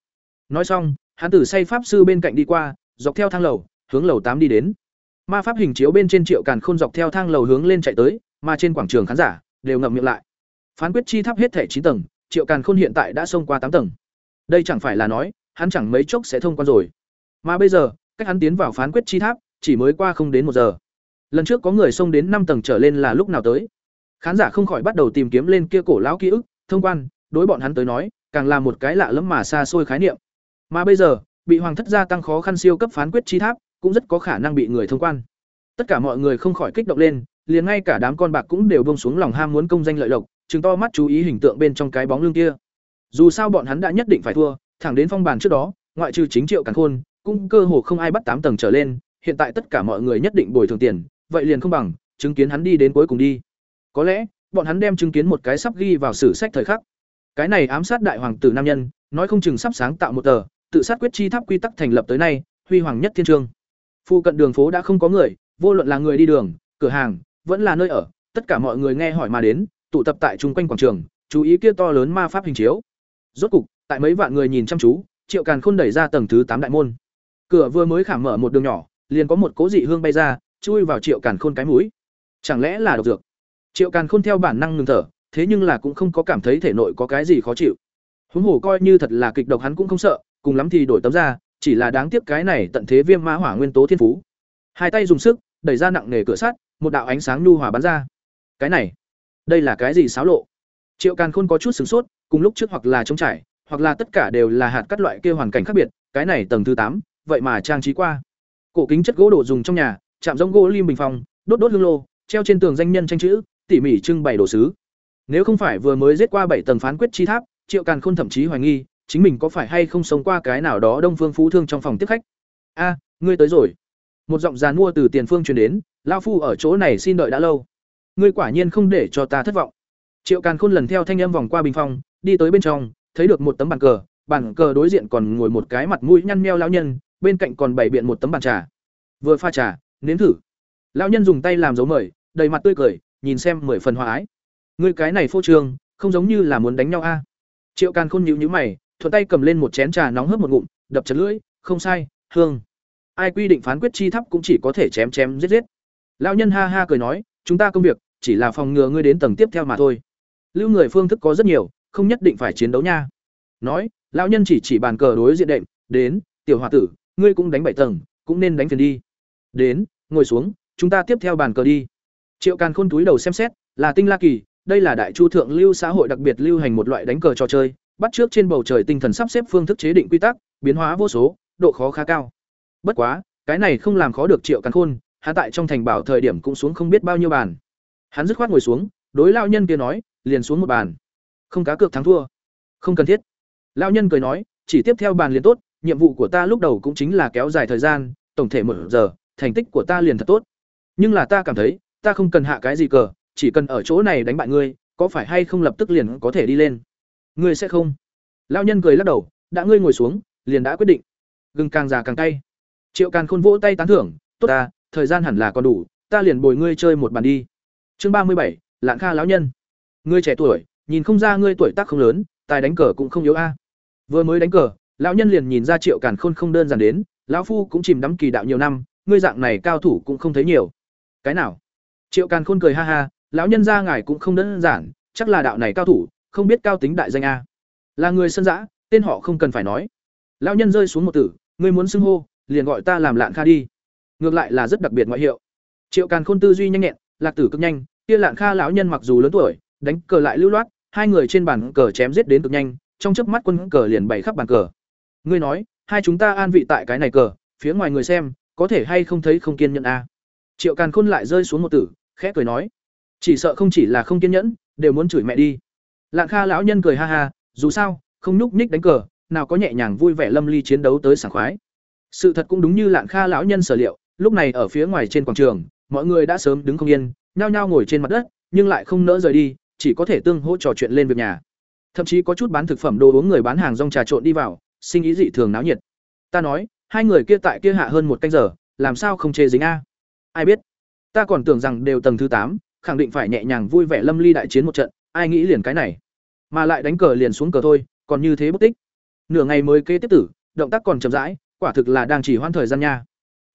nói xong hán tử say pháp sư bên cạnh đi qua dọc theo thang lầu hướng lầu tám đi đến ma pháp hình chiếu bên trên triệu càn khôn dọc theo thang lầu hướng lên chạy tới mà trên quảng trường khán giả đều ngậm miệng lại. Phán quyết chi tháp hết thẻ chín tầng triệu càn khôn hiện tại đã xông qua tám tầng. Đây chẳng phải là nói hắn chẳng mấy chốc sẽ thông quan rồi. Mà bây giờ cách hắn tiến vào phán quyết chi tháp chỉ mới qua không đến một giờ. Lần trước có người xông đến năm tầng trở lên là lúc nào tới? Khán giả không khỏi bắt đầu tìm kiếm lên kia cổ lão ký ức thông quan đối bọn hắn tới nói, càng là một cái lạ lẫm mà xa xôi khái niệm. Mà bây giờ, bị hoàng thất gia tăng khó khăn siêu cấp phán quyết chi tháp, cũng rất có khả năng bị người thông quan. Tất cả mọi người không khỏi kích động lên, liền ngay cả đám con bạc cũng đều buông xuống lòng ham muốn công danh lợi lộc, chứng to mắt chú ý hình tượng bên trong cái bóng lưng kia. Dù sao bọn hắn đã nhất định phải thua, thẳng đến phong bàn trước đó, ngoại trừ chính triệu càn khôn, cũng cơ hồ không ai bắt tám tầng trở lên, hiện tại tất cả mọi người nhất định bồi thường tiền, vậy liền không bằng chứng kiến hắn đi đến cuối cùng đi. Có lẽ, bọn hắn đem chứng kiến một cái sắp ghi vào sử sách thời khắc cái này ám sát đại hoàng tử nam nhân nói không chừng sắp sáng tạo một tờ tự sát quyết chi tháp quy tắc thành lập tới nay huy hoàng nhất thiên trường. Phu cận đường phố đã không có người, vô luận là người đi đường, cửa hàng, vẫn là nơi ở, tất cả mọi người nghe hỏi mà đến, tụ tập tại chung quanh quảng trường, chú ý kia to lớn ma pháp hình chiếu. Rốt cục, tại mấy vạn người nhìn chăm chú, triệu càn khôn đẩy ra tầng thứ tám đại môn. Cửa vừa mới khảm mở một đường nhỏ, liền có một cố dị hương bay ra, chui vào triệu càn khôn cái mũi. Chẳng lẽ là độc dược? Triệu càn khôn theo bản năng ngừng thở, thế nhưng là cũng không có cảm thấy thể nội có cái gì khó chịu. Huống hồ coi như thật là kịch độc hắn cũng không sợ, cùng lắm thì đổi tấm ra chỉ là đáng tiếc cái này tận thế viêm ma hỏa nguyên tố thiên phú. Hai tay dùng sức đẩy ra nặng nề cửa sắt một đạo ánh sáng nhu hòa bắn ra. Cái này đây là cái gì xáo lộ? Triệu càn khôn có chút sửng sốt cùng lúc trước hoặc là trống trải hoặc là tất cả đều là hạt các loại kia hoàn cảnh khác biệt cái này tầng thứ tám vậy mà trang trí qua. Cổ kính chất gỗ đồ dùng trong nhà chạm giống gỗ lim bình phòng đốt đốt hương lô treo trên tường danh nhân tranh chữ tỉ mỉ trưng bày đồ sứ. Nếu không phải vừa mới giết qua bảy tầng phán quyết chi tháp, Triệu Càn Khôn thậm chí hoài nghi, chính mình có phải hay không sống qua cái nào đó Đông Phương Phú Thương trong phòng tiếp khách. A, ngươi tới rồi. Một giọng dàn mua từ tiền phương truyền đến, lão phu ở chỗ này xin đợi đã lâu. Ngươi quả nhiên không để cho ta thất vọng. Triệu Càn Khôn lần theo thanh âm vòng qua bình phong, đi tới bên trong, thấy được một tấm bàn cờ, bàn cờ đối diện còn ngồi một cái mặt mũi nhăn meo lão nhân, bên cạnh còn bày biện một tấm bàn trà. Vừa pha trà, nếm thử. Lão nhân dùng tay làm dấu mời, đầy mặt tươi cười, nhìn xem mười phần hòa ái. Ngươi cái này phô trương, không giống như là muốn đánh nhau a. Triệu Càn Khôn nhíu nhíu mày, thuận tay cầm lên một chén trà nóng hớp một ngụm, đập chật lưỡi, không sai, hương. Ai quy định phán quyết chi thấp cũng chỉ có thể chém chém giết giết. Lão nhân ha ha cười nói, chúng ta công việc chỉ là phòng ngừa ngươi đến tầng tiếp theo mà thôi. Lưu người phương thức có rất nhiều, không nhất định phải chiến đấu nha. Nói, lão nhân chỉ chỉ bàn cờ đối diện đệm, đến, tiểu hòa tử, ngươi cũng đánh bảy tầng, cũng nên đánh phiền đi. Đến, ngồi xuống, chúng ta tiếp theo bàn cờ đi. Triệu Càn Khôn túi đầu xem xét, là Tinh La Kỳ, đây là đại chu thượng lưu xã hội đặc biệt lưu hành một loại đánh cờ trò chơi, bắt trước trên bầu trời tinh thần sắp xếp phương thức chế định quy tắc, biến hóa vô số, độ khó khá cao. Bất quá, cái này không làm khó được Triệu Càn Khôn, hắn tại trong thành bảo thời điểm cũng xuống không biết bao nhiêu bàn. Hắn dứt khoát ngồi xuống, đối lão nhân kia nói, liền xuống một bàn. Không cá cược thắng thua, không cần thiết. Lão nhân cười nói, chỉ tiếp theo bàn liền tốt, nhiệm vụ của ta lúc đầu cũng chính là kéo dài thời gian, tổng thể một giờ, thành tích của ta liền thật tốt. Nhưng là ta cảm thấy, ta không cần hạ cái gì cờ, chỉ cần ở chỗ này đánh bại ngươi, có phải hay không lập tức liền có thể đi lên? Ngươi sẽ không? Lão nhân cười lắc đầu, đã ngươi ngồi xuống, liền đã quyết định. Gừng càng già càng cay. Triệu Càn Khôn vỗ tay tán thưởng, tốt ta, thời gian hẳn là còn đủ, ta liền bồi ngươi chơi một bàn đi. Chương ba mươi bảy, Lạng Kha lão nhân. Ngươi trẻ tuổi, nhìn không ra ngươi tuổi tác không lớn, tài đánh cờ cũng không yếu a. Vừa mới đánh cờ, lão nhân liền nhìn ra Triệu Càn Khôn không đơn giản đến, lão phu cũng chìm đắm kỳ đạo nhiều năm, ngươi dạng này cao thủ cũng không thấy nhiều. Cái nào? Triệu Càn Khôn cười ha ha, lão nhân ra ngài cũng không đơn giản, chắc là đạo này cao thủ, không biết cao tính đại danh a. Là người sân dã, tên họ không cần phải nói. Lão nhân rơi xuống một tử, ngươi muốn xưng hô, liền gọi ta làm Lạn Kha đi. Ngược lại là rất đặc biệt ngoại hiệu. Triệu Càn Khôn tư duy nhanh nhẹn, lạc tử cực nhanh, kia Lạn Kha lão nhân mặc dù lớn tuổi, đánh cờ lại lưu loát, hai người trên bàn cờ chém giết đến cực nhanh, trong chớp mắt quân cờ liền bày khắp bàn cờ. Ngươi nói, hai chúng ta an vị tại cái này cờ, phía ngoài người xem, có thể hay không thấy không kiên nhẫn a. Triệu Càn Khôn lại rơi xuống một tử, khẽ cười nói, chỉ sợ không chỉ là không kiên nhẫn, đều muốn chửi mẹ đi. Lạng Kha lão nhân cười ha ha, dù sao, không nhúc nhích đánh cờ, nào có nhẹ nhàng vui vẻ lâm ly chiến đấu tới sảng khoái. Sự thật cũng đúng như Lạng Kha lão nhân sở liệu, lúc này ở phía ngoài trên quảng trường, mọi người đã sớm đứng không yên, nhao nhao ngồi trên mặt đất, nhưng lại không nỡ rời đi, chỉ có thể tương hỗ trò chuyện lên việc nhà. Thậm chí có chút bán thực phẩm đồ uống người bán hàng rong trà trộn đi vào, sinh ý dị thường náo nhiệt. Ta nói, hai người kia tại kia hạ hơn một canh giờ, làm sao không chê dính a? Ai biết? Ta còn tưởng rằng đều tầng thứ tám, khẳng định phải nhẹ nhàng vui vẻ lâm ly đại chiến một trận, ai nghĩ liền cái này. Mà lại đánh cờ liền xuống cờ thôi, còn như thế bất tích. Nửa ngày mới kế tiếp tử, động tác còn chậm rãi, quả thực là đang chỉ hoãn thời gian nha.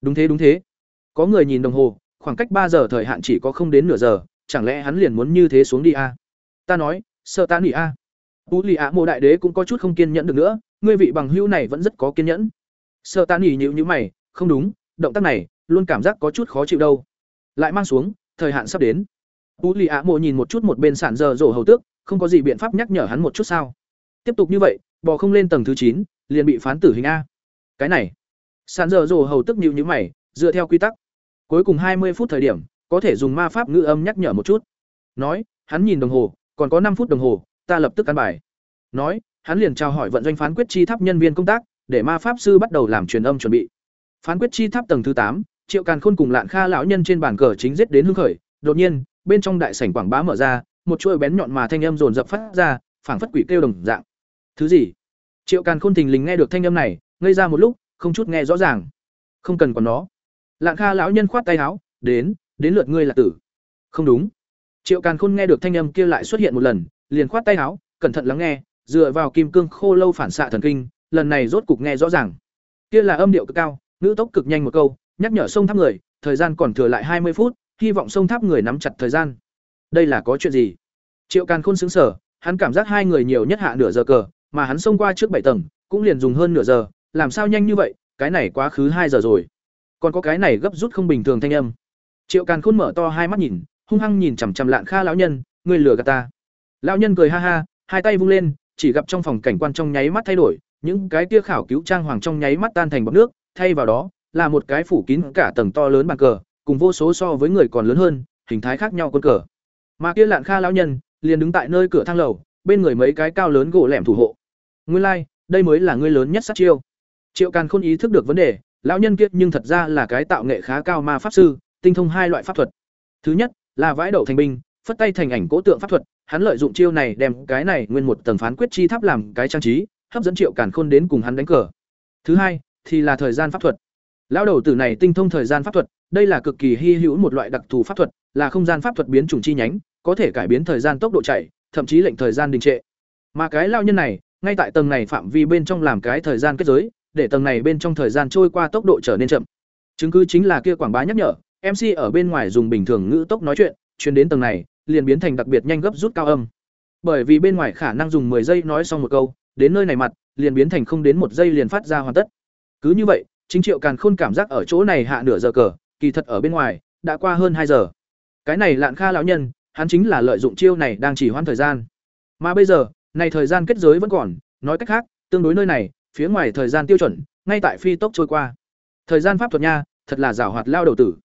Đúng thế đúng thế. Có người nhìn đồng hồ, khoảng cách ba giờ thời hạn chỉ có không đến nửa giờ, chẳng lẽ hắn liền muốn như thế xuống đi a? Ta nói, sợ ta nghỉ a. Tú Lì ạ, Mộ đại đế cũng có chút không kiên nhẫn được nữa, ngươi vị bằng hữu này vẫn rất có kiên nhẫn. Sợ ta nghỉ nhíu nhữ mày, không đúng, động tác này, luôn cảm giác có chút khó chịu đâu. Lại mang xuống, thời hạn sắp đến. Tú Lì ạ, Mộ nhìn một chút một bên sản giờ rổ hầu tước, không có gì biện pháp nhắc nhở hắn một chút sao? Tiếp tục như vậy, bò không lên tầng thứ chín, liền bị phán tử hình a. Cái này, sản giờ rổ hầu tức nhíu nhíu mày, dựa theo quy tắc, cuối cùng hai mươi phút thời điểm, có thể dùng ma pháp ngữ âm nhắc nhở một chút. Nói, hắn nhìn đồng hồ, còn có năm phút đồng hồ, ta lập tức căn bài. Nói, hắn liền chào hỏi vận doanh phán quyết chi tháp nhân viên công tác, để ma pháp sư bắt đầu làm truyền âm chuẩn bị. Phán quyết chi tháp tầng thứ tám, Triệu Càn Khôn cùng Lạn Kha lão nhân trên bàn cờ chính giết đến hưng khởi, đột nhiên, bên trong đại sảnh quảng bá mở ra, một chuôi bén nhọn mà thanh âm dồn dập phát ra, phảng phất quỷ kêu đồng dạng. Thứ gì? Triệu Càn Khôn thình lình nghe được thanh âm này, ngây ra một lúc, không chút nghe rõ ràng. Không cần còn nó. Lạng Kha lão nhân khoát tay áo, "Đến, đến lượt ngươi là tử." Không đúng. Triệu Càn Khôn nghe được thanh âm kia lại xuất hiện một lần, liền khoát tay áo, cẩn thận lắng nghe, dựa vào kim cương khô lâu phản xạ thần kinh, lần này rốt cục nghe rõ ràng. Kia là âm điệu cực cao, ngữ tốc cực nhanh một câu, nhắc nhở sông tháp người, thời gian còn thừa lại hai mươi phút, hy vọng sông tháp người nắm chặt thời gian. Đây là có chuyện gì? Triệu Càn Khôn sững sờ, hắn cảm giác hai người nhiều nhất hạ nửa giờ cờ, mà hắn xông qua trước bảy tầng, cũng liền dùng hơn nửa giờ, làm sao nhanh như vậy, cái này quá khứ hai giờ rồi. Còn có cái này gấp rút không bình thường thanh âm. Triệu Càn Khôn mở to hai mắt nhìn, hung hăng nhìn chằm chằm Lạn Kha lão nhân, ngươi lừa gạt ta. Lão nhân cười ha ha, hai tay vung lên, chỉ gặp trong phòng cảnh quan trong nháy mắt thay đổi, những cái kia khảo cứu trang hoàng trong nháy mắt tan thành bọt nước, thay vào đó là một cái phủ kín cả tầng to lớn bàn cờ, cùng vô số so với người còn lớn hơn, hình thái khác nhau quân cờ. Mà kia Lạn Kha lão nhân liền đứng tại nơi cửa thang lầu, bên người mấy cái cao lớn gỗ lẻm thủ hộ. Nguyên lai, like, đây mới là ngươi lớn nhất sát chiêu. Triệu Càn Khôn ý thức được vấn đề, lão nhân kiết nhưng thật ra là cái tạo nghệ khá cao ma pháp sư, tinh thông hai loại pháp thuật. Thứ nhất, là vãi đậu thành binh, phất tay thành ảnh cố tượng pháp thuật, hắn lợi dụng chiêu này đem cái này nguyên một tầng phán quyết chi tháp làm cái trang trí, hấp dẫn Triệu Càn Khôn đến cùng hắn đánh cờ. Thứ hai, thì là thời gian pháp thuật. Lão đầu tử này tinh thông thời gian pháp thuật, đây là cực kỳ hy hữu một loại đặc thù pháp thuật, là không gian pháp thuật biến chủng chi nhánh, có thể cải biến thời gian tốc độ chạy, thậm chí lệnh thời gian đình trệ. Mà cái lão nhân này, ngay tại tầng này phạm vi bên trong làm cái thời gian kết giới, để tầng này bên trong thời gian trôi qua tốc độ trở nên chậm. Chứng cứ chính là kia quảng bá nhắc nhở, MC ở bên ngoài dùng bình thường ngữ tốc nói chuyện, truyền đến tầng này, liền biến thành đặc biệt nhanh gấp rút cao âm. Bởi vì bên ngoài khả năng dùng 10 giây nói xong một câu, đến nơi này mặt, liền biến thành không đến một giây liền phát ra hoàn tất. Cứ như vậy, chính Triệu Càn Khôn cảm giác ở chỗ này hạ nửa giờ cờ, kỳ thật ở bên ngoài đã qua hơn hai giờ. Cái này Lạn Kha lão nhân, hắn chính là lợi dụng chiêu này đang chỉ hoãn thời gian. Mà bây giờ, này thời gian kết giới vẫn còn, nói cách khác, tương đối nơi này, phía ngoài thời gian tiêu chuẩn, ngay tại phi tốc trôi qua. Thời gian pháp thuật nha, thật là giàu hoạt lao đầu tử.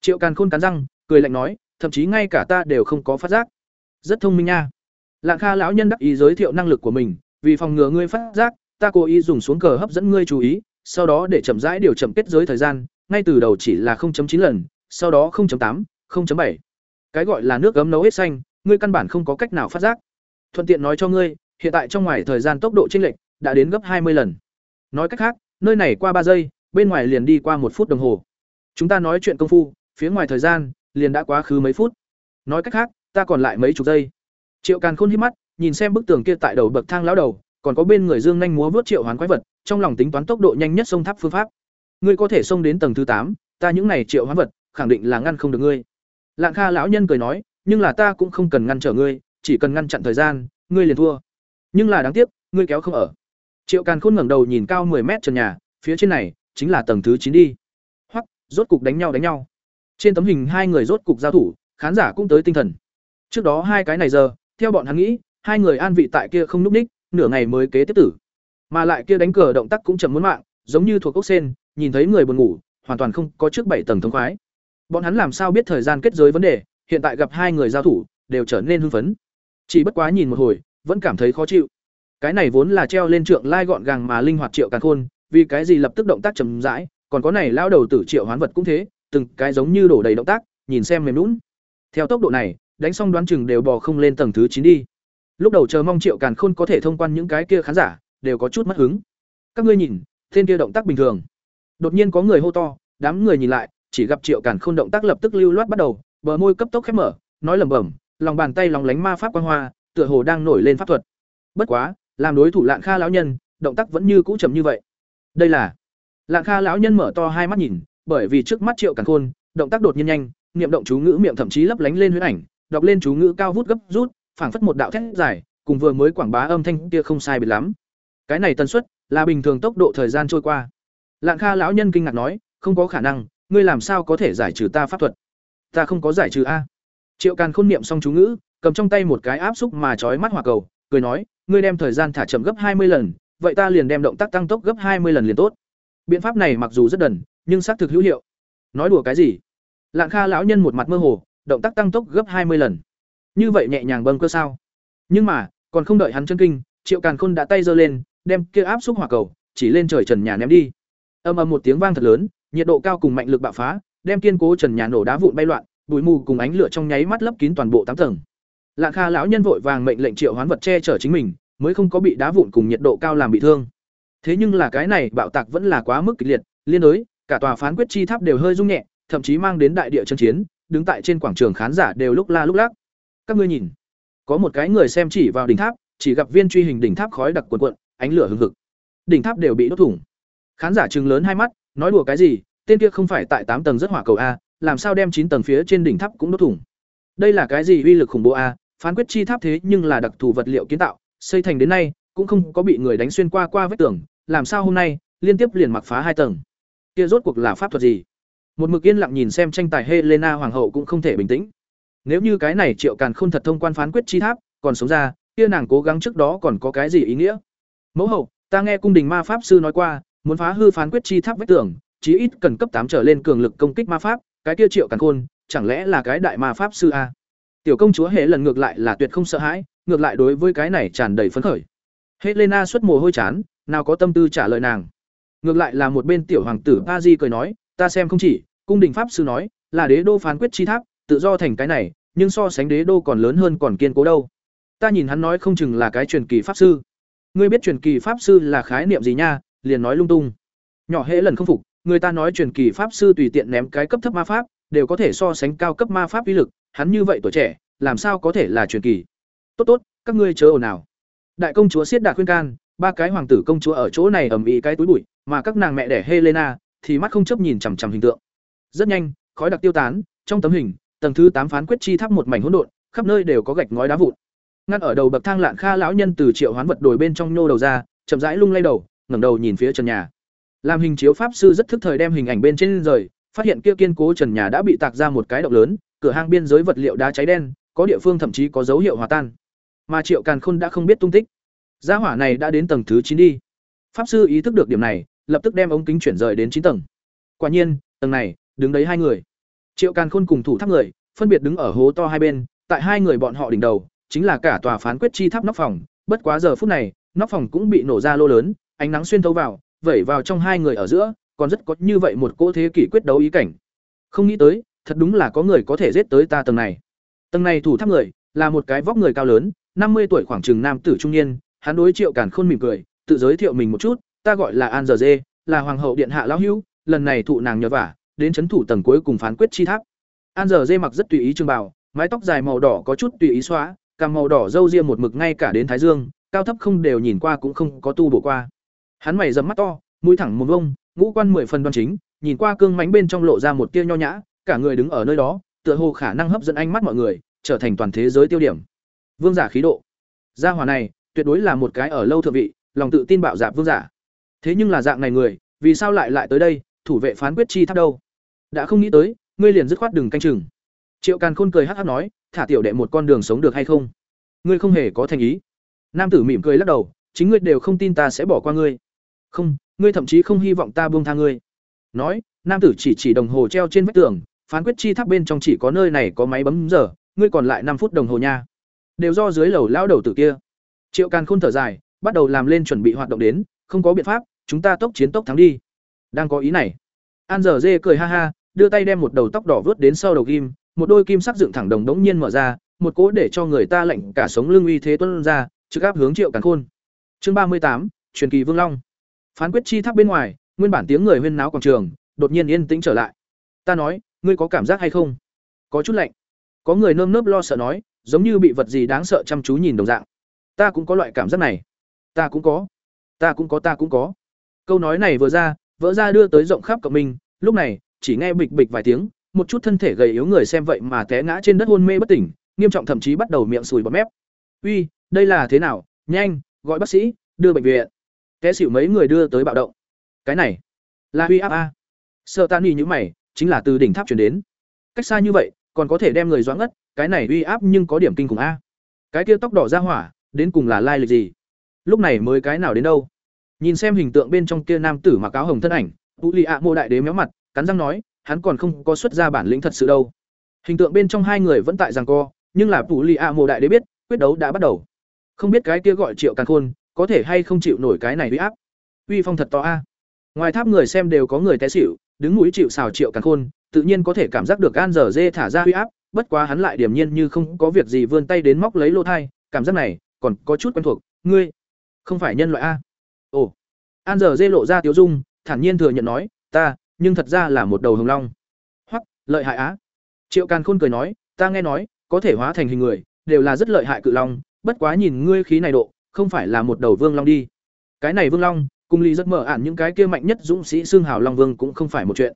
Triệu Càn Khôn cắn răng, cười lạnh nói, thậm chí ngay cả ta đều không có phát giác. Rất thông minh nha. Lạng Kha lão nhân đắc ý giới thiệu năng lực của mình, vì phòng ngừa ngươi phát giác, ta cố ý dùng xuống cờ hấp dẫn ngươi chú ý, sau đó để chậm rãi điều chậm kết giới thời gian, ngay từ đầu chỉ là 0.9 lần, sau đó 0.8, 0.7. Cái gọi là nước gấm nấu hết xanh, ngươi căn bản không có cách nào phát giác. Thuận tiện nói cho ngươi, hiện tại trong ngoài thời gian tốc độ chênh lệch đã đến gấp 20 lần. Nói cách khác, nơi này qua ba giây, bên ngoài liền đi qua một phút đồng hồ. Chúng ta nói chuyện công phu, phía ngoài thời gian liền đã quá khứ mấy phút. Nói cách khác, ta còn lại mấy chục giây. Triệu Càn Khôn híp mắt, nhìn xem bức tường kia tại đầu bậc thang lão đầu, còn có bên người Dương nhanh múa vớt triệu hoán quái vật, trong lòng tính toán tốc độ nhanh nhất sông tháp phương pháp. Ngươi có thể xông đến tầng thứ tám, ta những này triệu hoán vật, khẳng định là ngăn không được ngươi. Lạng Kha lão nhân cười nói, nhưng là ta cũng không cần ngăn trở ngươi, chỉ cần ngăn chặn thời gian, ngươi liền thua. Nhưng là đáng tiếc, ngươi kéo không ở. Triệu Càn Khôn ngẩng đầu nhìn cao 10 mét trần nhà, phía trên này chính là tầng thứ chín đi. Hoặc, rốt cục đánh nhau đánh nhau. Trên tấm hình hai người rốt cục giao thủ, khán giả cũng tới tinh thần. Trước đó hai cái này giờ, theo bọn hắn nghĩ, hai người an vị tại kia không núp ních, nửa ngày mới kế tiếp tử. Mà lại kia đánh cờ động tác cũng chậm muốn mạng, giống như thuộc cốc sen, nhìn thấy người buồn ngủ, hoàn toàn không có trước bảy tầng thống khoái. Bọn hắn làm sao biết thời gian kết giới vấn đề, hiện tại gặp hai người giao thủ, đều trở nên hưng phấn. Chỉ bất quá nhìn một hồi, vẫn cảm thấy khó chịu. Cái này vốn là treo lên trượng lai gọn gàng mà linh hoạt triệu càn khôn, vì cái gì lập tức động tác chậm rãi, còn có này lao đầu tử triệu hoán vật cũng thế, từng cái giống như đổ đầy động tác, nhìn xem mềm nhũn. Theo tốc độ này, đánh xong đoán chừng đều bò không lên tầng thứ chín đi. Lúc đầu chờ mong Triệu Càn Khôn có thể thông quan những cái kia khán giả, đều có chút mất hứng. Các ngươi nhìn, tên kia động tác bình thường. Đột nhiên có người hô to, đám người nhìn lại, chỉ gặp Triệu Càn Khôn động tác lập tức lưu loát bắt đầu, bờ môi cấp tốc khép mở, nói lẩm bẩm, lòng bàn tay lòng lánh ma pháp quang hoa, tựa hồ đang nổi lên pháp thuật. Bất quá, làm đối thủ Lạn Kha lão nhân, động tác vẫn như cũ chậm như vậy. Đây là Lạn Kha lão nhân mở to hai mắt nhìn, bởi vì trước mắt Triệu Càn Khôn, động tác đột nhiên nhanh, niệm động chú ngữ miệng thậm chí lấp lánh lên huyết ảnh, đọc lên chú ngữ cao vút gấp rút, phảng phất một đạo thét dài, cùng vừa mới quảng bá âm thanh kia không sai biệt lắm. Cái này tần suất là bình thường tốc độ thời gian trôi qua. Lạn Kha lão nhân kinh ngạc nói, không có khả năng, ngươi làm sao có thể giải trừ ta pháp thuật? Ta không có giải trừ a. Triệu Càn Khôn niệm xong chú ngữ, cầm trong tay một cái áp xúc mà chói mắt hỏa cầu, cười nói, ngươi đem thời gian thả chậm gấp hai mươi lần, vậy ta liền đem động tác tăng tốc gấp hai mươi lần liền tốt. Biện pháp này mặc dù rất đần, nhưng xác thực hữu hiệu. Nói đùa cái gì? Lạng Kha lão nhân một mặt mơ hồ, động tác tăng tốc gấp hai mươi lần. Như vậy nhẹ nhàng bâng cơ sao? Nhưng mà, còn không đợi hắn chân kinh, Triệu Càn Khôn đã tay giơ lên, đem kia áp xúc hỏa cầu chỉ lên trời trần nhà ném đi. Âm ầm một tiếng vang thật lớn, nhiệt độ cao cùng mạnh lực bạo phá, đem kiên cố trần nhà nổ đá vụn bay loạn, bụi mù cùng ánh lửa trong nháy mắt lấp kín toàn bộ tám tầng. Lạng Kha lão nhân vội vàng mệnh lệnh Triệu Hoán vật che chở chính mình, mới không có bị đá vụn cùng nhiệt độ cao làm bị thương. Thế nhưng là cái này bạo tạc vẫn là quá mức kịch liệt, liên đối, cả tòa phán quyết chi tháp đều hơi rung nhẹ, thậm chí mang đến đại địa chân chiến, đứng tại trên quảng trường khán giả đều lúc la lúc lắc. Các ngươi nhìn, có một cái người xem chỉ vào đỉnh tháp, chỉ gặp viên truy hình đỉnh tháp khói đặc cuồn cuộn, ánh lửa hừng hực. Đỉnh tháp đều bị đốt thủng. Khán giả trừng lớn hai mắt, nói đùa cái gì, tên kia không phải tại tám tầng rất hỏa cầu a, làm sao đem chín tầng phía trên đỉnh tháp cũng đốt thủng. Đây là cái gì uy lực khủng bố a, phán quyết chi tháp thế nhưng là đặc thù vật liệu kiến tạo, xây thành đến nay cũng không có bị người đánh xuyên qua qua vách tường, làm sao hôm nay liên tiếp liền mặc phá hai tầng. Kia rốt cuộc là pháp thuật gì? Một mực yên lặng nhìn xem tranh tài Helena hoàng hậu cũng không thể bình tĩnh. Nếu như cái này Triệu Càn Khôn thật thông quan phán quyết chi tháp, còn sống ra, kia nàng cố gắng trước đó còn có cái gì ý nghĩa? Mẫu hậu, ta nghe cung đình ma pháp sư nói qua, muốn phá hư phán quyết chi tháp vách tường, chí ít cần cấp tám trở lên cường lực công kích ma pháp, cái kia Triệu Càn Khôn, chẳng lẽ là cái đại ma pháp sư a? Tiểu công chúa hệ lần ngược lại là tuyệt không sợ hãi, ngược lại đối với cái này tràn đầy phấn khởi. Helena xuất mồ hôi chán, nào có tâm tư trả lời nàng. Ngược lại là một bên tiểu hoàng tử Pazi cười nói, ta xem không chỉ, cung đình pháp sư nói, là đế đô phán quyết chi tháp, tự do thành cái này, nhưng so sánh đế đô còn lớn hơn còn kiên cố đâu. ta nhìn hắn nói không chừng là cái truyền kỳ pháp sư ngươi biết truyền kỳ pháp sư là khái niệm gì nha liền nói lung tung. Nhỏ hễ lần không phục, người ta nói truyền kỳ pháp sư tùy tiện ném cái cấp thấp ma pháp, đều có thể so sánh cao cấp ma pháp uy lực, hắn như vậy tuổi trẻ, làm sao có thể là truyền kỳ? Tốt tốt, các ngươi chớ ồn nào. Đại công chúa siết đạt khuyên can, ba cái hoàng tử công chúa ở chỗ này ầm ĩ cái túi bụi, mà các nàng mẹ đẻ helena thì mắt không chấp nhìn chằm chằm hình tượng. Rất nhanh, khói đặc tiêu tán, trong tấm hình, tầng thứ tám phán quyết chi tháp một mảnh hỗn độn, khắp nơi đều có gạch ngói đá vụn. Ngăn ở đầu bậc thang lạn kha lão nhân từ triệu hoán vật đổi bên trong nhô đầu ra, chậm rãi lung lay đầu ngẩng đầu nhìn phía trần nhà. Làm hình chiếu pháp sư rất thức thời đem hình ảnh bên trên rời, phát hiện kia kiên cố trần nhà đã bị tạc ra một cái động lớn, cửa hang biên giới vật liệu đá cháy đen, có địa phương thậm chí có dấu hiệu hòa tan. Mà triệu càn khôn đã không biết tung tích. Gia hỏa này đã đến tầng thứ chín đi. Pháp sư ý thức được điểm này, lập tức đem ống kính chuyển rời đến chín tầng. Quả nhiên, tầng này, đứng đấy hai người. Triệu càn khôn cùng thủ tháp người, phân biệt đứng ở hố to hai bên, tại hai người bọn họ đỉnh đầu, chính là cả tòa phán quyết chi tháp nóc phòng. Bất quá giờ phút này, nóc phòng cũng bị nổ ra lô lớn ánh nắng xuyên thấu vào, vẩy vào trong hai người ở giữa, còn rất có như vậy một cỗ thế kỷ quyết đấu ý cảnh. Không nghĩ tới, thật đúng là có người có thể giết tới ta tầng này. Tầng này thủ tháp người, là một cái vóc người cao lớn, năm mươi tuổi khoảng chừng nam tử trung niên, hắn đối triệu càn khôn mỉm cười, tự giới thiệu mình một chút, ta gọi là an giờ dê, là hoàng hậu điện hạ lão hữu, lần này thụ nàng nhờ vả, đến chấn thủ tầng cuối cùng phán quyết chi tháp. An giờ dê mặc rất tùy ý trường bào, mái tóc dài màu đỏ có chút tùy ý xóa, cằm màu đỏ râu ria một mực ngay cả đến thái dương, cao thấp không đều nhìn qua cũng không có tu bổ qua hắn mày dầm mắt to, mũi thẳng một vông, ngũ quan mười phần đoan chính, nhìn qua cương mánh bên trong lộ ra một tia nho nhã, cả người đứng ở nơi đó, tựa hồ khả năng hấp dẫn ánh mắt mọi người, trở thành toàn thế giới tiêu điểm. Vương giả khí độ. Gia hòa này, tuyệt đối là một cái ở lâu thượng vị, lòng tự tin bạo dạp vương giả. Thế nhưng là dạng này người, vì sao lại lại tới đây, thủ vệ phán quyết chi tháp đâu? Đã không nghĩ tới, ngươi liền dứt khoát đừng canh chừng. Triệu càn khôn cười hắc hắc nói, thả tiểu đệ một con đường sống được hay không? Ngươi không hề có thành ý. Nam tử mỉm cười lắc đầu, chính ngươi đều không tin ta sẽ bỏ qua ngươi không, ngươi thậm chí không hy vọng ta buông tha ngươi. Nói, nam tử chỉ chỉ đồng hồ treo trên vách tường, phán quyết chi tháp bên trong chỉ có nơi này có máy bấm giờ, ngươi còn lại năm phút đồng hồ nha. Đều do dưới lầu lao đầu tử kia. Triệu càn khôn thở dài, bắt đầu làm lên chuẩn bị hoạt động đến, không có biện pháp, chúng ta tốc chiến tốc thắng đi. Đang có ý này. An dở dê cười ha ha, đưa tay đem một đầu tóc đỏ vớt đến sau đầu kim, một đôi kim sắc dựng thẳng đồng đống nhiên mở ra, một cỗ để cho người ta lạnh cả sống lưng uy thế tuân ra, trực áp hướng triệu càn khôn. Chương ba mươi tám, truyền kỳ vương long phán quyết chi tháp bên ngoài, nguyên bản tiếng người huyên náo quảng trường, đột nhiên yên tĩnh trở lại. Ta nói, ngươi có cảm giác hay không? Có chút lạnh. Có người nơm nớp lo sợ nói, giống như bị vật gì đáng sợ chăm chú nhìn đồng dạng. Ta cũng có loại cảm giác này. Ta cũng có. Ta cũng có, ta cũng có. Câu nói này vừa ra, vỡ ra đưa tới rộng khắp cộng minh. Lúc này, chỉ nghe bịch bịch vài tiếng, một chút thân thể gầy yếu người xem vậy mà té ngã trên đất hôn mê bất tỉnh, nghiêm trọng thậm chí bắt đầu miệng sùi bọt mép. Uy, đây là thế nào? Nhanh, gọi bác sĩ, đưa bệnh viện té xỉu mấy người đưa tới bạo động. Cái này, là uy áp a. Sợ tan y như mày, chính là từ đỉnh tháp chuyển đến. Cách xa như vậy, còn có thể đem người doãn ngất, cái này uy áp nhưng có điểm kinh khủng a. Cái kia tóc đỏ ra hỏa, đến cùng là lai lịch gì? Lúc này mới cái nào đến đâu? Nhìn xem hình tượng bên trong kia nam tử mặc áo hồng thân ảnh u lì ạ mô đại đế méo mặt, cắn răng nói, hắn còn không có xuất ra bản lĩnh thật sự đâu. Hình tượng bên trong hai người vẫn tại rằng co, nhưng là u lì ạ mô đại đế biết, quyết đấu đã bắt đầu. Không biết cái kia gọi triệu càn khôn có thể hay không chịu nổi cái này uy áp? Uy phong thật to a. Ngoài tháp người xem đều có người té xỉu, đứng mũi chịu xào triệu càng khôn, tự nhiên có thể cảm giác được an dở dê thả ra uy áp, bất quá hắn lại điềm nhiên như không có việc gì vươn tay đến móc lấy lô thai, cảm giác này còn có chút quen thuộc, ngươi không phải nhân loại a. Ồ. An dở dê lộ ra tiếu dung, thản nhiên thừa nhận nói, ta, nhưng thật ra là một đầu hồng long. Hoặc lợi hại á. Triệu càn khôn cười nói, ta nghe nói, có thể hóa thành hình người, đều là rất lợi hại cự long, bất quá nhìn ngươi khí này độ không phải là một đầu vương long đi. Cái này vương long, cùng ly rất mở ản những cái kia mạnh nhất dũng sĩ xương hào long vương cũng không phải một chuyện.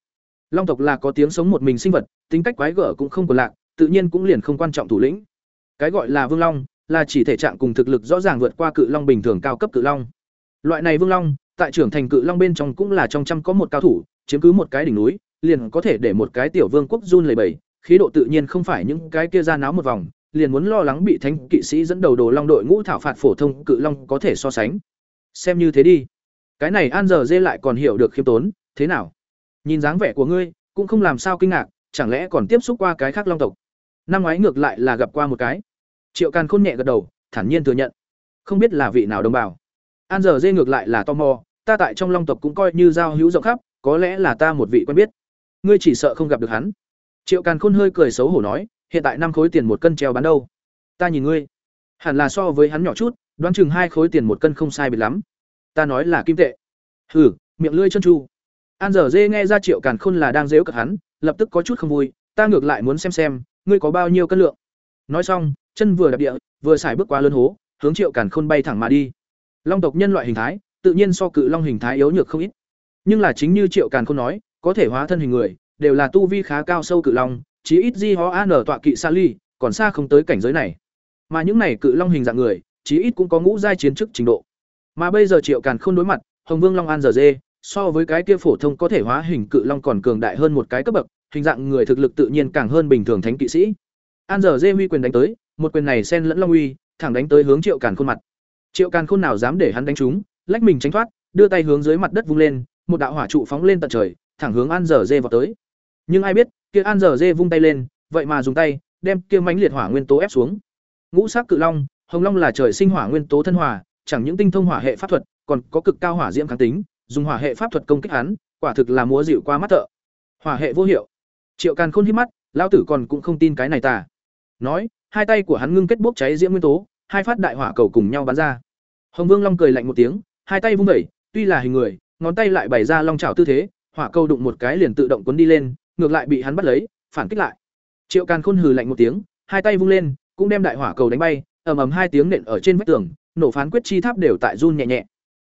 Long tộc là có tiếng sống một mình sinh vật, tính cách quái gở cũng không còn lạc tự nhiên cũng liền không quan trọng thủ lĩnh. Cái gọi là vương long, là chỉ thể trạng cùng thực lực rõ ràng vượt qua cự long bình thường cao cấp cự long. Loại này vương long, tại trưởng thành cự long bên trong cũng là trong trăm có một cao thủ, chiếm cứ một cái đỉnh núi, liền có thể để một cái tiểu vương quốc run lầy bẩy, khí độ tự nhiên không phải những cái kia ra náo một vòng liền muốn lo lắng bị thánh kỵ sĩ dẫn đầu đồ long đội ngũ thảo phạt phổ thông cự long có thể so sánh. Xem như thế đi. Cái này an giờ dê lại còn hiểu được khiêm tốn, thế nào? Nhìn dáng vẻ của ngươi, cũng không làm sao kinh ngạc, chẳng lẽ còn tiếp xúc qua cái khác long tộc? Năm ngoái ngược lại là gặp qua một cái. Triệu càn khôn nhẹ gật đầu, thản nhiên thừa nhận. Không biết là vị nào đồng bào. An giờ dê ngược lại là tò mò, ta tại trong long tộc cũng coi như giao hữu rộng khắp, có lẽ là ta một vị quen biết. Ngươi chỉ sợ không gặp được hắn. Triệu càn khôn hơi cười xấu hổ nói hiện tại năm khối tiền một cân treo bán đâu? Ta nhìn ngươi. Hẳn là so với hắn nhỏ chút, đoán chừng hai khối tiền một cân không sai biệt lắm. Ta nói là kim tệ. Hừ, miệng lưỡi chân tru. An dở dê nghe ra triệu càn khôn là đang dếu cật hắn, lập tức có chút không vui, ta ngược lại muốn xem xem, ngươi có bao nhiêu cân lượng. Nói xong, chân vừa đạp địa, vừa xài bước qua lớn hố, hướng triệu càn khôn bay thẳng mà đi. Long tộc nhân loại hình thái, tự nhiên so cự long hình thái yếu nhược không ít. Nhưng là chính như triệu càn khôn nói, có thể hóa thân hình người, đều là tu vi khá cao sâu cự long chí ít di ho an tọa kỵ sa ly, còn xa không tới cảnh giới này. Mà những này cự long hình dạng người, chí ít cũng có ngũ giai chiến chức trình độ. Mà bây giờ triệu càn khôn đối mặt, hồng vương long an giờ dê, so với cái kia phổ thông có thể hóa hình cự long còn cường đại hơn một cái cấp bậc, hình dạng người thực lực tự nhiên càng hơn bình thường thánh kỵ sĩ. An giờ dê huy quyền đánh tới, một quyền này xen lẫn long uy, thẳng đánh tới hướng triệu càn khôn mặt. Triệu càn khôn nào dám để hắn đánh trúng, lách mình tránh thoát, đưa tay hướng dưới mặt đất vung lên, một đạo hỏa trụ phóng lên tận trời, thẳng hướng an giờ dê vào tới. Nhưng ai biết kia an giờ dê vung tay lên, vậy mà dùng tay, đem kia mánh liệt hỏa nguyên tố ép xuống. Ngũ sắc cự long, hồng long là trời sinh hỏa nguyên tố thân hòa, chẳng những tinh thông hỏa hệ pháp thuật, còn có cực cao hỏa diễm kháng tính, dùng hỏa hệ pháp thuật công kích hắn, quả thực là múa dịu qua mắt thợ. Hỏa hệ vô hiệu. Triệu càn khôn hít mắt, lão tử còn cũng không tin cái này tả. nói, hai tay của hắn ngưng kết bốc cháy diễm nguyên tố, hai phát đại hỏa cầu cùng nhau bắn ra. Hồng vương long cười lạnh một tiếng, hai tay vung vẩy tuy là hình người, ngón tay lại bày ra long trào tư thế, hỏa cầu đụng một cái liền tự động cuốn đi lên ngược lại bị hắn bắt lấy, phản kích lại. Triệu càn khôn hừ lạnh một tiếng, hai tay vung lên, cũng đem đại hỏa cầu đánh bay, ầm ầm hai tiếng nện ở trên vách tường, nổ phán quyết chi tháp đều tại run nhẹ nhẹ.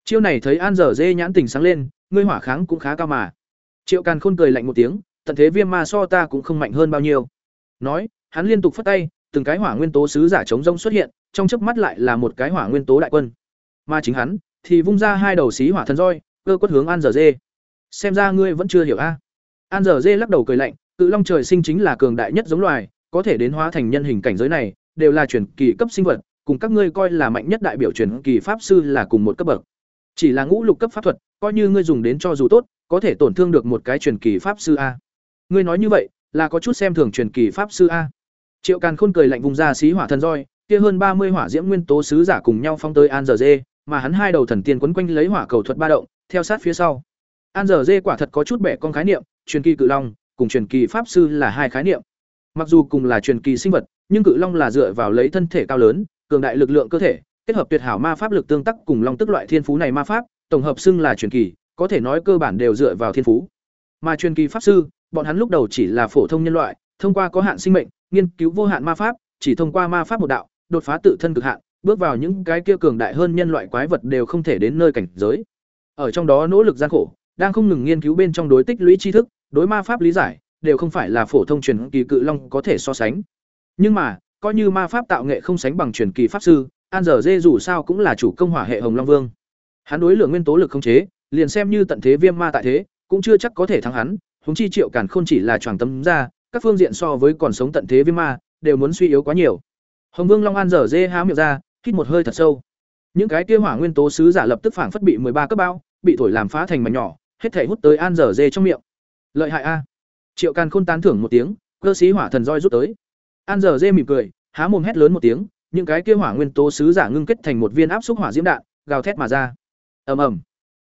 Chiêu này thấy an dở dê nhãn tình sáng lên, ngươi hỏa kháng cũng khá cao mà. Triệu càn khôn cười lạnh một tiếng, tận thế viêm ma so ta cũng không mạnh hơn bao nhiêu. Nói, hắn liên tục phất tay, từng cái hỏa nguyên tố sứ giả chống rông xuất hiện, trong chớp mắt lại là một cái hỏa nguyên tố đại quân. Mà chính hắn, thì vung ra hai đầu xí hỏa thần roi, cơ quất hướng an dở dê. Xem ra ngươi vẫn chưa hiểu a an dở dê lắc đầu cười lạnh, cự long trời sinh chính là cường đại nhất giống loài, có thể đến hóa thành nhân hình cảnh giới này, đều là truyền kỳ cấp sinh vật, cùng các ngươi coi là mạnh nhất đại biểu truyền kỳ pháp sư là cùng một cấp bậc. Chỉ là ngũ lục cấp pháp thuật, coi như ngươi dùng đến cho dù tốt, có thể tổn thương được một cái truyền kỳ pháp sư a. Ngươi nói như vậy, là có chút xem thường truyền kỳ pháp sư a. Triệu càn khôn cười lạnh vùng ra xí hỏa thần roi, kia hơn ba mươi hỏa diễm nguyên tố sứ giả cùng nhau phong tới an giờ dê, mà hắn hai đầu thần tiên quấn quanh lấy hỏa cầu thuật ba động, theo sát phía sau. An giờ dê quả thật có chút bẻ con khái niệm truyền kỳ cự long, cùng truyền kỳ pháp sư là hai khái niệm. Mặc dù cùng là truyền kỳ sinh vật, nhưng cự long là dựa vào lấy thân thể cao lớn, cường đại lực lượng cơ thể, kết hợp tuyệt hảo ma pháp lực tương tác cùng long tức loại thiên phú này ma pháp, tổng hợp xưng là truyền kỳ, có thể nói cơ bản đều dựa vào thiên phú. Mà truyền kỳ pháp sư, bọn hắn lúc đầu chỉ là phổ thông nhân loại, thông qua có hạn sinh mệnh, nghiên cứu vô hạn ma pháp, chỉ thông qua ma pháp một đạo, đột phá tự thân cực hạn, bước vào những cái kia cường đại hơn nhân loại quái vật đều không thể đến nơi cảnh giới. Ở trong đó nỗ lực gian khổ, đang không ngừng nghiên cứu bên trong đối tích lũy tri thức đối ma pháp lý giải, đều không phải là phổ thông truyền kỳ cự long có thể so sánh. Nhưng mà, coi như ma pháp tạo nghệ không sánh bằng truyền kỳ pháp sư, an dở dê dù sao cũng là chủ công hỏa hệ hồng long vương. Hắn đối lượng nguyên tố lực không chế, liền xem như tận thế viêm ma tại thế, cũng chưa chắc có thể thắng hắn húng chi triệu cản không chỉ là choàng tấm ra, các phương diện so với còn sống tận thế viêm ma, đều muốn suy yếu quá nhiều. Hồng vương long an dở dê há miệng ra, hít một hơi thật sâu. Những cái kia hỏa nguyên tố sứ giả lập tức phản phất bị ba cấp bao bị thổi làm phá thành mảnh nhỏ, hết thể hút tới an dở dê trong miệng lợi hại a. Triệu càn khôn tán thưởng một tiếng, cơ sĩ hỏa thần roi rút tới. An dở dê mỉm cười, há mồm hét lớn một tiếng, những cái kia hỏa nguyên tố sứ giả ngưng kết thành một viên áp xúc hỏa diễm đạn, gào thét mà ra. Ầm ầm.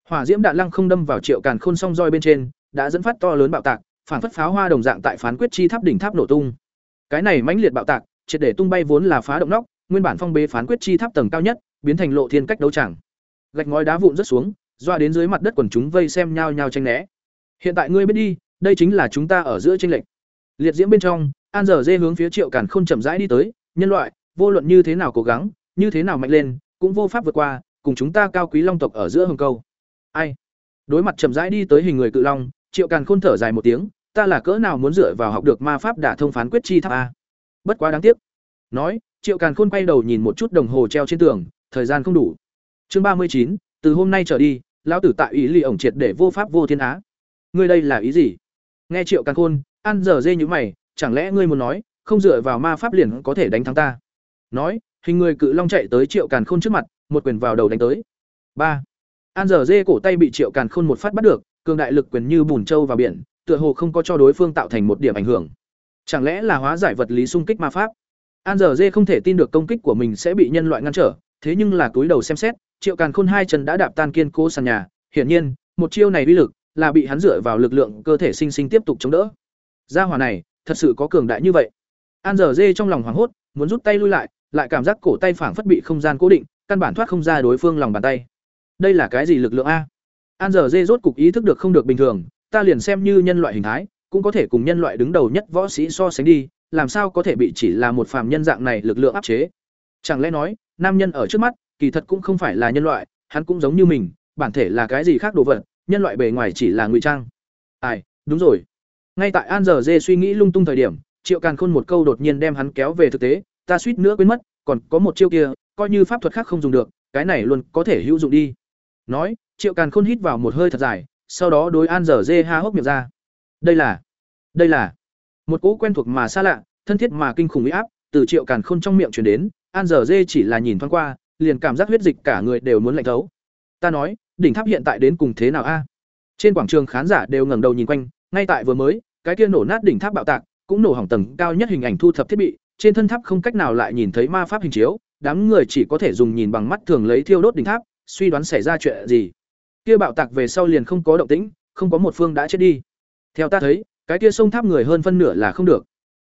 Hỏa diễm đạn lăng không đâm vào triệu càn khôn song roi bên trên, đã dẫn phát to lớn bạo tạc, phản phất pháo hoa đồng dạng tại phán quyết chi tháp đỉnh tháp nổ tung. Cái này mãnh liệt bạo tạc, triệt để tung bay vốn là phá động nóc, nguyên bản phong bế phán quyết chi tháp tầng cao nhất, biến thành lộ thiên cách đấu tràng. Gạch ngói đá vụn rất xuống, doa đến dưới mặt đất quần chúng vây xem nhau nhau tranh né hiện tại ngươi biết đi, đây chính là chúng ta ở giữa tranh lệch. Liệt diễm bên trong, an dở dê hướng phía triệu càn khôn chậm rãi đi tới, nhân loại, vô luận như thế nào cố gắng, như thế nào mạnh lên, cũng vô pháp vượt qua, cùng chúng ta cao quý long tộc ở giữa hồng câu. Ai? Đối mặt chậm rãi đi tới hình người cự long, triệu càn khôn thở dài một tiếng, ta là cỡ nào muốn dựa vào học được ma pháp đả thông phán quyết chi tháp a? Bất quá đáng tiếc. Nói, triệu càn khôn quay đầu nhìn một chút đồng hồ treo trên tường, thời gian không đủ. Chương ba mươi chín, từ hôm nay trở đi, lão tử tại ý ly ổng triệt để vô pháp vô thiên á ngươi đây là ý gì? Nghe triệu càn khôn ăn dở dê như mày, chẳng lẽ ngươi muốn nói, không dựa vào ma pháp liền có thể đánh thắng ta? Nói, hình người cự long chạy tới triệu càn khôn trước mặt, một quyền vào đầu đánh tới. Ba. An dở dê cổ tay bị triệu càn khôn một phát bắt được, cường đại lực quyền như bùn trâu vào biển, tựa hồ không có cho đối phương tạo thành một điểm ảnh hưởng. Chẳng lẽ là hóa giải vật lý xung kích ma pháp? An dở dê không thể tin được công kích của mình sẽ bị nhân loại ngăn trở, thế nhưng là túi đầu xem xét, triệu càn khôn hai chân đã đạp tan kiên cố sàn nhà. Hiển nhiên, một chiêu này uy lực là bị hắn dựa vào lực lượng cơ thể sinh sinh tiếp tục chống đỡ. Gia hỏa này, thật sự có cường đại như vậy. An dở dê trong lòng hoảng hốt, muốn rút tay lui lại lại cảm giác cổ tay phảng phất bị không gian cố định, căn bản thoát không ra đối phương lòng bàn tay. Đây là cái gì lực lượng a? An giờ dê rốt cục ý thức được không được bình thường, ta liền xem như nhân loại hình thái, cũng có thể cùng nhân loại đứng đầu nhất võ sĩ so sánh đi, làm sao có thể bị chỉ là một phàm nhân dạng này lực lượng áp chế? Chẳng lẽ nói, nam nhân ở trước mắt, kỳ thật cũng không phải là nhân loại, hắn cũng giống như mình, bản thể là cái gì khác đồ vật nhân loại bề ngoài chỉ là ngụy trang. Ai, đúng rồi. Ngay tại an giờ dê suy nghĩ lung tung thời điểm, triệu càn khôn một câu đột nhiên đem hắn kéo về thực tế, ta suýt nữa quên mất, còn có một chiêu kia, coi như pháp thuật khác không dùng được, cái này luôn có thể hữu dụng đi. Nói, triệu càn khôn hít vào một hơi thật dài, sau đó đối an giờ dê ha hốc miệng ra. Đây là đây là. Một cỗ quen thuộc mà xa lạ, thân thiết mà kinh khủng uy áp, từ triệu càn khôn trong miệng chuyển đến, an giờ dê chỉ là nhìn thoáng qua, liền cảm giác huyết dịch cả người đều muốn lạnh thấu. Ta nói đỉnh tháp hiện tại đến cùng thế nào a? Trên quảng trường khán giả đều ngẩng đầu nhìn quanh, ngay tại vừa mới, cái kia nổ nát đỉnh tháp bạo tạc, cũng nổ hỏng tầng cao nhất hình ảnh thu thập thiết bị, trên thân tháp không cách nào lại nhìn thấy ma pháp hình chiếu, đám người chỉ có thể dùng nhìn bằng mắt thường lấy thiêu đốt đỉnh tháp, suy đoán xảy ra chuyện gì. Kia bạo tạc về sau liền không có động tĩnh, không có một phương đã chết đi. Theo ta thấy, cái kia sông tháp người hơn phân nửa là không được.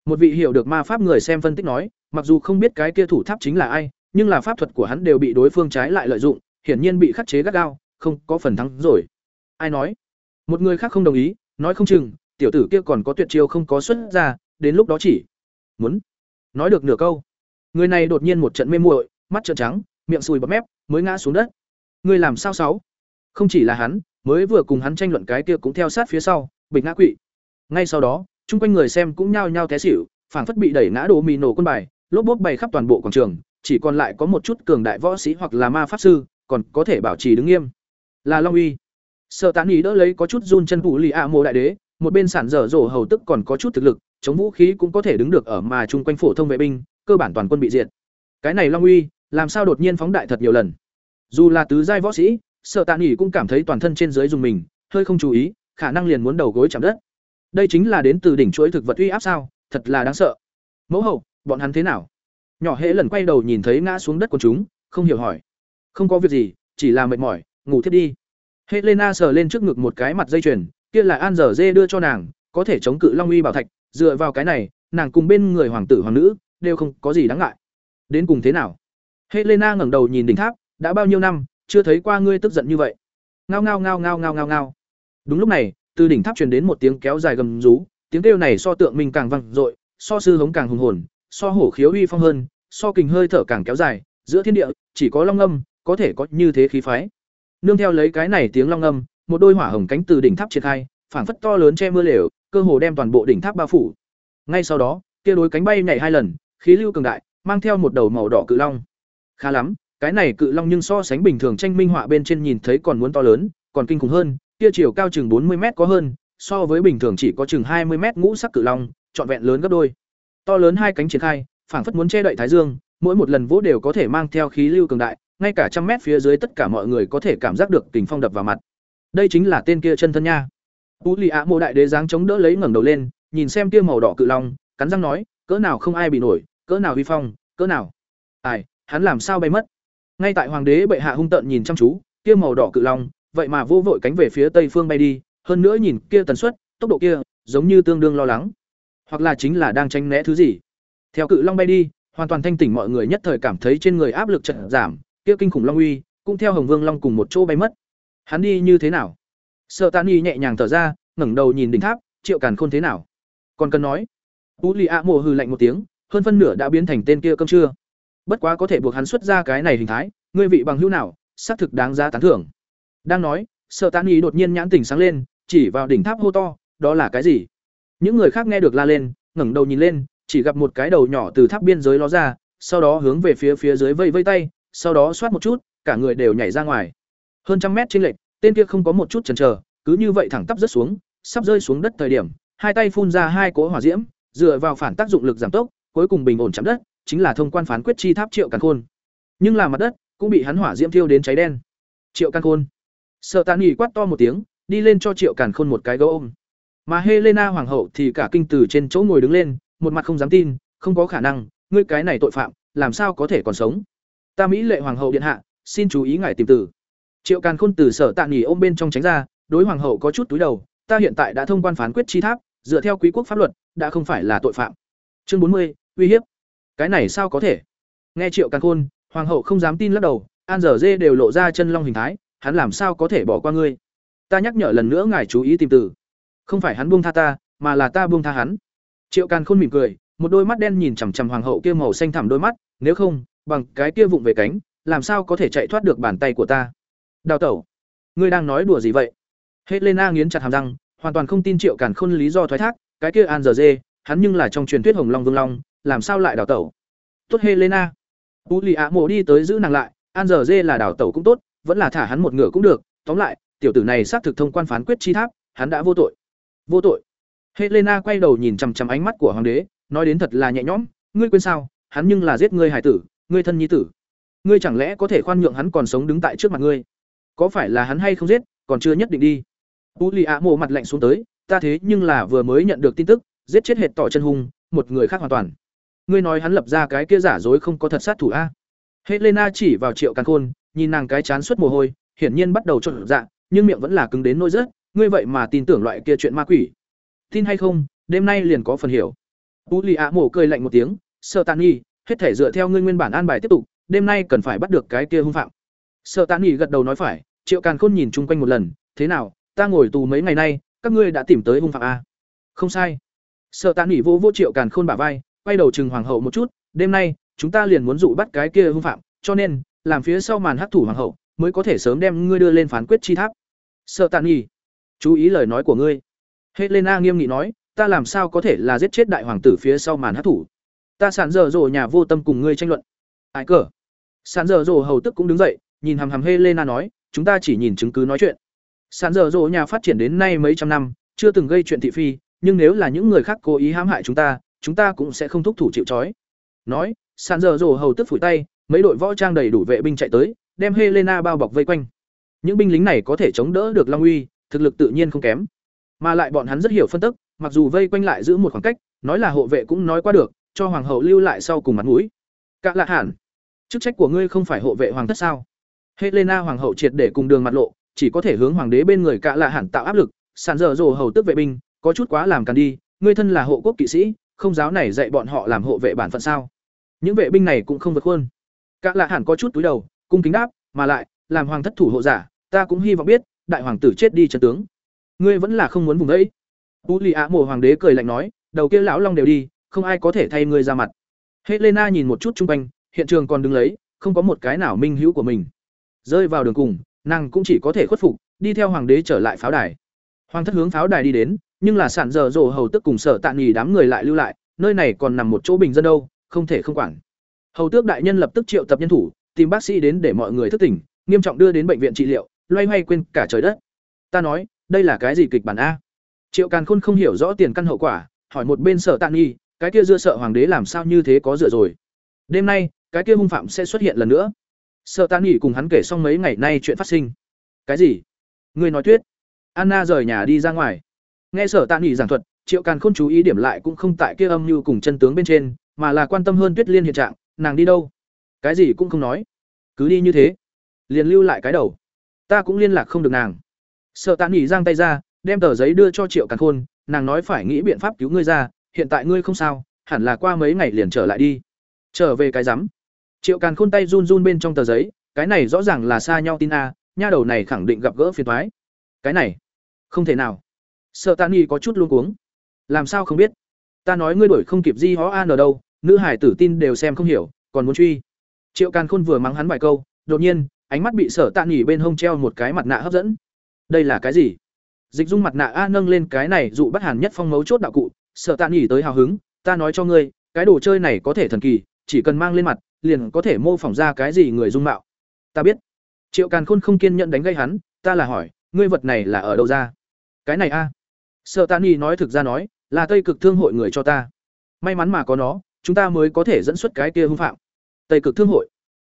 Một vị hiểu được ma pháp người xem phân tích nói, mặc dù không biết cái kia thủ tháp chính là ai, nhưng là pháp thuật của hắn đều bị đối phương trái lại lợi dụng, hiển nhiên bị khắc chế gắt gao không có phần thắng rồi. Ai nói? Một người khác không đồng ý, nói không chừng, tiểu tử kia còn có tuyệt chiêu không có xuất ra, đến lúc đó chỉ muốn nói được nửa câu. Người này đột nhiên một trận mê muội, mắt trợn trắng, miệng sùi bọt mép, mới ngã xuống đất. Người làm sao sáu? Không chỉ là hắn, mới vừa cùng hắn tranh luận cái kia cũng theo sát phía sau, bịch ngã quỵ. Ngay sau đó, chung quanh người xem cũng nhao nhao té xỉu, phảng phất bị đẩy ngã đổ mì nổ quân bài, lốp bốp bày khắp toàn bộ quảng trường, chỉ còn lại có một chút cường đại võ sĩ hoặc là ma pháp sư, còn có thể bảo trì đứng nghiêm là long uy. Sợ tán ý đỡ lấy có chút run chân thủ lì ạ mộ đại đế, một bên sản dở dổ hầu tức còn có chút thực lực, chống vũ khí cũng có thể đứng được ở mà chung quanh phổ thông vệ binh, cơ bản toàn quân bị diệt. Cái này long uy, làm sao đột nhiên phóng đại thật nhiều lần? Dù là tứ giai võ sĩ sợ tạ nghỉ cũng cảm thấy toàn thân trên dưới dùng mình, hơi không chú ý, khả năng liền muốn đầu gối chạm đất. Đây chính là đến từ đỉnh chuỗi thực vật uy áp sao, thật là đáng sợ. Mẫu hậu, bọn hắn thế nào? Nhỏ hễ lần quay đầu nhìn thấy ngã xuống đất của chúng, không hiểu hỏi. Không có việc gì, chỉ là mệt mỏi ngủ thiết đi. Helena sờ lên trước ngực một cái mặt dây chuyền, kia là an dở dê đưa cho nàng, có thể chống cự long uy bảo thạch, dựa vào cái này, nàng cùng bên người hoàng tử hoàng nữ đều không có gì đáng ngại. Đến cùng thế nào? Helena ngẩng đầu nhìn đỉnh tháp, đã bao nhiêu năm, chưa thấy qua ngươi tức giận như vậy. Ngao ngao ngao ngao ngao ngao ngao. Đúng lúc này, từ đỉnh tháp truyền đến một tiếng kéo dài gầm rú, tiếng kêu này so tượng mình càng vang dội, so sư hống càng hùng hồn, so hổ khiếu uy phong hơn, so kình hơi thở càng kéo dài, giữa thiên địa, chỉ có long âm, có thể có như thế khí phái nương theo lấy cái này tiếng long âm, một đôi hỏa hồng cánh từ đỉnh tháp triển khai, phảng phất to lớn che mưa lều, cơ hồ đem toàn bộ đỉnh tháp bao phủ. Ngay sau đó, kia đối cánh bay nhảy hai lần, khí lưu cường đại, mang theo một đầu màu đỏ cự long. Khá lắm, cái này cự long nhưng so sánh bình thường tranh minh họa bên trên nhìn thấy còn muốn to lớn, còn kinh khủng hơn, kia chiều cao chừng bốn mươi m có hơn, so với bình thường chỉ có chừng hai mươi m ngũ sắc cự long, trọn vẹn lớn gấp đôi. To lớn hai cánh triển khai, phảng phất muốn che đậy thái dương, mỗi một lần vỗ đều có thể mang theo khí lưu cường đại ngay cả trăm mét phía dưới tất cả mọi người có thể cảm giác được tình phong đập vào mặt. Đây chính là tên kia chân thân nha. Tú lì ạ mộ đại đế dáng chống đỡ lấy ngẩng đầu lên, nhìn xem kia màu đỏ cự long, cắn răng nói, cỡ nào không ai bị nổi, cỡ nào vi phong, cỡ nào. Ai, hắn làm sao bay mất? Ngay tại hoàng đế bệ hạ hung tợn nhìn chăm chú kia màu đỏ cự long, vậy mà vô vội cánh về phía tây phương bay đi, hơn nữa nhìn kia tần suất, tốc độ kia, giống như tương đương lo lắng. Hoặc là chính là đang tranh né thứ gì. Theo cự long bay đi, hoàn toàn thanh tỉnh mọi người nhất thời cảm thấy trên người áp lực trận giảm kia kinh khủng long uy, cũng theo hồng vương long cùng một chỗ bay mất. Hắn đi như thế nào? Sợ tàn y nhẹ nhàng thở ra, ngẩng đầu nhìn đỉnh tháp, triệu càn khôn thế nào? Còn cần nói. Tú lì ạ mộ hư lạnh một tiếng, hơn phân nửa đã biến thành tên kia cơm trưa. Bất quá có thể buộc hắn xuất ra cái này hình thái, ngươi vị bằng hữu nào, xác thực đáng giá tán thưởng. Đang nói sợ tàn y đột nhiên nhãn tỉnh sáng lên, chỉ vào đỉnh tháp hô to, đó là cái gì? Những người khác nghe được la lên, ngẩng đầu nhìn lên, chỉ gặp một cái đầu nhỏ từ tháp biên giới ló ra, sau đó hướng về phía phía dưới vây vây tay sau đó xoát một chút, cả người đều nhảy ra ngoài. Hơn trăm mét trên lệch, tên kia không có một chút chần chờ, cứ như vậy thẳng tắp rớt xuống, sắp rơi xuống đất thời điểm, hai tay phun ra hai cỗ hỏa diễm, dựa vào phản tác dụng lực giảm tốc, cuối cùng bình ổn chạm đất, chính là thông quan phán quyết chi tháp triệu càn khôn. Nhưng là mặt đất cũng bị hắn hỏa diễm thiêu đến cháy đen. Triệu càn khôn. Sợ tàn nghỉ quát to một tiếng, đi lên cho triệu càn khôn một cái gấu ôm. Mà helena hoàng hậu thì cả kinh từ trên chỗ ngồi đứng lên, một mặt không dám tin, không có khả năng, ngươi cái này tội phạm, làm sao có thể còn sống? Ta mỹ lệ hoàng hậu điện hạ, xin chú ý ngài tìm tử triệu càn khôn từ sở tạ nghỉ ôm bên trong tránh ra, đối hoàng hậu có chút túi đầu, ta hiện tại đã thông quan phán quyết chi tháp, dựa theo quý quốc pháp luật, đã không phải là tội phạm. Chương bốn mươi, uy hiếp. Cái này sao có thể? Nghe triệu càn khôn, hoàng hậu không dám tin lắc đầu, an dở dê đều lộ ra chân long hình thái, hắn làm sao có thể bỏ qua ngươi? Ta nhắc nhở lần nữa ngài chú ý tìm từ. Không phải hắn buông tha ta, mà là ta buông tha hắn. Triệu càn khôn mỉm cười, một đôi mắt đen nhìn chằm chằm hoàng hậu kia màu xanh thẳm đôi mắt, nếu không bằng cái kia vụng về cánh, làm sao có thể chạy thoát được bàn tay của ta? Đào tẩu, ngươi đang nói đùa gì vậy? Helena nghiến chặt hàm răng, hoàn toàn không tin triệu càn khôn lý do thoái thác, cái kia an giờ dê, hắn nhưng là trong truyền thuyết hồng long vương long, làm sao lại đào tẩu? Tốt helena. U lì ạ mộ đi tới giữ nàng lại, an giờ dê là đào tẩu cũng tốt, vẫn là thả hắn một ngựa cũng được, tóm lại, tiểu tử này xác thực thông quan phán quyết chi tháp, hắn đã vô tội. Vô tội. Helena quay đầu nhìn chằm chằm ánh mắt của hoàng đế, nói đến thật là nhẹ nhõm, ngươi quên sao, hắn nhưng là giết ngươi hải tử ngươi thân nhi tử. Ngươi chẳng lẽ có thể khoan nhượng hắn còn sống đứng tại trước mặt ngươi? Có phải là hắn hay không giết, còn chưa nhất định đi. U lì ạ mộ mặt lạnh xuống tới, ta thế nhưng là vừa mới nhận được tin tức, giết chết hệt tỏ chân hung, một người khác hoàn toàn. Ngươi nói hắn lập ra cái kia giả dối không có thật sát thủ a? Helena chỉ vào triệu càn khôn, nhìn nàng cái chán suốt mồ hôi, hiển nhiên bắt đầu trộn dạ nhưng miệng vẫn là cứng đến nỗi rớt, ngươi vậy mà tin tưởng loại kia chuyện ma quỷ. Tin hay không, đêm nay liền có phần hiểu. U lì ạ mổ cười lạnh một tiếng sợ tàn nghi hết thể dựa theo ngươi nguyên bản an bài tiếp tục, đêm nay cần phải bắt được cái kia hung phạm. Sợ tán nghỉ gật đầu nói phải, triệu càn khôn nhìn chung quanh một lần, thế nào, ta ngồi tù mấy ngày nay, các ngươi đã tìm tới hung phạm a. Không sai. Sợ tán nghỉ vô vô triệu càn khôn bả vai, quay đầu chừng hoàng hậu một chút, đêm nay, chúng ta liền muốn dụ bắt cái kia hung phạm, cho nên, làm phía sau màn hắc thủ hoàng hậu, mới có thể sớm đem ngươi đưa lên phán quyết chi tháp. Sợ tàn nghi chú ý lời nói của ngươi. Helena nghiêm nghị nói, ta làm sao có thể là giết chết đại hoàng tử phía sau màn hắc thủ? Ta sàn dở dồ nhà vô tâm cùng ngươi tranh luận. Ai cờ? Sàn dở dồ hầu tức cũng đứng dậy, nhìn hàm hàm helena nói, chúng ta chỉ nhìn chứng cứ nói chuyện. Sàn dở dồ nhà phát triển đến nay mấy trăm năm, chưa từng gây chuyện thị phi, nhưng nếu là những người khác cố ý hãm hại chúng ta chúng ta cũng sẽ không thúc thủ chịu trói. Nói sàn dở dồ hầu tức phủi tay, mấy đội võ trang đầy đủ vệ binh chạy tới, đem helena bao bọc vây quanh. Những binh lính này có thể chống đỡ được long uy, thực lực tự nhiên không kém. Mà lại bọn hắn rất hiểu phân tức, mặc dù vây quanh lại giữ một khoảng cách, nói là hộ vệ cũng nói qua được cho hoàng hậu lưu lại sau cùng mặt mũi. Cả lạ hẳn, chức trách của ngươi không phải hộ vệ hoàng thất sao? Helena hoàng hậu triệt để cùng đường mặt lộ, chỉ có thể hướng hoàng đế bên người cả lạ hẳn tạo áp lực. Sàn dở dồ hầu tức vệ binh, có chút quá làm càn đi, ngươi thân là hộ quốc kỵ sĩ, không giáo này dạy bọn họ làm hộ vệ bản phận sao? Những vệ binh này cũng không vượt khuôn. Cả lạ hẳn có chút túi đầu, cung kính đáp, mà lại, làm hoàng thất thủ hộ giả, ta cũng hy vọng biết, đại hoàng tử chết đi chân tướng. Ngươi vẫn là không muốn vùng đấy. U lì ạ mộ hoàng đế cười lạnh nói, đầu kia lão long đều đi không ai có thể thay ngươi ra mặt. Helena nhìn một chút chung quanh, hiện trường còn đứng lấy, không có một cái nào minh hữu của mình. Rơi vào đường cùng, nàng cũng chỉ có thể khuất phục, đi theo hoàng đế trở lại pháo đài. Hoàng thất hướng pháo đài đi đến, nhưng là sản dở rồ hầu tức cùng sở tạ nghỉ đám người lại lưu lại, nơi này còn nằm một chỗ bình dân đâu, không thể không quản. Hầu tước đại nhân lập tức triệu tập nhân thủ, tìm bác sĩ đến để mọi người thức tỉnh, nghiêm trọng đưa đến bệnh viện trị liệu, loay hoay quên cả trời đất. Ta nói, đây là cái gì kịch bản a? Triệu càn khôn không hiểu rõ tiền căn hậu quả, hỏi một bên sở tạ nghi cái kia dưa sợ hoàng đế làm sao như thế có dựa rồi? Đêm nay, cái kia hung phạm sẽ xuất hiện lần nữa. Sợ tạ nghỉ cùng hắn kể xong mấy ngày nay chuyện phát sinh. Cái gì? Người nói tuyết anna rời nhà đi ra ngoài. Nghe sở tạ nghỉ giảng thuật, triệu càn khôn chú ý điểm lại cũng không tại kia âm như cùng chân tướng bên trên, mà là quan tâm hơn tuyết liên hiện trạng, nàng đi đâu? Cái gì cũng không nói. Cứ đi như thế. Liền lưu lại cái đầu. Ta cũng liên lạc không được nàng. Sợ tạ nghỉ giang tay ra, đem tờ giấy đưa cho triệu càn khôn, nàng nói phải nghĩ biện pháp cứu ngươi ra hiện tại ngươi không sao, hẳn là qua mấy ngày liền trở lại đi. Trở về cái rắm. Triệu càn khôn tay run run bên trong tờ giấy, cái này rõ ràng là xa nhau tin a, nha đầu này khẳng định gặp gỡ phiền thoái cái này, không thể nào. Sợ tạ nghi có chút luôn cuống. Làm sao không biết? Ta nói ngươi đổi không kịp di hó an ở đâu, nữ hải tử tin đều xem không hiểu, còn muốn truy. Triệu càn khôn vừa mắng hắn vài câu, đột nhiên, ánh mắt bị sở tạ nghỉ bên hông treo một cái mặt nạ hấp dẫn. Đây là cái gì? Dịch dung mặt nạ a nâng lên cái này dụ bắt hàn nhất phong mấu chốt đạo cụ sợ tạ nghỉ tới hào hứng, ta nói cho ngươi, cái đồ chơi này có thể thần kỳ, chỉ cần mang lên mặt, liền có thể mô phỏng ra cái gì người dung mạo. Ta biết. Triệu càn khôn không kiên nhẫn đánh gây hắn, ta là hỏi, ngươi vật này là ở đâu ra? Cái này a. Sợ tạ nghỉ nói thực ra nói, là tây cực thương hội người cho ta. May mắn mà có nó, chúng ta mới có thể dẫn xuất cái kia hưng phạm. Tây cực thương hội?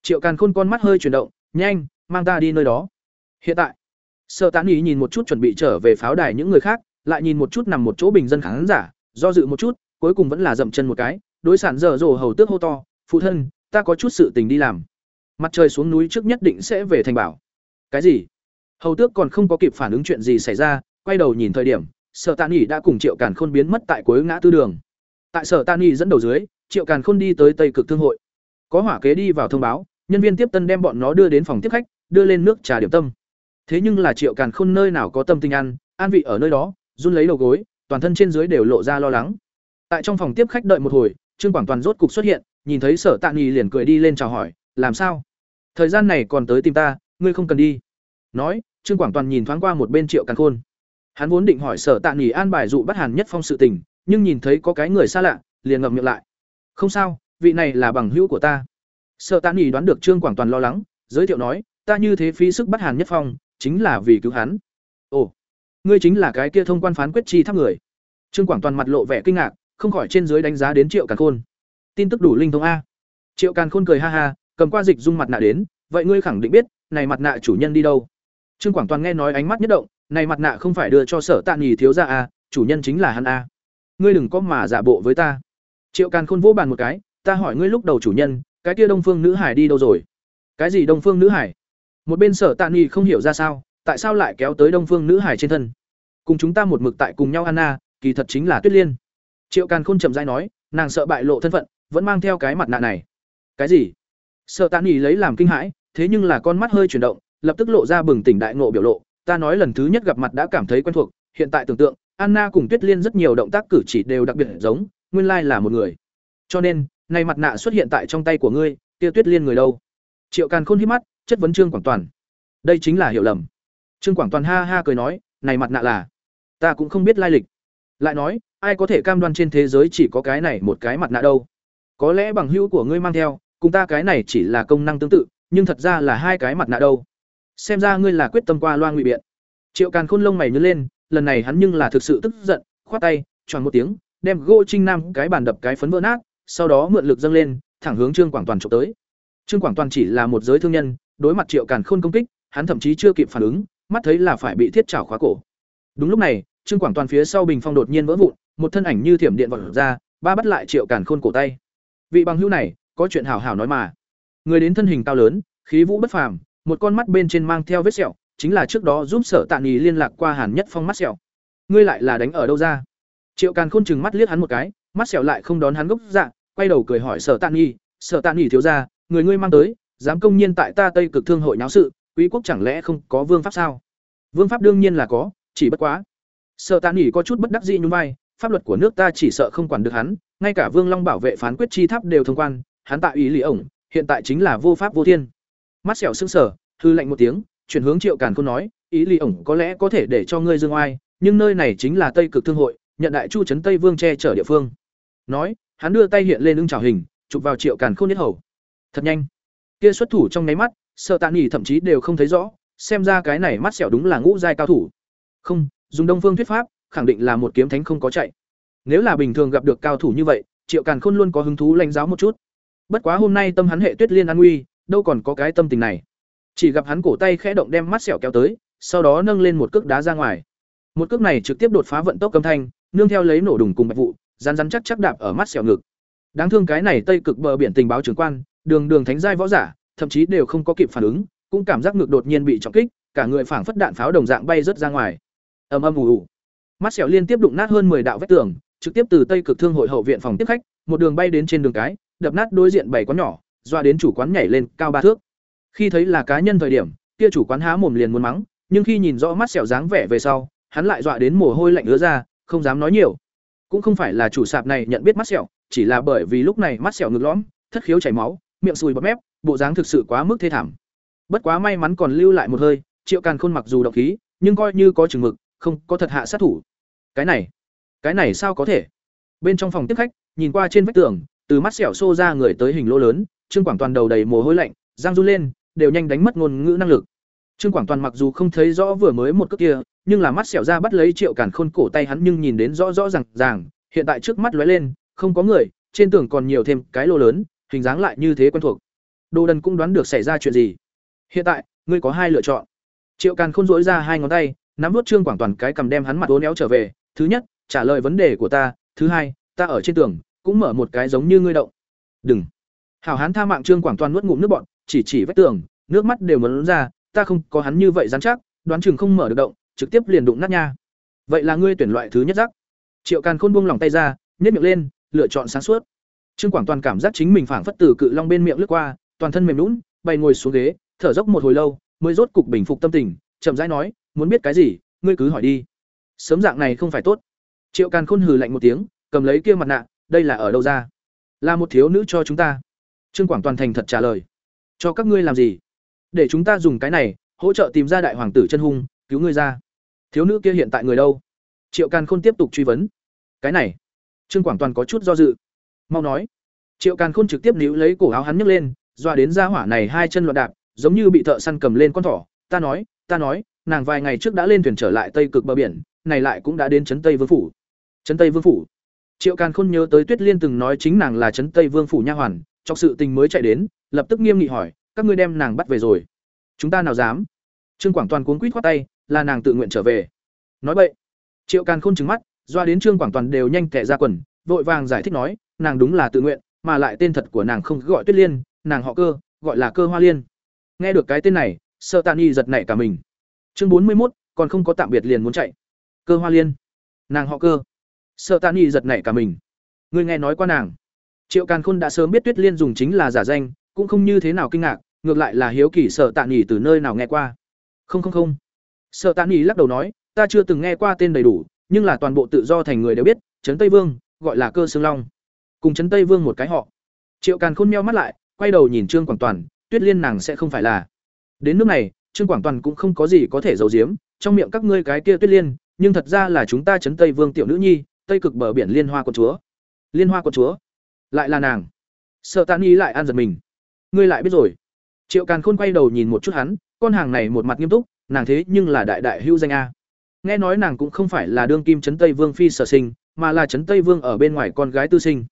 Triệu càn khôn con mắt hơi chuyển động, nhanh, mang ta đi nơi đó. Hiện tại. Sợ tán ý nhìn một chút chuẩn bị trở về pháo đài những người khác, lại nhìn một chút nằm một chỗ bình dân khán giả do dự một chút, cuối cùng vẫn là dậm chân một cái, đối sản dở dồ hầu tước hô to, phụ thân, ta có chút sự tình đi làm. Mặt trời xuống núi trước nhất định sẽ về thành bảo. Cái gì? Hầu tước còn không có kịp phản ứng chuyện gì xảy ra, quay đầu nhìn thời điểm, sở tạ nghỉ đã cùng triệu càn khôn biến mất tại cuối ngã tư đường. Tại sở tạ nghỉ dẫn đầu dưới, triệu càn khôn đi tới tây cực thương hội. Có hỏa kế đi vào thông báo, nhân viên tiếp tân đem bọn nó đưa đến phòng tiếp khách, đưa lên nước trà điểm tâm. Thế nhưng là triệu càn khôn nơi nào có tâm tình ăn, an vị ở nơi đó, run lấy đầu gối toàn thân trên dưới đều lộ ra lo lắng. Tại trong phòng tiếp khách đợi một hồi, trương quảng toàn rốt cục xuất hiện, nhìn thấy sở tạ nghi liền cười đi lên chào hỏi, làm sao? Thời gian này còn tới tìm ta, ngươi không cần đi. Nói, trương quảng toàn nhìn thoáng qua một bên triệu càn khôn. Hắn vốn định hỏi sở tạ nghỉ an bài dụ bắt hàn nhất phong sự tình, nhưng nhìn thấy có cái người xa lạ, liền ngậm miệng lại. Không sao, vị này là bằng hữu của ta. Sở tạ nghỉ đoán được trương quảng toàn lo lắng, giới thiệu nói, ta như thế phí sức bắt hàn nhất phong, chính là vì cứu hắn ngươi chính là cái kia thông quan phán quyết chi tháp người. Trương quảng toàn mặt lộ vẻ kinh ngạc, không khỏi trên dưới đánh giá đến triệu càn khôn. Tin tức đủ linh thông a. Triệu càn khôn cười ha ha, cầm qua dịch dung mặt nạ đến, vậy ngươi khẳng định biết, này mặt nạ chủ nhân đi đâu? Trương quảng toàn nghe nói ánh mắt nhất động, này mặt nạ không phải đưa cho sở tạ nghỉ thiếu ra a, chủ nhân chính là hắn a. Ngươi đừng có mà giả bộ với ta. Triệu càn khôn vỗ bàn một cái, ta hỏi ngươi lúc đầu chủ nhân, cái kia đông phương nữ hải đi đâu rồi? Cái gì đông phương nữ hải? Một bên sở tạ nghỉ không hiểu ra sao tại sao lại kéo tới đông phương nữ hải trên thân? Cùng chúng ta một mực tại cùng nhau anna, kỳ thật chính là tuyết liên. Triệu càn khôn chậm rãi nói, nàng sợ bại lộ thân phận, vẫn mang theo cái mặt nạ này. Cái gì? Sợ tạ nghỉ lấy làm kinh hãi, thế nhưng là con mắt hơi chuyển động, lập tức lộ ra bừng tỉnh đại ngộ biểu lộ. Ta nói lần thứ nhất gặp mặt đã cảm thấy quen thuộc, hiện tại tưởng tượng, anna cùng tuyết liên rất nhiều động tác cử chỉ đều đặc biệt giống, nguyên lai là một người. Cho nên, này mặt nạ xuất hiện tại trong tay của ngươi, kia tuyết liên người đâu? Triệu càn khôn hít mắt, chất vấn trương quảng toàn. Đây chính là hiểu lầm trương quảng toàn ha ha cười nói, này mặt nạ là, ta cũng không biết lai lịch. Lại nói, ai có thể cam đoan trên thế giới chỉ có cái này một cái mặt nạ đâu? Có lẽ bằng hữu của ngươi mang theo, cùng ta cái này chỉ là công năng tương tự, nhưng thật ra là hai cái mặt nạ đâu. Xem ra ngươi là quyết tâm qua loa ngụy biện. Triệu càn khôn lông mày nhớ lên, lần này hắn nhưng là thực sự tức giận, khoát tay tròn một tiếng, đem gỗ trinh nam cái bàn đập cái phấn vỡ nát, sau đó mượn lực dâng lên, thẳng hướng trương quảng toàn trộm tới. Trương quảng toàn chỉ là một giới thương nhân, đối mặt triệu càn khôn công kích, hắn thậm chí chưa kịp phản ứng mắt thấy là phải bị thiết trảo khóa cổ. Đúng lúc này trương quảng toàn phía sau bình phong đột nhiên vỡ vụn một thân ảnh như thiểm điện vọt ra ba bắt lại triệu càn khôn cổ tay. Vị bằng hữu này có chuyện hảo hảo nói mà. Người đến thân hình cao lớn khí vũ bất phàm một con mắt bên trên mang theo vết sẹo chính là trước đó giúp sở tạ Nghị liên lạc qua hàn nhất phong mắt sẹo. Ngươi lại là đánh ở đâu ra? Triệu càn khôn chừng mắt liếc hắn một cái mắt sẹo lại không đón hắn gốc dạ quay đầu cười hỏi sở tạ Nghị, sở tạ Nghị thiếu gia, người ngươi mang tới dám công nhiên tại ta tây cực thương hội nháo sự quý quốc chẳng lẽ không có vương pháp sao? Vương pháp đương nhiên là có, chỉ bất quá. Sợ tạ nghỉ có chút bất đắc dĩ nhún vai, pháp luật của nước ta chỉ sợ không quản được hắn, ngay cả vương long bảo vệ phán quyết chi tháp đều thông quan, hắn tại ý lý ổng, hiện tại chính là vô pháp vô thiên. Mắt xẻo sững sờ, hư lạnh một tiếng, chuyển hướng triệu càn khôn nói, ý lý ổng có lẽ có thể để cho ngươi dương oai, nhưng nơi này chính là tây cực thương hội, nhận đại chu trấn tây vương che chở địa phương. Nói, hắn đưa tay hiện lên ưng trào hình, chụp vào triệu càn khôn nhất hầu. Thật nhanh. Kia xuất thủ trong nháy mắt sợ tạ nghỉ thậm chí đều không thấy rõ, xem ra cái này mắt xẻo đúng là ngũ giai cao thủ. Không, dùng đông phương thuyết pháp, khẳng định là một kiếm thánh không có chạy. Nếu là bình thường gặp được cao thủ như vậy, triệu càn khôn luôn có hứng thú lãnh giáo một chút. Bất quá hôm nay tâm hắn hệ tuyết liên an nguy, đâu còn có cái tâm tình này. Chỉ gặp hắn cổ tay khẽ động đem mắt sẹo kéo tới, sau đó nâng lên một cước đá ra ngoài. Một cước này trực tiếp đột phá vận tốc âm thanh, nương theo lấy nổ đùng cùng bạch vụ rán rán chắc chắc đạp ở mắt sẹo ngực. Đáng thương cái này tây cực bờ biển tình báo trưởng quan, đường đường thánh giai võ giả thậm chí đều không có kịp phản ứng, cũng cảm giác ngược đột nhiên bị trọng kích, cả người phảng phất đạn pháo đồng dạng bay rất ra ngoài. Ầm ầm ù ù. Mắt sẹo liên tiếp đụng nát hơn 10 đạo vách tường, trực tiếp từ tây cực thương hội hậu viện phòng tiếp khách, một đường bay đến trên đường cái, đập nát đối diện bảy quán nhỏ, doa đến chủ quán nhảy lên cao ba thước. Khi thấy là cá nhân thời điểm, kia chủ quán há mồm liền muốn mắng, nhưng khi nhìn rõ mắt sẹo dáng vẻ về sau, hắn lại dọa đến mồ hôi lạnh ứa ra, không dám nói nhiều. Cũng không phải là chủ sạp này nhận biết mắt sẹo, chỉ là bởi vì lúc này mắt sẹo ngực lõm, thất khiếu chảy máu, miệng sùi bọt mép bộ dáng thực sự quá mức thê thảm. Bất quá may mắn còn lưu lại một hơi, triệu càn khôn mặc dù độc khí, nhưng coi như có chừng mực, không có thật hạ sát thủ. Cái này cái này sao có thể? Bên trong phòng tiếp khách, nhìn qua trên vách tường, từ mắt xẻo xô ra người tới hình lỗ lớn, trương quảng toàn đầu đầy mồ hôi lạnh giang run lên, đều nhanh đánh mất ngôn ngữ năng lực. Trương quảng toàn mặc dù không thấy rõ vừa mới một cước kia, nhưng là mắt xẻo ra bắt lấy triệu càn khôn cổ tay hắn nhưng nhìn đến rõ rõ ràng ràng, hiện tại trước mắt lóe lên, không có người, trên tường còn nhiều thêm cái lô lớn, hình dáng lại như thế quen thuộc đồ đần cũng đoán được xảy ra chuyện gì. Hiện tại, ngươi có hai lựa chọn. Triệu càn khôn dỗi ra hai ngón tay, nắm vút trương quảng toàn cái cầm đem hắn mặt uốn éo trở về. Thứ nhất, trả lời vấn đề của ta. Thứ hai, ta ở trên tường, cũng mở một cái giống như ngươi động. Đừng. Hảo hán tha mạng trương quảng toàn nuốt ngụm nước bọn chỉ chỉ vách tường, nước mắt đều muốn ra. Ta không có hắn như vậy dám chắc, đoán chừng không mở được động, trực tiếp liền đụng nát nha. Vậy là ngươi tuyển loại thứ nhất rắc. Triệu càn khôn buông lòng tay ra nhét miệng lên, lựa chọn sáng suốt. Trương quảng toàn cảm giác chính mình phảng phất từ cự long bên miệng lướt qua toàn thân mềm lún bày ngồi xuống ghế, thở dốc một hồi lâu, mới rốt cục bình phục tâm tình, chậm rãi nói, muốn biết cái gì, ngươi cứ hỏi đi. Sớm dạng này không phải tốt. Triệu càn khôn hừ lạnh một tiếng, cầm lấy kia mặt nạ, đây là ở đâu ra? Là một thiếu nữ cho chúng ta. Trương quảng toàn thành thật trả lời. Cho các ngươi làm gì? Để chúng ta dùng cái này, hỗ trợ tìm ra đại hoàng tử chân hung, cứu ngươi ra. Thiếu nữ kia hiện tại người đâu? Triệu càn khôn tiếp tục truy vấn. Cái này. Trương quảng toàn có chút do dự. Mau nói. Triệu càn khôn trực tiếp níu lấy cổ áo hắn nhấc lên doa đến ra hỏa này hai chân loạn đạp, giống như bị thợ săn cầm lên con thỏ. Ta nói ta nói, nàng vài ngày trước đã lên thuyền trở lại tây cực bờ biển, này lại cũng đã đến trấn tây vương phủ. Trấn tây vương phủ. Triệu càn khôn nhớ tới tuyết liên từng nói chính nàng là trấn tây vương phủ nha hoàn, trong sự tình mới chạy đến, lập tức nghiêm nghị hỏi, các ngươi đem nàng bắt về rồi. Chúng ta nào dám? Trương quảng toàn cuốn quýt khoát tay, là nàng tự nguyện trở về. Nói vậy triệu càn khôn trừng mắt, doa đến trương quảng toàn đều nhanh tệ ra quần, vội vàng giải thích nói, nàng đúng là tự nguyện, mà lại tên thật của nàng không gọi tuyết liên nàng họ cơ, gọi là cơ hoa liên. Nghe được cái tên này sợ tạ ni giật nảy cả mình. Chương bốn mươi một còn không có tạm biệt liền muốn chạy. Cơ hoa liên. Nàng họ cơ. Sợ tạ ni giật nảy cả mình. Ngươi nghe nói qua nàng. Triệu càn khôn đã sớm biết tuyết liên dùng chính là giả danh, cũng không như thế nào kinh ngạc, ngược lại là hiếu kỳ sợ tạ ni từ nơi nào nghe qua. Không không không. Sợ tạ ni lắc đầu nói, ta chưa từng nghe qua tên đầy đủ, nhưng là toàn bộ tự do thành người đều biết, trấn tây vương, gọi là cơ xương long. Cùng trấn tây vương một cái họ. Triệu càn khôn meo mắt lại quay đầu nhìn trương quảng toàn, tuyết liên nàng sẽ không phải là. Đến nước này, trương quảng toàn cũng không có gì có thể giấu giếm, trong miệng các ngươi cái kia tuyết liên, nhưng thật ra là chúng ta trấn tây vương tiểu nữ nhi, tây cực bờ biển liên hoa con chúa. Liên hoa con chúa? Lại là nàng. Sợ tàn ý lại ăn giật mình. Ngươi lại biết rồi. Triệu càn khôn quay đầu nhìn một chút hắn, con hàng này một mặt nghiêm túc, nàng thế nhưng là đại đại hữu danh a. Nghe nói nàng cũng không phải là đương kim trấn tây vương phi sở sinh, mà là trấn tây vương ở bên ngoài con gái tư sinh.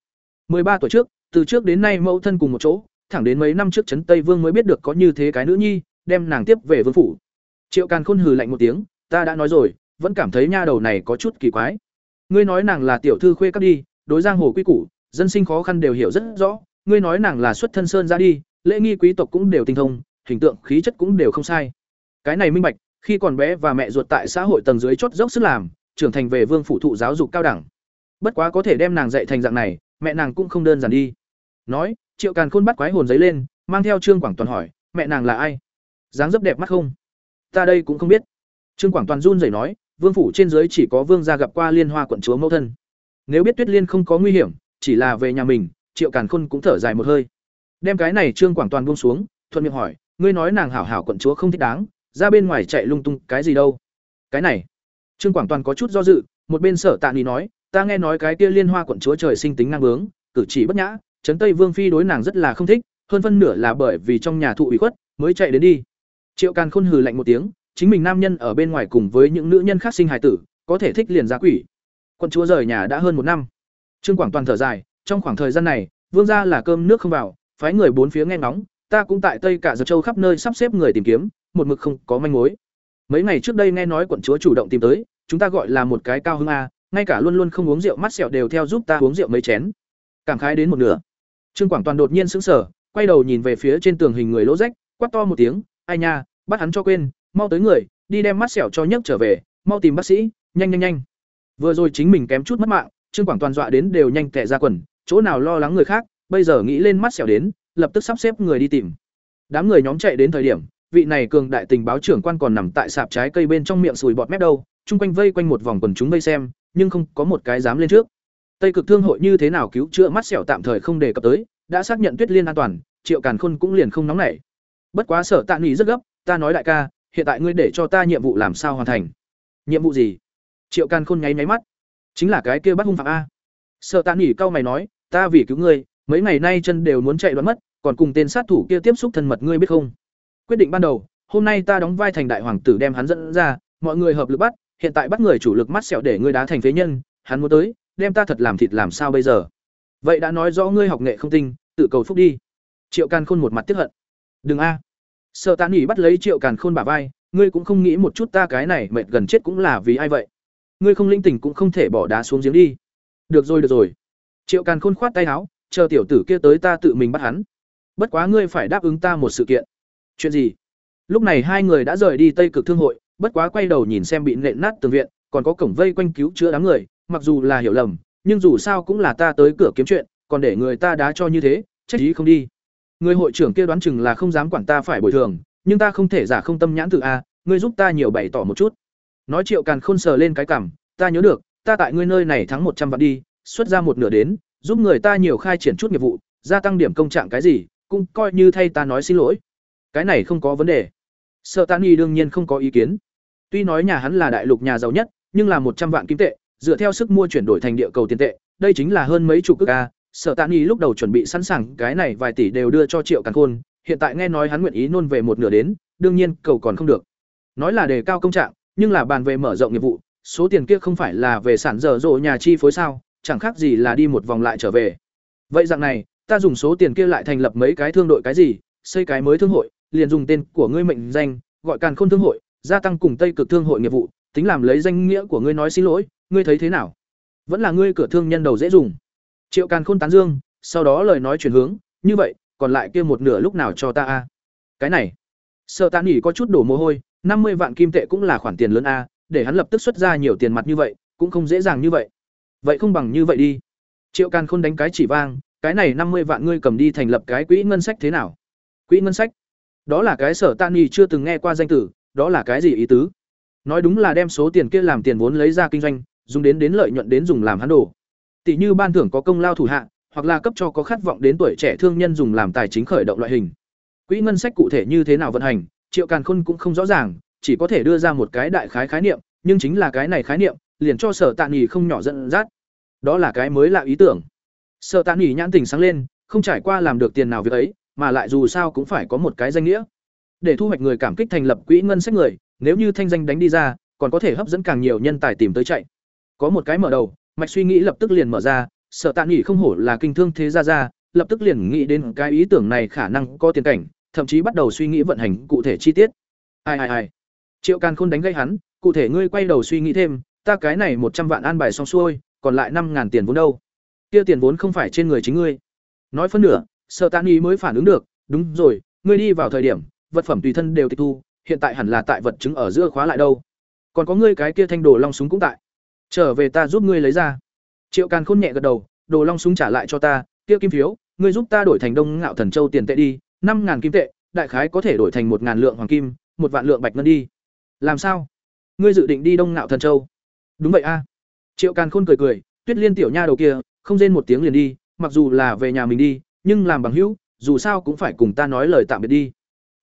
Ba tuổi trước, từ trước đến nay mẫu thân cùng một chỗ thẳng đến mấy năm trước trấn tây vương mới biết được có như thế cái nữ nhi, đem nàng tiếp về vương phủ. Triệu càn khôn hừ lạnh một tiếng, ta đã nói rồi, vẫn cảm thấy nha đầu này có chút kỳ quái. Ngươi nói nàng là tiểu thư khuê các đi, đối giang hồ quy củ, dân sinh khó khăn đều hiểu rất rõ. Ngươi nói nàng là xuất thân sơn ra đi, lễ nghi quý tộc cũng đều tinh thông, hình tượng, khí chất cũng đều không sai. Cái này minh bạch, khi còn bé và mẹ ruột tại xã hội tầng dưới chót dốc sức làm, trưởng thành về vương phủ thụ giáo dục cao đẳng. Bất quá có thể đem nàng dạy thành dạng này, mẹ nàng cũng không đơn giản đi. Nói triệu càn khôn bắt quái hồn giấy lên, mang theo trương quảng toàn hỏi, mẹ nàng là ai? Dáng dấp đẹp mắt không? Ta đây cũng không biết. Trương quảng toàn run rẩy nói, vương phủ trên dưới chỉ có vương gia gặp qua liên hoa quận chúa mẫu thân. Nếu biết tuyết liên không có nguy hiểm, chỉ là về nhà mình, triệu càn khôn cũng thở dài một hơi. Đem cái này trương quảng toàn buông xuống, thuận miệng hỏi, ngươi nói nàng hảo hảo quận chúa không thích đáng, ra bên ngoài chạy lung tung, cái gì đâu? Cái này. Trương quảng toàn có chút do dự, một bên sở tạ ni nói, ta nghe nói cái kia liên hoa quận chúa trời sinh tính năng bướng, cử chỉ bất nhã trấn tây vương phi đối nàng rất là không thích, hơn phân nửa là bởi vì trong nhà thụ ủy khuất, mới chạy đến đi. Triệu càn khôn hừ lạnh một tiếng, chính mình nam nhân ở bên ngoài cùng với những nữ nhân khác sinh hài tử, có thể thích liền giá quỷ. Quận chúa rời nhà đã hơn một năm. Trương quảng toàn thở dài, trong khoảng thời gian này, vương gia là cơm nước không vào, phái người bốn phía nghe ngóng, ta cũng tại tây cả dập châu khắp nơi sắp xếp người tìm kiếm, một mực không có manh mối. Mấy ngày trước đây nghe nói quận chúa chủ động tìm tới, chúng ta gọi là một cái cao hưng a, ngay cả luôn luôn không uống rượu mắt sẹo đều theo giúp ta uống rượu mấy chén. Cảm khái đến một nửa trương quảng toàn đột nhiên sững sờ, quay đầu nhìn về phía trên tường hình người lỗ rách, quát to một tiếng, ai nha, bắt hắn cho quên, mau tới người, đi đem mắt sẹo cho nhấc trở về, mau tìm bác sĩ, nhanh nhanh nhanh. Vừa rồi chính mình kém chút mất mạng, trương quảng toàn dọa đến đều nhanh tè ra quần, chỗ nào lo lắng người khác, bây giờ nghĩ lên mắt sẹo đến, lập tức sắp xếp người đi tìm. Đám người nhóm chạy đến thời điểm, vị này cường đại tình báo trưởng quan còn nằm tại sạp trái cây bên trong miệng sùi bọt mép đâu, chung quanh vây quanh một vòng quần chúng vây xem, nhưng không có một cái dám lên trước tây cực thương hội như thế nào cứu chữa mắt sẹo tạm thời không đề cập tới, đã xác nhận tuyết liên an toàn, triệu càn khôn cũng liền không nóng nảy. Bất quá sở tạ nghỉ rất gấp, ta nói đại ca, hiện tại ngươi để cho ta nhiệm vụ làm sao hoàn thành? Nhiệm vụ gì? Triệu càn khôn nháy nháy mắt. Chính là cái kia bắt hung phạm a. Sở tạ Nghị cau mày nói, ta vì cứu ngươi, mấy ngày nay chân đều muốn chạy đoán mất, còn cùng tên sát thủ kia tiếp xúc thân mật ngươi biết không? Quyết định ban đầu, hôm nay ta đóng vai thành đại hoàng tử đem hắn dẫn ra, mọi người hợp lực bắt, hiện tại bắt người chủ lực mắt sẹo để ngươi đá thành phế nhân, hắn muốn tới đem ta thật làm thịt làm sao bây giờ? Vậy đã nói rõ ngươi học nghệ không tinh, tự cầu phúc đi. Triệu càn khôn một mặt tiếp hận. Đừng a. Sợ tạ ỉ bắt lấy triệu càn khôn bả vai, ngươi cũng không nghĩ một chút ta cái này mệt gần chết cũng là vì ai vậy? Ngươi không linh tỉnh cũng không thể bỏ đá xuống giếng đi. Được rồi được rồi. Triệu càn khôn khoát tay áo, chờ tiểu tử kia tới ta tự mình bắt hắn. Bất quá ngươi phải đáp ứng ta một sự kiện. Chuyện gì? Lúc này hai người đã rời đi tây cực thương hội, bất quá quay đầu nhìn xem bị nện nát tường viện, còn có cổng vây quanh cứu chữa đám người mặc dù là hiểu lầm nhưng dù sao cũng là ta tới cửa kiếm chuyện còn để người ta đá cho như thế trách ý không đi. Người hội trưởng kia đoán chừng là không dám quản ta phải bồi thường nhưng ta không thể giả không tâm nhãn tự a ngươi giúp ta nhiều bày tỏ một chút. Nói triệu càn khôn sờ lên cái cằm, ta nhớ được ta tại ngươi nơi này thắng một trăm vạn đi xuất ra một nửa đến giúp người ta nhiều khai triển chút nghiệp vụ gia tăng điểm công trạng cái gì cũng coi như thay ta nói xin lỗi. Cái này không có vấn đề. Sợ tàn y đương nhiên không có ý kiến. Tuy nói nhà hắn là đại lục nhà giàu nhất nhưng là một trăm vạn kim tệ dựa theo sức mua chuyển đổi thành địa cầu tiền tệ, đây chính là hơn mấy chục ức a. Sở Tạ y lúc đầu chuẩn bị sẵn sàng cái này vài tỷ đều đưa cho triệu càn khôn, hiện tại nghe nói hắn nguyện ý nôn về một nửa đến, đương nhiên cầu còn không được. Nói là đề cao công trạng, nhưng là bàn về mở rộng nghiệp vụ, số tiền kia không phải là về sản dở dộ nhà chi phối sao, chẳng khác gì là đi một vòng lại trở về. Vậy dạng này, ta dùng số tiền kia lại thành lập mấy cái thương đội cái gì, xây cái mới thương hội, liền dùng tên của ngươi mệnh danh, gọi càn khôn thương hội, gia tăng cùng tây cực thương hội nghiệp vụ, tính làm lấy danh nghĩa của ngươi nói xin lỗi ngươi thấy thế nào? Vẫn là ngươi cửa thương nhân đầu dễ dùng. Triệu càn khôn tán dương, sau đó lời nói chuyển hướng, như vậy, còn lại kia một nửa lúc nào cho ta a? Cái này, sợ tạ nghỉ có chút đổ mồ hôi, năm mươi vạn kim tệ cũng là khoản tiền lớn a, để hắn lập tức xuất ra nhiều tiền mặt như vậy, cũng không dễ dàng như vậy. Vậy không bằng như vậy đi. Triệu càn khôn đánh cái chỉ vang, cái này năm mươi vạn ngươi cầm đi thành lập cái quỹ ngân sách thế nào? Quỹ ngân sách? Đó là cái sở tạ nghỉ chưa từng nghe qua danh tử đó là cái gì ý tứ? Nói đúng là đem số tiền kia làm tiền vốn lấy ra kinh doanh dùng đến đến lợi nhuận đến dùng làm hắn đồ. Tỷ như ban thưởng có công lao thủ hạ, hoặc là cấp cho có khát vọng đến tuổi trẻ thương nhân dùng làm tài chính khởi động loại hình. Quỹ ngân sách cụ thể như thế nào vận hành, triệu càn khôn cũng không rõ ràng, chỉ có thể đưa ra một cái đại khái khái niệm, nhưng chính là cái này khái niệm, liền cho sở tạ Nghị không nhỏ giận dắt. Đó là cái mới lạ ý tưởng. Sở tạ Nghị nhãn tình sáng lên, không trải qua làm được tiền nào việc ấy, mà lại dù sao cũng phải có một cái danh nghĩa. Để thu hoạch người cảm kích thành lập quỹ ngân sách người, nếu như thanh danh đánh đi ra, còn có thể hấp dẫn càng nhiều nhân tài tìm tới chạy có một cái mở đầu, mạch suy nghĩ lập tức liền mở ra sở tạ nghỉ không hổ là kinh thương thế gia gia, lập tức liền nghĩ đến cái ý tưởng này khả năng có tiền cảnh, thậm chí bắt đầu suy nghĩ vận hành cụ thể chi tiết. Ai ai ai. Triệu càn khôn đánh gây hắn, cụ thể ngươi quay đầu suy nghĩ thêm, ta cái này một trăm vạn an bài xong xuôi, còn lại năm ngàn tiền vốn đâu? Kia tiền vốn không phải trên người chính ngươi. Nói phân nửa, sợ tạ nghỉ mới phản ứng được, đúng rồi, ngươi đi vào thời điểm, vật phẩm tùy thân đều tịch thu, hiện tại hẳn là tại vật chứng ở giữa khóa lại đâu. Còn có ngươi cái kia thanh đồ long súng cũng tại trở về ta giúp ngươi lấy ra. Triệu càn khôn nhẹ gật đầu, đồ long súng trả lại cho ta, kia kim phiếu, ngươi giúp ta đổi thành đông ngạo thần châu tiền tệ đi, năm ngàn kim tệ, đại khái có thể đổi thành một ngàn lượng hoàng kim, một vạn lượng bạch ngân đi. Làm sao? Ngươi dự định đi đông ngạo thần châu? Đúng vậy a. Triệu càn khôn cười cười, tuyết liên tiểu nha đầu kia, không rên một tiếng liền đi, mặc dù là về nhà mình đi, nhưng làm bằng hữu, dù sao cũng phải cùng ta nói lời tạm biệt đi.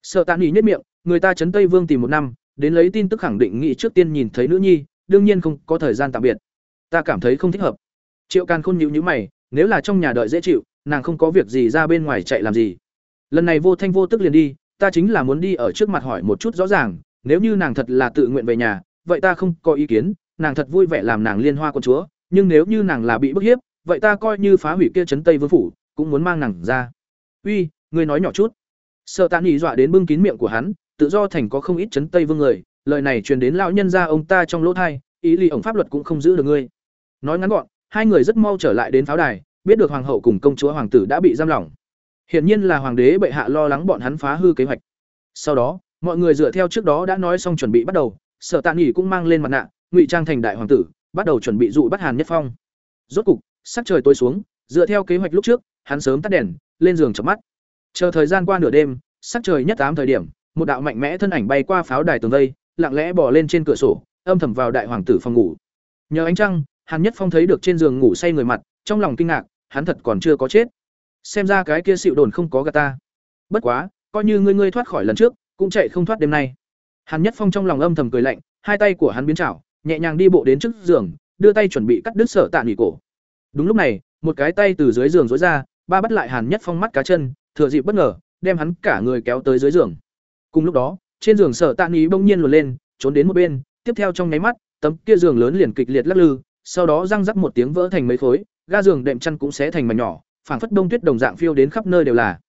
Sợ tạ nghỉ nhất miệng, người ta chấn tây vương tìm một năm, đến lấy tin tức khẳng định nghị trước tiên nhìn thấy nữ nhi đương nhiên không có thời gian tạm biệt. Ta cảm thấy không thích hợp. Triệu càn khôn nhíu nhíu mày, nếu là trong nhà đợi dễ chịu, nàng không có việc gì ra bên ngoài chạy làm gì. Lần này vô thanh vô tức liền đi, ta chính là muốn đi ở trước mặt hỏi một chút rõ ràng, nếu như nàng thật là tự nguyện về nhà, vậy ta không có ý kiến, nàng thật vui vẻ làm nàng liên hoa con chúa, nhưng nếu như nàng là bị bức hiếp, vậy ta coi như phá hủy kia trấn tây vương phủ, cũng muốn mang nàng ra. Uy, ngươi nói nhỏ chút. Sợ tạ nghỉ dọa đến bưng kín miệng của hắn, tự do thành có không ít chấn tây vương người lời này truyền đến lão nhân gia ông ta trong lỗ thai, ý lý ổng pháp luật cũng không giữ được ngươi. Nói ngắn gọn, hai người rất mau trở lại đến pháo đài, biết được hoàng hậu cùng công chúa hoàng tử đã bị giam lỏng. Hiển nhiên là hoàng đế bệ hạ lo lắng bọn hắn phá hư kế hoạch. Sau đó, mọi người dựa theo trước đó đã nói xong chuẩn bị bắt đầu, sở tạ nghỉ cũng mang lên mặt nạ, ngụy trang thành đại hoàng tử, bắt đầu chuẩn bị dụ bắt hàn nhất phong. Rốt cục, sắc trời tối xuống, dựa theo kế hoạch lúc trước, hắn sớm tắt đèn, lên giường chợp mắt. Chờ thời gian qua nửa đêm, sắc trời nhất tám thời điểm, một đạo mạnh mẽ thân ảnh bay qua pháo đài tường vây lặng lẽ bỏ lên trên cửa sổ, âm thầm vào đại hoàng tử phòng ngủ. Nhờ ánh trăng, hàn nhất phong thấy được trên giường ngủ say người mặt, trong lòng kinh ngạc, hắn thật còn chưa có chết. Xem ra cái kia xịu đồn không có gà ta. Bất quá, coi như ngươi ngươi thoát khỏi lần trước, cũng chạy không thoát đêm nay. Hàn nhất phong trong lòng âm thầm cười lạnh, hai tay của hắn biến chảo nhẹ nhàng đi bộ đến trước giường, đưa tay chuẩn bị cắt đứt sở tạ nghỉ cổ. Đúng lúc này, một cái tay từ dưới giường rối ra, ba bắt lại hàn nhất phong mắt cá chân, thừa dịp bất ngờ, đem hắn cả người kéo tới dưới giường. Cùng lúc đó trên giường sở tạ ni bỗng nhiên luồn lên, trốn đến một bên, tiếp theo trong nháy mắt, tấm kia giường lớn liền kịch liệt lắc lư, sau đó răng rắc một tiếng vỡ thành mấy khối, ga giường đệm chăn cũng xé thành mảnh nhỏ, phảng phất đông tuyết đồng dạng phiêu đến khắp nơi đều là.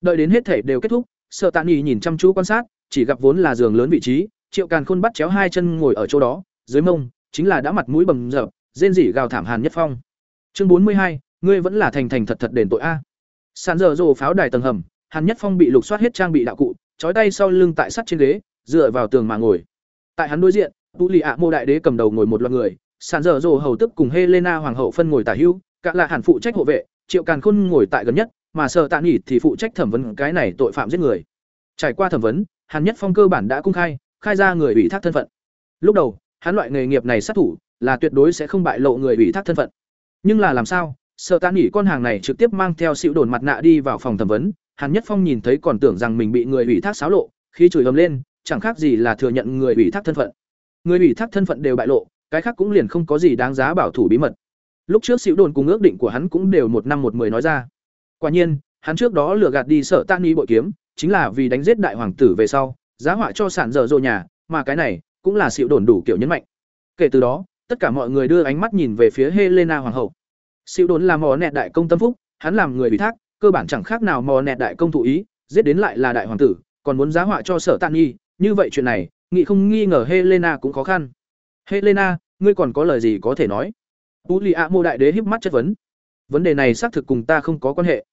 Đợi đến hết thể đều kết thúc sợ tạ nghỉ nhìn chăm chú quan sát, chỉ gặp vốn là giường lớn vị trí, triệu càn khôn bắt chéo hai chân ngồi ở chỗ đó, dưới mông, chính là đã mặt mũi bầm dập, rên rỉ gào thảm hàn nhất phong. Chương bốn mươi hai, ngươi vẫn là thành thành thật thật đền tội a. Sàn dở dồ pháo đài tầng hầm, hàn nhất phong bị lục soát hết trang bị đạo cụ trói tay sau lưng tại sắt trên ghế, dựa vào tường mà ngồi. Tại hắn đối diện, tu lì ạ mô đại đế cầm đầu ngồi một loạt người, sàn dở dồ hầu tức cùng helena hoàng hậu phân ngồi tả hưu, cả là hàn phụ trách hộ vệ, triệu càn khôn ngồi tại gần nhất, mà sợ tạ nghỉ thì phụ trách thẩm vấn cái này tội phạm giết người. Trải qua thẩm vấn, hàn nhất phong cơ bản đã công khai khai ra người ủy thác thân phận. Lúc đầu, hắn loại nghề nghiệp này sát thủ, là tuyệt đối sẽ không bại lộ người ủy thác thân phận. Nhưng là làm sao sợ tạ nghỉ con hàng này trực tiếp mang theo xịu đồn mặt nạ đi vào phòng thẩm vấn hàn nhất phong nhìn thấy còn tưởng rằng mình bị người ủy thác xáo lộ, khi chửi ầm lên, chẳng khác gì là thừa nhận người ủy thác thân phận. Người ủy thác thân phận đều bại lộ, cái khác cũng liền không có gì đáng giá bảo thủ bí mật. Lúc trước xỉu đồn cùng ước định của hắn cũng đều một năm một mười nói ra. Quả nhiên, hắn trước đó lừa gạt đi sợ tan bội kiếm, chính là vì đánh giết đại hoàng tử về sau, giá họa cho sản dở dội nhà, mà cái này cũng là xỉu đồn đủ kiểu nhấn mạnh. Kể từ đó, tất cả mọi người đưa ánh mắt nhìn về phía helena hoàng hậu. Xỉu đồn là mỏ nẹt đại công tâm phúc, hắn làm người ủy thác cơ bản chẳng khác nào mò nẹt đại công thụ ý, giết đến lại là đại hoàng tử, còn muốn giá họa cho sở tan nhi, như vậy chuyện này, nghị không nghi ngờ helena cũng khó khăn. Helena, ngươi còn có lời gì có thể nói? Tú lì ạ mô đại đế híp mắt chất vấn. Vấn đề này xác thực cùng ta không có quan hệ.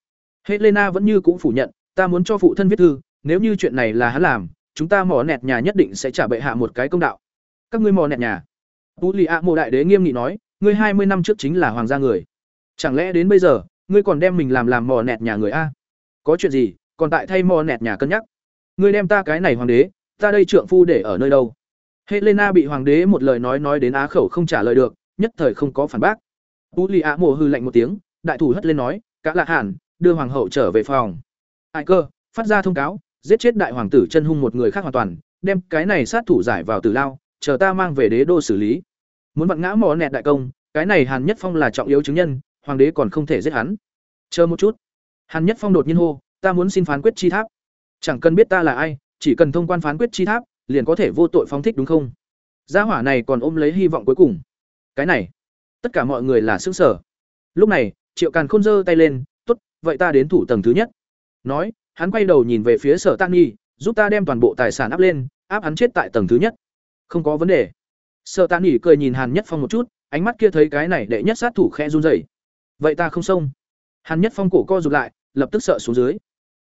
Helena vẫn như cũng phủ nhận, ta muốn cho phụ thân viết thư, nếu như chuyện này là hắn làm, chúng ta mò nẹt nhà nhất định sẽ trả bệ hạ một cái công đạo. Các ngươi mò nẹt nhà. Tú lì ạ mô đại đế nghiêm nghị nói, ngươi hai mươi năm trước chính là hoàng gia người. Chẳng lẽ đến bây giờ ngươi còn đem mình làm làm mò nẹt nhà người a? Có chuyện gì, còn tại thay mò nẹt nhà cân nhắc? Ngươi đem ta cái này hoàng đế, ta đây trượng phu để ở nơi đâu? Helena bị hoàng đế một lời nói nói đến á khẩu không trả lời được, nhất thời không có phản bác. U lì ạ mồ hư lạnh một tiếng, đại thủ hất lên nói, cả lạ hẳn, đưa hoàng hậu trở về phòng. Ai cơ, phát ra thông cáo, giết chết đại hoàng tử chân hung một người khác hoàn toàn, đem cái này sát thủ giải vào tử lao, chờ ta mang về đế đô xử lý. Muốn vặn ngã mò nẹt đại công, cái này hàn nhất phong là trọng yếu chứng nhân hoàng đế còn không thể giết hắn. Chờ một chút. Hàn nhất phong đột nhiên hô, ta muốn xin phán quyết chi tháp. Chẳng cần biết ta là ai, chỉ cần thông quan phán quyết chi tháp, liền có thể vô tội phóng thích đúng không? Gia hỏa này còn ôm lấy hy vọng cuối cùng. Cái này, tất cả mọi người là xứng sở lúc này, triệu càn khôn giơ tay lên t ố t vậy ta đến thủ tầng thứ nhất. Nói, hắn quay đầu nhìn về phía sở Tăng nghi giúp ta đem toàn bộ tài sản áp lên, áp hắn chết tại tầng thứ nhất. Không có vấn đề. Sở Tăng nghi cười nhìn hàn nhất phong một chút, ánh mắt kia thấy cái này đệ nhất sát thủ khe run rẩy vậy ta không xông. Hàn nhất phong cổ co rụt lại, lập tức sợ xuống dưới.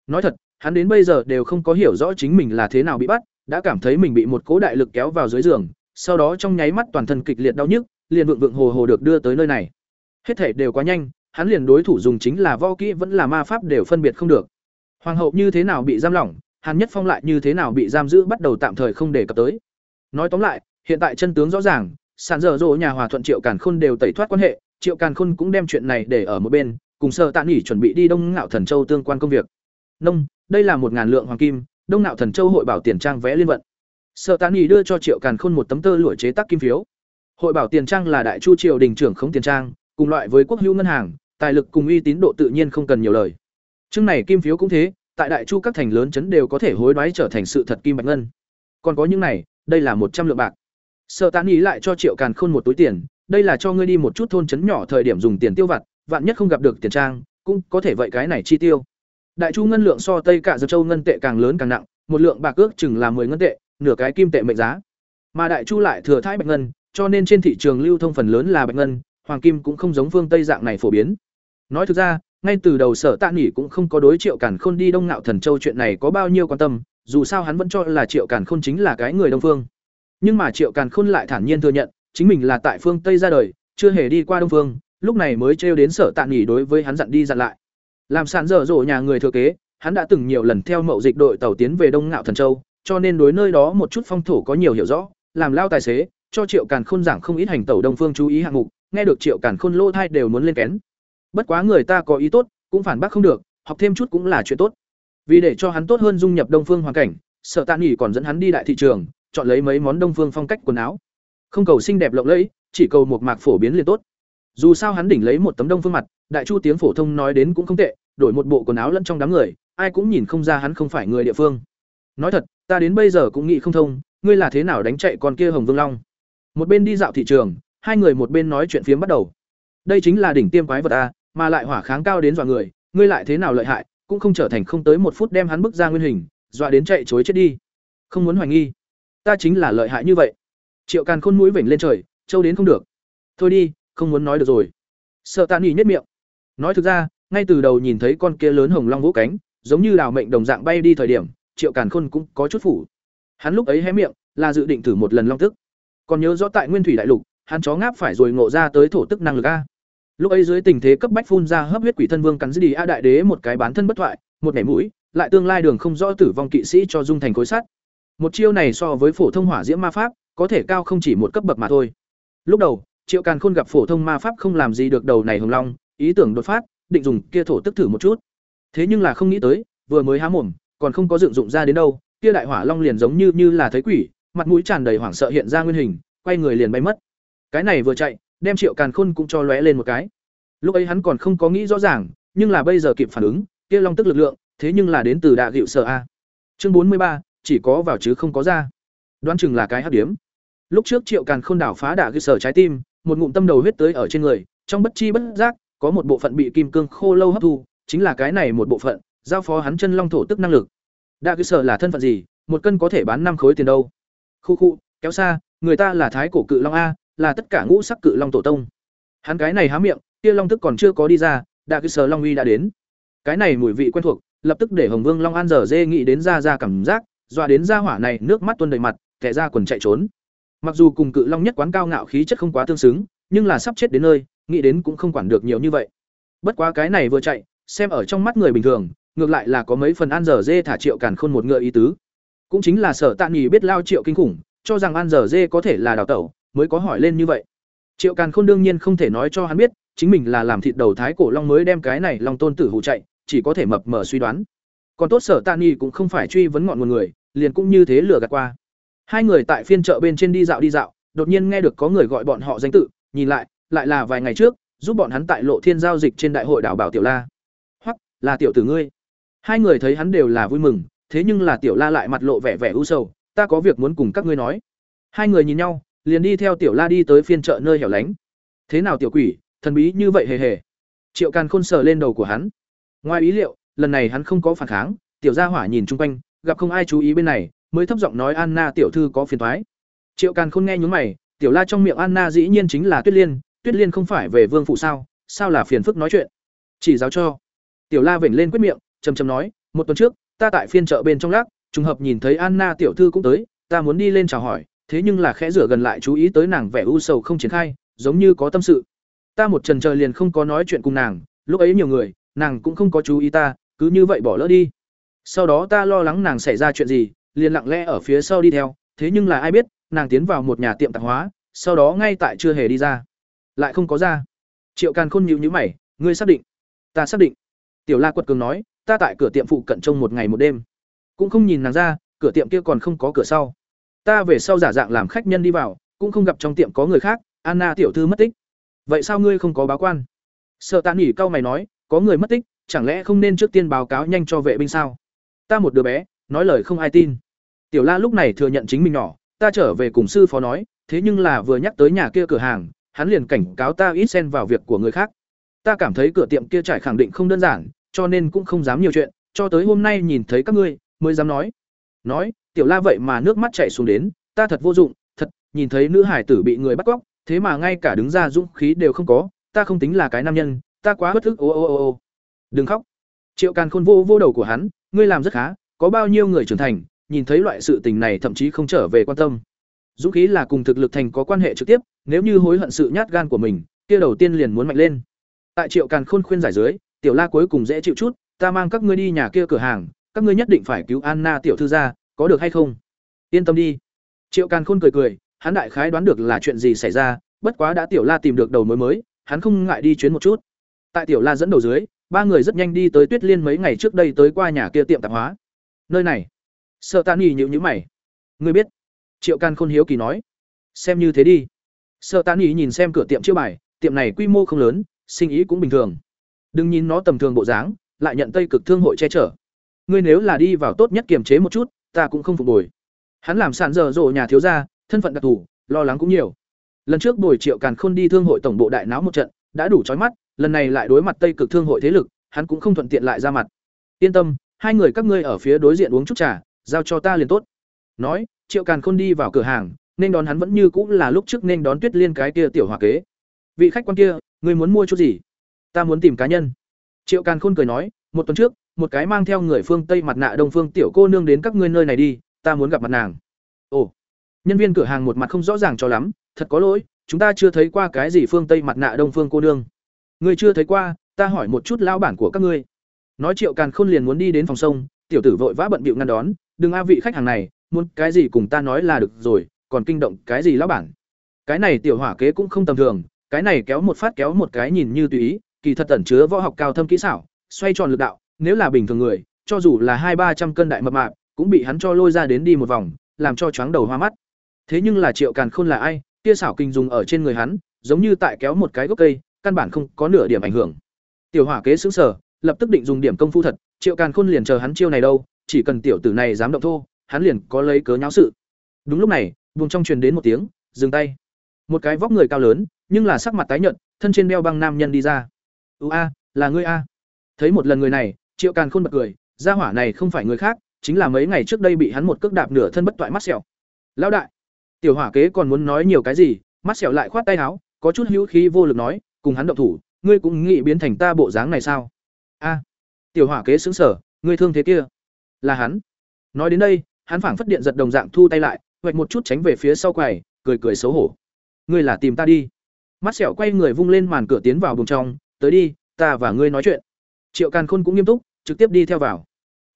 Nói thật, hắn đến bây giờ đều không có hiểu rõ chính mình là thế nào bị bắt, đã cảm thấy mình bị một cố đại lực kéo vào dưới giường, sau đó trong nháy mắt toàn thân kịch liệt đau nhức, liền vượng vượng hồ hồ được đưa tới nơi này. Hết thể đều quá nhanh, hắn liền đối thủ dùng chính là võ kỹ vẫn là ma pháp đều phân biệt không được. Hoàng hậu như thế nào bị giam lỏng, hàn nhất phong lại như thế nào bị giam giữ bắt đầu tạm thời không đề cập tới. Nói tóm lại, hiện tại chân tướng rõ ràng, sàn dở dỗ nhà hòa thuận triệu cản khôn đều tẩy thoát quan hệ triệu càn khôn cũng đem chuyện này để ở một bên, cùng sợ tạ nghỉ chuẩn bị đi đông ngạo thần châu tương quan công việc. Nông, đây là một ngàn lượng hoàng kim, đông ngạo thần châu hội bảo tiền trang vé liên vận. Sợ tạ nghỉ đưa cho triệu càn khôn một tấm tơ lụa chế tác kim phiếu. Hội bảo tiền trang là đại chu triều đình trưởng không tiền trang, cùng loại với quốc hữu ngân hàng, tài lực cùng uy tín độ tự nhiên không cần nhiều lời. Chương này kim phiếu cũng thế, tại đại chu các thành lớn chấn đều có thể hối đoái trở thành sự thật kim bạch ngân. Còn có những này, đây là một trăm lượng bạc. Sợ tán ý lại cho triệu càn khôn một túi tiền đây là cho ngươi đi một chút thôn chấn nhỏ thời điểm dùng tiền tiêu vặt, vạn nhất không gặp được tiền trang, cũng có thể vậy cái này chi tiêu. Đại chu ngân lượng so tây cả dược châu ngân tệ càng lớn càng nặng, một lượng bạc ước chừng là 10 ngân tệ, nửa cái kim tệ mệnh giá. Mà đại chu lại thừa thái bạch ngân, cho nên trên thị trường lưu thông phần lớn là bạch ngân, hoàng kim cũng không giống phương tây dạng này phổ biến. Nói thực ra, ngay từ đầu sở tạ nghỉ cũng không có đối triệu cản khôn đi đông ngạo thần châu chuyện này có bao nhiêu quan tâm, dù sao hắn vẫn cho là triệu cản khôn chính là cái người đông phương. Nhưng mà triệu càn khôn lại thản nhiên thừa nhận chính mình là tại phương tây ra đời, chưa hề đi qua đông phương, lúc này mới trêu đến sở tạ nghỉ đối với hắn dặn đi dặn lại. Làm sàn dở dỗ nhà người thừa kế, hắn đã từng nhiều lần theo mậu dịch đội tàu tiến về đông ngạo thần châu, cho nên đối nơi đó một chút phong thổ có nhiều hiểu rõ, làm lao tài xế, cho triệu càn khôn giảng không ít hành tẩu đông phương chú ý hạng mục, nghe được triệu càn khôn lô thai đều muốn lên kén. Bất quá người ta có ý tốt, cũng phản bác không được, học thêm chút cũng là chuyện tốt. Vì để cho hắn tốt hơn dung nhập đông phương hoàn cảnh, sở tạ nghỉ còn dẫn hắn đi đại thị trường, chọn lấy mấy món đông phương phong cách quần áo không cầu xinh đẹp lộng lẫy, chỉ cầu một mạc phổ biến liền tốt. Dù sao hắn đỉnh lấy một tấm đông phương mặt, đại chu tiếng phổ thông nói đến cũng không tệ, đổi một bộ quần áo lẫn trong đám người, ai cũng nhìn không ra hắn không phải người địa phương. Nói thật, ta đến bây giờ cũng nghĩ không thông, ngươi là thế nào đánh chạy con kia hồng vương long? Một bên đi dạo thị trường, hai người một bên nói chuyện phiếm bắt đầu. Đây chính là đỉnh tiêm quái vật a, mà lại hỏa kháng cao đến dọa người, ngươi lại thế nào lợi hại, cũng không trở thành không tới một phút đem hắn bức ra nguyên hình, dọa đến chạy chối chết đi. Không muốn hoài nghi. Ta chính là lợi hại như vậy triệu càn khôn mũi vểnh lên trời, châu đến không được. Thôi đi, không muốn nói được rồi. Sợ tạ nghỉ nhất miệng. Nói thực ra, ngay từ đầu nhìn thấy con kia lớn hồng long vũ cánh, giống như đào mệnh đồng dạng bay đi thời điểm, triệu càn khôn cũng có chút phủ. Hắn lúc ấy hé miệng, là dự định thử một lần long tức. Còn nhớ rõ tại nguyên thủy đại lục, hắn chó ngáp phải rồi ngộ ra tới thổ tức năng lực a. Lúc ấy dưới tình thế cấp bách phun ra hấp huyết quỷ thân vương cắn dư đi a đại đế một cái bán thân bất thoại, một nhảy mũi, lại tương lai đường không rõ tử vong kỵ sĩ cho dung thành khối sắt. Một chiêu này so với phổ thông hỏa diễm ma pháp có thể cao không chỉ một cấp bậc mà thôi. Lúc đầu, triệu càn khôn gặp phổ thông ma pháp không làm gì được đầu này hồng long, ý tưởng đột phát, định dùng kia thổ tức thử một chút. Thế nhưng là không nghĩ tới, vừa mới há mồm, còn không có dựng dụng ra đến đâu, kia đại hỏa long liền giống như như là thấy quỷ, mặt mũi tràn đầy hoảng sợ hiện ra nguyên hình, quay người liền bay mất. Cái này vừa chạy, đem triệu càn khôn cũng cho lóe lên một cái. Lúc ấy hắn còn không có nghĩ rõ ràng, nhưng là bây giờ kịp phản ứng, kia long tức lực lượng, thế nhưng là đến từ đạ dịu sợ a. Chương bốn mươi ba, chỉ có vào chứ không có ra. Đoán chừng là cái hấp điếm lúc trước triệu càn khôn đảo phá đả cơ sở trái tim, một ngụm tâm đầu huyết tới ở trên người, trong bất chi bất giác, có một bộ phận bị kim cương khô lâu hấp thu, chính là cái này một bộ phận, giao phó hắn chân long thổ tức năng lực. Đạ cơ sở là thân phận gì? Một cân có thể bán năm khối tiền đâu? Khu khu, kéo xa, người ta là thái cổ cự long a, là tất cả ngũ sắc cự long tổ tông. Hắn cái này há miệng, kia long tức còn chưa có đi ra, đạ cơ sở long uy đã đến. Cái này mùi vị quen thuộc, lập tức để hồng vương long an dở dê nghĩ đến ra ra cảm giác, dọa đến ra hỏa này nước mắt tuôn đầy mặt, kẻ ra quần chạy trốn mặc dù cùng cự long nhất quán cao ngạo khí chất không quá tương xứng, nhưng là sắp chết đến nơi, nghĩ đến cũng không quản được nhiều như vậy. Bất quá cái này vừa chạy, xem ở trong mắt người bình thường, ngược lại là có mấy phần an dở dê thả triệu càn khôn một ngựa ý tứ. Cũng chính là sở tạ nghỉ biết lao triệu kinh khủng, cho rằng an dở dê có thể là đào tẩu, mới có hỏi lên như vậy. Triệu càn khôn đương nhiên không thể nói cho hắn biết, chính mình là làm thịt đầu thái cổ long mới đem cái này long tôn tử hụ chạy, chỉ có thể mập mờ suy đoán. Còn tốt sở tạ nghỉ cũng không phải truy vấn ngọn nguồn người, liền cũng như thế lừa gạt qua hai người tại phiên chợ bên trên đi dạo đi dạo, đột nhiên nghe được có người gọi bọn họ danh tự, nhìn lại lại là vài ngày trước, giúp bọn hắn tại lộ thiên giao dịch trên đại hội đảo bảo tiểu la. Hoặc là tiểu tử ngươi. Hai người thấy hắn đều là vui mừng, thế nhưng là tiểu la lại mặt lộ vẻ vẻ u sầu, ta có việc muốn cùng các ngươi nói. Hai người nhìn nhau, liền đi theo tiểu la đi tới phiên chợ nơi hẻo lánh. Thế nào tiểu quỷ, thần bí như vậy hề hề? Triệu càn khôn sờ lên đầu của hắn. Ngoài ý liệu, lần này hắn không có phản kháng, tiểu gia hỏa nhìn chung quanh, gặp không ai chú ý bên này mới thấp giọng nói anna tiểu thư có phiền thoái triệu càn khôn nghe nhướng mày, tiểu la trong miệng anna dĩ nhiên chính là tuyết liên tuyết liên không phải về vương phủ sao sao là phiền phức nói chuyện? Chỉ giáo cho. Tiểu la vểnh lên quyết miệng chầm trầm nói, một tuần trước, ta tại phiên chợ bên trong lác trùng hợp nhìn thấy anna tiểu thư cũng tới, ta muốn đi lên chào hỏi, thế nhưng là khẽ rửa gần lại chú ý tới nàng vẻ u sầu không triển khai, giống như có tâm sự. Ta một trần chờ liền không có nói chuyện cùng nàng, lúc ấy nhiều người, nàng cũng không có chú ý ta, cứ như vậy bỏ lỡ đi. Sau đó ta lo lắng nàng xảy ra chuyện gì liền lặng lẽ ở phía sau đi theo, thế nhưng là ai biết, nàng tiến vào một nhà tiệm tạp hóa, sau đó ngay tại chưa hề đi ra. Lại không có ra. Triệu càn khôn nhíu nhíu mày, ngươi xác định? Ta xác định. Tiểu la quật cường nói, ta tại cửa tiệm phụ cận trông một ngày một đêm. Cũng không nhìn nàng ra, cửa tiệm kia còn không có cửa sau. Ta về sau giả dạng làm khách nhân đi vào, cũng không gặp trong tiệm có người khác, anna tiểu thư mất tích. Vậy sao ngươi không có báo quan? Sợ tạ Nghị cau mày nói, có người mất tích, chẳng lẽ không nên trước tiên báo cáo nhanh cho vệ binh sao? Ta một đứa bé, nói lời không ai tin tiểu la lúc này thừa nhận chính mình nhỏ, ta trở về cùng sư phó nói, thế nhưng là vừa nhắc tới nhà kia cửa hàng, hắn liền cảnh cáo ta ít xen vào việc của người khác. Ta cảm thấy cửa tiệm kia trải khẳng định không đơn giản, cho nên cũng không dám nhiều chuyện, cho tới hôm nay nhìn thấy các ngươi, mới dám nói. Nói, tiểu la vậy mà nước mắt chảy xuống đến, ta thật vô dụng, thật, nhìn thấy nữ hải tử bị người bắt cóc, thế mà ngay cả đứng ra dũng khí đều không có, ta không tính là cái nam nhân, ta quá bất thức, ô ô ô ô. Đừng khóc. Triệu càn khôn vô vô đầu của hắn, ngươi làm rất khá, có bao nhiêu người trưởng thành nhìn thấy loại sự tình này thậm chí không trở về quan tâm. Dũng khí là cùng thực lực thành có quan hệ trực tiếp, nếu như hối hận sự nhát gan của mình, kia đầu tiên liền muốn mạnh lên. Tại triệu càn khôn khuyên giải dưới, tiểu la cuối cùng dễ chịu chút, ta mang các ngươi đi nhà kia cửa hàng, các ngươi nhất định phải cứu anna tiểu thư ra, có được hay không? Yên tâm đi. Triệu càn khôn cười cười, hắn đại khái đoán được là chuyện gì xảy ra, bất quá đã tiểu la tìm được đầu mối mới, hắn không ngại đi chuyến một chút. Tại tiểu la dẫn đầu dưới, ba người rất nhanh đi tới tuyết liên mấy ngày trước đây tới qua nhà kia tiệm tạp hóa. Nơi này sợ tàn nhỉ nhữ nhữ mày. Ngươi biết, triệu can khôn hiếu kỳ nói. Xem như thế đi. Sợ tàn nhỉ nhìn xem cửa tiệm chiêu bài, tiệm này quy mô không lớn, sinh ý cũng bình thường. Đừng nhìn nó tầm thường bộ dáng, lại nhận tây cực thương hội che chở. Ngươi nếu là đi vào tốt nhất kiềm chế một chút, ta cũng không phục bồi. Hắn làm sàn dở dộ nhà thiếu gia, thân phận đặc thù, lo lắng cũng nhiều. Lần trước bồi triệu càn khôn đi thương hội tổng bộ đại náo một trận, đã đủ trói mắt, lần này lại đối mặt tây cực thương hội thế lực, hắn cũng không thuận tiện lại ra mặt. Yên tâm, hai người các ngươi ở phía đối diện uống chút trà giao cho ta liền tốt. Nói, triệu càn khôn đi vào cửa hàng, nên đón hắn vẫn như cũng là lúc trước nên đón tuyết liên cái kia tiểu hòa kế. Vị khách quan kia người muốn mua chút gì? Ta muốn tìm cá nhân. Triệu càn khôn cười nói, một tuần trước, một cái mang theo người phương tây mặt nạ đông phương tiểu cô nương đến các ngươi nơi này đi, ta muốn gặp mặt nàng. Ồ. Nhân viên cửa hàng một mặt không rõ ràng cho lắm, thật có lỗi, chúng ta chưa thấy qua cái gì phương tây mặt nạ đông phương cô nương. Ngươi chưa thấy qua, ta hỏi một chút lao bản của các ngươi. Nói triệu càn khôn liền muốn đi đến phòng sông, tiểu tử vội vã bận bịu ngăn đón đừng a vị khách hàng này, muốn cái gì cùng ta nói là được rồi, còn kinh động cái gì lão bản? Cái này tiểu hỏa kế cũng không tầm thường, cái này kéo một phát kéo một cái nhìn như tùy ý, kỳ thật tẩn chứa võ học cao thâm kỹ xảo, xoay tròn lực đạo, nếu là bình thường người, cho dù là hai ba trăm cân đại mập mạp, cũng bị hắn cho lôi ra đến đi một vòng, làm cho chóng đầu hoa mắt. Thế nhưng là triệu càn khôn là ai? Tia xảo kinh dùng ở trên người hắn, giống như tại kéo một cái gốc cây, căn bản không có nửa điểm ảnh hưởng. Tiểu hỏa kế xứng sở lập tức định dùng điểm công phu thật, triệu càn khôn liền chờ hắn chiêu này đâu chỉ cần tiểu tử này dám động thô hắn liền có lấy cớ nháo sự. Đúng lúc này buồng trong truyền đến một tiếng dừng tay. Một cái vóc người cao lớn nhưng là sắc mặt tái nhợt thân trên đeo băng nam nhân đi ra. U a là ngươi a. Thấy một lần người này triệu càn khôn bật cười gia hỏa này không phải người khác chính là mấy ngày trước đây bị hắn một cước đạp nửa thân bất toại mắt sẹo. Lão đại. Tiểu hỏa kế còn muốn nói nhiều cái gì mắt sẹo lại khoát tay áo có chút hữu khí vô lực nói cùng hắn động thủ ngươi cũng nghĩ biến thành ta bộ dáng này sao? A. Tiểu hỏa kế sững sờ, ngươi thương thế kia là hắn. Nói đến đây hắn phảng phất điện giật đồng dạng thu tay lại hoạch một chút tránh về phía sau quầy cười cười xấu hổ. Ngươi là tìm ta đi. Mắt sẹo quay người vung lên màn cửa tiến vào buồng trong tới đi ta và ngươi nói chuyện. Triệu càn khôn cũng nghiêm túc trực tiếp đi theo vào.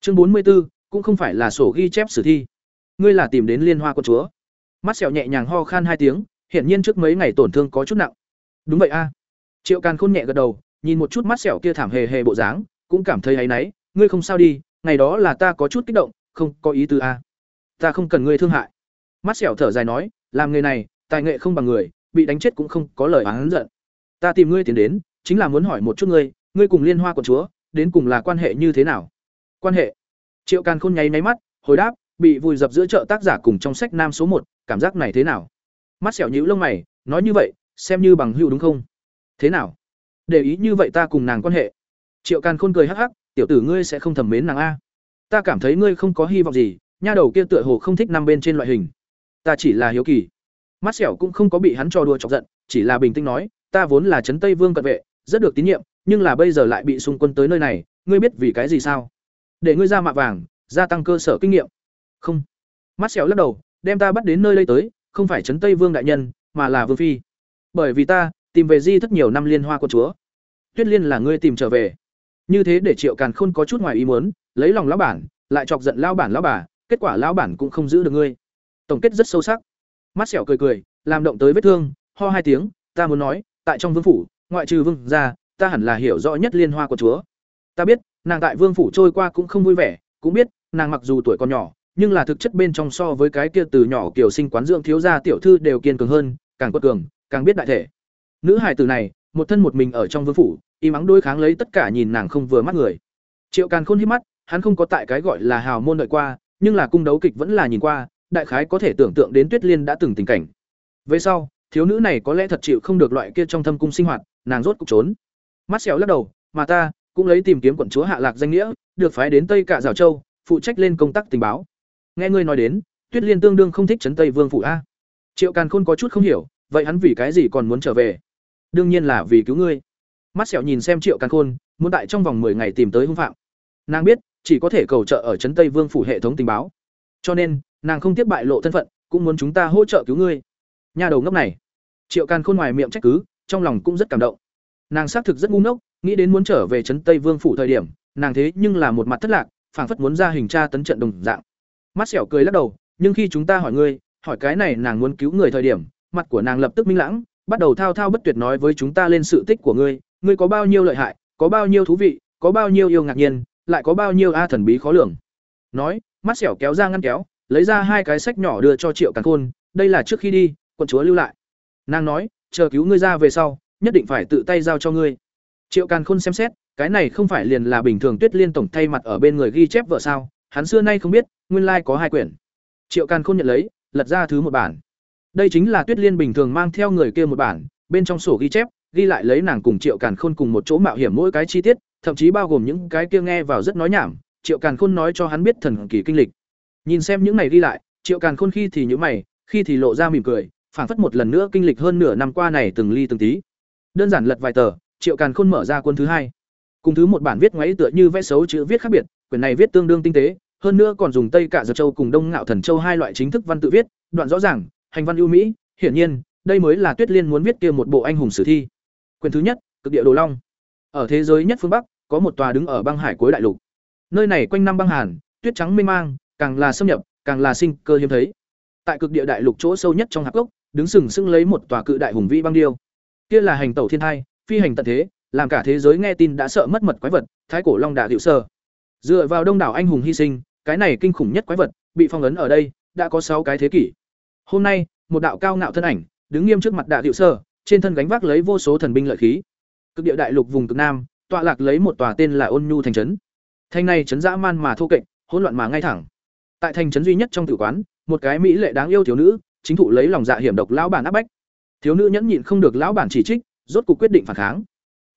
Chương bốn mươi 44, cũng không phải là sổ ghi chép sử thi. Ngươi là tìm đến liên hoa con chúa. Mắt sẹo nhẹ nhàng ho khan hai tiếng hiển nhiên trước mấy ngày tổn thương có chút nặng. Đúng vậy a. Triệu càn khôn nhẹ gật đầu nhìn một chút mắt sẹo kia thảm hề hề bộ dáng cũng cảm thấy áy náy ngươi không sao đi ngày đó là ta có chút kích động, không có ý tứ a. Ta không cần ngươi thương hại. Mắt sẹo thở dài nói, làm người này, tài nghệ không bằng người, bị đánh chết cũng không có lời oán giận. Ta tìm ngươi tiến đến, chính là muốn hỏi một chút ngươi ngươi cùng liên hoa quận chúa, đến cùng là quan hệ như thế nào? Quan hệ? Triệu càn khôn nháy máy mắt, hồi đáp, bị vùi dập giữa chợ tác giả cùng trong sách nam số một, cảm giác này thế nào? Mắt sẹo nhíu lông mày, nói như vậy, xem như bằng hữu đúng không? Thế nào? Để ý như vậy ta cùng nàng quan hệ. Triệu càn khôn cười hắc hắc tiểu tử ngươi sẽ không thầm mến nàng a. Ta cảm thấy ngươi không có hy vọng gì, nha đầu kia tựa hồ không thích nằm bên trên loại hình. Ta chỉ là hiếu kỳ. Mắt sẹo cũng không có bị hắn cho đùa chọc giận, chỉ là bình tĩnh nói, ta vốn là trấn tây vương cận vệ, rất được tín nhiệm, nhưng là bây giờ lại bị xung quân tới nơi này, ngươi biết vì cái gì sao? Để ngươi ra mạ vàng, gia tăng cơ sở kinh nghiệm. Không. Mắt sẹo lắc đầu, đem ta bắt đến nơi đây tới, không phải trấn tây vương đại nhân, mà là vương phi. Bởi vì ta tìm về di thất nhiều năm liên hoa quân chúa. Tuyết liên là ngươi tìm trở về như thế để triệu càn khôn có chút ngoài ý muốn, lấy lòng lão bản, lại chọc giận lão bản lão bà, kết quả lão bản cũng không giữ được ngươi. Tổng kết rất sâu sắc. Mắt sẹo cười cười, làm động tới vết thương, ho hai tiếng, ta muốn nói, tại trong vương phủ, ngoại trừ vương gia, ta hẳn là hiểu rõ nhất liên hoa của chúa. Ta biết, nàng tại vương phủ trôi qua cũng không vui vẻ, cũng biết, nàng mặc dù tuổi còn nhỏ, nhưng là thực chất bên trong so với cái kia từ nhỏ kiểu sinh quán dưỡng thiếu gia tiểu thư đều kiên cường hơn, càng quật cường, càng biết đại thể. Nữ hài tử này, một thân một mình ở trong vương phủ y mắng đối kháng lấy tất cả nhìn nàng không vừa mắt người. Triệu càn khôn hít mắt, hắn không có tại cái gọi là hào môn đợi qua, nhưng là cung đấu kịch vẫn là nhìn qua, đại khái có thể tưởng tượng đến tuyết liên đã từng tình cảnh. Về sau, thiếu nữ này có lẽ thật chịu không được loại kia trong thâm cung sinh hoạt, nàng rốt cục trốn. Mắt xéo lắc đầu, mà ta cũng lấy tìm kiếm quận chúa hạ lạc danh nghĩa, được phái đến tây cạ rào châu, phụ trách lên công tác tình báo. Nghe ngươi nói đến, tuyết liên tương đương không thích trấn tây vương phủ a. Triệu càn khôn có chút không hiểu, vậy hắn vì cái gì còn muốn trở về? Đương nhiên là vì cứu ngươi mắt sẹo nhìn xem triệu càn khôn, muốn tại trong vòng 10 ngày tìm tới hung phạm. Nàng biết, chỉ có thể cầu trợ ở trấn tây vương phủ hệ thống tình báo. Cho nên, nàng không tiếp bại lộ thân phận, cũng muốn chúng ta hỗ trợ cứu ngươi. Nhà đầu ngốc này. Triệu càn khôn ngoài miệng trách cứ, trong lòng cũng rất cảm động. Nàng xác thực rất ngu ngốc, nghĩ đến muốn trở về trấn tây vương phủ thời điểm, nàng thế nhưng là một mặt thất lạc, phảng phất muốn ra hình tra tấn trận đồng dạng. Mắt sẹo cười lắc đầu, nhưng khi chúng ta hỏi ngươi, hỏi cái này nàng muốn cứu người thời điểm, mặt của nàng lập tức minh lãng bắt đầu thao thao bất tuyệt nói với chúng ta lên sự tích của ngươi ngươi có bao nhiêu lợi hại, có bao nhiêu thú vị, có bao nhiêu yêu ngạc nhiên, lại có bao nhiêu a thần bí khó lường. Nói, mắt xẻo kéo ra ngăn kéo, lấy ra hai cái sách nhỏ đưa cho triệu càn khôn, đây là trước khi đi, quận chúa lưu lại. Nàng nói, chờ cứu ngươi ra về sau, nhất định phải tự tay giao cho ngươi. Triệu càn khôn xem xét, cái này không phải liền là bình thường tuyết liên tổng thay mặt ở bên người ghi chép vợ sao, hắn xưa nay không biết, nguyên lai có hai quyển. Triệu càn khôn nhận lấy, lật ra thứ một bản đây chính là tuyết liên bình thường mang theo người kia một bản, bên trong sổ ghi chép, ghi lại lấy nàng cùng triệu càn khôn cùng một chỗ mạo hiểm mỗi cái chi tiết, thậm chí bao gồm những cái kia nghe vào rất nói nhảm, triệu càn khôn nói cho hắn biết thần kỳ kinh lịch. Nhìn xem những này ghi lại, triệu càn khôn khi thì nhữ mày, khi thì lộ ra mỉm cười, phảng phất một lần nữa kinh lịch hơn nửa năm qua này từng ly từng tí. Đơn giản lật vài tờ, triệu càn khôn mở ra quân thứ hai. Cùng thứ một bản viết ngoáy tựa như vẽ xấu chữ viết khác biệt, quyển này viết tương đương tinh tế, hơn nữa còn dùng tây cả giật châu cùng đông ngạo thần châu hai loại chính thức văn tự viết, đoạn rõ ràng hành văn ưu mỹ, hiển nhiên, đây mới là tuyết liên muốn viết kia một bộ anh hùng sử thi. Quyển thứ nhất, cực địa đồ long. Ở thế giới nhất phương bắc, có một tòa đứng ở băng hải cuối đại lục. Nơi này quanh năm băng hàn, tuyết trắng mênh mang, càng là xâm nhập, càng là sinh cơ hiếm thấy. Tại cực địa đại lục chỗ sâu nhất trong hạp gốc đứng sừng sững lấy một tòa cự đại hùng vĩ băng điêu. Kia là hành tẩu thiên thai, phi hành tận thế, làm cả thế giới nghe tin đã sợ mất mật quái vật, thái cổ long đà dịu sơ. Dựa vào đông đảo anh hùng hy sinh, cái này kinh khủng nhất quái vật, bị phong ấn ở đây, đã có sáu cái thế kỷ hôm nay, một đạo cao ngạo thân ảnh, đứng nghiêm trước mặt đạ hiệu sơ, trên thân gánh vác lấy vô số thần binh lợi khí. Cực địa đại lục vùng cực nam, tọa lạc lấy một tòa tên là ôn nhu thành trấn. Thành này trấn dã man mà thô kệch, hỗn loạn mà ngay thẳng. Tại thành trấn duy nhất trong tử quán, một cái mỹ lệ đáng yêu thiếu nữ, chính thụ lấy lòng dạ hiểm độc lão bản áp bách. Thiếu nữ nhẫn nhịn không được lão bản chỉ trích, rốt cuộc quyết định phản kháng.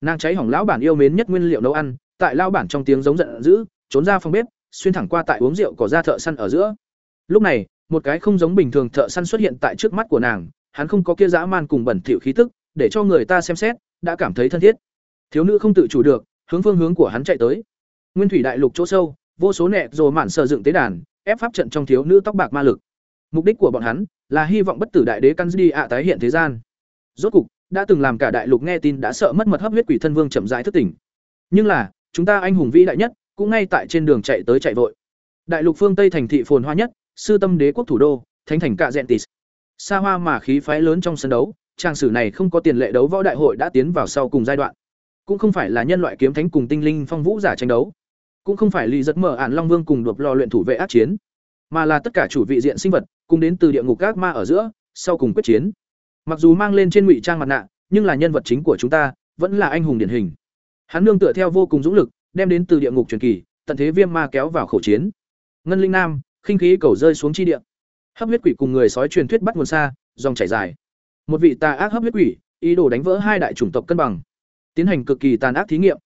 Nàng cháy hỏng lão bản yêu mến nhất nguyên liệu nấu ăn, tại lão bản trong tiếng giống giận dữ, trốn ra phòng bếp, xuyên thẳng qua tại uống rượu cỏ ra thợ săn ở giữa. Lúc này một cái không giống bình thường thợ săn xuất hiện tại trước mắt của nàng, hắn không có kia dã man cùng bẩn thỉu khí tức, để cho người ta xem xét, đã cảm thấy thân thiết. Thiếu nữ không tự chủ được, hướng phương hướng của hắn chạy tới. Nguyên thủy đại lục chỗ sâu, vô số nẹ rồi mạn sờ dựng tế đàn, ép pháp trận trong thiếu nữ tóc bạc ma lực. Mục đích của bọn hắn là hy vọng bất tử đại đế căn di ạ tái hiện thế gian. Rốt cục, đã từng làm cả đại lục nghe tin đã sợ mất mật hấp huyết quỷ thân vương chậm rãi thức tỉnh. Nhưng là, chúng ta anh hùng vĩ đại nhất, cũng ngay tại trên đường chạy tới chạy vội. Đại lục phương tây thành thị phồn hoa nhất sư tâm đế quốc thủ đô, thánh thành cạ dẹn tis xa hoa mà khí phái lớn trong sân đấu, trang sử này không có tiền lệ đấu võ đại hội đã tiến vào sau cùng giai đoạn. Cũng không phải là nhân loại kiếm thánh cùng tinh linh phong vũ giả tranh đấu. Cũng không phải lì giật mở ản long vương cùng đột lò luyện thủ vệ ác chiến, mà là tất cả chủ vị diện sinh vật cùng đến từ địa ngục các ma ở giữa, sau cùng quyết chiến. Mặc dù mang lên trên ngụy trang mặt nạ, nhưng là nhân vật chính của chúng ta vẫn là anh hùng điển hình. Hắn nương tựa theo vô cùng dũng lực, đem đến từ địa ngục truyền kỳ, tận thế viêm ma kéo vào khẩu chiến. Ngân linh nam khinh khí cầu rơi xuống chi địa. Hấp huyết quỷ cùng người sói truyền thuyết bắt nguồn xa dòng chảy dài. Một vị tà ác hấp huyết quỷ ý đồ đánh vỡ hai đại chủng tộc cân bằng. Tiến hành cực kỳ tàn ác thí nghiệm.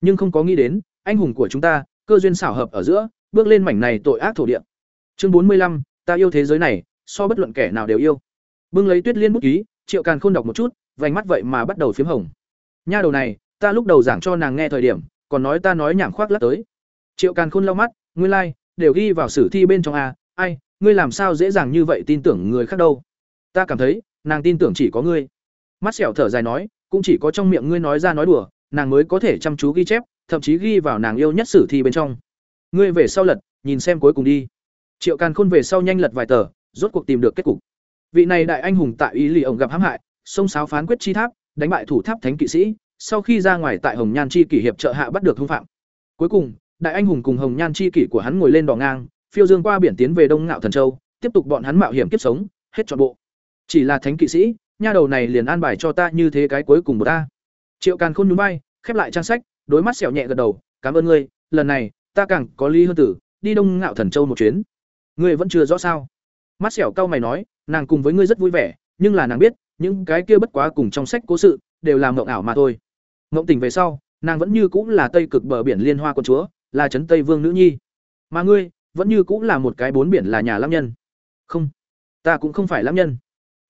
Nhưng không có nghĩ đến anh hùng của chúng ta cơ duyên xảo hợp ở giữa bước lên mảnh này tội ác thổ địa. Chương bốn mươi lăm ta yêu thế giới này so bất luận kẻ nào đều yêu. Bưng lấy tuyết liên bút ký triệu càn khôn đọc một chút vành mắt vậy mà bắt đầu phiếm hồng. Nha đầu này ta lúc đầu giảng cho nàng nghe thời điểm còn nói ta nói nhảm khoác lác tới. Triệu càn khôn lau mắt nguyên lai、like, đều ghi vào sử thi bên trong a. Ai, ngươi làm sao dễ dàng như vậy tin tưởng người khác đâu? Ta cảm thấy, nàng tin tưởng chỉ có ngươi. Mắt xẻo thở dài nói, cũng chỉ có trong miệng ngươi nói ra nói đùa, nàng mới có thể chăm chú ghi chép, thậm chí ghi vào nàng yêu nhất sử thi bên trong. Ngươi về sau lật, nhìn xem cuối cùng đi. Triệu càn khôn về sau nhanh lật vài tờ, rốt cuộc tìm được kết cục. Vị này đại anh hùng tại ý lì ổng gặp hãm hại sông sáo phán quyết chi tháp, đánh bại thủ tháp thánh kỵ sĩ, sau khi ra ngoài tại hồng nhan chi kỷ hiệp trợ hạ bắt được hung phạm. Cuối cùng đại anh hùng cùng hồng nhan chi kỷ của hắn ngồi lên đò ngang phiêu dương qua biển tiến về đông ngạo thần châu tiếp tục bọn hắn mạo hiểm kiếp sống hết trọn bộ. Chỉ là thánh kỵ sĩ nha đầu này liền an bài cho ta như thế cái cuối cùng một ta. Triệu càn khôn nhún bay, khép lại trang sách đối mắt sẹo nhẹ gật đầu cảm ơn ngươi lần này ta càng có lý hơn tử đi đông ngạo thần châu một chuyến. Ngươi vẫn chưa rõ sao? Mắt sẹo cau mày nói nàng cùng với ngươi rất vui vẻ nhưng là nàng biết những cái kia bất quá cùng trong sách cố sự đều là mộng ảo mà thôi. Mộng tình về sau nàng vẫn như cũng là tây cực bờ biển liên hoa quân chúa là trấn tây vương nữ nhi. Mà ngươi, vẫn như cũng là một cái bốn biển là nhà lam nhân. Không, ta cũng không phải lam nhân.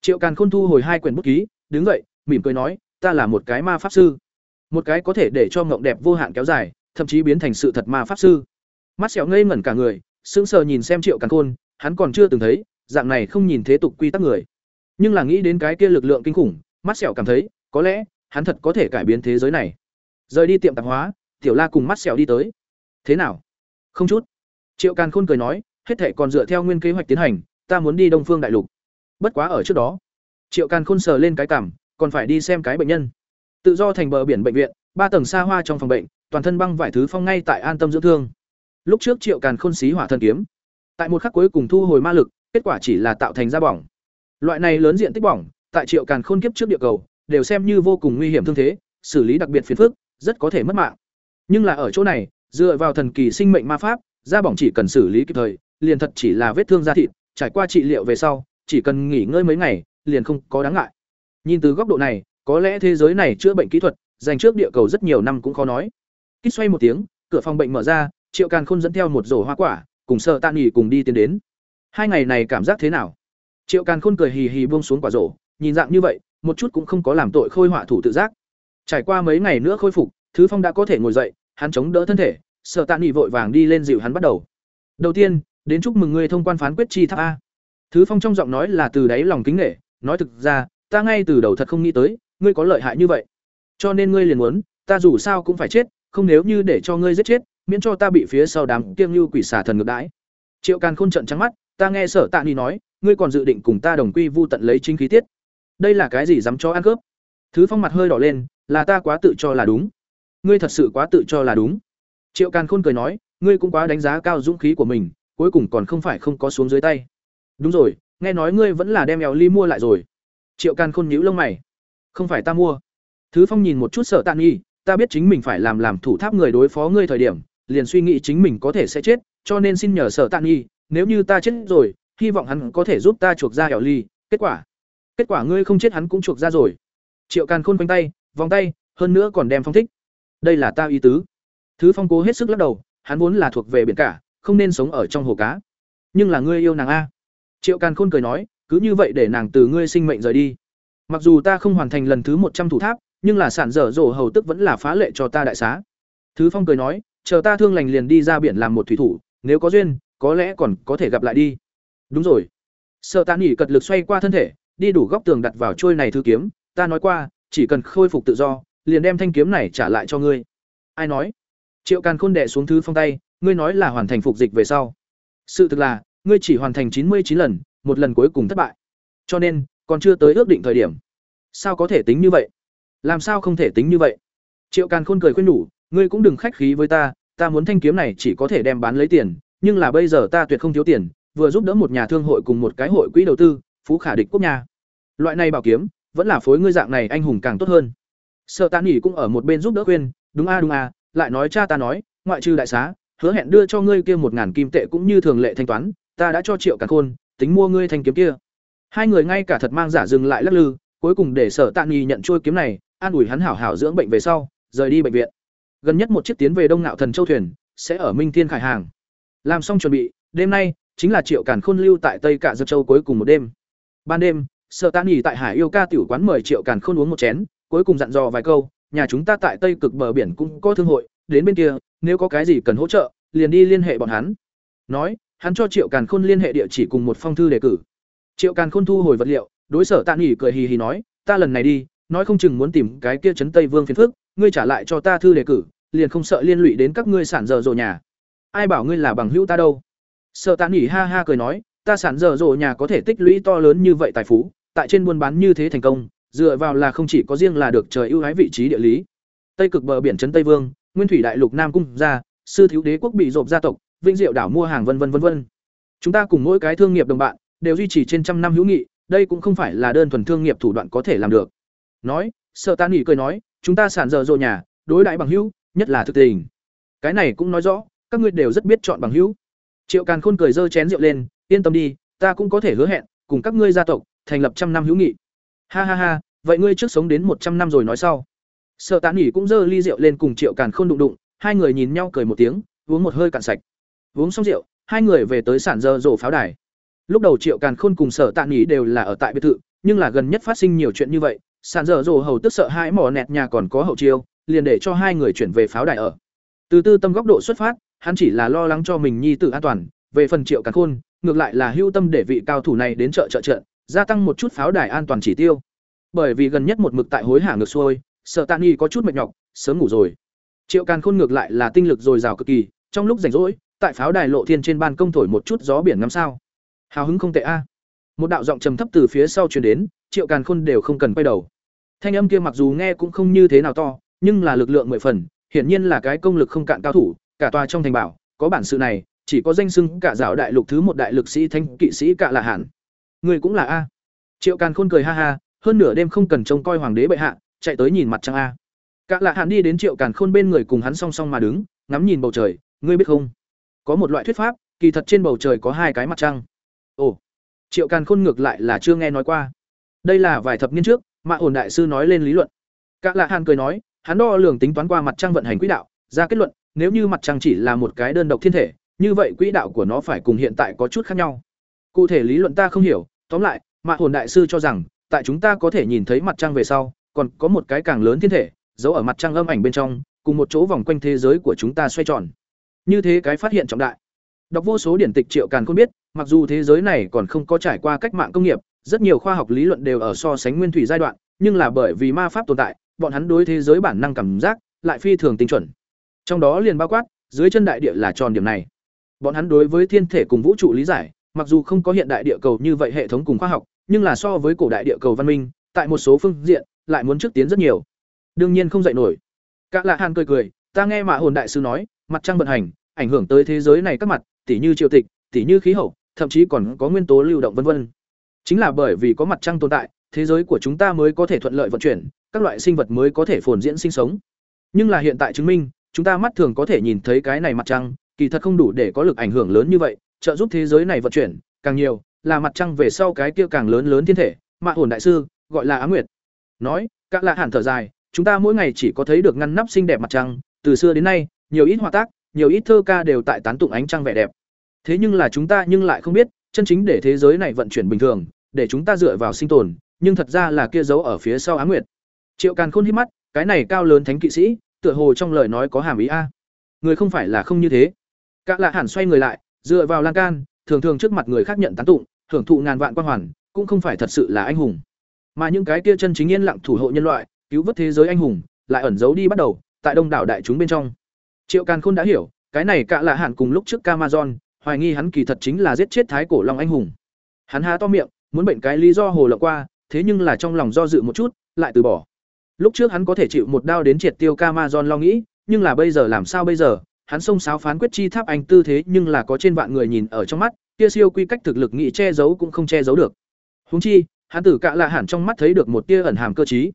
Triệu càn khôn thu hồi hai quyển bút ký, đứng dậy, mỉm cười nói, ta là một cái ma pháp sư. Một cái có thể để cho mộng đẹp vô hạn kéo dài, thậm chí biến thành sự thật ma pháp sư. Mắt sẹo ngây ngẩn cả người, sững sờ nhìn xem triệu càn khôn, hắn còn chưa từng thấy, dạng này không nhìn thế tục quy tắc người. Nhưng là nghĩ đến cái kia lực lượng kinh khủng, mắt sẹo cảm thấy, có lẽ, hắn thật có thể cải biến thế giới này. Rời đi tiệm tạp hóa, tiểu la cùng mắt sẹo đi tới thế nào? Không chút. Triệu càn khôn cười nói, hết thệ còn dựa theo nguyên kế hoạch tiến hành, ta muốn đi đông phương đại lục. Bất quá ở trước đó. Triệu càn khôn sờ lên cái cảm, còn phải đi xem cái bệnh nhân. Tự do thành bờ biển bệnh viện, ba tầng xa hoa trong phòng bệnh, toàn thân băng vải thứ phong ngay tại an tâm dưỡng thương. Lúc trước triệu càn khôn xí hỏa thần kiếm. Tại một khắc cuối cùng thu hồi ma lực, kết quả chỉ là tạo thành da bỏng. Loại này lớn diện tích bỏng, tại triệu càn khôn kiếp trước địa cầu, đều xem như vô cùng nguy hiểm thương thế, xử lý đặc biệt phiền phức, rất có thể mất mạng. Nhưng là ở chỗ này dựa vào thần kỳ sinh mệnh ma pháp, da bỏng chỉ cần xử lý kịp thời, liền thật chỉ là vết thương da thịt, trải qua trị liệu về sau, chỉ cần nghỉ ngơi mấy ngày, liền không có đáng ngại. Nhìn từ góc độ này, có lẽ thế giới này chữa bệnh kỹ thuật, dành trước địa cầu rất nhiều năm cũng khó nói. Kích xoay một tiếng, cửa phòng bệnh mở ra, triệu càn khôn dẫn theo một rổ hoa quả, cùng sợ tạ nghỉ cùng đi tiến đến. Hai ngày này cảm giác thế nào? Triệu càn khôn cười hì hì buông xuống quả rổ, nhìn dạng như vậy, một chút cũng không có làm tội khôi họa thủ tự giác. Trải qua mấy ngày nữa khôi phục, thứ phong đã có thể ngồi dậy hắn chống đỡ thân thể, sợ tạ nghỉ vội vàng đi lên dịu hắn bắt đầu. Đầu tiên, đến chúc mừng ngươi thông quan phán quyết chi tháp a. Thứ phong trong giọng nói là từ đáy lòng kính nghệ nói thực ra, ta ngay từ đầu thật không nghĩ tới, ngươi có lợi hại như vậy. Cho nên ngươi liền muốn, ta dù sao cũng phải chết, không nếu như để cho ngươi giết chết, miễn cho ta bị phía sau đám kiêng như quỷ xả thần ngược đãi. Triệu càn khôn trận trắng mắt, ta nghe sở tạ ni nói, ngươi còn dự định cùng ta đồng quy vu tận lấy chính khí tiết. Đây là cái gì dám cho ăn cướp? Thứ phong mặt hơi đỏ lên, là ta quá tự cho là đúng ngươi thật sự quá tự cho là đúng. Triệu càn khôn cười nói, ngươi cũng quá đánh giá cao dũng khí của mình, cuối cùng còn không phải không có xuống dưới tay. Đúng rồi, nghe nói ngươi vẫn là đem eo ly mua lại rồi. Triệu càn khôn nhíu lông mày. Không phải ta mua. Thứ phong nhìn một chút sợ tạ nghi, ta biết chính mình phải làm làm thủ tháp người đối phó ngươi thời điểm, liền suy nghĩ chính mình có thể sẽ chết, cho nên xin nhờ sợ tạ nghi, nếu như ta chết rồi, hy vọng hắn có thể giúp ta chuộc ra eo ly, kết quả kết quả ngươi không chết hắn cũng chuộc ra rồi. Triệu càn khôn quanh tay, vòng tay, hơn nữa còn đem phong thích đây là ta ý tứ. Thứ phong cố hết sức lắc đầu, hắn vốn là thuộc về biển cả, không nên sống ở trong hồ cá. Nhưng là ngươi yêu nàng a. Triệu càn khôn cười nói, cứ như vậy để nàng từ ngươi sinh mệnh rời đi. Mặc dù ta không hoàn thành lần thứ một trăm thủ tháp, nhưng là sản dở dỗ hầu tức vẫn là phá lệ cho ta đại xá. Thứ phong cười nói, chờ ta thương lành liền đi ra biển làm một thủy thủ, nếu có duyên, có lẽ còn có thể gặp lại đi. Đúng rồi. Sợ tạ nghỉ cật lực xoay qua thân thể, đi đủ góc tường đặt vào trôi này thư kiếm, ta nói qua, chỉ cần khôi phục tự do liền đem thanh kiếm này trả lại cho ngươi. Ai nói? Triệu càn khôn đệ xuống thứ phong tay, ngươi nói là hoàn thành phục dịch về sau. Sự thực là, ngươi chỉ hoàn thành chín mươi chín lần, một lần cuối cùng thất bại. Cho nên, còn chưa tới ước định thời điểm. Sao có thể tính như vậy? Làm sao không thể tính như vậy? Triệu càn khôn cười khuyên nhủ, ngươi cũng đừng khách khí với ta ta muốn thanh kiếm này chỉ có thể đem bán lấy tiền, nhưng là bây giờ ta tuyệt không thiếu tiền, vừa giúp đỡ một nhà thương hội cùng một cái hội quỹ đầu tư, phú khả địch quốc nhà loại này bảo kiếm, vẫn là phối ngươi dạng này anh hùng càng tốt hơn sợ tạ nghỉ cũng ở một bên giúp đỡ khuyên, đúng a đúng a, lại nói cha ta nói, ngoại trừ đại xá, hứa hẹn đưa cho ngươi kia một ngàn kim tệ cũng như thường lệ thanh toán, ta đã cho triệu cả khôn, tính mua ngươi thanh kiếm kia. Hai người ngay cả thật mang giả dừng lại lắc lư, cuối cùng để sở tạ nghỉ nhận trôi kiếm này, an ủi hắn hảo hảo dưỡng bệnh về sau, rời đi bệnh viện. Gần nhất một chiếc tiến về đông ngạo thần châu thuyền, sẽ ở minh thiên khải hàng. Làm xong chuẩn bị, đêm nay, chính là triệu càn khôn lưu tại tây cả giật châu cuối cùng một đêm. Ban đêm, sở tạ nghỉ tại hải yêu ca tiểu quán mời triệu càn khôn uống một chén cuối cùng dặn dò vài câu, nhà chúng ta tại tây cực bờ biển cũng có thương hội, đến bên kia, nếu có cái gì cần hỗ trợ, liền đi liên hệ bọn hắn. Nói, hắn cho triệu càn khôn liên hệ địa chỉ cùng một phong thư đề cử. Triệu càn khôn thu hồi vật liệu, đối sở tạ Nghị cười hì hì nói, ta lần này đi, nói không chừng muốn tìm cái kia trấn tây vương phiền phức, ngươi trả lại cho ta thư đề cử, liền không sợ liên lụy đến các ngươi sản dở rồ nhà. Ai bảo ngươi là bằng hữu ta đâu? Sở tạ Nghị ha ha cười nói, ta sản dở rồ nhà có thể tích lũy to lớn như vậy tài phú, tại trên buôn bán như thế thành công dựa vào là không chỉ có riêng là được trời ưu ái vị trí địa lý. Tây cực bờ biển trấn tây vương, nguyên thủy đại lục nam cung gia sư thiếu đế quốc bị rộp gia tộc vinh diệu đảo mua hàng vân vân vân vân. Chúng ta cùng mỗi cái thương nghiệp đồng bạn, đều duy trì trên trăm năm hữu nghị, đây cũng không phải là đơn thuần thương nghiệp thủ đoạn có thể làm được. Nói, sợ ta nghỉ cười nói, chúng ta sản dở dộ nhà, đối đại bằng hữu, nhất là thực tình. Cái này cũng nói rõ, các ngươi đều rất biết chọn bằng hữu. Triệu càn khôn cười dơ chén rượu lên, yên tâm đi, ta cũng có thể hứa hẹn, cùng các ngươi gia tộc, thành lập trăm năm hữu nghị ha ha ha, vậy ngươi trước sống đến một trăm năm rồi nói sau. Sợ tạ nghỉ cũng dơ ly rượu lên cùng triệu càn khôn đụng đụng, hai người nhìn nhau cười một tiếng, uống một hơi cạn sạch. Uống xong rượu, hai người về tới sản dơ rổ pháo đài. Lúc đầu triệu càn khôn cùng sở tạ nghỉ đều là ở tại biệt thự, nhưng là gần nhất phát sinh nhiều chuyện như vậy, sản dơ rổ hầu tức sợ hai mỏ nẹt nhà còn có hậu chiêu, liền để cho hai người chuyển về pháo đài ở. Từ tư tâm góc độ xuất phát, hắn chỉ là lo lắng cho mình nhi tự an toàn, về phần triệu càn khôn, ngược lại là hưu tâm để vị cao thủ này đến chợ trợ trận gia tăng một chút pháo đài an toàn chỉ tiêu. Bởi vì gần nhất một mực tại hối hả ngược xuôi, sợ tạ nghi có chút mệt nhọc, sớm ngủ rồi. Triệu càn khôn ngược lại là tinh lực dồi dào cực kỳ, trong lúc rảnh rỗi, tại pháo đài lộ thiên trên ban công thổi một chút gió biển ngắm sao. Hào hứng không tệ a. Một đạo giọng trầm thấp từ phía sau truyền đến, triệu càn khôn đều không cần quay đầu. Thanh âm kia mặc dù nghe cũng không như thế nào to, nhưng là lực lượng mười phần, hiển nhiên là cái công lực không cạn cao thủ, cả tòa trong thành bảo, có bản sự này, chỉ có danh xưng cả dạo đại lục thứ một đại lực sĩ thanh kỵ sĩ cả là hẳn Ngươi cũng là a. Triệu càn khôn cười ha ha, hơn nửa đêm không cần trông coi hoàng đế bệ hạ, chạy tới nhìn mặt trăng a. Cả lạ hạn đi đến triệu càn khôn bên người cùng hắn song song mà đứng, ngắm nhìn bầu trời, ngươi biết không? Có một loại thuyết pháp, kỳ thật trên bầu trời có hai cái mặt trăng. Ồ, triệu càn khôn ngược lại là chưa nghe nói qua. Đây là vài thập niên trước mà ổn đại sư nói lên lý luận. Cả lạ hạn cười nói, hắn đo lường tính toán qua mặt trăng vận hành quỹ đạo, ra kết luận, nếu như mặt trăng chỉ là một cái đơn độc thiên thể, như vậy quỹ đạo của nó phải cùng hiện tại có chút khác nhau. Cụ thể lý luận ta không hiểu tóm lại mạ hồn đại sư cho rằng tại chúng ta có thể nhìn thấy mặt trăng về sau còn có một cái càng lớn thiên thể giấu ở mặt trăng âm ảnh bên trong cùng một chỗ vòng quanh thế giới của chúng ta xoay tròn như thế cái phát hiện trọng đại đọc vô số điển tịch triệu càn không biết mặc dù thế giới này còn không có trải qua cách mạng công nghiệp rất nhiều khoa học lý luận đều ở so sánh nguyên thủy giai đoạn nhưng là bởi vì ma pháp tồn tại bọn hắn đối thế giới bản năng cảm giác lại phi thường tinh chuẩn. Trong đó liền bao quát, dưới chân đại địa là tròn điểm này. Bọn hắn đối với thiên thể cùng vũ trụ lý giải, mặc dù không có hiện đại địa cầu như vậy hệ thống cùng khoa học, nhưng là so với cổ đại địa cầu văn minh, tại một số phương diện lại muốn trước tiến rất nhiều. Đương nhiên không dậy nổi. Cả Lạ Hàn cười cười, ta nghe Mã Hồn đại sư nói, mặt trăng vận hành, ảnh hưởng tới thế giới này các mặt, tỉ như triều tịch, tỉ như khí hậu, thậm chí còn có nguyên tố lưu động vân vân. Chính là bởi vì có mặt trăng tồn tại, thế giới của chúng ta mới có thể thuận lợi vận chuyển, các loại sinh vật mới có thể phồn diễn sinh sống. Nhưng là hiện tại chứng minh, chúng ta mắt thường có thể nhìn thấy cái này mặt trăng, kỳ thật không đủ để có lực ảnh hưởng lớn như vậy, trợ giúp thế giới này vận chuyển, càng nhiều là mặt trăng về sau cái kia càng lớn lớn thiên thể, Mạ Hồn đại sư, gọi là Á Nguyệt. Nói, các lạ hẳn thở dài, chúng ta mỗi ngày chỉ có thấy được ngăn nắp xinh đẹp mặt trăng, từ xưa đến nay, nhiều ít họa tác, nhiều ít thơ ca đều tại tán tụng ánh trăng vẻ đẹp. Thế nhưng là chúng ta nhưng lại không biết, chân chính để thế giới này vận chuyển bình thường, để chúng ta dựa vào sinh tồn, nhưng thật ra là kia giấu ở phía sau Á Nguyệt. Triệu Càn Khôn hít mắt, cái này cao lớn thánh kỵ sĩ, tựa hồ trong lời nói có hàm ý a. Người không phải là không như thế. Các lạ hẳn xoay người lại, dựa vào lan can, thường thường trước mặt người khác nhận tán tụng, hưởng thụ ngàn vạn quan hoàn, cũng không phải thật sự là anh hùng. Mà những cái kia chân chính yên lặng thủ hộ nhân loại, cứu vớt thế giới anh hùng, lại ẩn giấu đi bắt đầu, tại đông đảo đại chúng bên trong. Triệu Càn Khôn đã hiểu, cái này cạ lạ hẳn cùng lúc trước Camazon, hoài nghi hắn kỳ thật chính là giết chết thái cổ long anh hùng. Hắn há to miệng, muốn bệnh cái lý do hồ lộng qua, thế nhưng là trong lòng do dự một chút, lại từ bỏ. Lúc trước hắn có thể chịu một đao đến triệt tiêu Camazon lo nghĩ, nhưng là bây giờ làm sao bây giờ? Hắn xông xáo phán quyết chi tháp anh tư thế nhưng là có trên vạn người nhìn ở trong mắt, kia siêu quy cách thực lực nghị che giấu cũng không che giấu được. húng chi, hắn tử cạ lạ hẳn trong mắt thấy được một tia ẩn hàm cơ trí.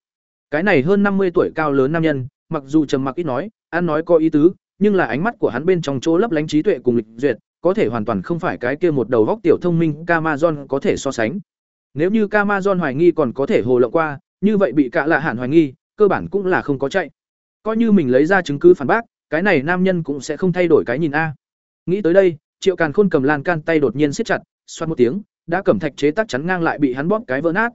Cái này hơn năm mươi tuổi cao lớn nam nhân, mặc dù trầm mặc ít nói, ăn nói có ý tứ, nhưng là ánh mắt của hắn bên trong chỗ lấp lánh trí tuệ cùng lịch duyệt, có thể hoàn toàn không phải cái kia một đầu góc tiểu thông minh Camazon có thể so sánh. Nếu như Camazon hoài nghi còn có thể hồ lộng qua, như vậy bị cạ lạ hẳn hoài nghi, cơ bản cũng là không có chạy. Coi như mình lấy ra chứng cứ phản bác, cái này nam nhân cũng sẽ không thay đổi cái nhìn a. Nghĩ tới đây, Triệu Càn Khôn cầm lan can tay đột nhiên siết chặt, xoát một tiếng, đã cẩm thạch chế tác chắn ngang lại bị hắn bóp cái vỡ nát.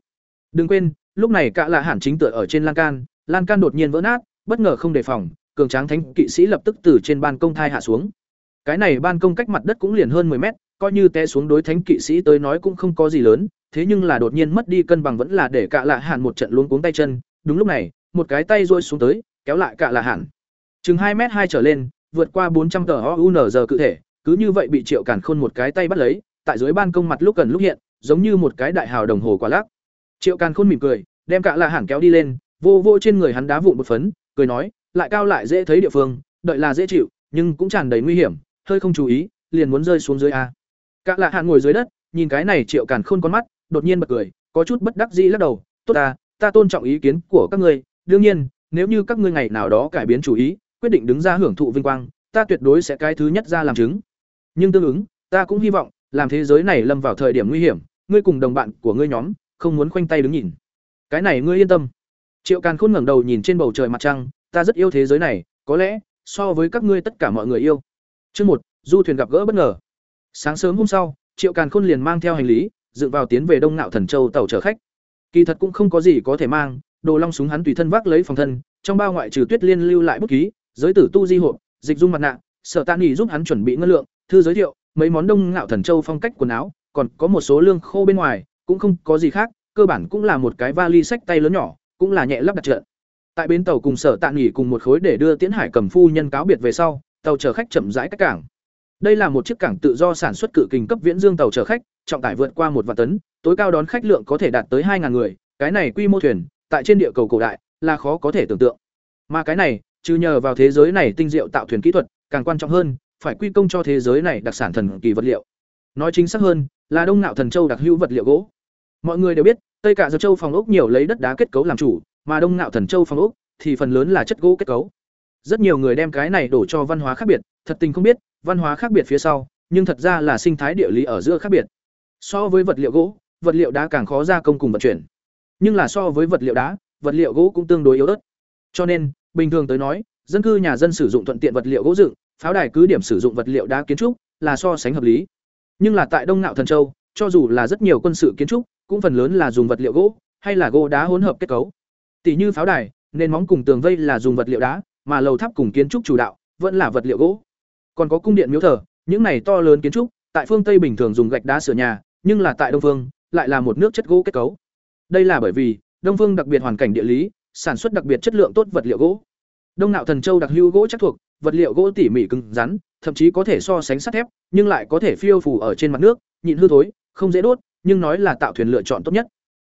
Đừng quên, lúc này cả lạ hàn chính tựa ở trên lan can, lan can đột nhiên vỡ nát, bất ngờ không đề phòng, cường tráng thánh kỵ sĩ lập tức từ trên ban công thai hạ xuống. Cái này ban công cách mặt đất cũng liền hơn 10 mét, coi như té xuống đối thánh kỵ sĩ tới nói cũng không có gì lớn, thế nhưng là đột nhiên mất đi cân bằng vẫn là để cả lạ hàn một trận luống cuống tay chân, đúng lúc này, một cái tay rôi xuống tới, kéo lại cả lạ hàn. Chừng hai mét hai trở lên, vượt qua bốn trăm tờ OUNZ cự thể, cứ như vậy bị Triệu Càn Khôn một cái tay bắt lấy, tại dưới ban công mặt lúc gần lúc hiện, giống như một cái đại hào đồng hồ quả lắc. Triệu Càn Khôn mỉm cười, đem cả là hàn kéo đi lên, vô vô trên người hắn đá vụn một phấn, cười nói, lại cao lại dễ thấy địa phương, đợi là dễ chịu, nhưng cũng tràn đầy nguy hiểm, hơi không chú ý, liền muốn rơi xuống dưới a. Cả lạ hàn ngồi dưới đất, nhìn cái này Triệu Càn Khôn con mắt, đột nhiên bật cười, có chút bất đắc dĩ lắc đầu, "Tốt ta, ta tôn trọng ý kiến của các ngươi, đương nhiên, nếu như các ngươi ngày nào đó cải biến chủ ý, quyết định đứng ra hưởng thụ vinh quang, ta tuyệt đối sẽ cái thứ nhất ra làm chứng. Nhưng tương ứng, ta cũng hy vọng, làm thế giới này lâm vào thời điểm nguy hiểm, ngươi cùng đồng bạn của ngươi nhóm, không muốn khoanh tay đứng nhìn. Cái này ngươi yên tâm." Triệu Càn Khôn ngẩng đầu nhìn trên bầu trời mặt trăng, "Ta rất yêu thế giới này, có lẽ so với các ngươi tất cả mọi người yêu." Chương một, du thuyền gặp gỡ bất ngờ. Sáng sớm hôm sau, Triệu Càn Khôn liền mang theo hành lý, dựng vào tiến về Đông Nạo Thần Châu tàu chở khách. Kỳ thật cũng không có gì có thể mang, đồ long súng hắn tùy thân vác lấy phòng thân, trong bao ngoại trừ Tuyết Liên lưu lại bút ký, giới tử tu di hộp, dịch dung mặt nạ, Sở Tạ Nghị giúp hắn chuẩn bị ngân lượng, thư giới thiệu, mấy món Đông ngạo Thần Châu phong cách quần áo, còn có một số lương khô bên ngoài, cũng không có gì khác, cơ bản cũng là một cái vali sách tay lớn nhỏ, cũng là nhẹ lắp đặt trận. Tại bến tàu cùng Sở Tạ Nghị cùng một khối để đưa Tiễn Hải Cầm phu nhân cáo biệt về sau, tàu chở khách chậm rãi cách cảng. Đây là một chiếc cảng tự do sản xuất cự kình cấp viễn dương tàu chở khách, trọng tải vượt qua một vạn tấn, tối cao đón khách lượng có thể đạt tới 2000 người, cái này quy mô thuyền, tại trên địa cầu cổ đại là khó có thể tưởng tượng. Mà cái này, chứ nhờ vào thế giới này tinh diệu tạo thuyền kỹ thuật, càng quan trọng hơn, phải quy công cho thế giới này đặc sản thần kỳ vật liệu. Nói chính xác hơn, là Đông Nạo Thần Châu đặc hữu vật liệu gỗ. Mọi người đều biết, Tây Cả Dược Châu phòng ốc nhiều lấy đất đá kết cấu làm chủ, mà Đông Nạo Thần Châu phòng ốc thì phần lớn là chất gỗ kết cấu. Rất nhiều người đem cái này đổ cho văn hóa khác biệt, thật tình không biết, văn hóa khác biệt phía sau, nhưng thật ra là sinh thái địa lý ở giữa khác biệt. So với vật liệu gỗ, vật liệu đá càng khó gia công cùng vận chuyển. Nhưng là so với vật liệu đá, vật liệu gỗ cũng tương đối yếu ớt. Cho nên, bình thường tới nói, dân cư nhà dân sử dụng thuận tiện vật liệu gỗ dựng, pháo đài cứ điểm sử dụng vật liệu đá kiến trúc là so sánh hợp lý. Nhưng là tại Đông Nạo Thần Châu, cho dù là rất nhiều quân sự kiến trúc, cũng phần lớn là dùng vật liệu gỗ hay là gỗ đá hỗn hợp kết cấu. Tỷ như pháo đài, nền móng cùng tường vây là dùng vật liệu đá, mà lầu tháp cùng kiến trúc chủ đạo vẫn là vật liệu gỗ. Còn có cung điện miếu thờ, những này to lớn kiến trúc, tại phương Tây bình thường dùng gạch đá sửa nhà, nhưng là tại Đông phương lại là một nước chất gỗ kết cấu. Đây là bởi vì Đông phương đặc biệt hoàn cảnh địa lý, sản xuất đặc biệt chất lượng tốt vật liệu gỗ. Đông Nạo Thần Châu đặc hữu gỗ chắc thuộc, vật liệu gỗ tỉ mỉ cứng rắn, thậm chí có thể so sánh sắt thép, nhưng lại có thể phiêu phù ở trên mặt nước, nhịn hư thối, không dễ đốt, nhưng nói là tạo thuyền lựa chọn tốt nhất.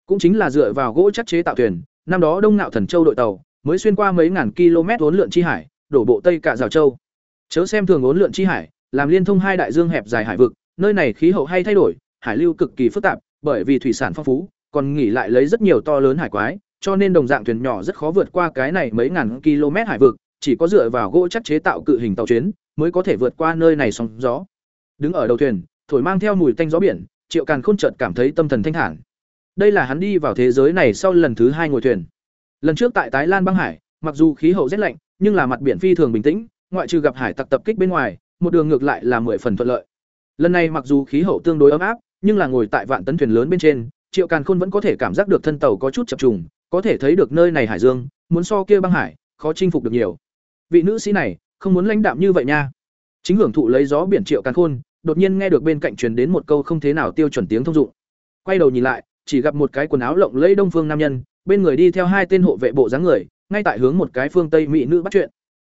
Cũng chính là dựa vào gỗ chắc chế tạo thuyền, năm đó Đông Nạo Thần Châu đội tàu mới xuyên qua mấy ngàn km uốn lượn chi hải, đổ bộ Tây cả Giảo châu. Chớ xem thường uốn lượn chi hải, làm liên thông hai đại dương hẹp dài hải vực, nơi này khí hậu hay thay đổi, hải lưu cực kỳ phức tạp, bởi vì thủy sản phong phú, còn nghỉ lại lấy rất nhiều to lớn hải quái, cho nên đồng dạng thuyền nhỏ rất khó vượt qua cái này mấy ngàn km hải vực, chỉ có dựa vào gỗ chắc chế tạo cự hình tàu chuyến mới có thể vượt qua nơi này sóng gió. Đứng ở đầu thuyền, thổi mang theo mùi tanh gió biển, Triệu Càn Khôn chợt cảm thấy tâm thần thanh thản. Đây là hắn đi vào thế giới này sau lần thứ hai ngồi thuyền. Lần trước tại Tái Lan băng hải, mặc dù khí hậu rất lạnh, nhưng là mặt biển phi thường bình tĩnh, ngoại trừ gặp hải tặc tập kích bên ngoài, một đường ngược lại là mười phần thuận lợi. Lần này mặc dù khí hậu tương đối ấm áp, nhưng là ngồi tại vạn tấn thuyền lớn bên trên, Triệu Càn Khôn vẫn có thể cảm giác được thân tàu có chút chập trùng, có thể thấy được nơi này hải dương, muốn so kia băng hải, khó chinh phục được nhiều. Vị nữ sĩ này, không muốn lãnh đạm như vậy nha. Chính hưởng thụ lấy gió biển Triệu Càn Khôn, đột nhiên nghe được bên cạnh truyền đến một câu không thế nào tiêu chuẩn tiếng thông dụng. Quay đầu nhìn lại, chỉ gặp một cái quần áo lộng lẫy đông phương nam nhân, bên người đi theo hai tên hộ vệ bộ dáng người, ngay tại hướng một cái phương Tây mỹ nữ bắt chuyện.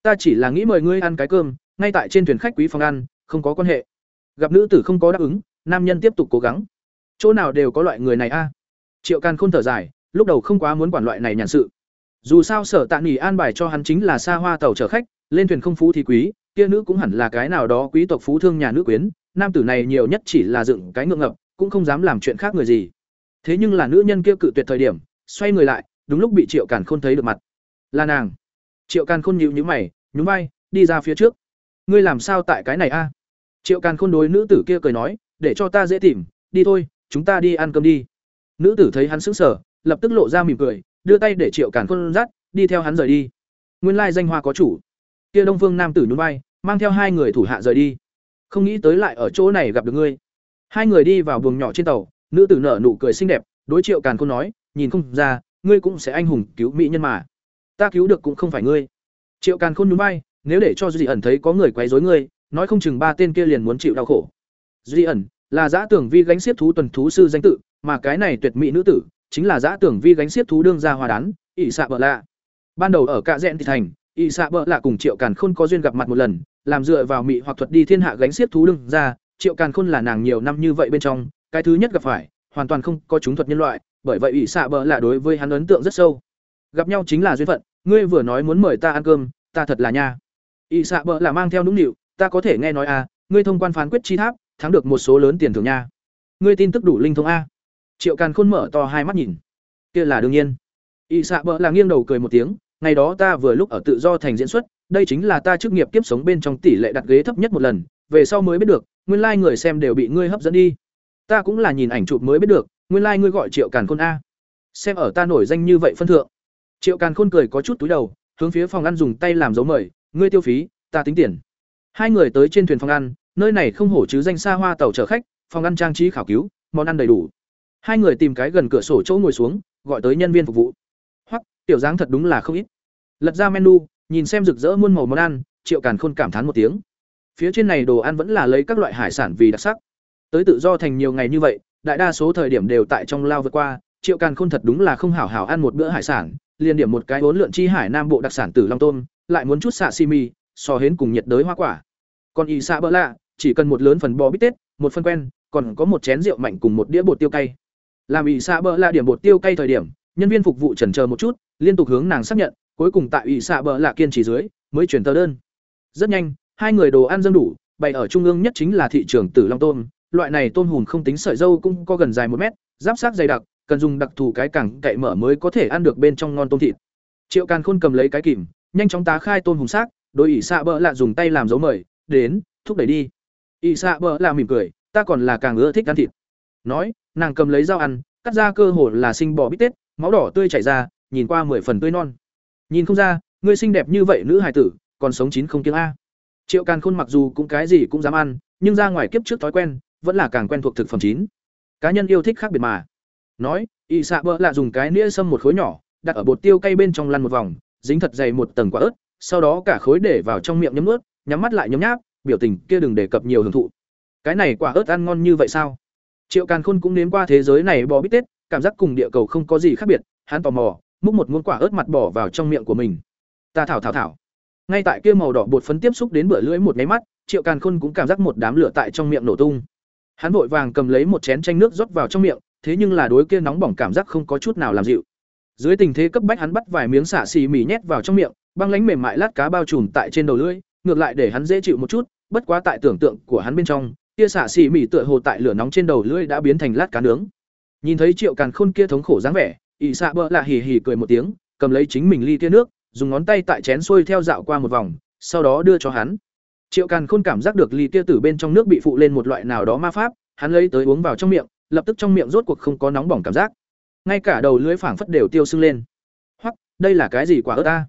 Ta chỉ là nghĩ mời ngươi ăn cái cơm, ngay tại trên thuyền khách quý phòng ăn, không có quan hệ. Gặp nữ tử không có đáp ứng, nam nhân tiếp tục cố gắng. Chỗ nào đều có loại người này a. Triệu Càn Khôn thở dài, lúc đầu không quá muốn quản loại này nhàn sự. Dù sao sở tạ nghỉ an bài cho hắn chính là xa hoa tàu chở khách, lên thuyền không phú thì quý, kia nữ cũng hẳn là cái nào đó quý tộc phú thương nhà nữ quyến, nam tử này nhiều nhất chỉ là dựng cái ngượng ngập, cũng không dám làm chuyện khác người gì. Thế nhưng là nữ nhân kia cự tuyệt thời điểm, xoay người lại, đúng lúc bị Triệu Càn Khôn thấy được mặt. Là nàng. Triệu Càn Khôn nhíu nhíu mày, nhún vai, đi ra phía trước. Ngươi làm sao tại cái này a? Triệu Càn Khôn đối nữ tử kia cười nói, để cho ta dễ tìm, đi thôi, chúng ta đi ăn cơm đi. Nữ tử thấy hắn sững sờ, lập tức lộ ra mỉm cười, đưa tay để Triệu Càn Khôn dắt, đi theo hắn rời đi. Nguyên lai danh hoa có chủ. Kia Đông Phương nam tử nhún vai, mang theo hai người thủ hạ rời đi. Không nghĩ tới lại ở chỗ này gặp được ngươi. Hai người đi vào buồng nhỏ trên tàu, nữ tử nở nụ cười xinh đẹp, đối Triệu Càn Khôn nói, nhìn không ra, ngươi cũng sẽ anh hùng cứu mỹ nhân mà. Ta cứu được cũng không phải ngươi. Triệu Càn Khôn nhún vai, nếu để cho Duy ẩn thấy có người quấy rối ngươi, nói không chừng ba tên kia liền muốn chịu đau khổ. Duy ẩn là giã tưởng vi gánh xiết thú tuần thú sư danh tự, mà cái này tuyệt mỹ nữ tử chính là giã tưởng vi gánh xiết thú đương gia hòa đán, ỷ xạ bợ lạ. Ban đầu ở cạ rẽn thị thành, ỷ xạ bợ lạ cùng Triệu Càn Khôn có duyên gặp mặt một lần, làm dựa vào mỹ hoặc thuật đi thiên hạ gánh xiết thú đương gia, Triệu Càn Khôn là nàng nhiều năm như vậy bên trong, cái thứ nhất gặp phải, hoàn toàn không có chúng thuật nhân loại, bởi vậy ỷ xạ bợ lạ đối với hắn ấn tượng rất sâu. Gặp nhau chính là duyên phận, ngươi vừa nói muốn mời ta ăn cơm, ta thật là nha. ỷ xạ bợ lạ mang theo nũng nịu, ta có thể nghe nói à, ngươi thông quan phán quyết chi tháp, thắng được một số lớn tiền thưởng nha. Ngươi tin tức đủ linh thông a. Triệu Càn Khôn mở to hai mắt nhìn. Kia là đương nhiên. Y Sạ bỡ là nghiêng đầu cười một tiếng, ngày đó ta vừa lúc ở tự do thành diễn xuất, đây chính là ta chức nghiệp kiếp sống bên trong tỷ lệ đặt ghế thấp nhất một lần, về sau mới biết được, nguyên lai người xem đều bị ngươi hấp dẫn đi. Ta cũng là nhìn ảnh chụp mới biết được, nguyên lai ngươi gọi Triệu Càn Khôn a. Xem ở ta nổi danh như vậy phân thượng. Triệu Càn Khôn cười có chút túi đầu, hướng phía phòng ăn dùng tay làm dấu mời, ngươi tiêu phí, ta tính tiền. Hai người tới trên thuyền phòng ăn, nơi này không hổ chứ danh xa hoa tàu chở khách, phòng ăn trang trí khảo cứu, món ăn đầy đủ. Hai người tìm cái gần cửa sổ chỗ ngồi xuống, gọi tới nhân viên phục vụ. Hoặc, tiểu dáng thật đúng là không ít. Lật ra menu, nhìn xem rực rỡ muôn màu món ăn, Triệu Càn Khôn cảm thán một tiếng. Phía trên này đồ ăn vẫn là lấy các loại hải sản vì đặc sắc. Tới tự do thành nhiều ngày như vậy, đại đa số thời điểm đều tại trong lao vượt qua, Triệu Càn Khôn thật đúng là không hảo hảo ăn một bữa hải sản, liền điểm một cái bốn lượn chi hải nam bộ đặc sản tử long tôm, lại muốn chút xạ sashimi, so hến cùng nhiệt đới hoa quả. Còn y xạ bỡ lạ, chỉ cần một lớn phần bò bít tết, một phân quen, còn có một chén rượu mạnh cùng một đĩa bột tiêu cay. Làm ỵ xạ bỡ lạ điểm bột tiêu cay thời điểm, nhân viên phục vụ chần chờ một chút, liên tục hướng nàng xác nhận, cuối cùng tại ỵ xạ bỡ lạ kiên trì dưới, mới chuyển tờ đơn. Rất nhanh, hai người đồ ăn dâng đủ, bày ở trung ương nhất chính là thị trường tử long tôm, loại này tôm hùm không tính sợi dâu cũng có gần dài một mét, giáp sát dày đặc, cần dùng đặc thù cái cẳng cậy mở mới có thể ăn được bên trong ngon tôm thịt. Triệu Càn Khôn cầm lấy cái kìm, nhanh chóng tá khai tôm hùm xác, đôi ỷ xạ bỡ lạ dùng tay làm dấu mời, đến, thúc đẩy đi. ỷ xạ bỡ lạ mỉm cười, ta còn là càng ưa thích ăn thịt. Nói, nàng cầm lấy dao ăn, cắt ra cơ hồ là sinh bò bít tết, máu đỏ tươi chảy ra, nhìn qua mười phần tươi non. Nhìn không ra, ngươi xinh đẹp như vậy nữ hài tử, còn sống chín không tiếng a. Triệu Càn Khôn mặc dù cũng cái gì cũng dám ăn, nhưng ra ngoài kiếp trước thói quen, vẫn là càng quen thuộc thực phẩm chín. Cá nhân yêu thích khác biệt mà. Nói, y xạ bỡ lạ dùng cái nĩa xâm một khối nhỏ, đặt ở bột tiêu cay bên trong lăn một vòng, dính thật dày một tầng quả ớt, sau đó cả khối để vào trong miệng nhấm ướt nhắm mắt lại nhấm nháp, biểu tình kia đừng đề cập nhiều hưởng thụ. Cái này quả ớt ăn ngon như vậy sao? Triệu Càn Khôn cũng nếm qua thế giới này bò bít tết, cảm giác cùng địa cầu không có gì khác biệt, hắn tò mò, múc một muôn quả ớt mặt bỏ vào trong miệng của mình. Ta thảo thảo thảo. Ngay tại kia màu đỏ bột phấn tiếp xúc đến bữa lưỡi một máy mắt triệu càn khôn cũng cảm giác một đám lửa tại trong miệng nổ tung. Hắn vội vàng cầm lấy một chén chanh nước rót vào trong miệng thế nhưng là đối kia nóng bỏng cảm giác không có chút nào làm dịu. Dưới tình thế cấp bách hắn bắt vài miếng xả xì mì nhét vào trong miệng băng lánh mềm mại lát cá bao trùm tại trên đầu lưỡi ngược lại để hắn dễ chịu một chút bất quá tại tưởng tượng của hắn bên trong kia xả xì mỉ tựa hồ tại lửa nóng trên đầu lưỡi đã biến thành lát cá nướng. Nhìn thấy triệu càn khôn kia thống khổ dáng vẻ ỵ xạ bỡ lạ hì hì cười một tiếng, cầm lấy chính mình ly kia nước, dùng ngón tay tại chén xuôi theo dạo qua một vòng, sau đó đưa cho hắn. Triệu càn khôn cảm giác được ly kia từ bên trong nước bị phụ lên một loại nào đó ma pháp, hắn lấy tới uống vào trong miệng, lập tức trong miệng rốt cuộc không có nóng bỏng cảm giác. Ngay cả đầu lưỡi phảng phất đều tiêu sưng lên. Hoặc đây là cái gì quả ớt ta?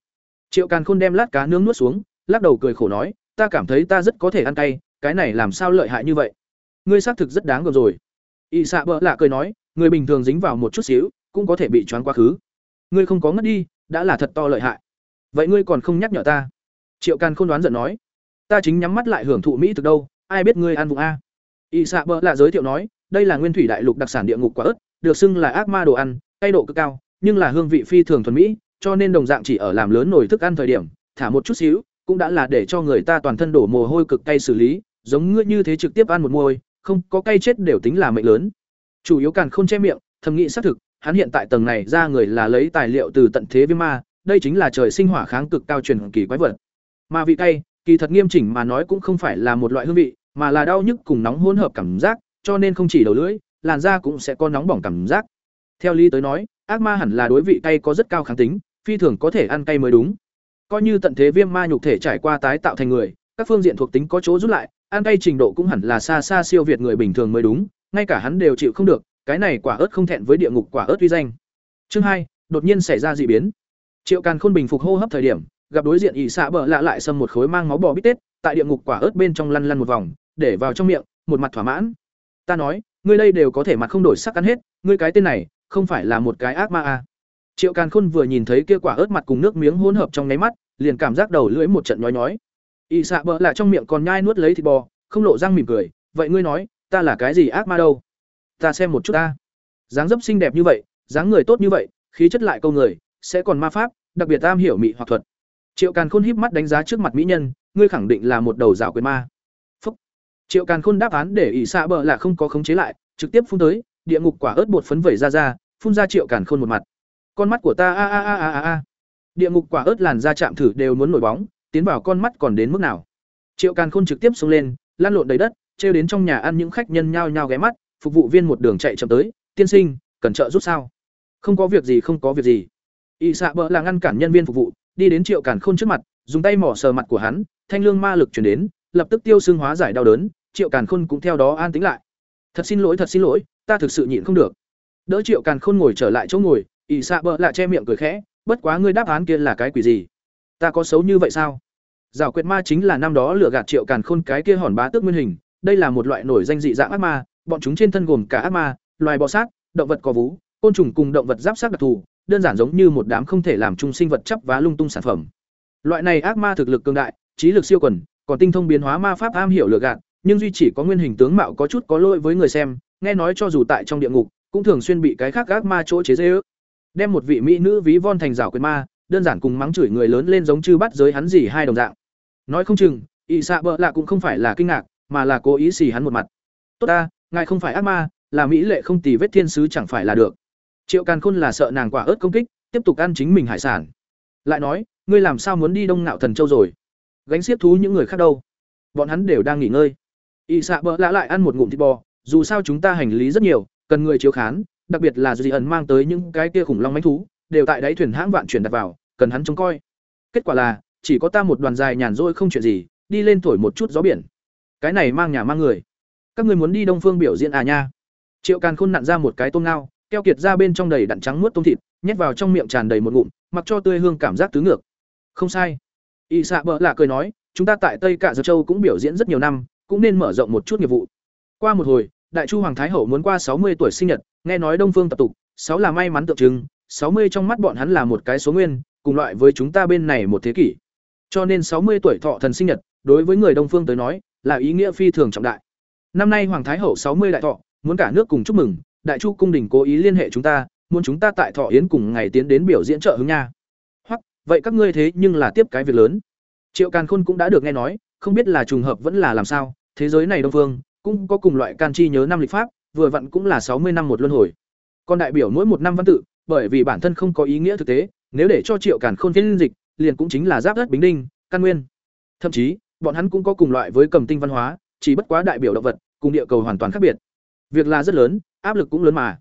Triệu càn khôn đem lát cá nướng nuốt xuống, lắc đầu cười khổ nói, ta cảm thấy ta rất có thể ăn cay cái này làm sao lợi hại như vậy? Ngươi xác thực rất đáng gờm rồi. Ỵ xạ bỡ lạ cười nói, người bình thường dính vào một chút xíu, cũng có thể bị choáng quá khứ. Ngươi không có ngất đi, đã là thật to lợi hại. Vậy ngươi còn không nhắc nhở ta? Triệu càn không đoán giận nói, ta chính nhắm mắt lại hưởng thụ mỹ thực đâu, ai biết ngươi ăn vùng a? Ỵ xạ bỡ lạ giới thiệu nói, đây là nguyên thủy đại lục đặc sản địa ngục quả ớt, được xưng là ác ma đồ ăn, cay độ cực cao, nhưng là hương vị phi thường thuần mỹ, cho nên đồng dạng chỉ ở làm lớn nổi thức ăn thời điểm, thả một chút xíu, cũng đã là để cho người ta toàn thân đổ mồ hôi cực cay xử lý giống ngươi như thế trực tiếp ăn một môi, không có cay chết đều tính là mệnh lớn. Chủ yếu càn không che miệng, thầm nghĩ xác thực, hắn hiện tại tầng này ra người là lấy tài liệu từ tận thế viêm ma, đây chính là trời sinh hỏa kháng cực cao truyền kỳ quái vật. Mà vị cay, kỳ thật nghiêm chỉnh mà nói cũng không phải là một loại hương vị, mà là đau nhức cùng nóng hỗn hợp cảm giác, cho nên không chỉ đầu lưỡi, làn da cũng sẽ có nóng bỏng cảm giác. Theo lý tới nói, ác ma hẳn là đối vị cay có rất cao kháng tính, phi thường có thể ăn cay mới đúng. Coi như tận thế viêm ma nhục thể trải qua tái tạo thành người, các phương diện thuộc tính có chỗ rút lại ăn cay trình độ cũng hẳn là xa xa siêu việt người bình thường mới đúng, ngay cả hắn đều chịu không được, cái này quả ớt không thẹn với địa ngục quả ớt uy danh. Chương hai, đột nhiên xảy ra dị biến. Triệu càn khôn bình phục hô hấp thời điểm, gặp đối diện ỵ xạ bờ lạ lại xâm một khối mang máu bò bít tết, tại địa ngục quả ớt bên trong lăn lăn một vòng, để vào trong miệng, một mặt thỏa mãn. Ta nói, ngươi đây đều có thể mặt không đổi sắc ăn hết, ngươi cái tên này, không phải là một cái ác ma à. triệu càn khôn vừa nhìn thấy kia quả ớt mặt cùng nước miếng hỗn hợp trong ngáy mắt, liền cảm giác đầu lưỡi một trận nhói nhói ỵ xạ bỡ lại trong miệng còn nhai nuốt lấy thịt bò, không lộ răng mỉm cười, vậy ngươi nói, ta là cái gì ác ma đâu? Ta xem một chút ta. Dáng dấp xinh đẹp như vậy, dáng người tốt như vậy, khí chất lại câu người, sẽ còn ma pháp, đặc biệt tam hiểu mị hoặc thuật. Triệu càn khôn híp mắt đánh giá trước mặt mỹ nhân, ngươi khẳng định là một đầu rào quyền ma. Phúc. triệu càn khôn đáp án để ỷ xạ bờ là không có khống chế lại, trực tiếp phun tới, địa ngục quả ớt bột phấn vẩy ra ra, phun ra triệu càn khôn một mặt. Con mắt của ta a a a a a. Địa ngục quả ớt làn da chạm thử đều muốn nổi bóng tiến vào con mắt còn đến mức nào. Triệu càn khôn trực tiếp xông lên lan lộn đầy đất, trêu đến trong nhà ăn những khách nhân nhao nhao ghé mắt, phục vụ viên một đường chạy chậm tới, tiên sinh, cần trợ giúp sao? Không có việc gì, không có việc gì. Y xạ bỡ là ngăn cản nhân viên phục vụ, đi đến triệu càn khôn trước mặt, dùng tay mỏ sờ mặt của hắn, thanh lương ma lực chuyển đến, lập tức tiêu xương hóa giải đau đớn, triệu càn khôn cũng theo đó an tính lại. Thật xin lỗi, thật xin lỗi, ta thực sự nhịn không được. Đỡ triệu càn khôn ngồi trở lại chỗ ngồi ỵ xạ bỡ lại che miệng cười khẽ, bất quá ngươi đáp án kia là cái quỷ gì? Ta có xấu như vậy sao? Giảo quyệt ma chính là năm đó lừa gạt triệu càn khôn cái kia hòn bá tước nguyên hình, đây là một loại nổi danh dị dạng ác ma, bọn chúng trên thân gồm cả ác ma, loài bọ sát, động vật có vú, côn trùng cùng động vật giáp sát đặc thù, đơn giản giống như một đám không thể làm chung sinh vật chấp vá lung tung sản phẩm. Loại này ác ma thực lực cường đại, trí lực siêu quần, còn tinh thông biến hóa ma pháp am hiểu lừa gạt, nhưng duy chỉ có nguyên hình tướng mạo có chút có lỗi với người xem, nghe nói cho dù tại trong địa ngục, cũng thường xuyên bị cái khác ác ma chỗ chế dễ ước đem một vị mỹ nữ ví von thành rào quyền ma đơn giản cùng mắng chửi người lớn lên giống chư bắt giới hắn gì hai đồng dạng. Nói không chừng ỵ xạ bợ lạ cũng không phải là kinh ngạc, mà là cố ý xì hắn một mặt. Tốt ta, ngài không phải ác ma, là mỹ lệ không tì vết thiên sứ chẳng phải là được. Triệu càn khôn là sợ nàng quả ớt công kích, tiếp tục ăn chính mình hải sản. Lại nói, ngươi làm sao muốn đi đông ngạo thần châu rồi? Gánh xiết thú những người khác đâu? Bọn hắn đều đang nghỉ ngơi. Ỵ xạ bợ lạ lại ăn một ngụm thịt bò, dù sao chúng ta hành lý rất nhiều, cần người chiếu khán, đặc biệt là dị ẩn mang tới những cái kia khủng long mánh thú đều tại đáy thuyền hãng vạn chuyển đặt vào, cần hắn trông coi. Kết quả là, chỉ có ta một đoàn dài nhàn rỗi không chuyện gì, đi lên thổi một chút gió biển. Cái này mang nhà mang người. Các người muốn đi đông phương biểu diễn à nha? Triệu càn khôn nặn ra một cái tôm ngao, keo kiệt ra bên trong đầy đặn trắng muốt tôm thịt, nhét vào trong miệng tràn đầy một ngụm, mặc cho tươi hương cảm giác tứ ngược. Không sai. Y xạ bỡ lạ cười nói, chúng ta tại tây cả dơ châu cũng biểu diễn rất nhiều năm, cũng nên mở rộng một chút nghiệp vụ. Qua một hồi, đại chu hoàng thái hậu muốn qua sáu mươi tuổi sinh nhật, nghe nói đông phương tập tục, sáu là may mắn tượng trưng sáu mươi trong mắt bọn hắn là một cái số nguyên, cùng loại với chúng ta bên này một thế kỷ. Cho nên sáu mươi tuổi thọ thần sinh nhật, đối với người đông phương tới nói, là ý nghĩa phi thường trọng đại. Năm nay hoàng thái hậu sáu mươi đại thọ, muốn cả nước cùng chúc mừng, đại chu cung đình cố ý liên hệ chúng ta, muốn chúng ta tại thọ yến cùng ngày tiến đến biểu diễn trợ hứng nha. Hoặc, vậy các ngươi thế nhưng là tiếp cái việc lớn. Triệu càn khôn cũng đã được nghe nói, không biết là trùng hợp vẫn là làm sao, thế giới này đông phương, cũng có cùng loại can chi nhớ năm lịch pháp, vừa vặn cũng là sáu mươi năm một luân hồi. Còn đại biểu mỗi một năm văn tự bởi vì bản thân không có ý nghĩa thực tế nếu để cho triệu càn khôn phiên dịch liền cũng chính là giáp đất bính đinh căn nguyên. Thậm chí bọn hắn cũng có cùng loại với cầm tinh văn hóa chỉ bất quá đại biểu động vật cùng địa cầu hoàn toàn khác biệt. Việc là rất lớn áp lực cũng lớn mà.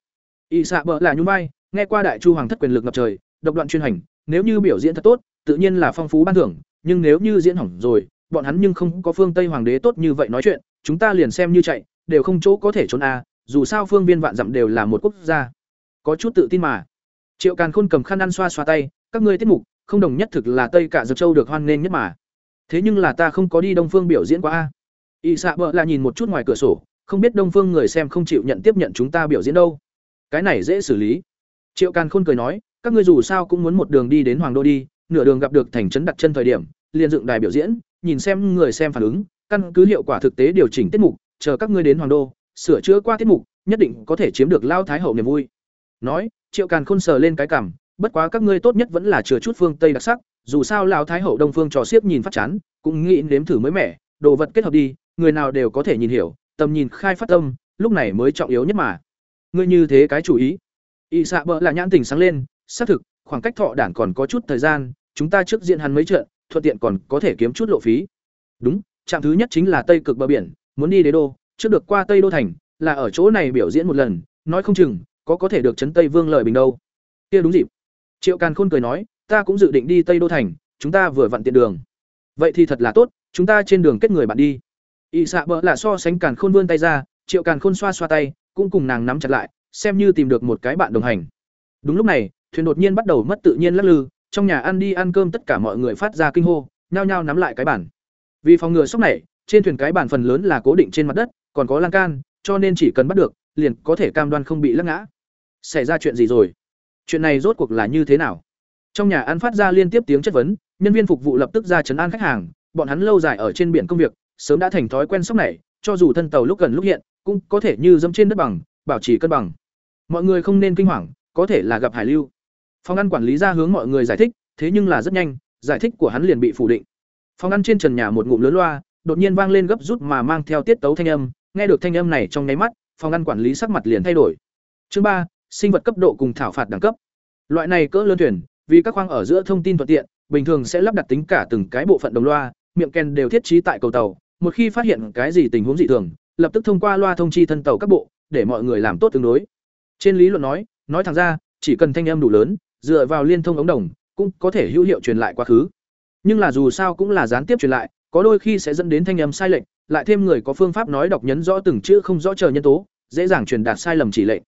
Y xạ bợ là nhún vai, nghe qua đại chu hoàng thất quyền lực ngập trời độc đoạn chuyên hành nếu như biểu diễn thật tốt tự nhiên là phong phú ban thưởng nhưng nếu như diễn hỏng rồi bọn hắn nhưng không có phương tây hoàng đế tốt như vậy nói chuyện chúng ta liền xem như chạy đều không chỗ có thể trốn a dù sao phương viên vạn dặm đều là một quốc gia. Có chút tự tin mà triệu càn khôn cầm khăn ăn xoa xoa tay, các ngươi tiết mục, không đồng nhất thực là tây cả dược châu được hoan nghênh nhất mà. Thế nhưng là ta không có đi đông phương biểu diễn qua a. Y xạ bợ là nhìn một chút ngoài cửa sổ, không biết đông phương người xem không chịu nhận tiếp nhận chúng ta biểu diễn đâu. Cái này dễ xử lý. Triệu càn khôn cười nói, các ngươi dù sao cũng muốn một đường đi đến hoàng đô đi, nửa đường gặp được thành trấn đặt chân thời điểm, liền dựng đài biểu diễn, nhìn xem người xem phản ứng, căn cứ hiệu quả thực tế điều chỉnh tiết mục, chờ các ngươi đến hoàng đô, sửa chữa qua tiết mục, nhất định có thể chiếm được lao thái hậu niềm vui. Nói triệu càn khôn sờ lên cái cảm, bất quá các ngươi tốt nhất vẫn là chừa chút phương tây đặc sắc, dù sao lao thái hậu đông phương trò xiếp nhìn phát chán, cũng nghĩ nếm thử mới mẻ, đồ vật kết hợp đi, người nào đều có thể nhìn hiểu, tầm nhìn khai phát tâm, lúc này mới trọng yếu nhất mà. Ngươi như thế cái chủ ý. Y xạ bỡ là nhãn tình sáng lên, xác thực, khoảng cách thọ đản còn có chút thời gian, chúng ta trước diện hắn mấy trận, thuận tiện còn có thể kiếm chút lộ phí. Đúng, trạm thứ nhất chính là tây cực bờ biển, muốn đi đế đô, trước được qua tây đô thành, là ở chỗ này biểu diễn một lần, nói không chừng có có thể được chấn tây vương lợi bình đâu? Kia đúng dịp. Triệu càn khôn cười nói, ta cũng dự định đi tây đô thành, chúng ta vừa vặn tiện đường. Vậy thì thật là tốt, chúng ta trên đường kết người bạn đi. Y xạ bỡ là so sánh càn khôn vươn tay ra, triệu càn khôn xoa xoa tay, cũng cùng nàng nắm chặt lại, xem như tìm được một cái bạn đồng hành. Đúng lúc này, thuyền đột nhiên bắt đầu mất tự nhiên lắc lư, trong nhà ăn đi ăn cơm tất cả mọi người phát ra kinh hô, nhao nhao nắm lại cái bản vì phòng ngừa sốc này, trên thuyền cái bản phần lớn là cố định trên mặt đất, còn có lan can, cho nên chỉ cần bắt được, liền có thể cam đoan không bị lắc ngã xảy ra chuyện gì rồi? Chuyện này rốt cuộc là như thế nào? Trong nhà ăn phát ra liên tiếp tiếng chất vấn, nhân viên phục vụ lập tức ra chấn an khách hàng, bọn hắn lâu dài ở trên biển công việc, sớm đã thành thói quen sốc này, cho dù thân tàu lúc gần lúc hiện, cũng có thể như dẫm trên đất bằng, bảo trì cân bằng. Mọi người không nên kinh hoàng, có thể là gặp hải lưu. Phòng ăn quản lý ra hướng mọi người giải thích, thế nhưng là rất nhanh, giải thích của hắn liền bị phủ định. Phòng ăn trên trần nhà một ngụm lớn loa, đột nhiên vang lên gấp rút mà mang theo tiết tấu thanh âm, nghe được thanh âm này trong nháy mắt, phòng ăn quản lý sắc mặt liền thay đổi. Chương ba sinh vật cấp độ cùng thảo phạt đẳng cấp. Loại này cỡ lớn thuyền, vì các khoang ở giữa thông tin thuận tiện, bình thường sẽ lắp đặt tính cả từng cái bộ phận đồng loa, miệng ken đều thiết trí tại cầu tàu, một khi phát hiện cái gì tình huống dị thường, lập tức thông qua loa thông chi thân tàu các bộ, để mọi người làm tốt tương đối. Trên lý luận nói nói thẳng ra, chỉ cần thanh âm đủ lớn, dựa vào liên thông ống đồng, cũng có thể hữu hiệu truyền lại quá khứ. Nhưng là dù sao cũng là gián tiếp truyền lại, có đôi khi sẽ dẫn đến thanh âm sai lệch, lại thêm người có phương pháp nói đọc nhấn rõ từng chữ không rõ chờ nhân tố, dễ dàng truyền đạt sai lầm chỉ lệnh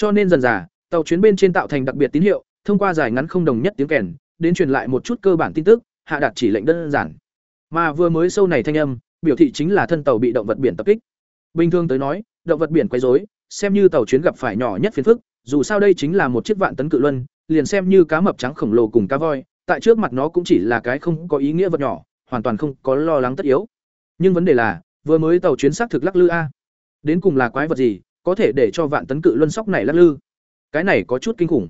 cho nên dần dà, tàu chuyến bên trên tạo thành đặc biệt tín hiệu, thông qua giải ngắn không đồng nhất tiếng kèn, đến truyền lại một chút cơ bản tin tức, hạ đạt chỉ lệnh đơn giản. Mà vừa mới sâu này thanh âm, biểu thị chính là thân tàu bị động vật biển tập kích. Bình thường tới nói, động vật biển quấy rối, xem như tàu chuyến gặp phải nhỏ nhất phiền phức, dù sao đây chính là một chiếc vạn tấn cự luân, liền xem như cá mập trắng khổng lồ cùng cá voi, tại trước mặt nó cũng chỉ là cái không có ý nghĩa vật nhỏ, hoàn toàn không có lo lắng tất yếu. Nhưng vấn đề là, vừa mới tàu chuyến xác thực lắc lư a. Đến cùng là quái vật gì có thể để cho vạn tấn cự luân sóc này lắc lư. Cái này có chút kinh khủng.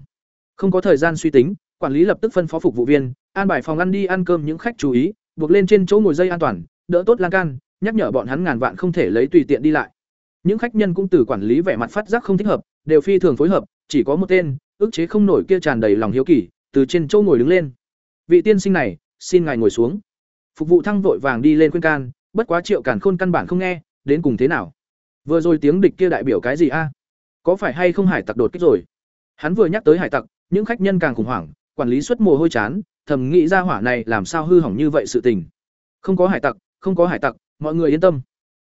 Không có thời gian suy tính, quản lý lập tức phân phó phục vụ viên, an bài phòng ăn đi ăn cơm những khách chú ý, buộc lên trên chỗ ngồi dây an toàn, đỡ tốt lan can, nhắc nhở bọn hắn ngàn vạn không thể lấy tùy tiện đi lại. Những khách nhân cũng từ quản lý vẻ mặt phát giác không thích hợp, đều phi thường phối hợp, chỉ có một tên, ức chế không nổi kia tràn đầy lòng hiếu kỳ, từ trên chỗ ngồi đứng lên. Vị tiên sinh này, xin ngài ngồi xuống. Phục vụ thăng vội vàng đi lên khuyên can, bất quá triệu cản khôn căn bản không nghe, đến cùng thế nào? Vừa rồi tiếng địch kia đại biểu cái gì a? Có phải hay không hải tặc đột kích rồi? Hắn vừa nhắc tới hải tặc, những khách nhân càng khủng hoảng, quản lý xuất mồ hôi chán, thầm nghĩ ra hỏa này làm sao hư hỏng như vậy sự tình. Không có hải tặc, không có hải tặc, mọi người yên tâm.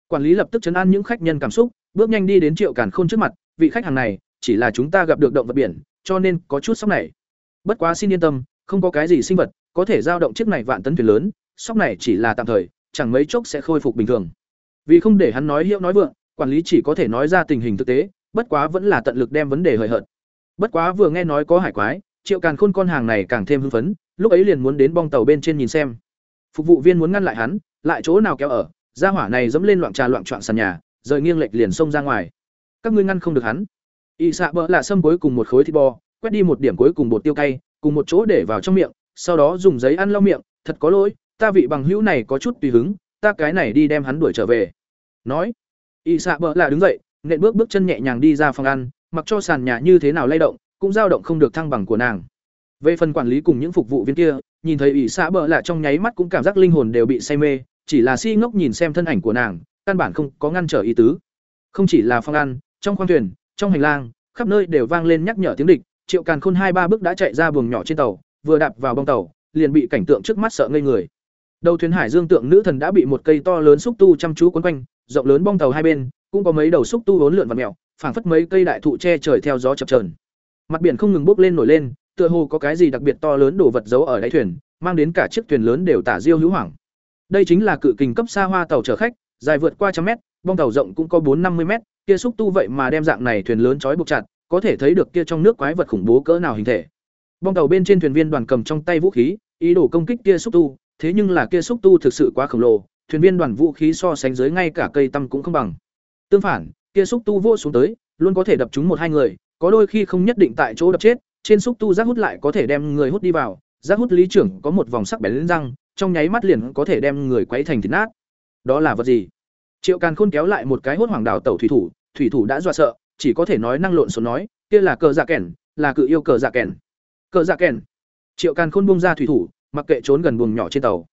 Quản lý lập tức chấn an những khách nhân cảm xúc, bước nhanh đi đến triệu cản khôn trước mặt, vị khách hàng này, chỉ là chúng ta gặp được động vật biển, cho nên có chút sốc này. Bất quá xin yên tâm, không có cái gì sinh vật có thể giao động chiếc này vạn tấn thuyền lớn, sốc này chỉ là tạm thời, chẳng mấy chốc sẽ khôi phục bình thường. Vì không để hắn nói hiệu nói vượng quản lý chỉ có thể nói ra tình hình thực tế bất quá vẫn là tận lực đem vấn đề hời hợt. Bất quá vừa nghe nói có hải quái triệu càn khôn con hàng này càng thêm hưng phấn lúc ấy liền muốn đến bong tàu bên trên nhìn xem. Phục vụ viên muốn ngăn lại hắn lại chỗ nào kéo ở gia hỏa này dẫm lên loạn trà loạn trọn sàn nhà rời nghiêng lệch liền xông ra ngoài. Các ngươi ngăn không được hắn. Y xạ bỡ là xâm cuối cùng một khối thịt bò quét đi một điểm cuối cùng bột tiêu cay, cùng một chỗ để vào trong miệng, sau đó dùng giấy ăn lau miệng, thật có lỗi, ta vị bằng hữu này có chút tùy hứng, ta cái này đi đem hắn đuổi trở về. Nói, Y xạ bỡ là đứng dậy, nện bước bước chân nhẹ nhàng đi ra phòng ăn, mặc cho sàn nhà như thế nào lay động, cũng dao động không được thăng bằng của nàng. Về phần quản lý cùng những phục vụ viên kia, nhìn thấy ỷ xã bỡ lạ trong nháy mắt cũng cảm giác linh hồn đều bị say mê, chỉ là si ngốc nhìn xem thân ảnh của nàng, căn bản không có ngăn trở ý tứ. Không chỉ là phòng ăn, trong khoang thuyền, trong hành lang, khắp nơi đều vang lên nhắc nhở tiếng địch, Triệu Càn Khôn hai ba bước đã chạy ra buồng nhỏ trên tàu, vừa đạp vào bong tàu, liền bị cảnh tượng trước mắt sợ ngây người. Đầu thuyền Hải Dương tượng nữ thần đã bị một cây to lớn xúc tu chăm chú quấn quanh, rộng lớn bong tàu hai bên, cũng có mấy đầu xúc tu vốn lượn và mèo, phảng phất mấy cây đại thụ che trời theo gió chập chờn. Mặt biển không ngừng bốc lên nổi lên, tựa hồ có cái gì đặc biệt to lớn đổ vật giấu ở đáy thuyền, mang đến cả chiếc thuyền lớn đều tả diêu hữu hoảng. Đây chính là cự kình cấp xa hoa tàu chở khách, dài vượt qua trăm mét, bong tàu rộng cũng có bốn năm mươi mét, kia xúc tu vậy mà đem dạng này thuyền lớn trói buộc chặt, có thể thấy được kia trong nước quái vật khủng bố cỡ nào hình thể. Bong tàu bên trên thuyền viên đoàn cầm trong tay vũ khí, ý đồ công kích kia xúc tu, thế nhưng là kia xúc tu thực sự quá khổng lồ, thuyền viên đoàn vũ khí so sánh dưới ngay cả cây tăm cũng không bằng. Tương phản, kia xúc tu vô xuống tới, luôn có thể đập trúng một hai người, có đôi khi không nhất định tại chỗ đập chết, trên xúc tu rác hút lại có thể đem người hút đi vào, rác hút lý trưởng có một vòng sắc bén lên răng, trong nháy mắt liền có thể đem người quấy thành thịt nát. Đó là vật gì? Triệu Càn Khôn kéo lại một cái hốt hoàng đảo tẩu thủy thủ, thủy thủ đã dọa sợ, chỉ có thể nói năng lộn xộn nói, kia là cờ dạ kèn, là cự yêu cờ dạ kèn. Cờ dạ kèn. Triệu Càn Khôn buông ra thủy thủ, mặc kệ trốn gần buồng nhỏ trên tàu.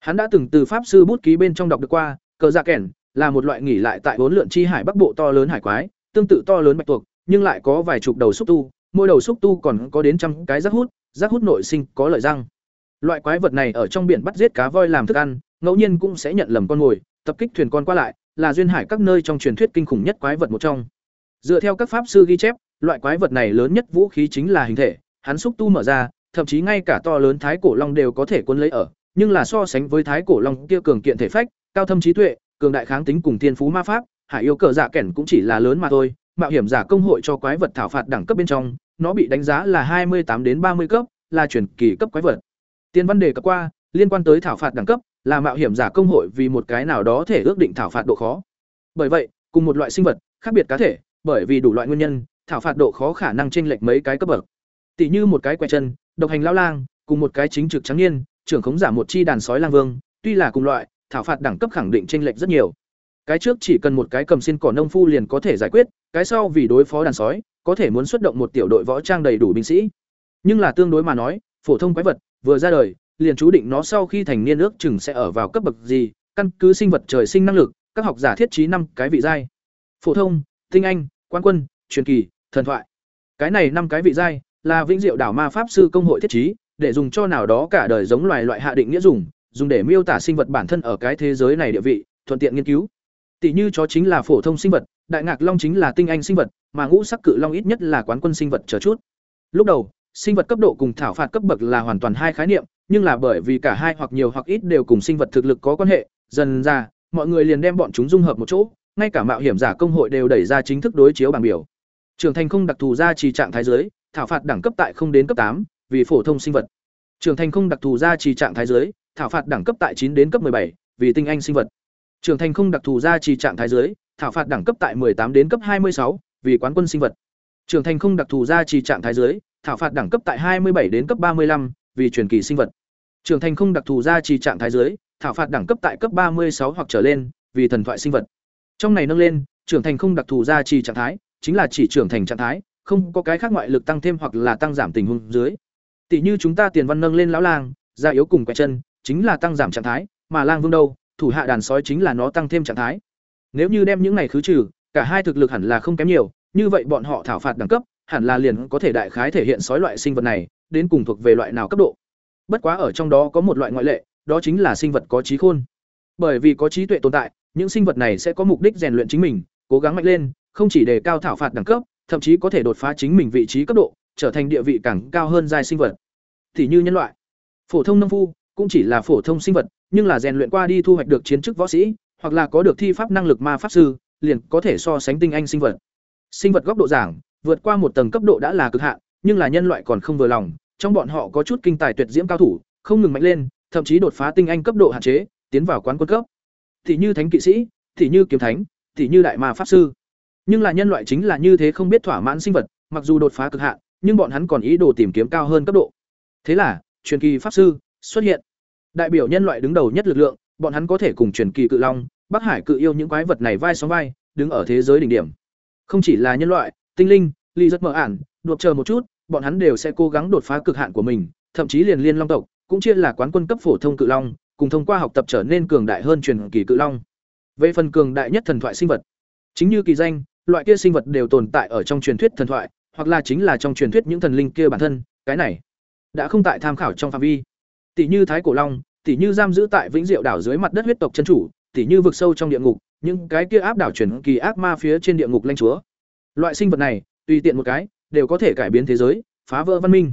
Hắn đã từng từ pháp sư bút ký bên trong đọc được qua, cờ dạ kèn là một loại nghỉ lại tại bốn lượn chi hải bắc bộ to lớn hải quái, tương tự to lớn bạch tuộc, nhưng lại có vài chục đầu xúc tu, mỗi đầu xúc tu còn có đến trăm cái rác hút, rác hút nội sinh có lợi răng. Loại quái vật này ở trong biển bắt giết cá voi làm thức ăn, ngẫu nhiên cũng sẽ nhận lầm con mồi, tập kích thuyền con qua lại, là duyên hải các nơi trong truyền thuyết kinh khủng nhất quái vật một trong. Dựa theo các pháp sư ghi chép, loại quái vật này lớn nhất vũ khí chính là hình thể, hắn xúc tu mở ra, thậm chí ngay cả to lớn thái cổ long đều có thể cuốn lấy ở, nhưng là so sánh với thái cổ long kia cường kiện thể phách, cao thâm trí tuệ, cường đại kháng tính cùng thiên phú ma pháp, hải yêu cờ dạ kẻn cũng chỉ là lớn mà thôi, mạo hiểm giả công hội cho quái vật thảo phạt đẳng cấp bên trong, nó bị đánh giá là hai mươi tám đến ba mươi cấp, là chuyển kỳ cấp quái vật. Tiên văn đề cập qua, liên quan tới thảo phạt đẳng cấp, là mạo hiểm giả công hội vì một cái nào đó thể ước định thảo phạt độ khó. Bởi vậy, cùng một loại sinh vật, khác biệt cá thể, bởi vì đủ loại nguyên nhân, thảo phạt độ khó khả năng chênh lệch mấy cái cấp bậc. Tỷ như một cái quẹt chân, độc hành lão lang, cùng một cái chính trực trắng niên, trưởng khống giả một chi đàn sói lang vương, tuy là cùng loại, thảo phạt đẳng cấp khẳng định chênh lệch rất nhiều. Cái trước chỉ cần một cái cầm xin cỏ nông phu liền có thể giải quyết, cái sau vì đối phó đàn sói, có thể muốn xuất động một tiểu đội võ trang đầy đủ binh sĩ. Nhưng là tương đối mà nói, phổ thông quái vật vừa ra đời, liền chú định nó sau khi thành niên ước chừng sẽ ở vào cấp bậc gì, căn cứ sinh vật trời sinh năng lực, các học giả thiết trí năm cái vị giai. Phổ thông, tinh anh, quan quân, truyền kỳ, thần thoại. Cái này năm cái vị giai là vĩnh diệu đảo ma pháp sư công hội thiết trí, để dùng cho nào đó cả đời giống loài loại hạ định nghĩa dùng, dùng để miêu tả sinh vật bản thân ở cái thế giới này địa vị, thuận tiện nghiên cứu. Tỷ như chó chính là phổ thông sinh vật, đại ngạc long chính là tinh anh sinh vật, mà ngũ sắc cự long ít nhất là quán quân sinh vật chờ chút. Lúc đầu, sinh vật cấp độ cùng thảo phạt cấp bậc là hoàn toàn hai khái niệm, nhưng là bởi vì cả hai hoặc nhiều hoặc ít đều cùng sinh vật thực lực có quan hệ, dần ra, mọi người liền đem bọn chúng dung hợp một chỗ, ngay cả mạo hiểm giả công hội đều đẩy ra chính thức đối chiếu bảng biểu. Trưởng thành không đặc thù ra trì trạng thái giới, thảo phạt đẳng cấp tại không đến cấp tám, vì phổ thông sinh vật. Trưởng thành không đặc thù ra trì trạng thái giới, thảo phạt đẳng cấp tại chín đến cấp bảy, vì tinh anh sinh vật. Trưởng thành không đặc thù ra trì trạng thái giới, thảo phạt đẳng cấp tại 18 đến cấp 26, vì quán quân sinh vật. Trưởng thành không đặc thù ra trì trạng thái giới, thảo phạt đẳng cấp tại 27 đến cấp 35, vì truyền kỳ sinh vật. Trưởng thành không đặc thù ra trì trạng thái giới, thảo phạt đẳng cấp tại cấp 36 hoặc trở lên, vì thần thoại sinh vật. Trong này nâng lên, trưởng thành không đặc thù ra trì trạng thái, chính là chỉ trưởng thành trạng thái, không có cái khác ngoại lực tăng thêm hoặc là tăng giảm tình huống dưới. Tỷ như chúng ta tiền văn nâng lên lão lang, da yếu cùng quẻ chân, chính là tăng giảm trạng thái, mà lang vương đâu, thủ hạ đàn sói chính là nó tăng thêm trạng thái. Nếu như đem những này khứ trừ, cả hai thực lực hẳn là không kém nhiều, như vậy bọn họ thảo phạt đẳng cấp, hẳn là liền có thể đại khái thể hiện sói loại sinh vật này, đến cùng thuộc về loại nào cấp độ. Bất quá ở trong đó có một loại ngoại lệ, đó chính là sinh vật có trí khôn. Bởi vì có trí tuệ tồn tại, những sinh vật này sẽ có mục đích rèn luyện chính mình, cố gắng mạnh lên, không chỉ đề cao thảo phạt đẳng cấp, thậm chí có thể đột phá chính mình vị trí cấp độ, trở thành địa vị càng cao hơn giai sinh vật. Thì như nhân loại, phổ thông nông phu cũng chỉ là phổ thông sinh vật, nhưng là rèn luyện qua đi thu hoạch được chiến chức võ sĩ, hoặc là có được thi pháp năng lực ma pháp sư, liền có thể so sánh tinh anh sinh vật. Sinh vật góc độ giảng, vượt qua một tầng cấp độ đã là cực hạn, nhưng là nhân loại còn không vừa lòng, trong bọn họ có chút kinh tài tuyệt diễm cao thủ, không ngừng mạnh lên, thậm chí đột phá tinh anh cấp độ hạn chế, tiến vào quán quân cấp. Thì như thánh kỵ sĩ, thì như kiếm thánh, thì như đại ma pháp sư. Nhưng là nhân loại chính là như thế không biết thỏa mãn sinh vật, mặc dù đột phá cực hạn, nhưng bọn hắn còn ý đồ tìm kiếm cao hơn cấp độ. Thế là, truyền kỳ pháp sư xuất hiện. Đại biểu nhân loại đứng đầu nhất lực lượng, bọn hắn có thể cùng truyền kỳ cự long, Bắc Hải cự yêu những quái vật này vai sóng vai, đứng ở thế giới đỉnh điểm. Không chỉ là nhân loại, tinh linh, ly rất mở ản, đột chờ một chút, bọn hắn đều sẽ cố gắng đột phá cực hạn của mình, thậm chí liền liên long tộc, cũng chia là quán quân cấp phổ thông cự long, cùng thông qua học tập trở nên cường đại hơn truyền kỳ cự long. Về phần cường đại nhất thần thoại sinh vật, chính như kỳ danh, loại kia sinh vật đều tồn tại ở trong truyền thuyết thần thoại, hoặc là chính là trong truyền thuyết những thần linh kia bản thân, cái này đã không tại tham khảo trong phạm vi. Tỷ như Thái Cổ Long, tỷ như giam giữ tại Vĩnh Diệu đảo dưới mặt đất huyết tộc chân chủ, tỷ như vực sâu trong địa ngục, những cái kia áp đảo truyền kỳ ác ma phía trên địa ngục lãnh chúa. Loại sinh vật này, tùy tiện một cái, đều có thể cải biến thế giới, phá vỡ văn minh.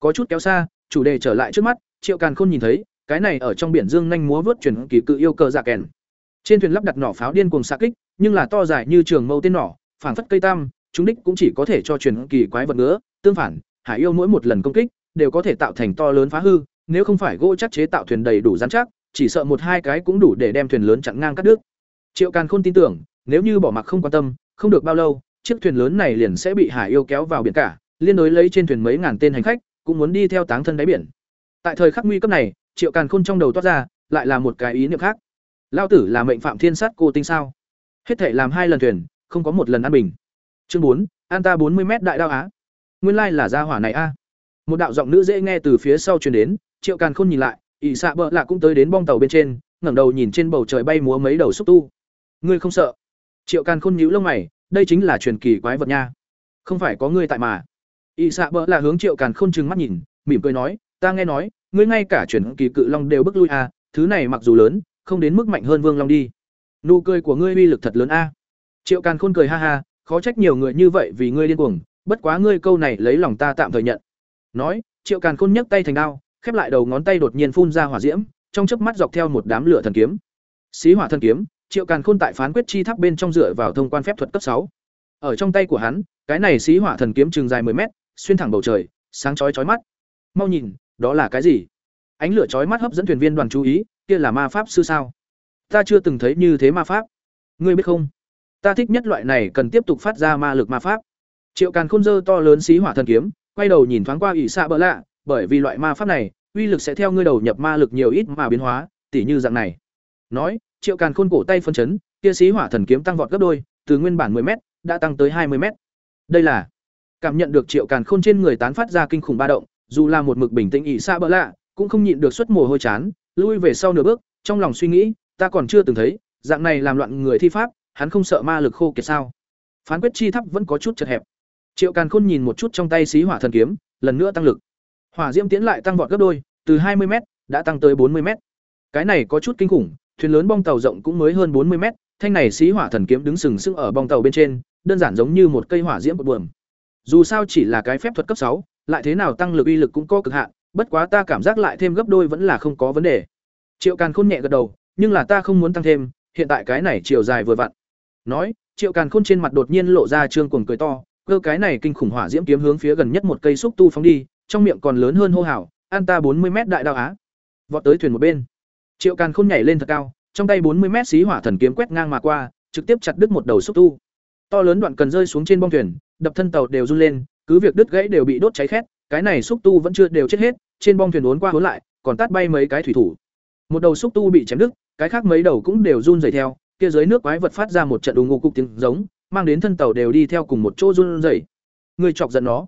Có chút kéo xa, chủ đề trở lại trước mắt, Triệu Càn Khôn nhìn thấy, cái này ở trong biển dương nhanh múa vớt truyền kỳ cự yêu cờ giả kèn. Trên thuyền lắp đặt nỏ pháo điên cuồng xạ kích, nhưng là to dài như trường mâu tên nỏ, phảng phất cây tam, chúng đích cũng chỉ có thể cho truyền kỳ quái vật nữa, tương phản, hải yêu mỗi một lần công kích đều có thể tạo thành to lớn phá hư, nếu không phải gỗ chắc chế tạo thuyền đầy đủ rắn chắc, chỉ sợ một hai cái cũng đủ để đem thuyền lớn chặn ngang cắt đứt. Triệu Càn Khôn tin tưởng, nếu như bỏ mặc không quan tâm, không được bao lâu, chiếc thuyền lớn này liền sẽ bị hải yêu kéo vào biển cả, liên đối lấy trên thuyền mấy ngàn tên hành khách, cũng muốn đi theo táng thân đáy biển. Tại thời khắc nguy cấp này, Triệu Càn Khôn trong đầu toát ra, lại là một cái ý niệm khác. Lao tử là mệnh phạm thiên sát cô tinh sao? Hết thể làm hai lần thuyền, không có một lần an bình. Chương bốn, an ta bốn mươi m đại đao á. Nguyên lai là gia hỏa này a. Một đạo giọng nữ dễ nghe từ phía sau truyền đến, Triệu Càn Khôn nhìn lại, y xạ bợ lạ cũng tới đến bong tàu bên trên, ngẩng đầu nhìn trên bầu trời bay múa mấy đầu xúc tu. Ngươi không sợ? Triệu Càn Khôn nhíu lông mày, đây chính là truyền kỳ quái vật nha. Không phải có ngươi tại mà. y xạ bợ lạ hướng Triệu Càn Khôn trừng mắt nhìn, mỉm cười nói, ta nghe nói, ngươi ngay cả truyền kỳ cự long đều bức lui a, thứ này mặc dù lớn, không đến mức mạnh hơn Vương Long đi. Nụ cười của ngươi uy lực thật lớn a. Triệu Càn Khôn cười ha ha, khó trách nhiều người như vậy vì ngươi điên cuồng, bất quá ngươi câu này lấy lòng ta tạm thời nhận. Nói, Triệu Càn Khôn nhấc tay thành đao, khép lại đầu ngón tay đột nhiên phun ra hỏa diễm, trong chớp mắt dọc theo một đám lửa thần kiếm. Xí hỏa thần kiếm, Triệu Càn Khôn tại phán quyết chi tháp bên trong dựa vào thông quan phép thuật cấp sáu. Ở trong tay của hắn, cái này xí hỏa thần kiếm chừng dài 10 mét, xuyên thẳng bầu trời, sáng chói chói mắt. Mau nhìn, đó là cái gì? Ánh lửa chói mắt hấp dẫn thuyền viên đoàn chú ý, kia là ma pháp sư sao? Ta chưa từng thấy như thế ma pháp. Ngươi biết không? Ta thích nhất loại này cần tiếp tục phát ra ma lực ma pháp. Triệu Càn Khôn dơ to lớn xí hỏa thần kiếm, quay đầu nhìn thoáng qua ỷ xạ bỡ lạ, bởi vì loại ma pháp này, uy lực sẽ theo ngươi đầu nhập ma lực nhiều ít mà biến hóa, tỉ như dạng này. Nói, Triệu Càn Khôn cổ tay phân chấn, kia xí hỏa thần kiếm tăng vọt gấp đôi, từ nguyên bản 10 m đã tăng tới 20 m Đây là cảm nhận được Triệu Càn Khôn trên người tán phát ra kinh khủng ba động, dù là một mực bình tĩnh ỷ xạ bỡ lạ, cũng không nhịn được xuất mồ hôi chán, lui về sau nửa bước, trong lòng suy nghĩ, ta còn chưa từng thấy, dạng này làm loạn người thi pháp, hắn không sợ ma lực khô kiệt sao? Phán quyết chi thấp vẫn có chút chật hẹp. Triệu Càn Khôn nhìn một chút trong tay xí hỏa thần kiếm, lần nữa tăng lực. Hỏa diễm tiến lại tăng vọt gấp đôi, từ 20m đã tăng tới 40m. Cái này có chút kinh khủng, thuyền lớn bong tàu rộng cũng mới hơn 40m, thanh này xí hỏa thần kiếm đứng sừng sững ở bong tàu bên trên, đơn giản giống như một cây hỏa diễm bột buồm. Dù sao chỉ là cái phép thuật cấp sáu, lại thế nào tăng lực uy lực cũng có cực hạn, bất quá ta cảm giác lại thêm gấp đôi vẫn là không có vấn đề. Triệu Càn Khôn nhẹ gật đầu, nhưng là ta không muốn tăng thêm, hiện tại cái này chiều dài vừa vặn. Nói, Triệu Càn Khôn trên mặt đột nhiên lộ ra trương cuồng cười to, cơ cái này kinh khủng hỏa diễm kiếm hướng phía gần nhất một cây xúc tu phóng đi, trong miệng còn lớn hơn hô hào, an ta bốn mươi mét đại đạo á. Vọt tới thuyền một bên. Triệu Càn Khôn nhảy lên thật cao, trong tay bốn mươi mét xí hỏa thần kiếm quét ngang mà qua, trực tiếp chặt đứt một đầu xúc tu. To lớn đoạn cần rơi xuống trên bong thuyền, đập thân tàu đều run lên, cứ việc đứt gãy đều bị đốt cháy khét, cái này xúc tu vẫn chưa đều chết hết, trên bong thuyền uốn qua uốn lại, còn tát bay mấy cái thủy thủ. Một đầu xúc tu bị chém đứt, cái khác mấy đầu cũng đều run rẩy theo, kia dưới nước quái vật phát ra một trận đùng ngô cục tiếng giống, mang đến thân tàu đều đi theo cùng một chỗ run rẩy. Người chọc giận nó.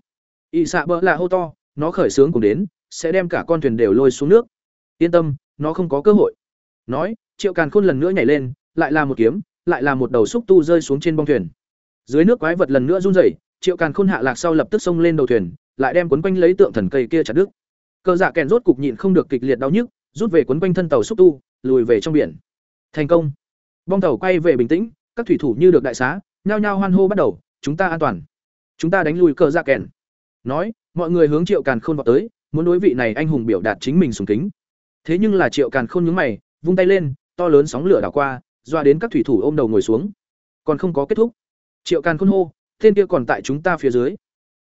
Y xạ bỡ là hô to, nó khởi sướng cùng đến, sẽ đem cả con thuyền đều lôi xuống nước. Yên tâm, nó không có cơ hội. Nói, Triệu Càn Khôn lần nữa nhảy lên, lại là một kiếm, lại là một đầu xúc tu rơi xuống trên bong thuyền. Dưới nước quái vật lần nữa run rẩy, Triệu Càn Khôn hạ lạc sau lập tức xông lên đầu thuyền, lại đem cuốn quanh lấy tượng thần cây kia chặt đứt. Cơ dạ kèn rốt cục nhịn không được kịch liệt đau nhức, rút về cuốn quanh thân tàu xúc tu, lùi về trong biển. Thành công. Bong tàu quay về bình tĩnh, các thủy thủ như được đại xá, nhao nhao hoan hô bắt đầu, chúng ta an toàn. Chúng ta đánh lùi cờ ra kèn. Nói, mọi người hướng Triệu Càn Khôn vào tới, muốn đối vị này anh hùng biểu đạt chính mình sùng kính. Thế nhưng là Triệu Càn Khôn nhướng mày, vung tay lên, to lớn sóng lửa đảo qua, doa đến các thủy thủ ôm đầu ngồi xuống. Còn không có kết thúc. Triệu Càn Khôn hô, tên kia còn tại chúng ta phía dưới.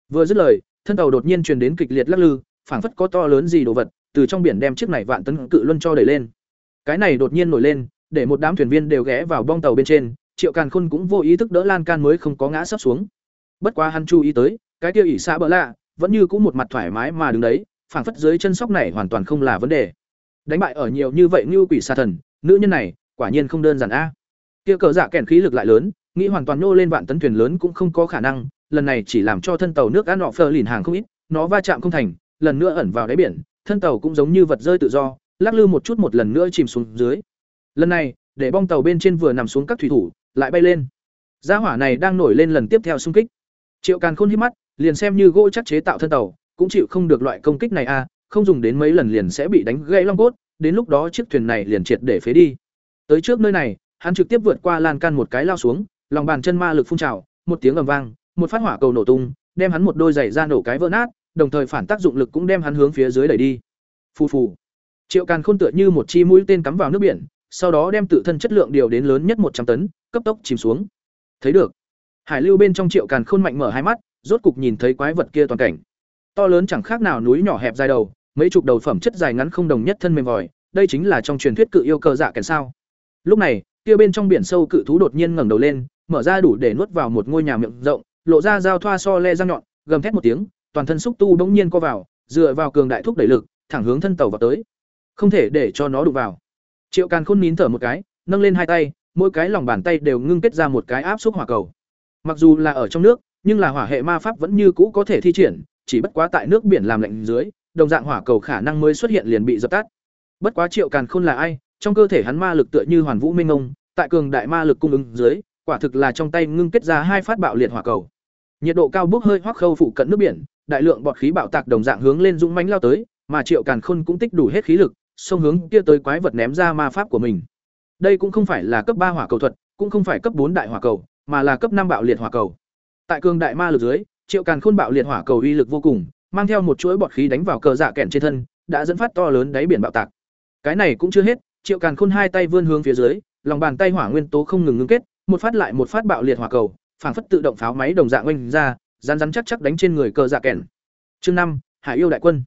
Vừa dứt lời, thân tàu đột nhiên truyền đến kịch liệt lắc lư, phảng phất có to lớn gì đồ vật từ trong biển đem chiếc này vạn tấn cự luân cho đẩy lên. Cái này đột nhiên nổi lên, để một đám thuyền viên đều ghé vào bong tàu bên trên, Triệu Càn Khôn cũng vô ý thức đỡ lan can mới không có ngã sấp xuống. Bất quá hắn chú ý tới, cái kia ỉ xã bỡ lạ, vẫn như cũng một mặt thoải mái mà đứng đấy phảng phất dưới chân sóc này hoàn toàn không là vấn đề. Đánh bại ở nhiều như vậy như quỷ xa thần nữ nhân này quả nhiên không đơn giản a. Kia cờ dạ kèn khí lực lại lớn nghĩ hoàn toàn nô lên vạn tấn thuyền lớn cũng không có khả năng lần này chỉ làm cho thân tàu nước ăn nọ phờ lìn hàng không ít nó va chạm không thành lần nữa ẩn vào đáy biển thân tàu cũng giống như vật rơi tự do lắc lư một chút một lần nữa chìm xuống dưới lần này, để bong tàu bên trên vừa nằm xuống các thủy thủ, lại bay lên. Gia hỏa này đang nổi lên lần tiếp theo xung kích. Triệu càn khôn hít mắt, liền xem như gỗ chắc chế tạo thân tàu, cũng chịu không được loại công kích này a không dùng đến mấy lần liền sẽ bị đánh gãy long cốt, đến lúc đó chiếc thuyền này liền triệt để phế đi. Tới trước nơi này, hắn trực tiếp vượt qua lan can một cái lao xuống, lòng bàn chân ma lực phun trào, một tiếng ầm vang, một phát hỏa cầu nổ tung, đem hắn một đôi giày ra nổ cái vỡ nát, đồng thời phản tác dụng lực cũng đem hắn hướng phía dưới đẩy đi. Phù phù. Triệu càn khôn tựa như một chi mũi tên cắm vào nước biển sau đó đem tự thân chất lượng điều đến lớn nhất một trăm tấn, cấp tốc chìm xuống. Thấy được, hải lưu bên trong triệu càn khôn mạnh mở hai mắt, rốt cục nhìn thấy quái vật kia toàn cảnh. To lớn chẳng khác nào núi nhỏ hẹp dài đầu, mấy chục đầu phẩm chất dài ngắn không đồng nhất thân mềm vòi, đây chính là trong truyền thuyết cự yêu cơ dạ kèn sao. Lúc này, kia bên trong biển sâu cự thú đột nhiên ngẩng đầu lên, mở ra đủ để nuốt vào một ngôi nhà miệng rộng, lộ ra dao thoa so le răng nhọn, gầm thét một tiếng, toàn thân xúc tu bỗng nhiên co vào, dựa vào cường đại thúc đẩy lực, thẳng hướng thân tàu vào tới. Không thể để cho nó đụng vào triệu càn khôn nín thở một cái, nâng lên hai tay, mỗi cái lòng bàn tay đều ngưng kết ra một cái áp xúc hỏa cầu. Mặc dù là ở trong nước, nhưng là hỏa hệ ma pháp vẫn như cũ có thể thi triển, chỉ bất quá tại nước biển làm lạnh dưới, đồng dạng hỏa cầu khả năng mới xuất hiện liền bị dập tắt. Bất quá triệu càn khôn là ai? Trong cơ thể hắn ma lực tựa như hoàn vũ minh ngông tại cường đại ma lực cung ứng dưới, quả thực là trong tay ngưng kết ra hai phát bạo liệt hỏa cầu. Nhiệt độ cao bốc hơi hoắc khâu phụ cận nước biển, đại lượng bọt khí bạo tạc đồng dạng hướng lên dũng mánh lao tới, mà triệu càn khôn cũng tích đủ hết khí lực xông hướng kia tới quái vật ném ra ma pháp của mình. Đây cũng không phải là cấp ba hỏa cầu thuật, cũng không phải cấp bốn đại hỏa cầu, mà là cấp năm bạo liệt hỏa cầu. Tại cường đại ma lực dưới, triệu càn khôn bạo liệt hỏa cầu uy lực vô cùng, mang theo một chuỗi bọt khí đánh vào cờ dạ kẹn trên thân, đã dẫn phát to lớn đáy biển bạo tạc. Cái này cũng chưa hết, triệu càn khôn hai tay vươn hướng phía dưới, lòng bàn tay hỏa nguyên tố không ngừng ngưng kết, một phát lại một phát bạo liệt hỏa cầu, phảng phất tự động pháo máy đồng dạng oanh ra, rắn rắn chắc chắc đánh trên người cờ dạ kẹn. Chương năm, hải yêu đại quân.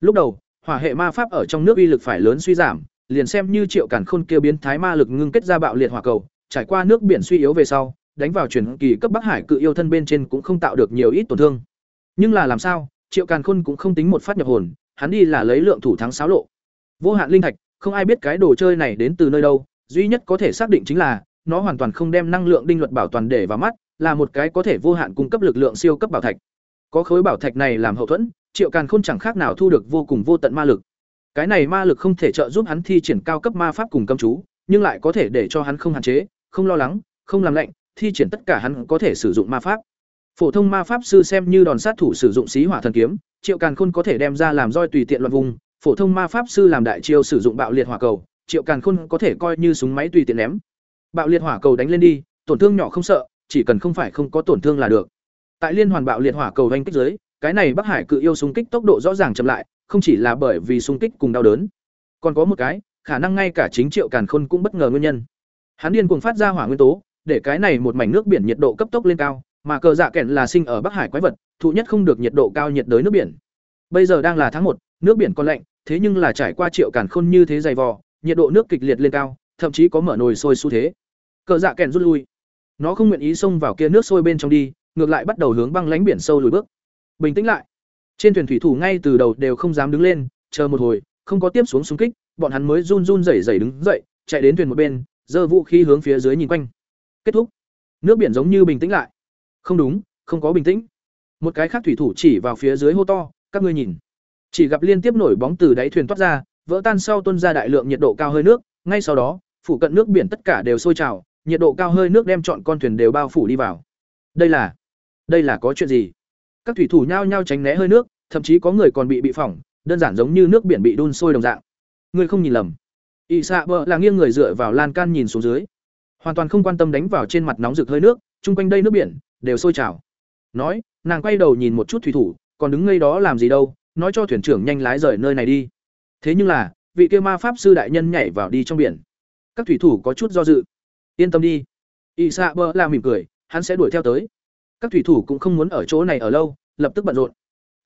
Lúc đầu hỏa hệ ma pháp ở trong nước uy lực phải lớn suy giảm, liền xem như triệu càn khôn kia biến thái ma lực ngưng kết ra bạo liệt hỏa cầu, trải qua nước biển suy yếu về sau, đánh vào truyền kỳ cấp bắc hải cự yêu thân bên trên cũng không tạo được nhiều ít tổn thương. Nhưng là làm sao, triệu càn khôn cũng không tính một phát nhập hồn, hắn đi là lấy lượng thủ thắng xáo lộ. Vô hạn linh thạch, không ai biết cái đồ chơi này đến từ nơi đâu, duy nhất có thể xác định chính là, nó hoàn toàn không đem năng lượng đinh luật bảo toàn để vào mắt, là một cái có thể vô hạn cung cấp lực lượng siêu cấp bảo thạch. Có khối bảo thạch này làm hậu thuẫn triệu càn khôn chẳng khác nào thu được vô cùng vô tận ma lực. Cái này ma lực không thể trợ giúp hắn thi triển cao cấp ma pháp cùng cấm chú, nhưng lại có thể để cho hắn không hạn chế, không lo lắng, không làm lạnh, thi triển tất cả hắn có thể sử dụng ma pháp. Phổ thông ma pháp sư xem như đòn sát thủ sử dụng xí hỏa thần kiếm, triệu càn khôn có thể đem ra làm roi tùy tiện loạn vùng. Phổ thông ma pháp sư làm đại chiêu sử dụng bạo liệt hỏa cầu, triệu càn khôn có thể coi như súng máy tùy tiện ném. Bạo liệt hỏa cầu đánh lên đi, tổn thương nhỏ không sợ, chỉ cần không phải không có tổn thương là được. Tại liên hoàn bạo liệt hỏa cầu đánh kích dưới cái này bắc hải cự yêu xung kích tốc độ rõ ràng chậm lại, không chỉ là bởi vì xung kích cùng đau đớn, còn có một cái, khả năng ngay cả chính triệu càn khôn cũng bất ngờ nguyên nhân. Hắn điên cuồng phát ra hỏa nguyên tố, để cái này một mảnh nước biển nhiệt độ cấp tốc lên cao, mà cờ dạ kẹn là sinh ở bắc hải quái vật, thụ nhất không được nhiệt độ cao nhiệt đới nước biển. Bây giờ đang là tháng một, nước biển còn lạnh, thế nhưng là trải qua triệu càn khôn như thế dày vò, nhiệt độ nước kịch liệt lên cao, thậm chí có mở nồi sôi xu thế. Cờ dạ kẹn rút lui. Nó không nguyện ý xông vào kia nước sôi bên trong đi, ngược lại bắt đầu hướng băng lánh biển sâu lùi bước bình tĩnh lại. Trên thuyền thủy thủ ngay từ đầu đều không dám đứng lên, chờ một hồi, không có tiếp xuống xung kích, bọn hắn mới run run rẩy rẩy đứng dậy, chạy đến thuyền một bên, giơ vũ khí hướng phía dưới nhìn quanh. Kết thúc. Nước biển giống như bình tĩnh lại. Không đúng, không có bình tĩnh. Một cái khác thủy thủ chỉ vào phía dưới hô to, các ngươi nhìn. Chỉ gặp liên tiếp nổi bóng từ đáy thuyền toát ra, vỡ tan sau tuân ra đại lượng nhiệt độ cao hơi nước, ngay sau đó, phủ cận nước biển tất cả đều sôi trào, nhiệt độ cao hơi nước đem chọn con thuyền đều bao phủ đi vào. Đây là đây là có chuyện gì? Các thủy thủ nhao nhao tránh né hơi nước, thậm chí có người còn bị bị phỏng, đơn giản giống như nước biển bị đun sôi đồng dạng. Ngươi không nhìn lầm. Ỵ xạ bờ là nghiêng người dựa vào lan can nhìn xuống dưới. Hoàn toàn không quan tâm đánh vào trên mặt nóng rực hơi nước, chung quanh đây nước biển, đều sôi trào. Nói, nàng quay đầu nhìn một chút thủy thủ, còn đứng ngay đó làm gì đâu, nói cho thuyền trưởng nhanh lái rời nơi này đi. Thế nhưng là, vị kia ma pháp sư đại nhân nhảy vào đi trong biển. Các thủy thủ có chút do dự. Yên tâm đi. Ỵ xạ bờ là mỉm cười, hắn sẽ đuổi theo tới các thủy thủ cũng không muốn ở chỗ này ở lâu, lập tức bận rộn.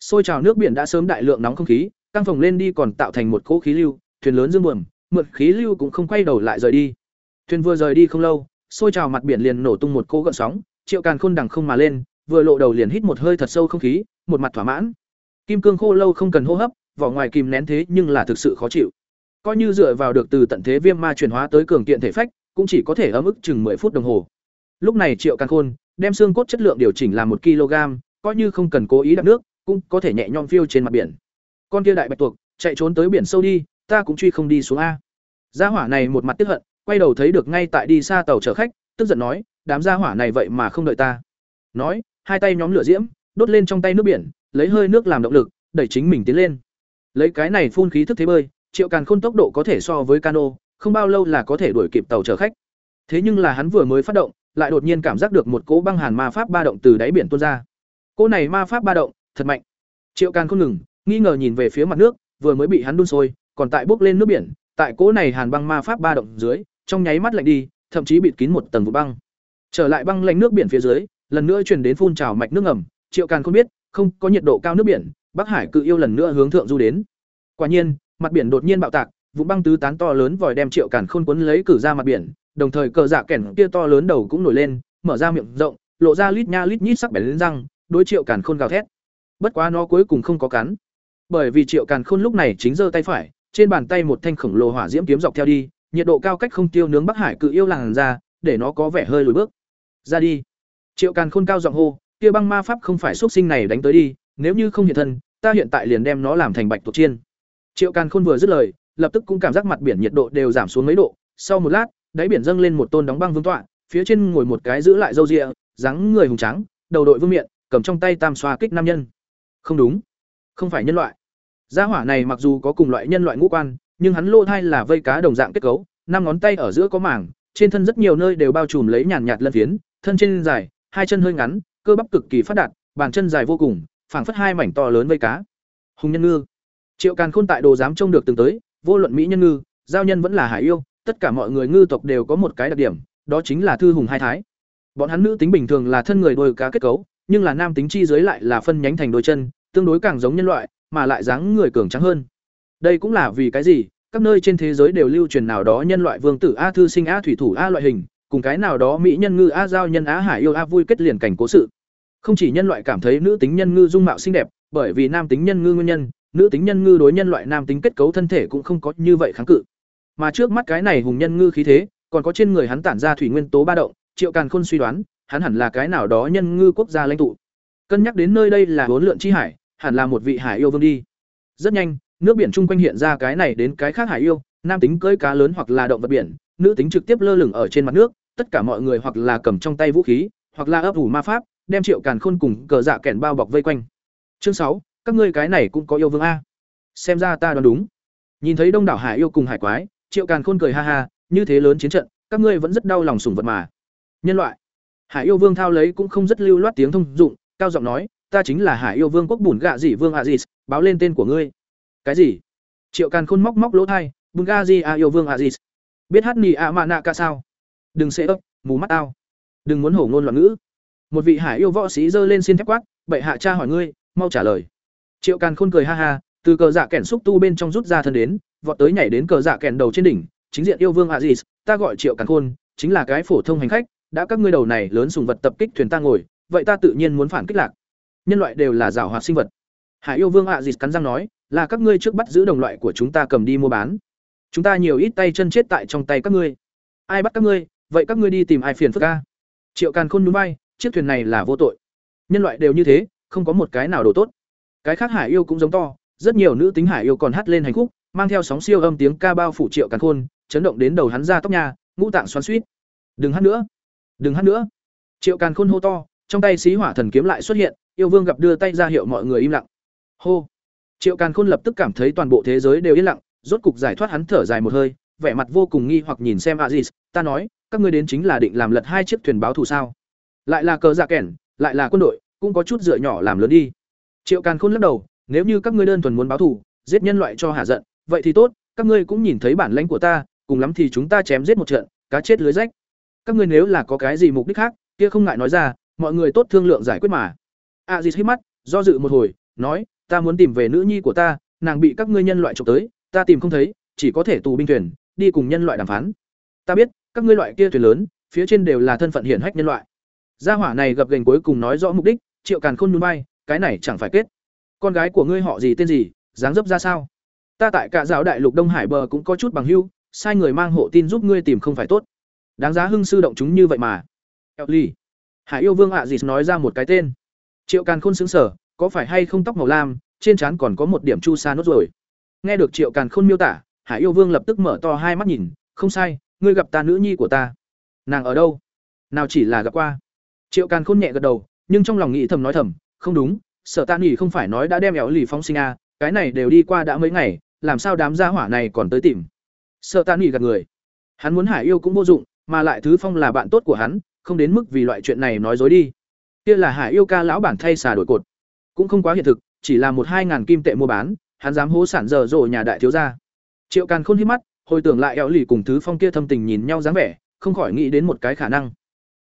Xôi trào nước biển đã sớm đại lượng nóng không khí, căng phồng lên đi còn tạo thành một cỗ khí lưu, thuyền lớn dương buồm, mượn khí lưu cũng không quay đầu lại rời đi. Thuyền vừa rời đi không lâu, xôi trào mặt biển liền nổ tung một cỗ gợn sóng, triệu càn khôn đằng không mà lên, vừa lộ đầu liền hít một hơi thật sâu không khí, một mặt thỏa mãn. Kim cương khô lâu không cần hô hấp, vỏ ngoài kìm nén thế nhưng là thực sự khó chịu. Coi như dựa vào được từ tận thế viêm ma chuyển hóa tới cường kiện thể phách, cũng chỉ có thể ấm ức chừng 10 phút đồng hồ. Lúc này triệu càn khôn đem xương cốt chất lượng điều chỉnh là một kg, coi như không cần cố ý đặt nước, cũng có thể nhẹ nhõm phiêu trên mặt biển. Con kia đại bạch tuộc, chạy trốn tới biển sâu đi, ta cũng truy không đi xuống a. Gia hỏa này một mặt tức hận, quay đầu thấy được ngay tại đi xa tàu chở khách, tức giận nói, đám gia hỏa này vậy mà không đợi ta. Nói, hai tay nhóm lửa diễm, đốt lên trong tay nước biển, lấy hơi nước làm động lực, đẩy chính mình tiến lên. Lấy cái này phun khí thức thế bơi, triệu càn khôn tốc độ có thể so với cano, không bao lâu là có thể đuổi kịp tàu chở khách. Thế nhưng là hắn vừa mới phát động lại đột nhiên cảm giác được một cỗ băng hàn ma pháp ba động từ đáy biển tuôn ra. Cỗ này ma pháp ba động, thật mạnh. Triệu càn không ngừng, nghi ngờ nhìn về phía mặt nước, vừa mới bị hắn đun sôi, còn tại bốc lên nước biển, tại cỗ này hàn băng ma pháp ba động dưới, trong nháy mắt lạnh đi, thậm chí bịt kín một tầng vụ băng. Trở lại băng lạnh nước biển phía dưới, lần nữa truyền đến phun trào mạch nước ngầm, triệu càn không biết, không có nhiệt độ cao nước biển, bắc hải cự yêu lần nữa hướng thượng du đến. Quả nhiên, mặt biển đột nhiên bạo tạc, vụ băng tứ tán to lớn vòi đem triệu càn khôn cuốn lấy cử ra mặt biển đồng thời cờ dạ kẻn kia to lớn đầu cũng nổi lên, mở ra miệng rộng, lộ ra lít nha lít nhít sắc bén lên răng, đối triệu càn khôn gào thét. Bất quá nó cuối cùng không có cắn. Bởi vì triệu càn khôn lúc này chính giơ tay phải, trên bàn tay một thanh khổng lồ hỏa diễm kiếm dọc theo đi, nhiệt độ cao cách không tiêu nướng bắc hải cự yêu làn ra, để nó có vẻ hơi lùi bước. Ra đi. Triệu càn khôn cao giọng hô, kia băng ma pháp không phải xuất sinh này đánh tới đi, nếu như không hiện thân, ta hiện tại liền đem nó làm thành bạch tuộc chiên. Triệu càn khôn vừa dứt lời, lập tức cũng cảm giác mặt biển nhiệt độ đều giảm xuống mấy độ, sau một lát đáy biển dâng lên một tôn đóng băng vương tọa, phía trên ngồi một cái giữ lại râu rịa, dáng người hùng trắng đầu đội vương miện, cầm trong tay tam xoa kích nam nhân. Không đúng, không phải nhân loại. Gia hỏa này mặc dù có cùng loại nhân loại ngũ quan, nhưng hắn lô thai là vây cá đồng dạng kết cấu, năm ngón tay ở giữa có mảng, trên thân rất nhiều nơi đều bao trùm lấy nhàn nhạt lân phiến, thân trên dài, hai chân hơi ngắn, cơ bắp cực kỳ phát đạt, bàn chân dài vô cùng, phảng phất hai mảnh to lớn vây cá. Hùng nhân ngư. Triệu càn khôn tại đồ dám trông được từng tới, vô luận mỹ nhân ngư, giao nhân vẫn là hải yêu tất cả mọi người ngư tộc đều có một cái đặc điểm, đó chính là thư hùng hai thái. Bọn hắn nữ tính bình thường là thân người đôi cá kết cấu, nhưng là nam tính chi dưới lại là phân nhánh thành đôi chân, tương đối càng giống nhân loại, mà lại dáng người cường tráng hơn. Đây cũng là vì cái gì? Các nơi trên thế giới đều lưu truyền nào đó nhân loại vương tử a thư sinh a thủy thủ a loại hình, cùng cái nào đó mỹ nhân ngư a giao nhân á hải yêu a vui kết liền cảnh cố sự. Không chỉ nhân loại cảm thấy nữ tính nhân ngư dung mạo xinh đẹp, bởi vì nam tính nhân ngư nguyên nhân, nữ tính nhân ngư đối nhân loại nam tính kết cấu thân thể cũng không có như vậy kháng cự mà trước mắt cái này hùng nhân ngư khí thế, còn có trên người hắn tản ra thủy nguyên tố ba động, triệu càn khôn suy đoán, hắn hẳn là cái nào đó nhân ngư quốc gia lãnh tụ. Cân nhắc đến nơi đây là bốn lượn chi hải, hẳn là một vị hải yêu vương đi. Rất nhanh, nước biển chung quanh hiện ra cái này đến cái khác hải yêu, nam tính cưỡi cá lớn hoặc là động vật biển, nữ tính trực tiếp lơ lửng ở trên mặt nước, tất cả mọi người hoặc là cầm trong tay vũ khí, hoặc là ấp ủ ma pháp, đem triệu càn khôn cùng cờ dạ kèn bao bọc vây quanh. Chương sáu, các ngươi cái này cũng có yêu vương a. Xem ra ta đoán đúng. Nhìn thấy đông đảo hải yêu cùng hải quái triệu càn khôn cười ha ha, như thế lớn chiến trận, các ngươi vẫn rất đau lòng sủng vật mà. Nhân loại. Hải yêu vương thao lấy cũng không rất lưu loát tiếng thông dụng, cao giọng nói, ta chính là hải yêu vương quốc bùn gạ dị vương aziz, báo lên tên của ngươi. Cái gì? Triệu càn khôn móc móc lỗ thai, bùn gạ dị a yêu vương aziz. Biết hát nì a mạ nạ ca sao? Đừng xê ấp, mù mắt ao đừng muốn hổ ngôn loạn ngữ. Một vị hải yêu võ sĩ giơ lên xin thép quát, bệ hạ cha hỏi ngươi, mau trả lời. Triệu càn khôn cười ha ha, từ cờ dạ kẻn xúc tu bên trong rút ra thân đến vọt tới nhảy đến cờ dạ kèn đầu trên đỉnh, chính diện yêu vương aziz, ta gọi triệu càn khôn, chính là cái phổ thông hành khách, đã các ngươi đầu này lớn sùng vật tập kích thuyền ta ngồi, vậy ta tự nhiên muốn phản kích lạc. Nhân loại đều là rào hoạt sinh vật. Hải yêu vương aziz cắn răng nói, là các ngươi trước bắt giữ đồng loại của chúng ta cầm đi mua bán. Chúng ta nhiều ít tay chân chết tại trong tay các ngươi. Ai bắt các ngươi, vậy các ngươi đi tìm ai phiền phức ca triệu càn khôn núi bay, chiếc thuyền này là vô tội. Nhân loại đều như thế, không có một cái nào đồ tốt. Cái khác hải yêu cũng giống to, rất nhiều nữ tính hải yêu còn hát lên hành khúc mang theo sóng siêu âm tiếng ca bao phủ triệu càn khôn, chấn động đến đầu hắn ra tóc nhà ngũ tạng xoắn suýt đừng hát nữa. Đừng hát nữa. Triệu càn khôn hô to, trong tay xí hỏa thần kiếm lại xuất hiện, yêu vương gặp đưa tay ra hiệu mọi người im lặng. Hô. Triệu càn khôn lập tức cảm thấy toàn bộ thế giới đều yên lặng, rốt cục giải thoát hắn thở dài một hơi, vẻ mặt vô cùng nghi hoặc nhìn xem aziz, ta nói, các ngươi đến chính là định làm lật hai chiếc thuyền báo thù sao? Lại là cờ dạ kẻn lại là quân đội, cũng có chút dựa nhỏ làm lớn đi. Triệu càn khôn lắc đầu, nếu như các ngươi đơn thuần muốn báo thù, giết nhân loại cho hạ giận vậy thì tốt, các ngươi cũng nhìn thấy bản lãnh của ta, cùng lắm thì chúng ta chém giết một trận, cá chết lưới rách. Các ngươi nếu là có cái gì mục đích khác, kia không ngại nói ra, mọi người tốt thương lượng giải quyết mà. A di hít mắt, do dự một hồi, nói, ta muốn tìm về nữ nhi của ta, nàng bị các ngươi nhân loại trộm tới, ta tìm không thấy, chỉ có thể tù binh thuyền, đi cùng nhân loại đàm phán. Ta biết, các ngươi loại kia thuyền lớn, phía trên đều là thân phận hiển hách nhân loại. Gia hỏa này gập gành cuối cùng nói rõ mục đích, triệu càn khôn núi bay cái này chẳng phải kết. Con gái của ngươi họ gì, tên gì, dáng dấp ra sao? Ta tại cả giáo đại lục đông hải bờ cũng có chút bằng hưu sai người mang hộ tin giúp ngươi tìm không phải tốt. Đáng giá hưng sư động chúng như vậy mà. Ellie. hải yêu vương ạ à gì nói ra một cái tên. Triệu càn khôn xứng sở có phải hay không tóc màu lam trên trán còn có một điểm chu sa nốt rồi nghe được triệu càn khôn miêu tả hải yêu vương lập tức mở to hai mắt nhìn không sai ngươi gặp ta nữ nhi của ta. Nàng ở đâu? Nào chỉ là gặp qua. Triệu càn khôn nhẹ gật đầu nhưng trong lòng nghĩ thầm nói thầm không đúng sở tạ nghỉ không phải nói đã đem éo lì phóng sinh à, cái này đều đi qua đã mấy ngày làm sao đám gia hỏa này còn tới tìm? Sợ tạ nghỉ gật người. Hắn muốn hải yêu cũng vô dụng, mà lại thứ phong là bạn tốt của hắn, không đến mức vì loại chuyện này nói dối đi. Kia là hải yêu ca lão bản thay xà đổi cột. Cũng không quá hiện thực, chỉ là một hai ngàn kim tệ mua bán, hắn dám hố sản dở dội nhà đại thiếu gia. Triệu càn khôn hít mắt, hồi tưởng lại éo lì cùng thứ phong kia thâm tình nhìn nhau dáng vẻ, không khỏi nghĩ đến một cái khả năng.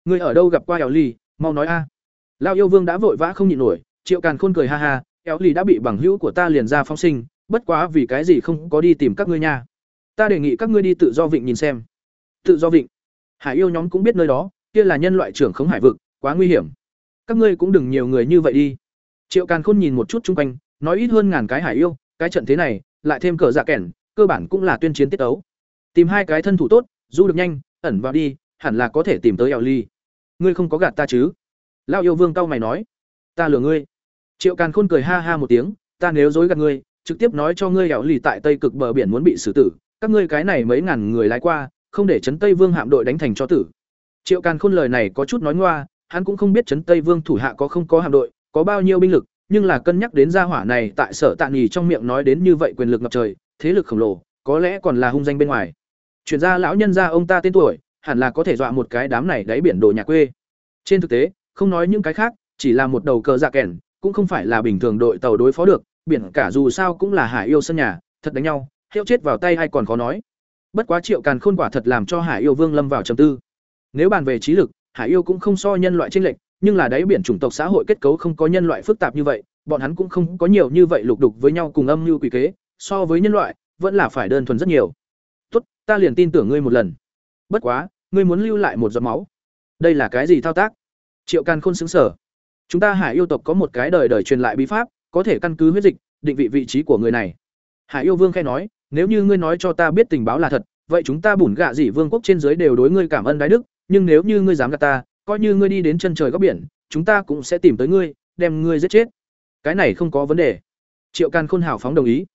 Người ở đâu gặp qua éo lì, mau nói a. Lao yêu vương đã vội vã không nhịn nổi, triệu càn khôn cười ha ha éo lì đã bị bằng hữu của ta liền ra phong sinh bất quá vì cái gì không có đi tìm các ngươi nha? Ta đề nghị các ngươi đi tự do vịnh nhìn xem. Tự do vịnh? Hải yêu nhóm cũng biết nơi đó, kia là nhân loại trưởng khống hải vực, quá nguy hiểm. Các ngươi cũng đừng nhiều người như vậy đi. Triệu càn khôn nhìn một chút chung quanh, nói ít hơn ngàn cái hải yêu, cái trận thế này, lại thêm cờ dạ kẻn cơ bản cũng là tuyên chiến tiết ấu tìm hai cái thân thủ tốt, du được nhanh, ẩn vào đi, hẳn là có thể tìm tới eo ly ngươi không có gạt ta chứ? Lao yêu vương cau mày nói. Ta lừa ngươi. Triệu càn khôn cười ha ha một tiếng, ta nếu dối gạt ngươi trực tiếp nói cho ngươi hẻo lì tại tây cực bờ biển muốn bị xử tử, các ngươi cái này mấy ngàn người lái qua, không để trấn tây vương hạm đội đánh thành cho tử. Triệu càn khôn lời này có chút nói ngoa, hắn cũng không biết trấn tây vương thủ hạ có không có hạm đội, có bao nhiêu binh lực, nhưng là cân nhắc đến gia hỏa này tại sở tạ nghỉ trong miệng nói đến như vậy quyền lực ngập trời, thế lực khổng lồ, có lẽ còn là hung danh bên ngoài. Chuyển ra lão nhân ra ông ta tên tuổi, hẳn là có thể dọa một cái đám này đáy biển đồ nhà quê. Trên thực tế, không nói những cái khác, chỉ là một đầu cờ dạ kẻn cũng không phải là bình thường đội tàu đối phó được biển cả dù sao cũng là hải yêu sân nhà, thật đánh nhau hiệu chết vào tay hay còn khó nói. Bất quá triệu càn khôn quả thật làm cho hải yêu vương lâm vào trầm tư. Nếu bàn về trí lực, hải yêu cũng không so nhân loại tranh lệch, nhưng là đáy biển chủng tộc xã hội kết cấu không có nhân loại phức tạp như vậy, bọn hắn cũng không có nhiều như vậy lục đục với nhau cùng âm mưu quỷ kế, so với nhân loại, vẫn là phải đơn thuần rất nhiều. Tốt, ta liền tin tưởng ngươi một lần. Bất quá, ngươi muốn lưu lại một giọt máu. Đây là cái gì thao tác? Triệu càn khôn xứng sở chúng ta hải yêu tộc có một cái đời đời truyền lại bí pháp có thể căn cứ huyết dịch, định vị vị trí của người này. Hải yêu vương khai nói, nếu như ngươi nói cho ta biết tình báo là thật, vậy chúng ta bủn gạ dị vương quốc trên dưới đều đối ngươi cảm ơn đái đức, nhưng nếu như ngươi dám gạt ta, coi như ngươi đi đến chân trời góc biển, chúng ta cũng sẽ tìm tới ngươi, đem ngươi giết chết. Cái này không có vấn đề. Triệu càn khôn hào phóng đồng ý.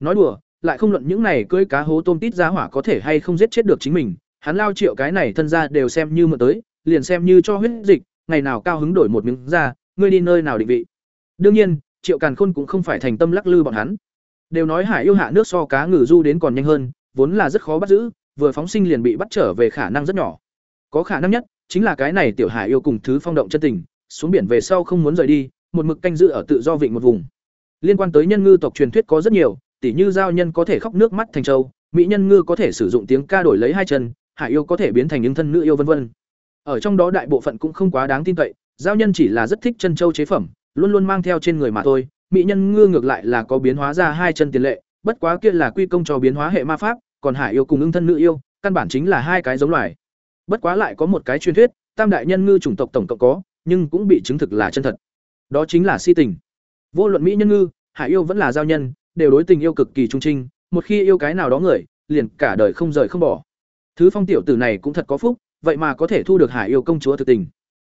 Nói đùa, lại không luận những này cưỡi cá hố tôm tít giá hỏa có thể hay không giết chết được chính mình, hắn lao triệu cái này thân ra đều xem như mượn tới, liền xem như cho huyết dịch, ngày nào cao hứng đổi một miếng ra, ngươi đi nơi nào định vị. Đương nhiên triệu càn khôn cũng không phải thành tâm lắc lư bọn hắn. Đều nói hải yêu hạ nước so cá ngừ du đến còn nhanh hơn, vốn là rất khó bắt giữ, vừa phóng sinh liền bị bắt trở về khả năng rất nhỏ. Có khả năng nhất, chính là cái này tiểu hải yêu cùng thứ phong động chân tình, xuống biển về sau không muốn rời đi, một mực canh giữ ở tự do vịnh một vùng. Liên quan tới nhân ngư tộc truyền thuyết có rất nhiều, tỉ như giao nhân có thể khóc nước mắt thành châu mỹ nhân ngư có thể sử dụng tiếng ca đổi lấy hai chân, hải yêu có thể biến thành những thân nữ yêu vân vân. Ở trong đó đại bộ phận cũng không quá đáng tin cậy, giao nhân chỉ là rất thích chân châu chế phẩm luôn luôn mang theo trên người mà thôi, mỹ nhân ngư ngược lại là có biến hóa ra hai chân tiền lệ, bất quá kia là quy công cho biến hóa hệ ma pháp, còn hải yêu cùng ưng thân nữ yêu, căn bản chính là hai cái giống loài. Bất quá lại có một cái truyền thuyết, tam đại nhân ngư chủng tộc tổng cộng có, nhưng cũng bị chứng thực là chân thật. Đó chính là si tình. Vô luận mỹ nhân ngư, hải yêu vẫn là giao nhân, đều đối tình yêu cực kỳ trung trinh, một khi yêu cái nào đó người, liền cả đời không rời không bỏ. Thứ phong tiểu tử này cũng thật có phúc, vậy mà có thể thu được hải yêu công chúa thực tình.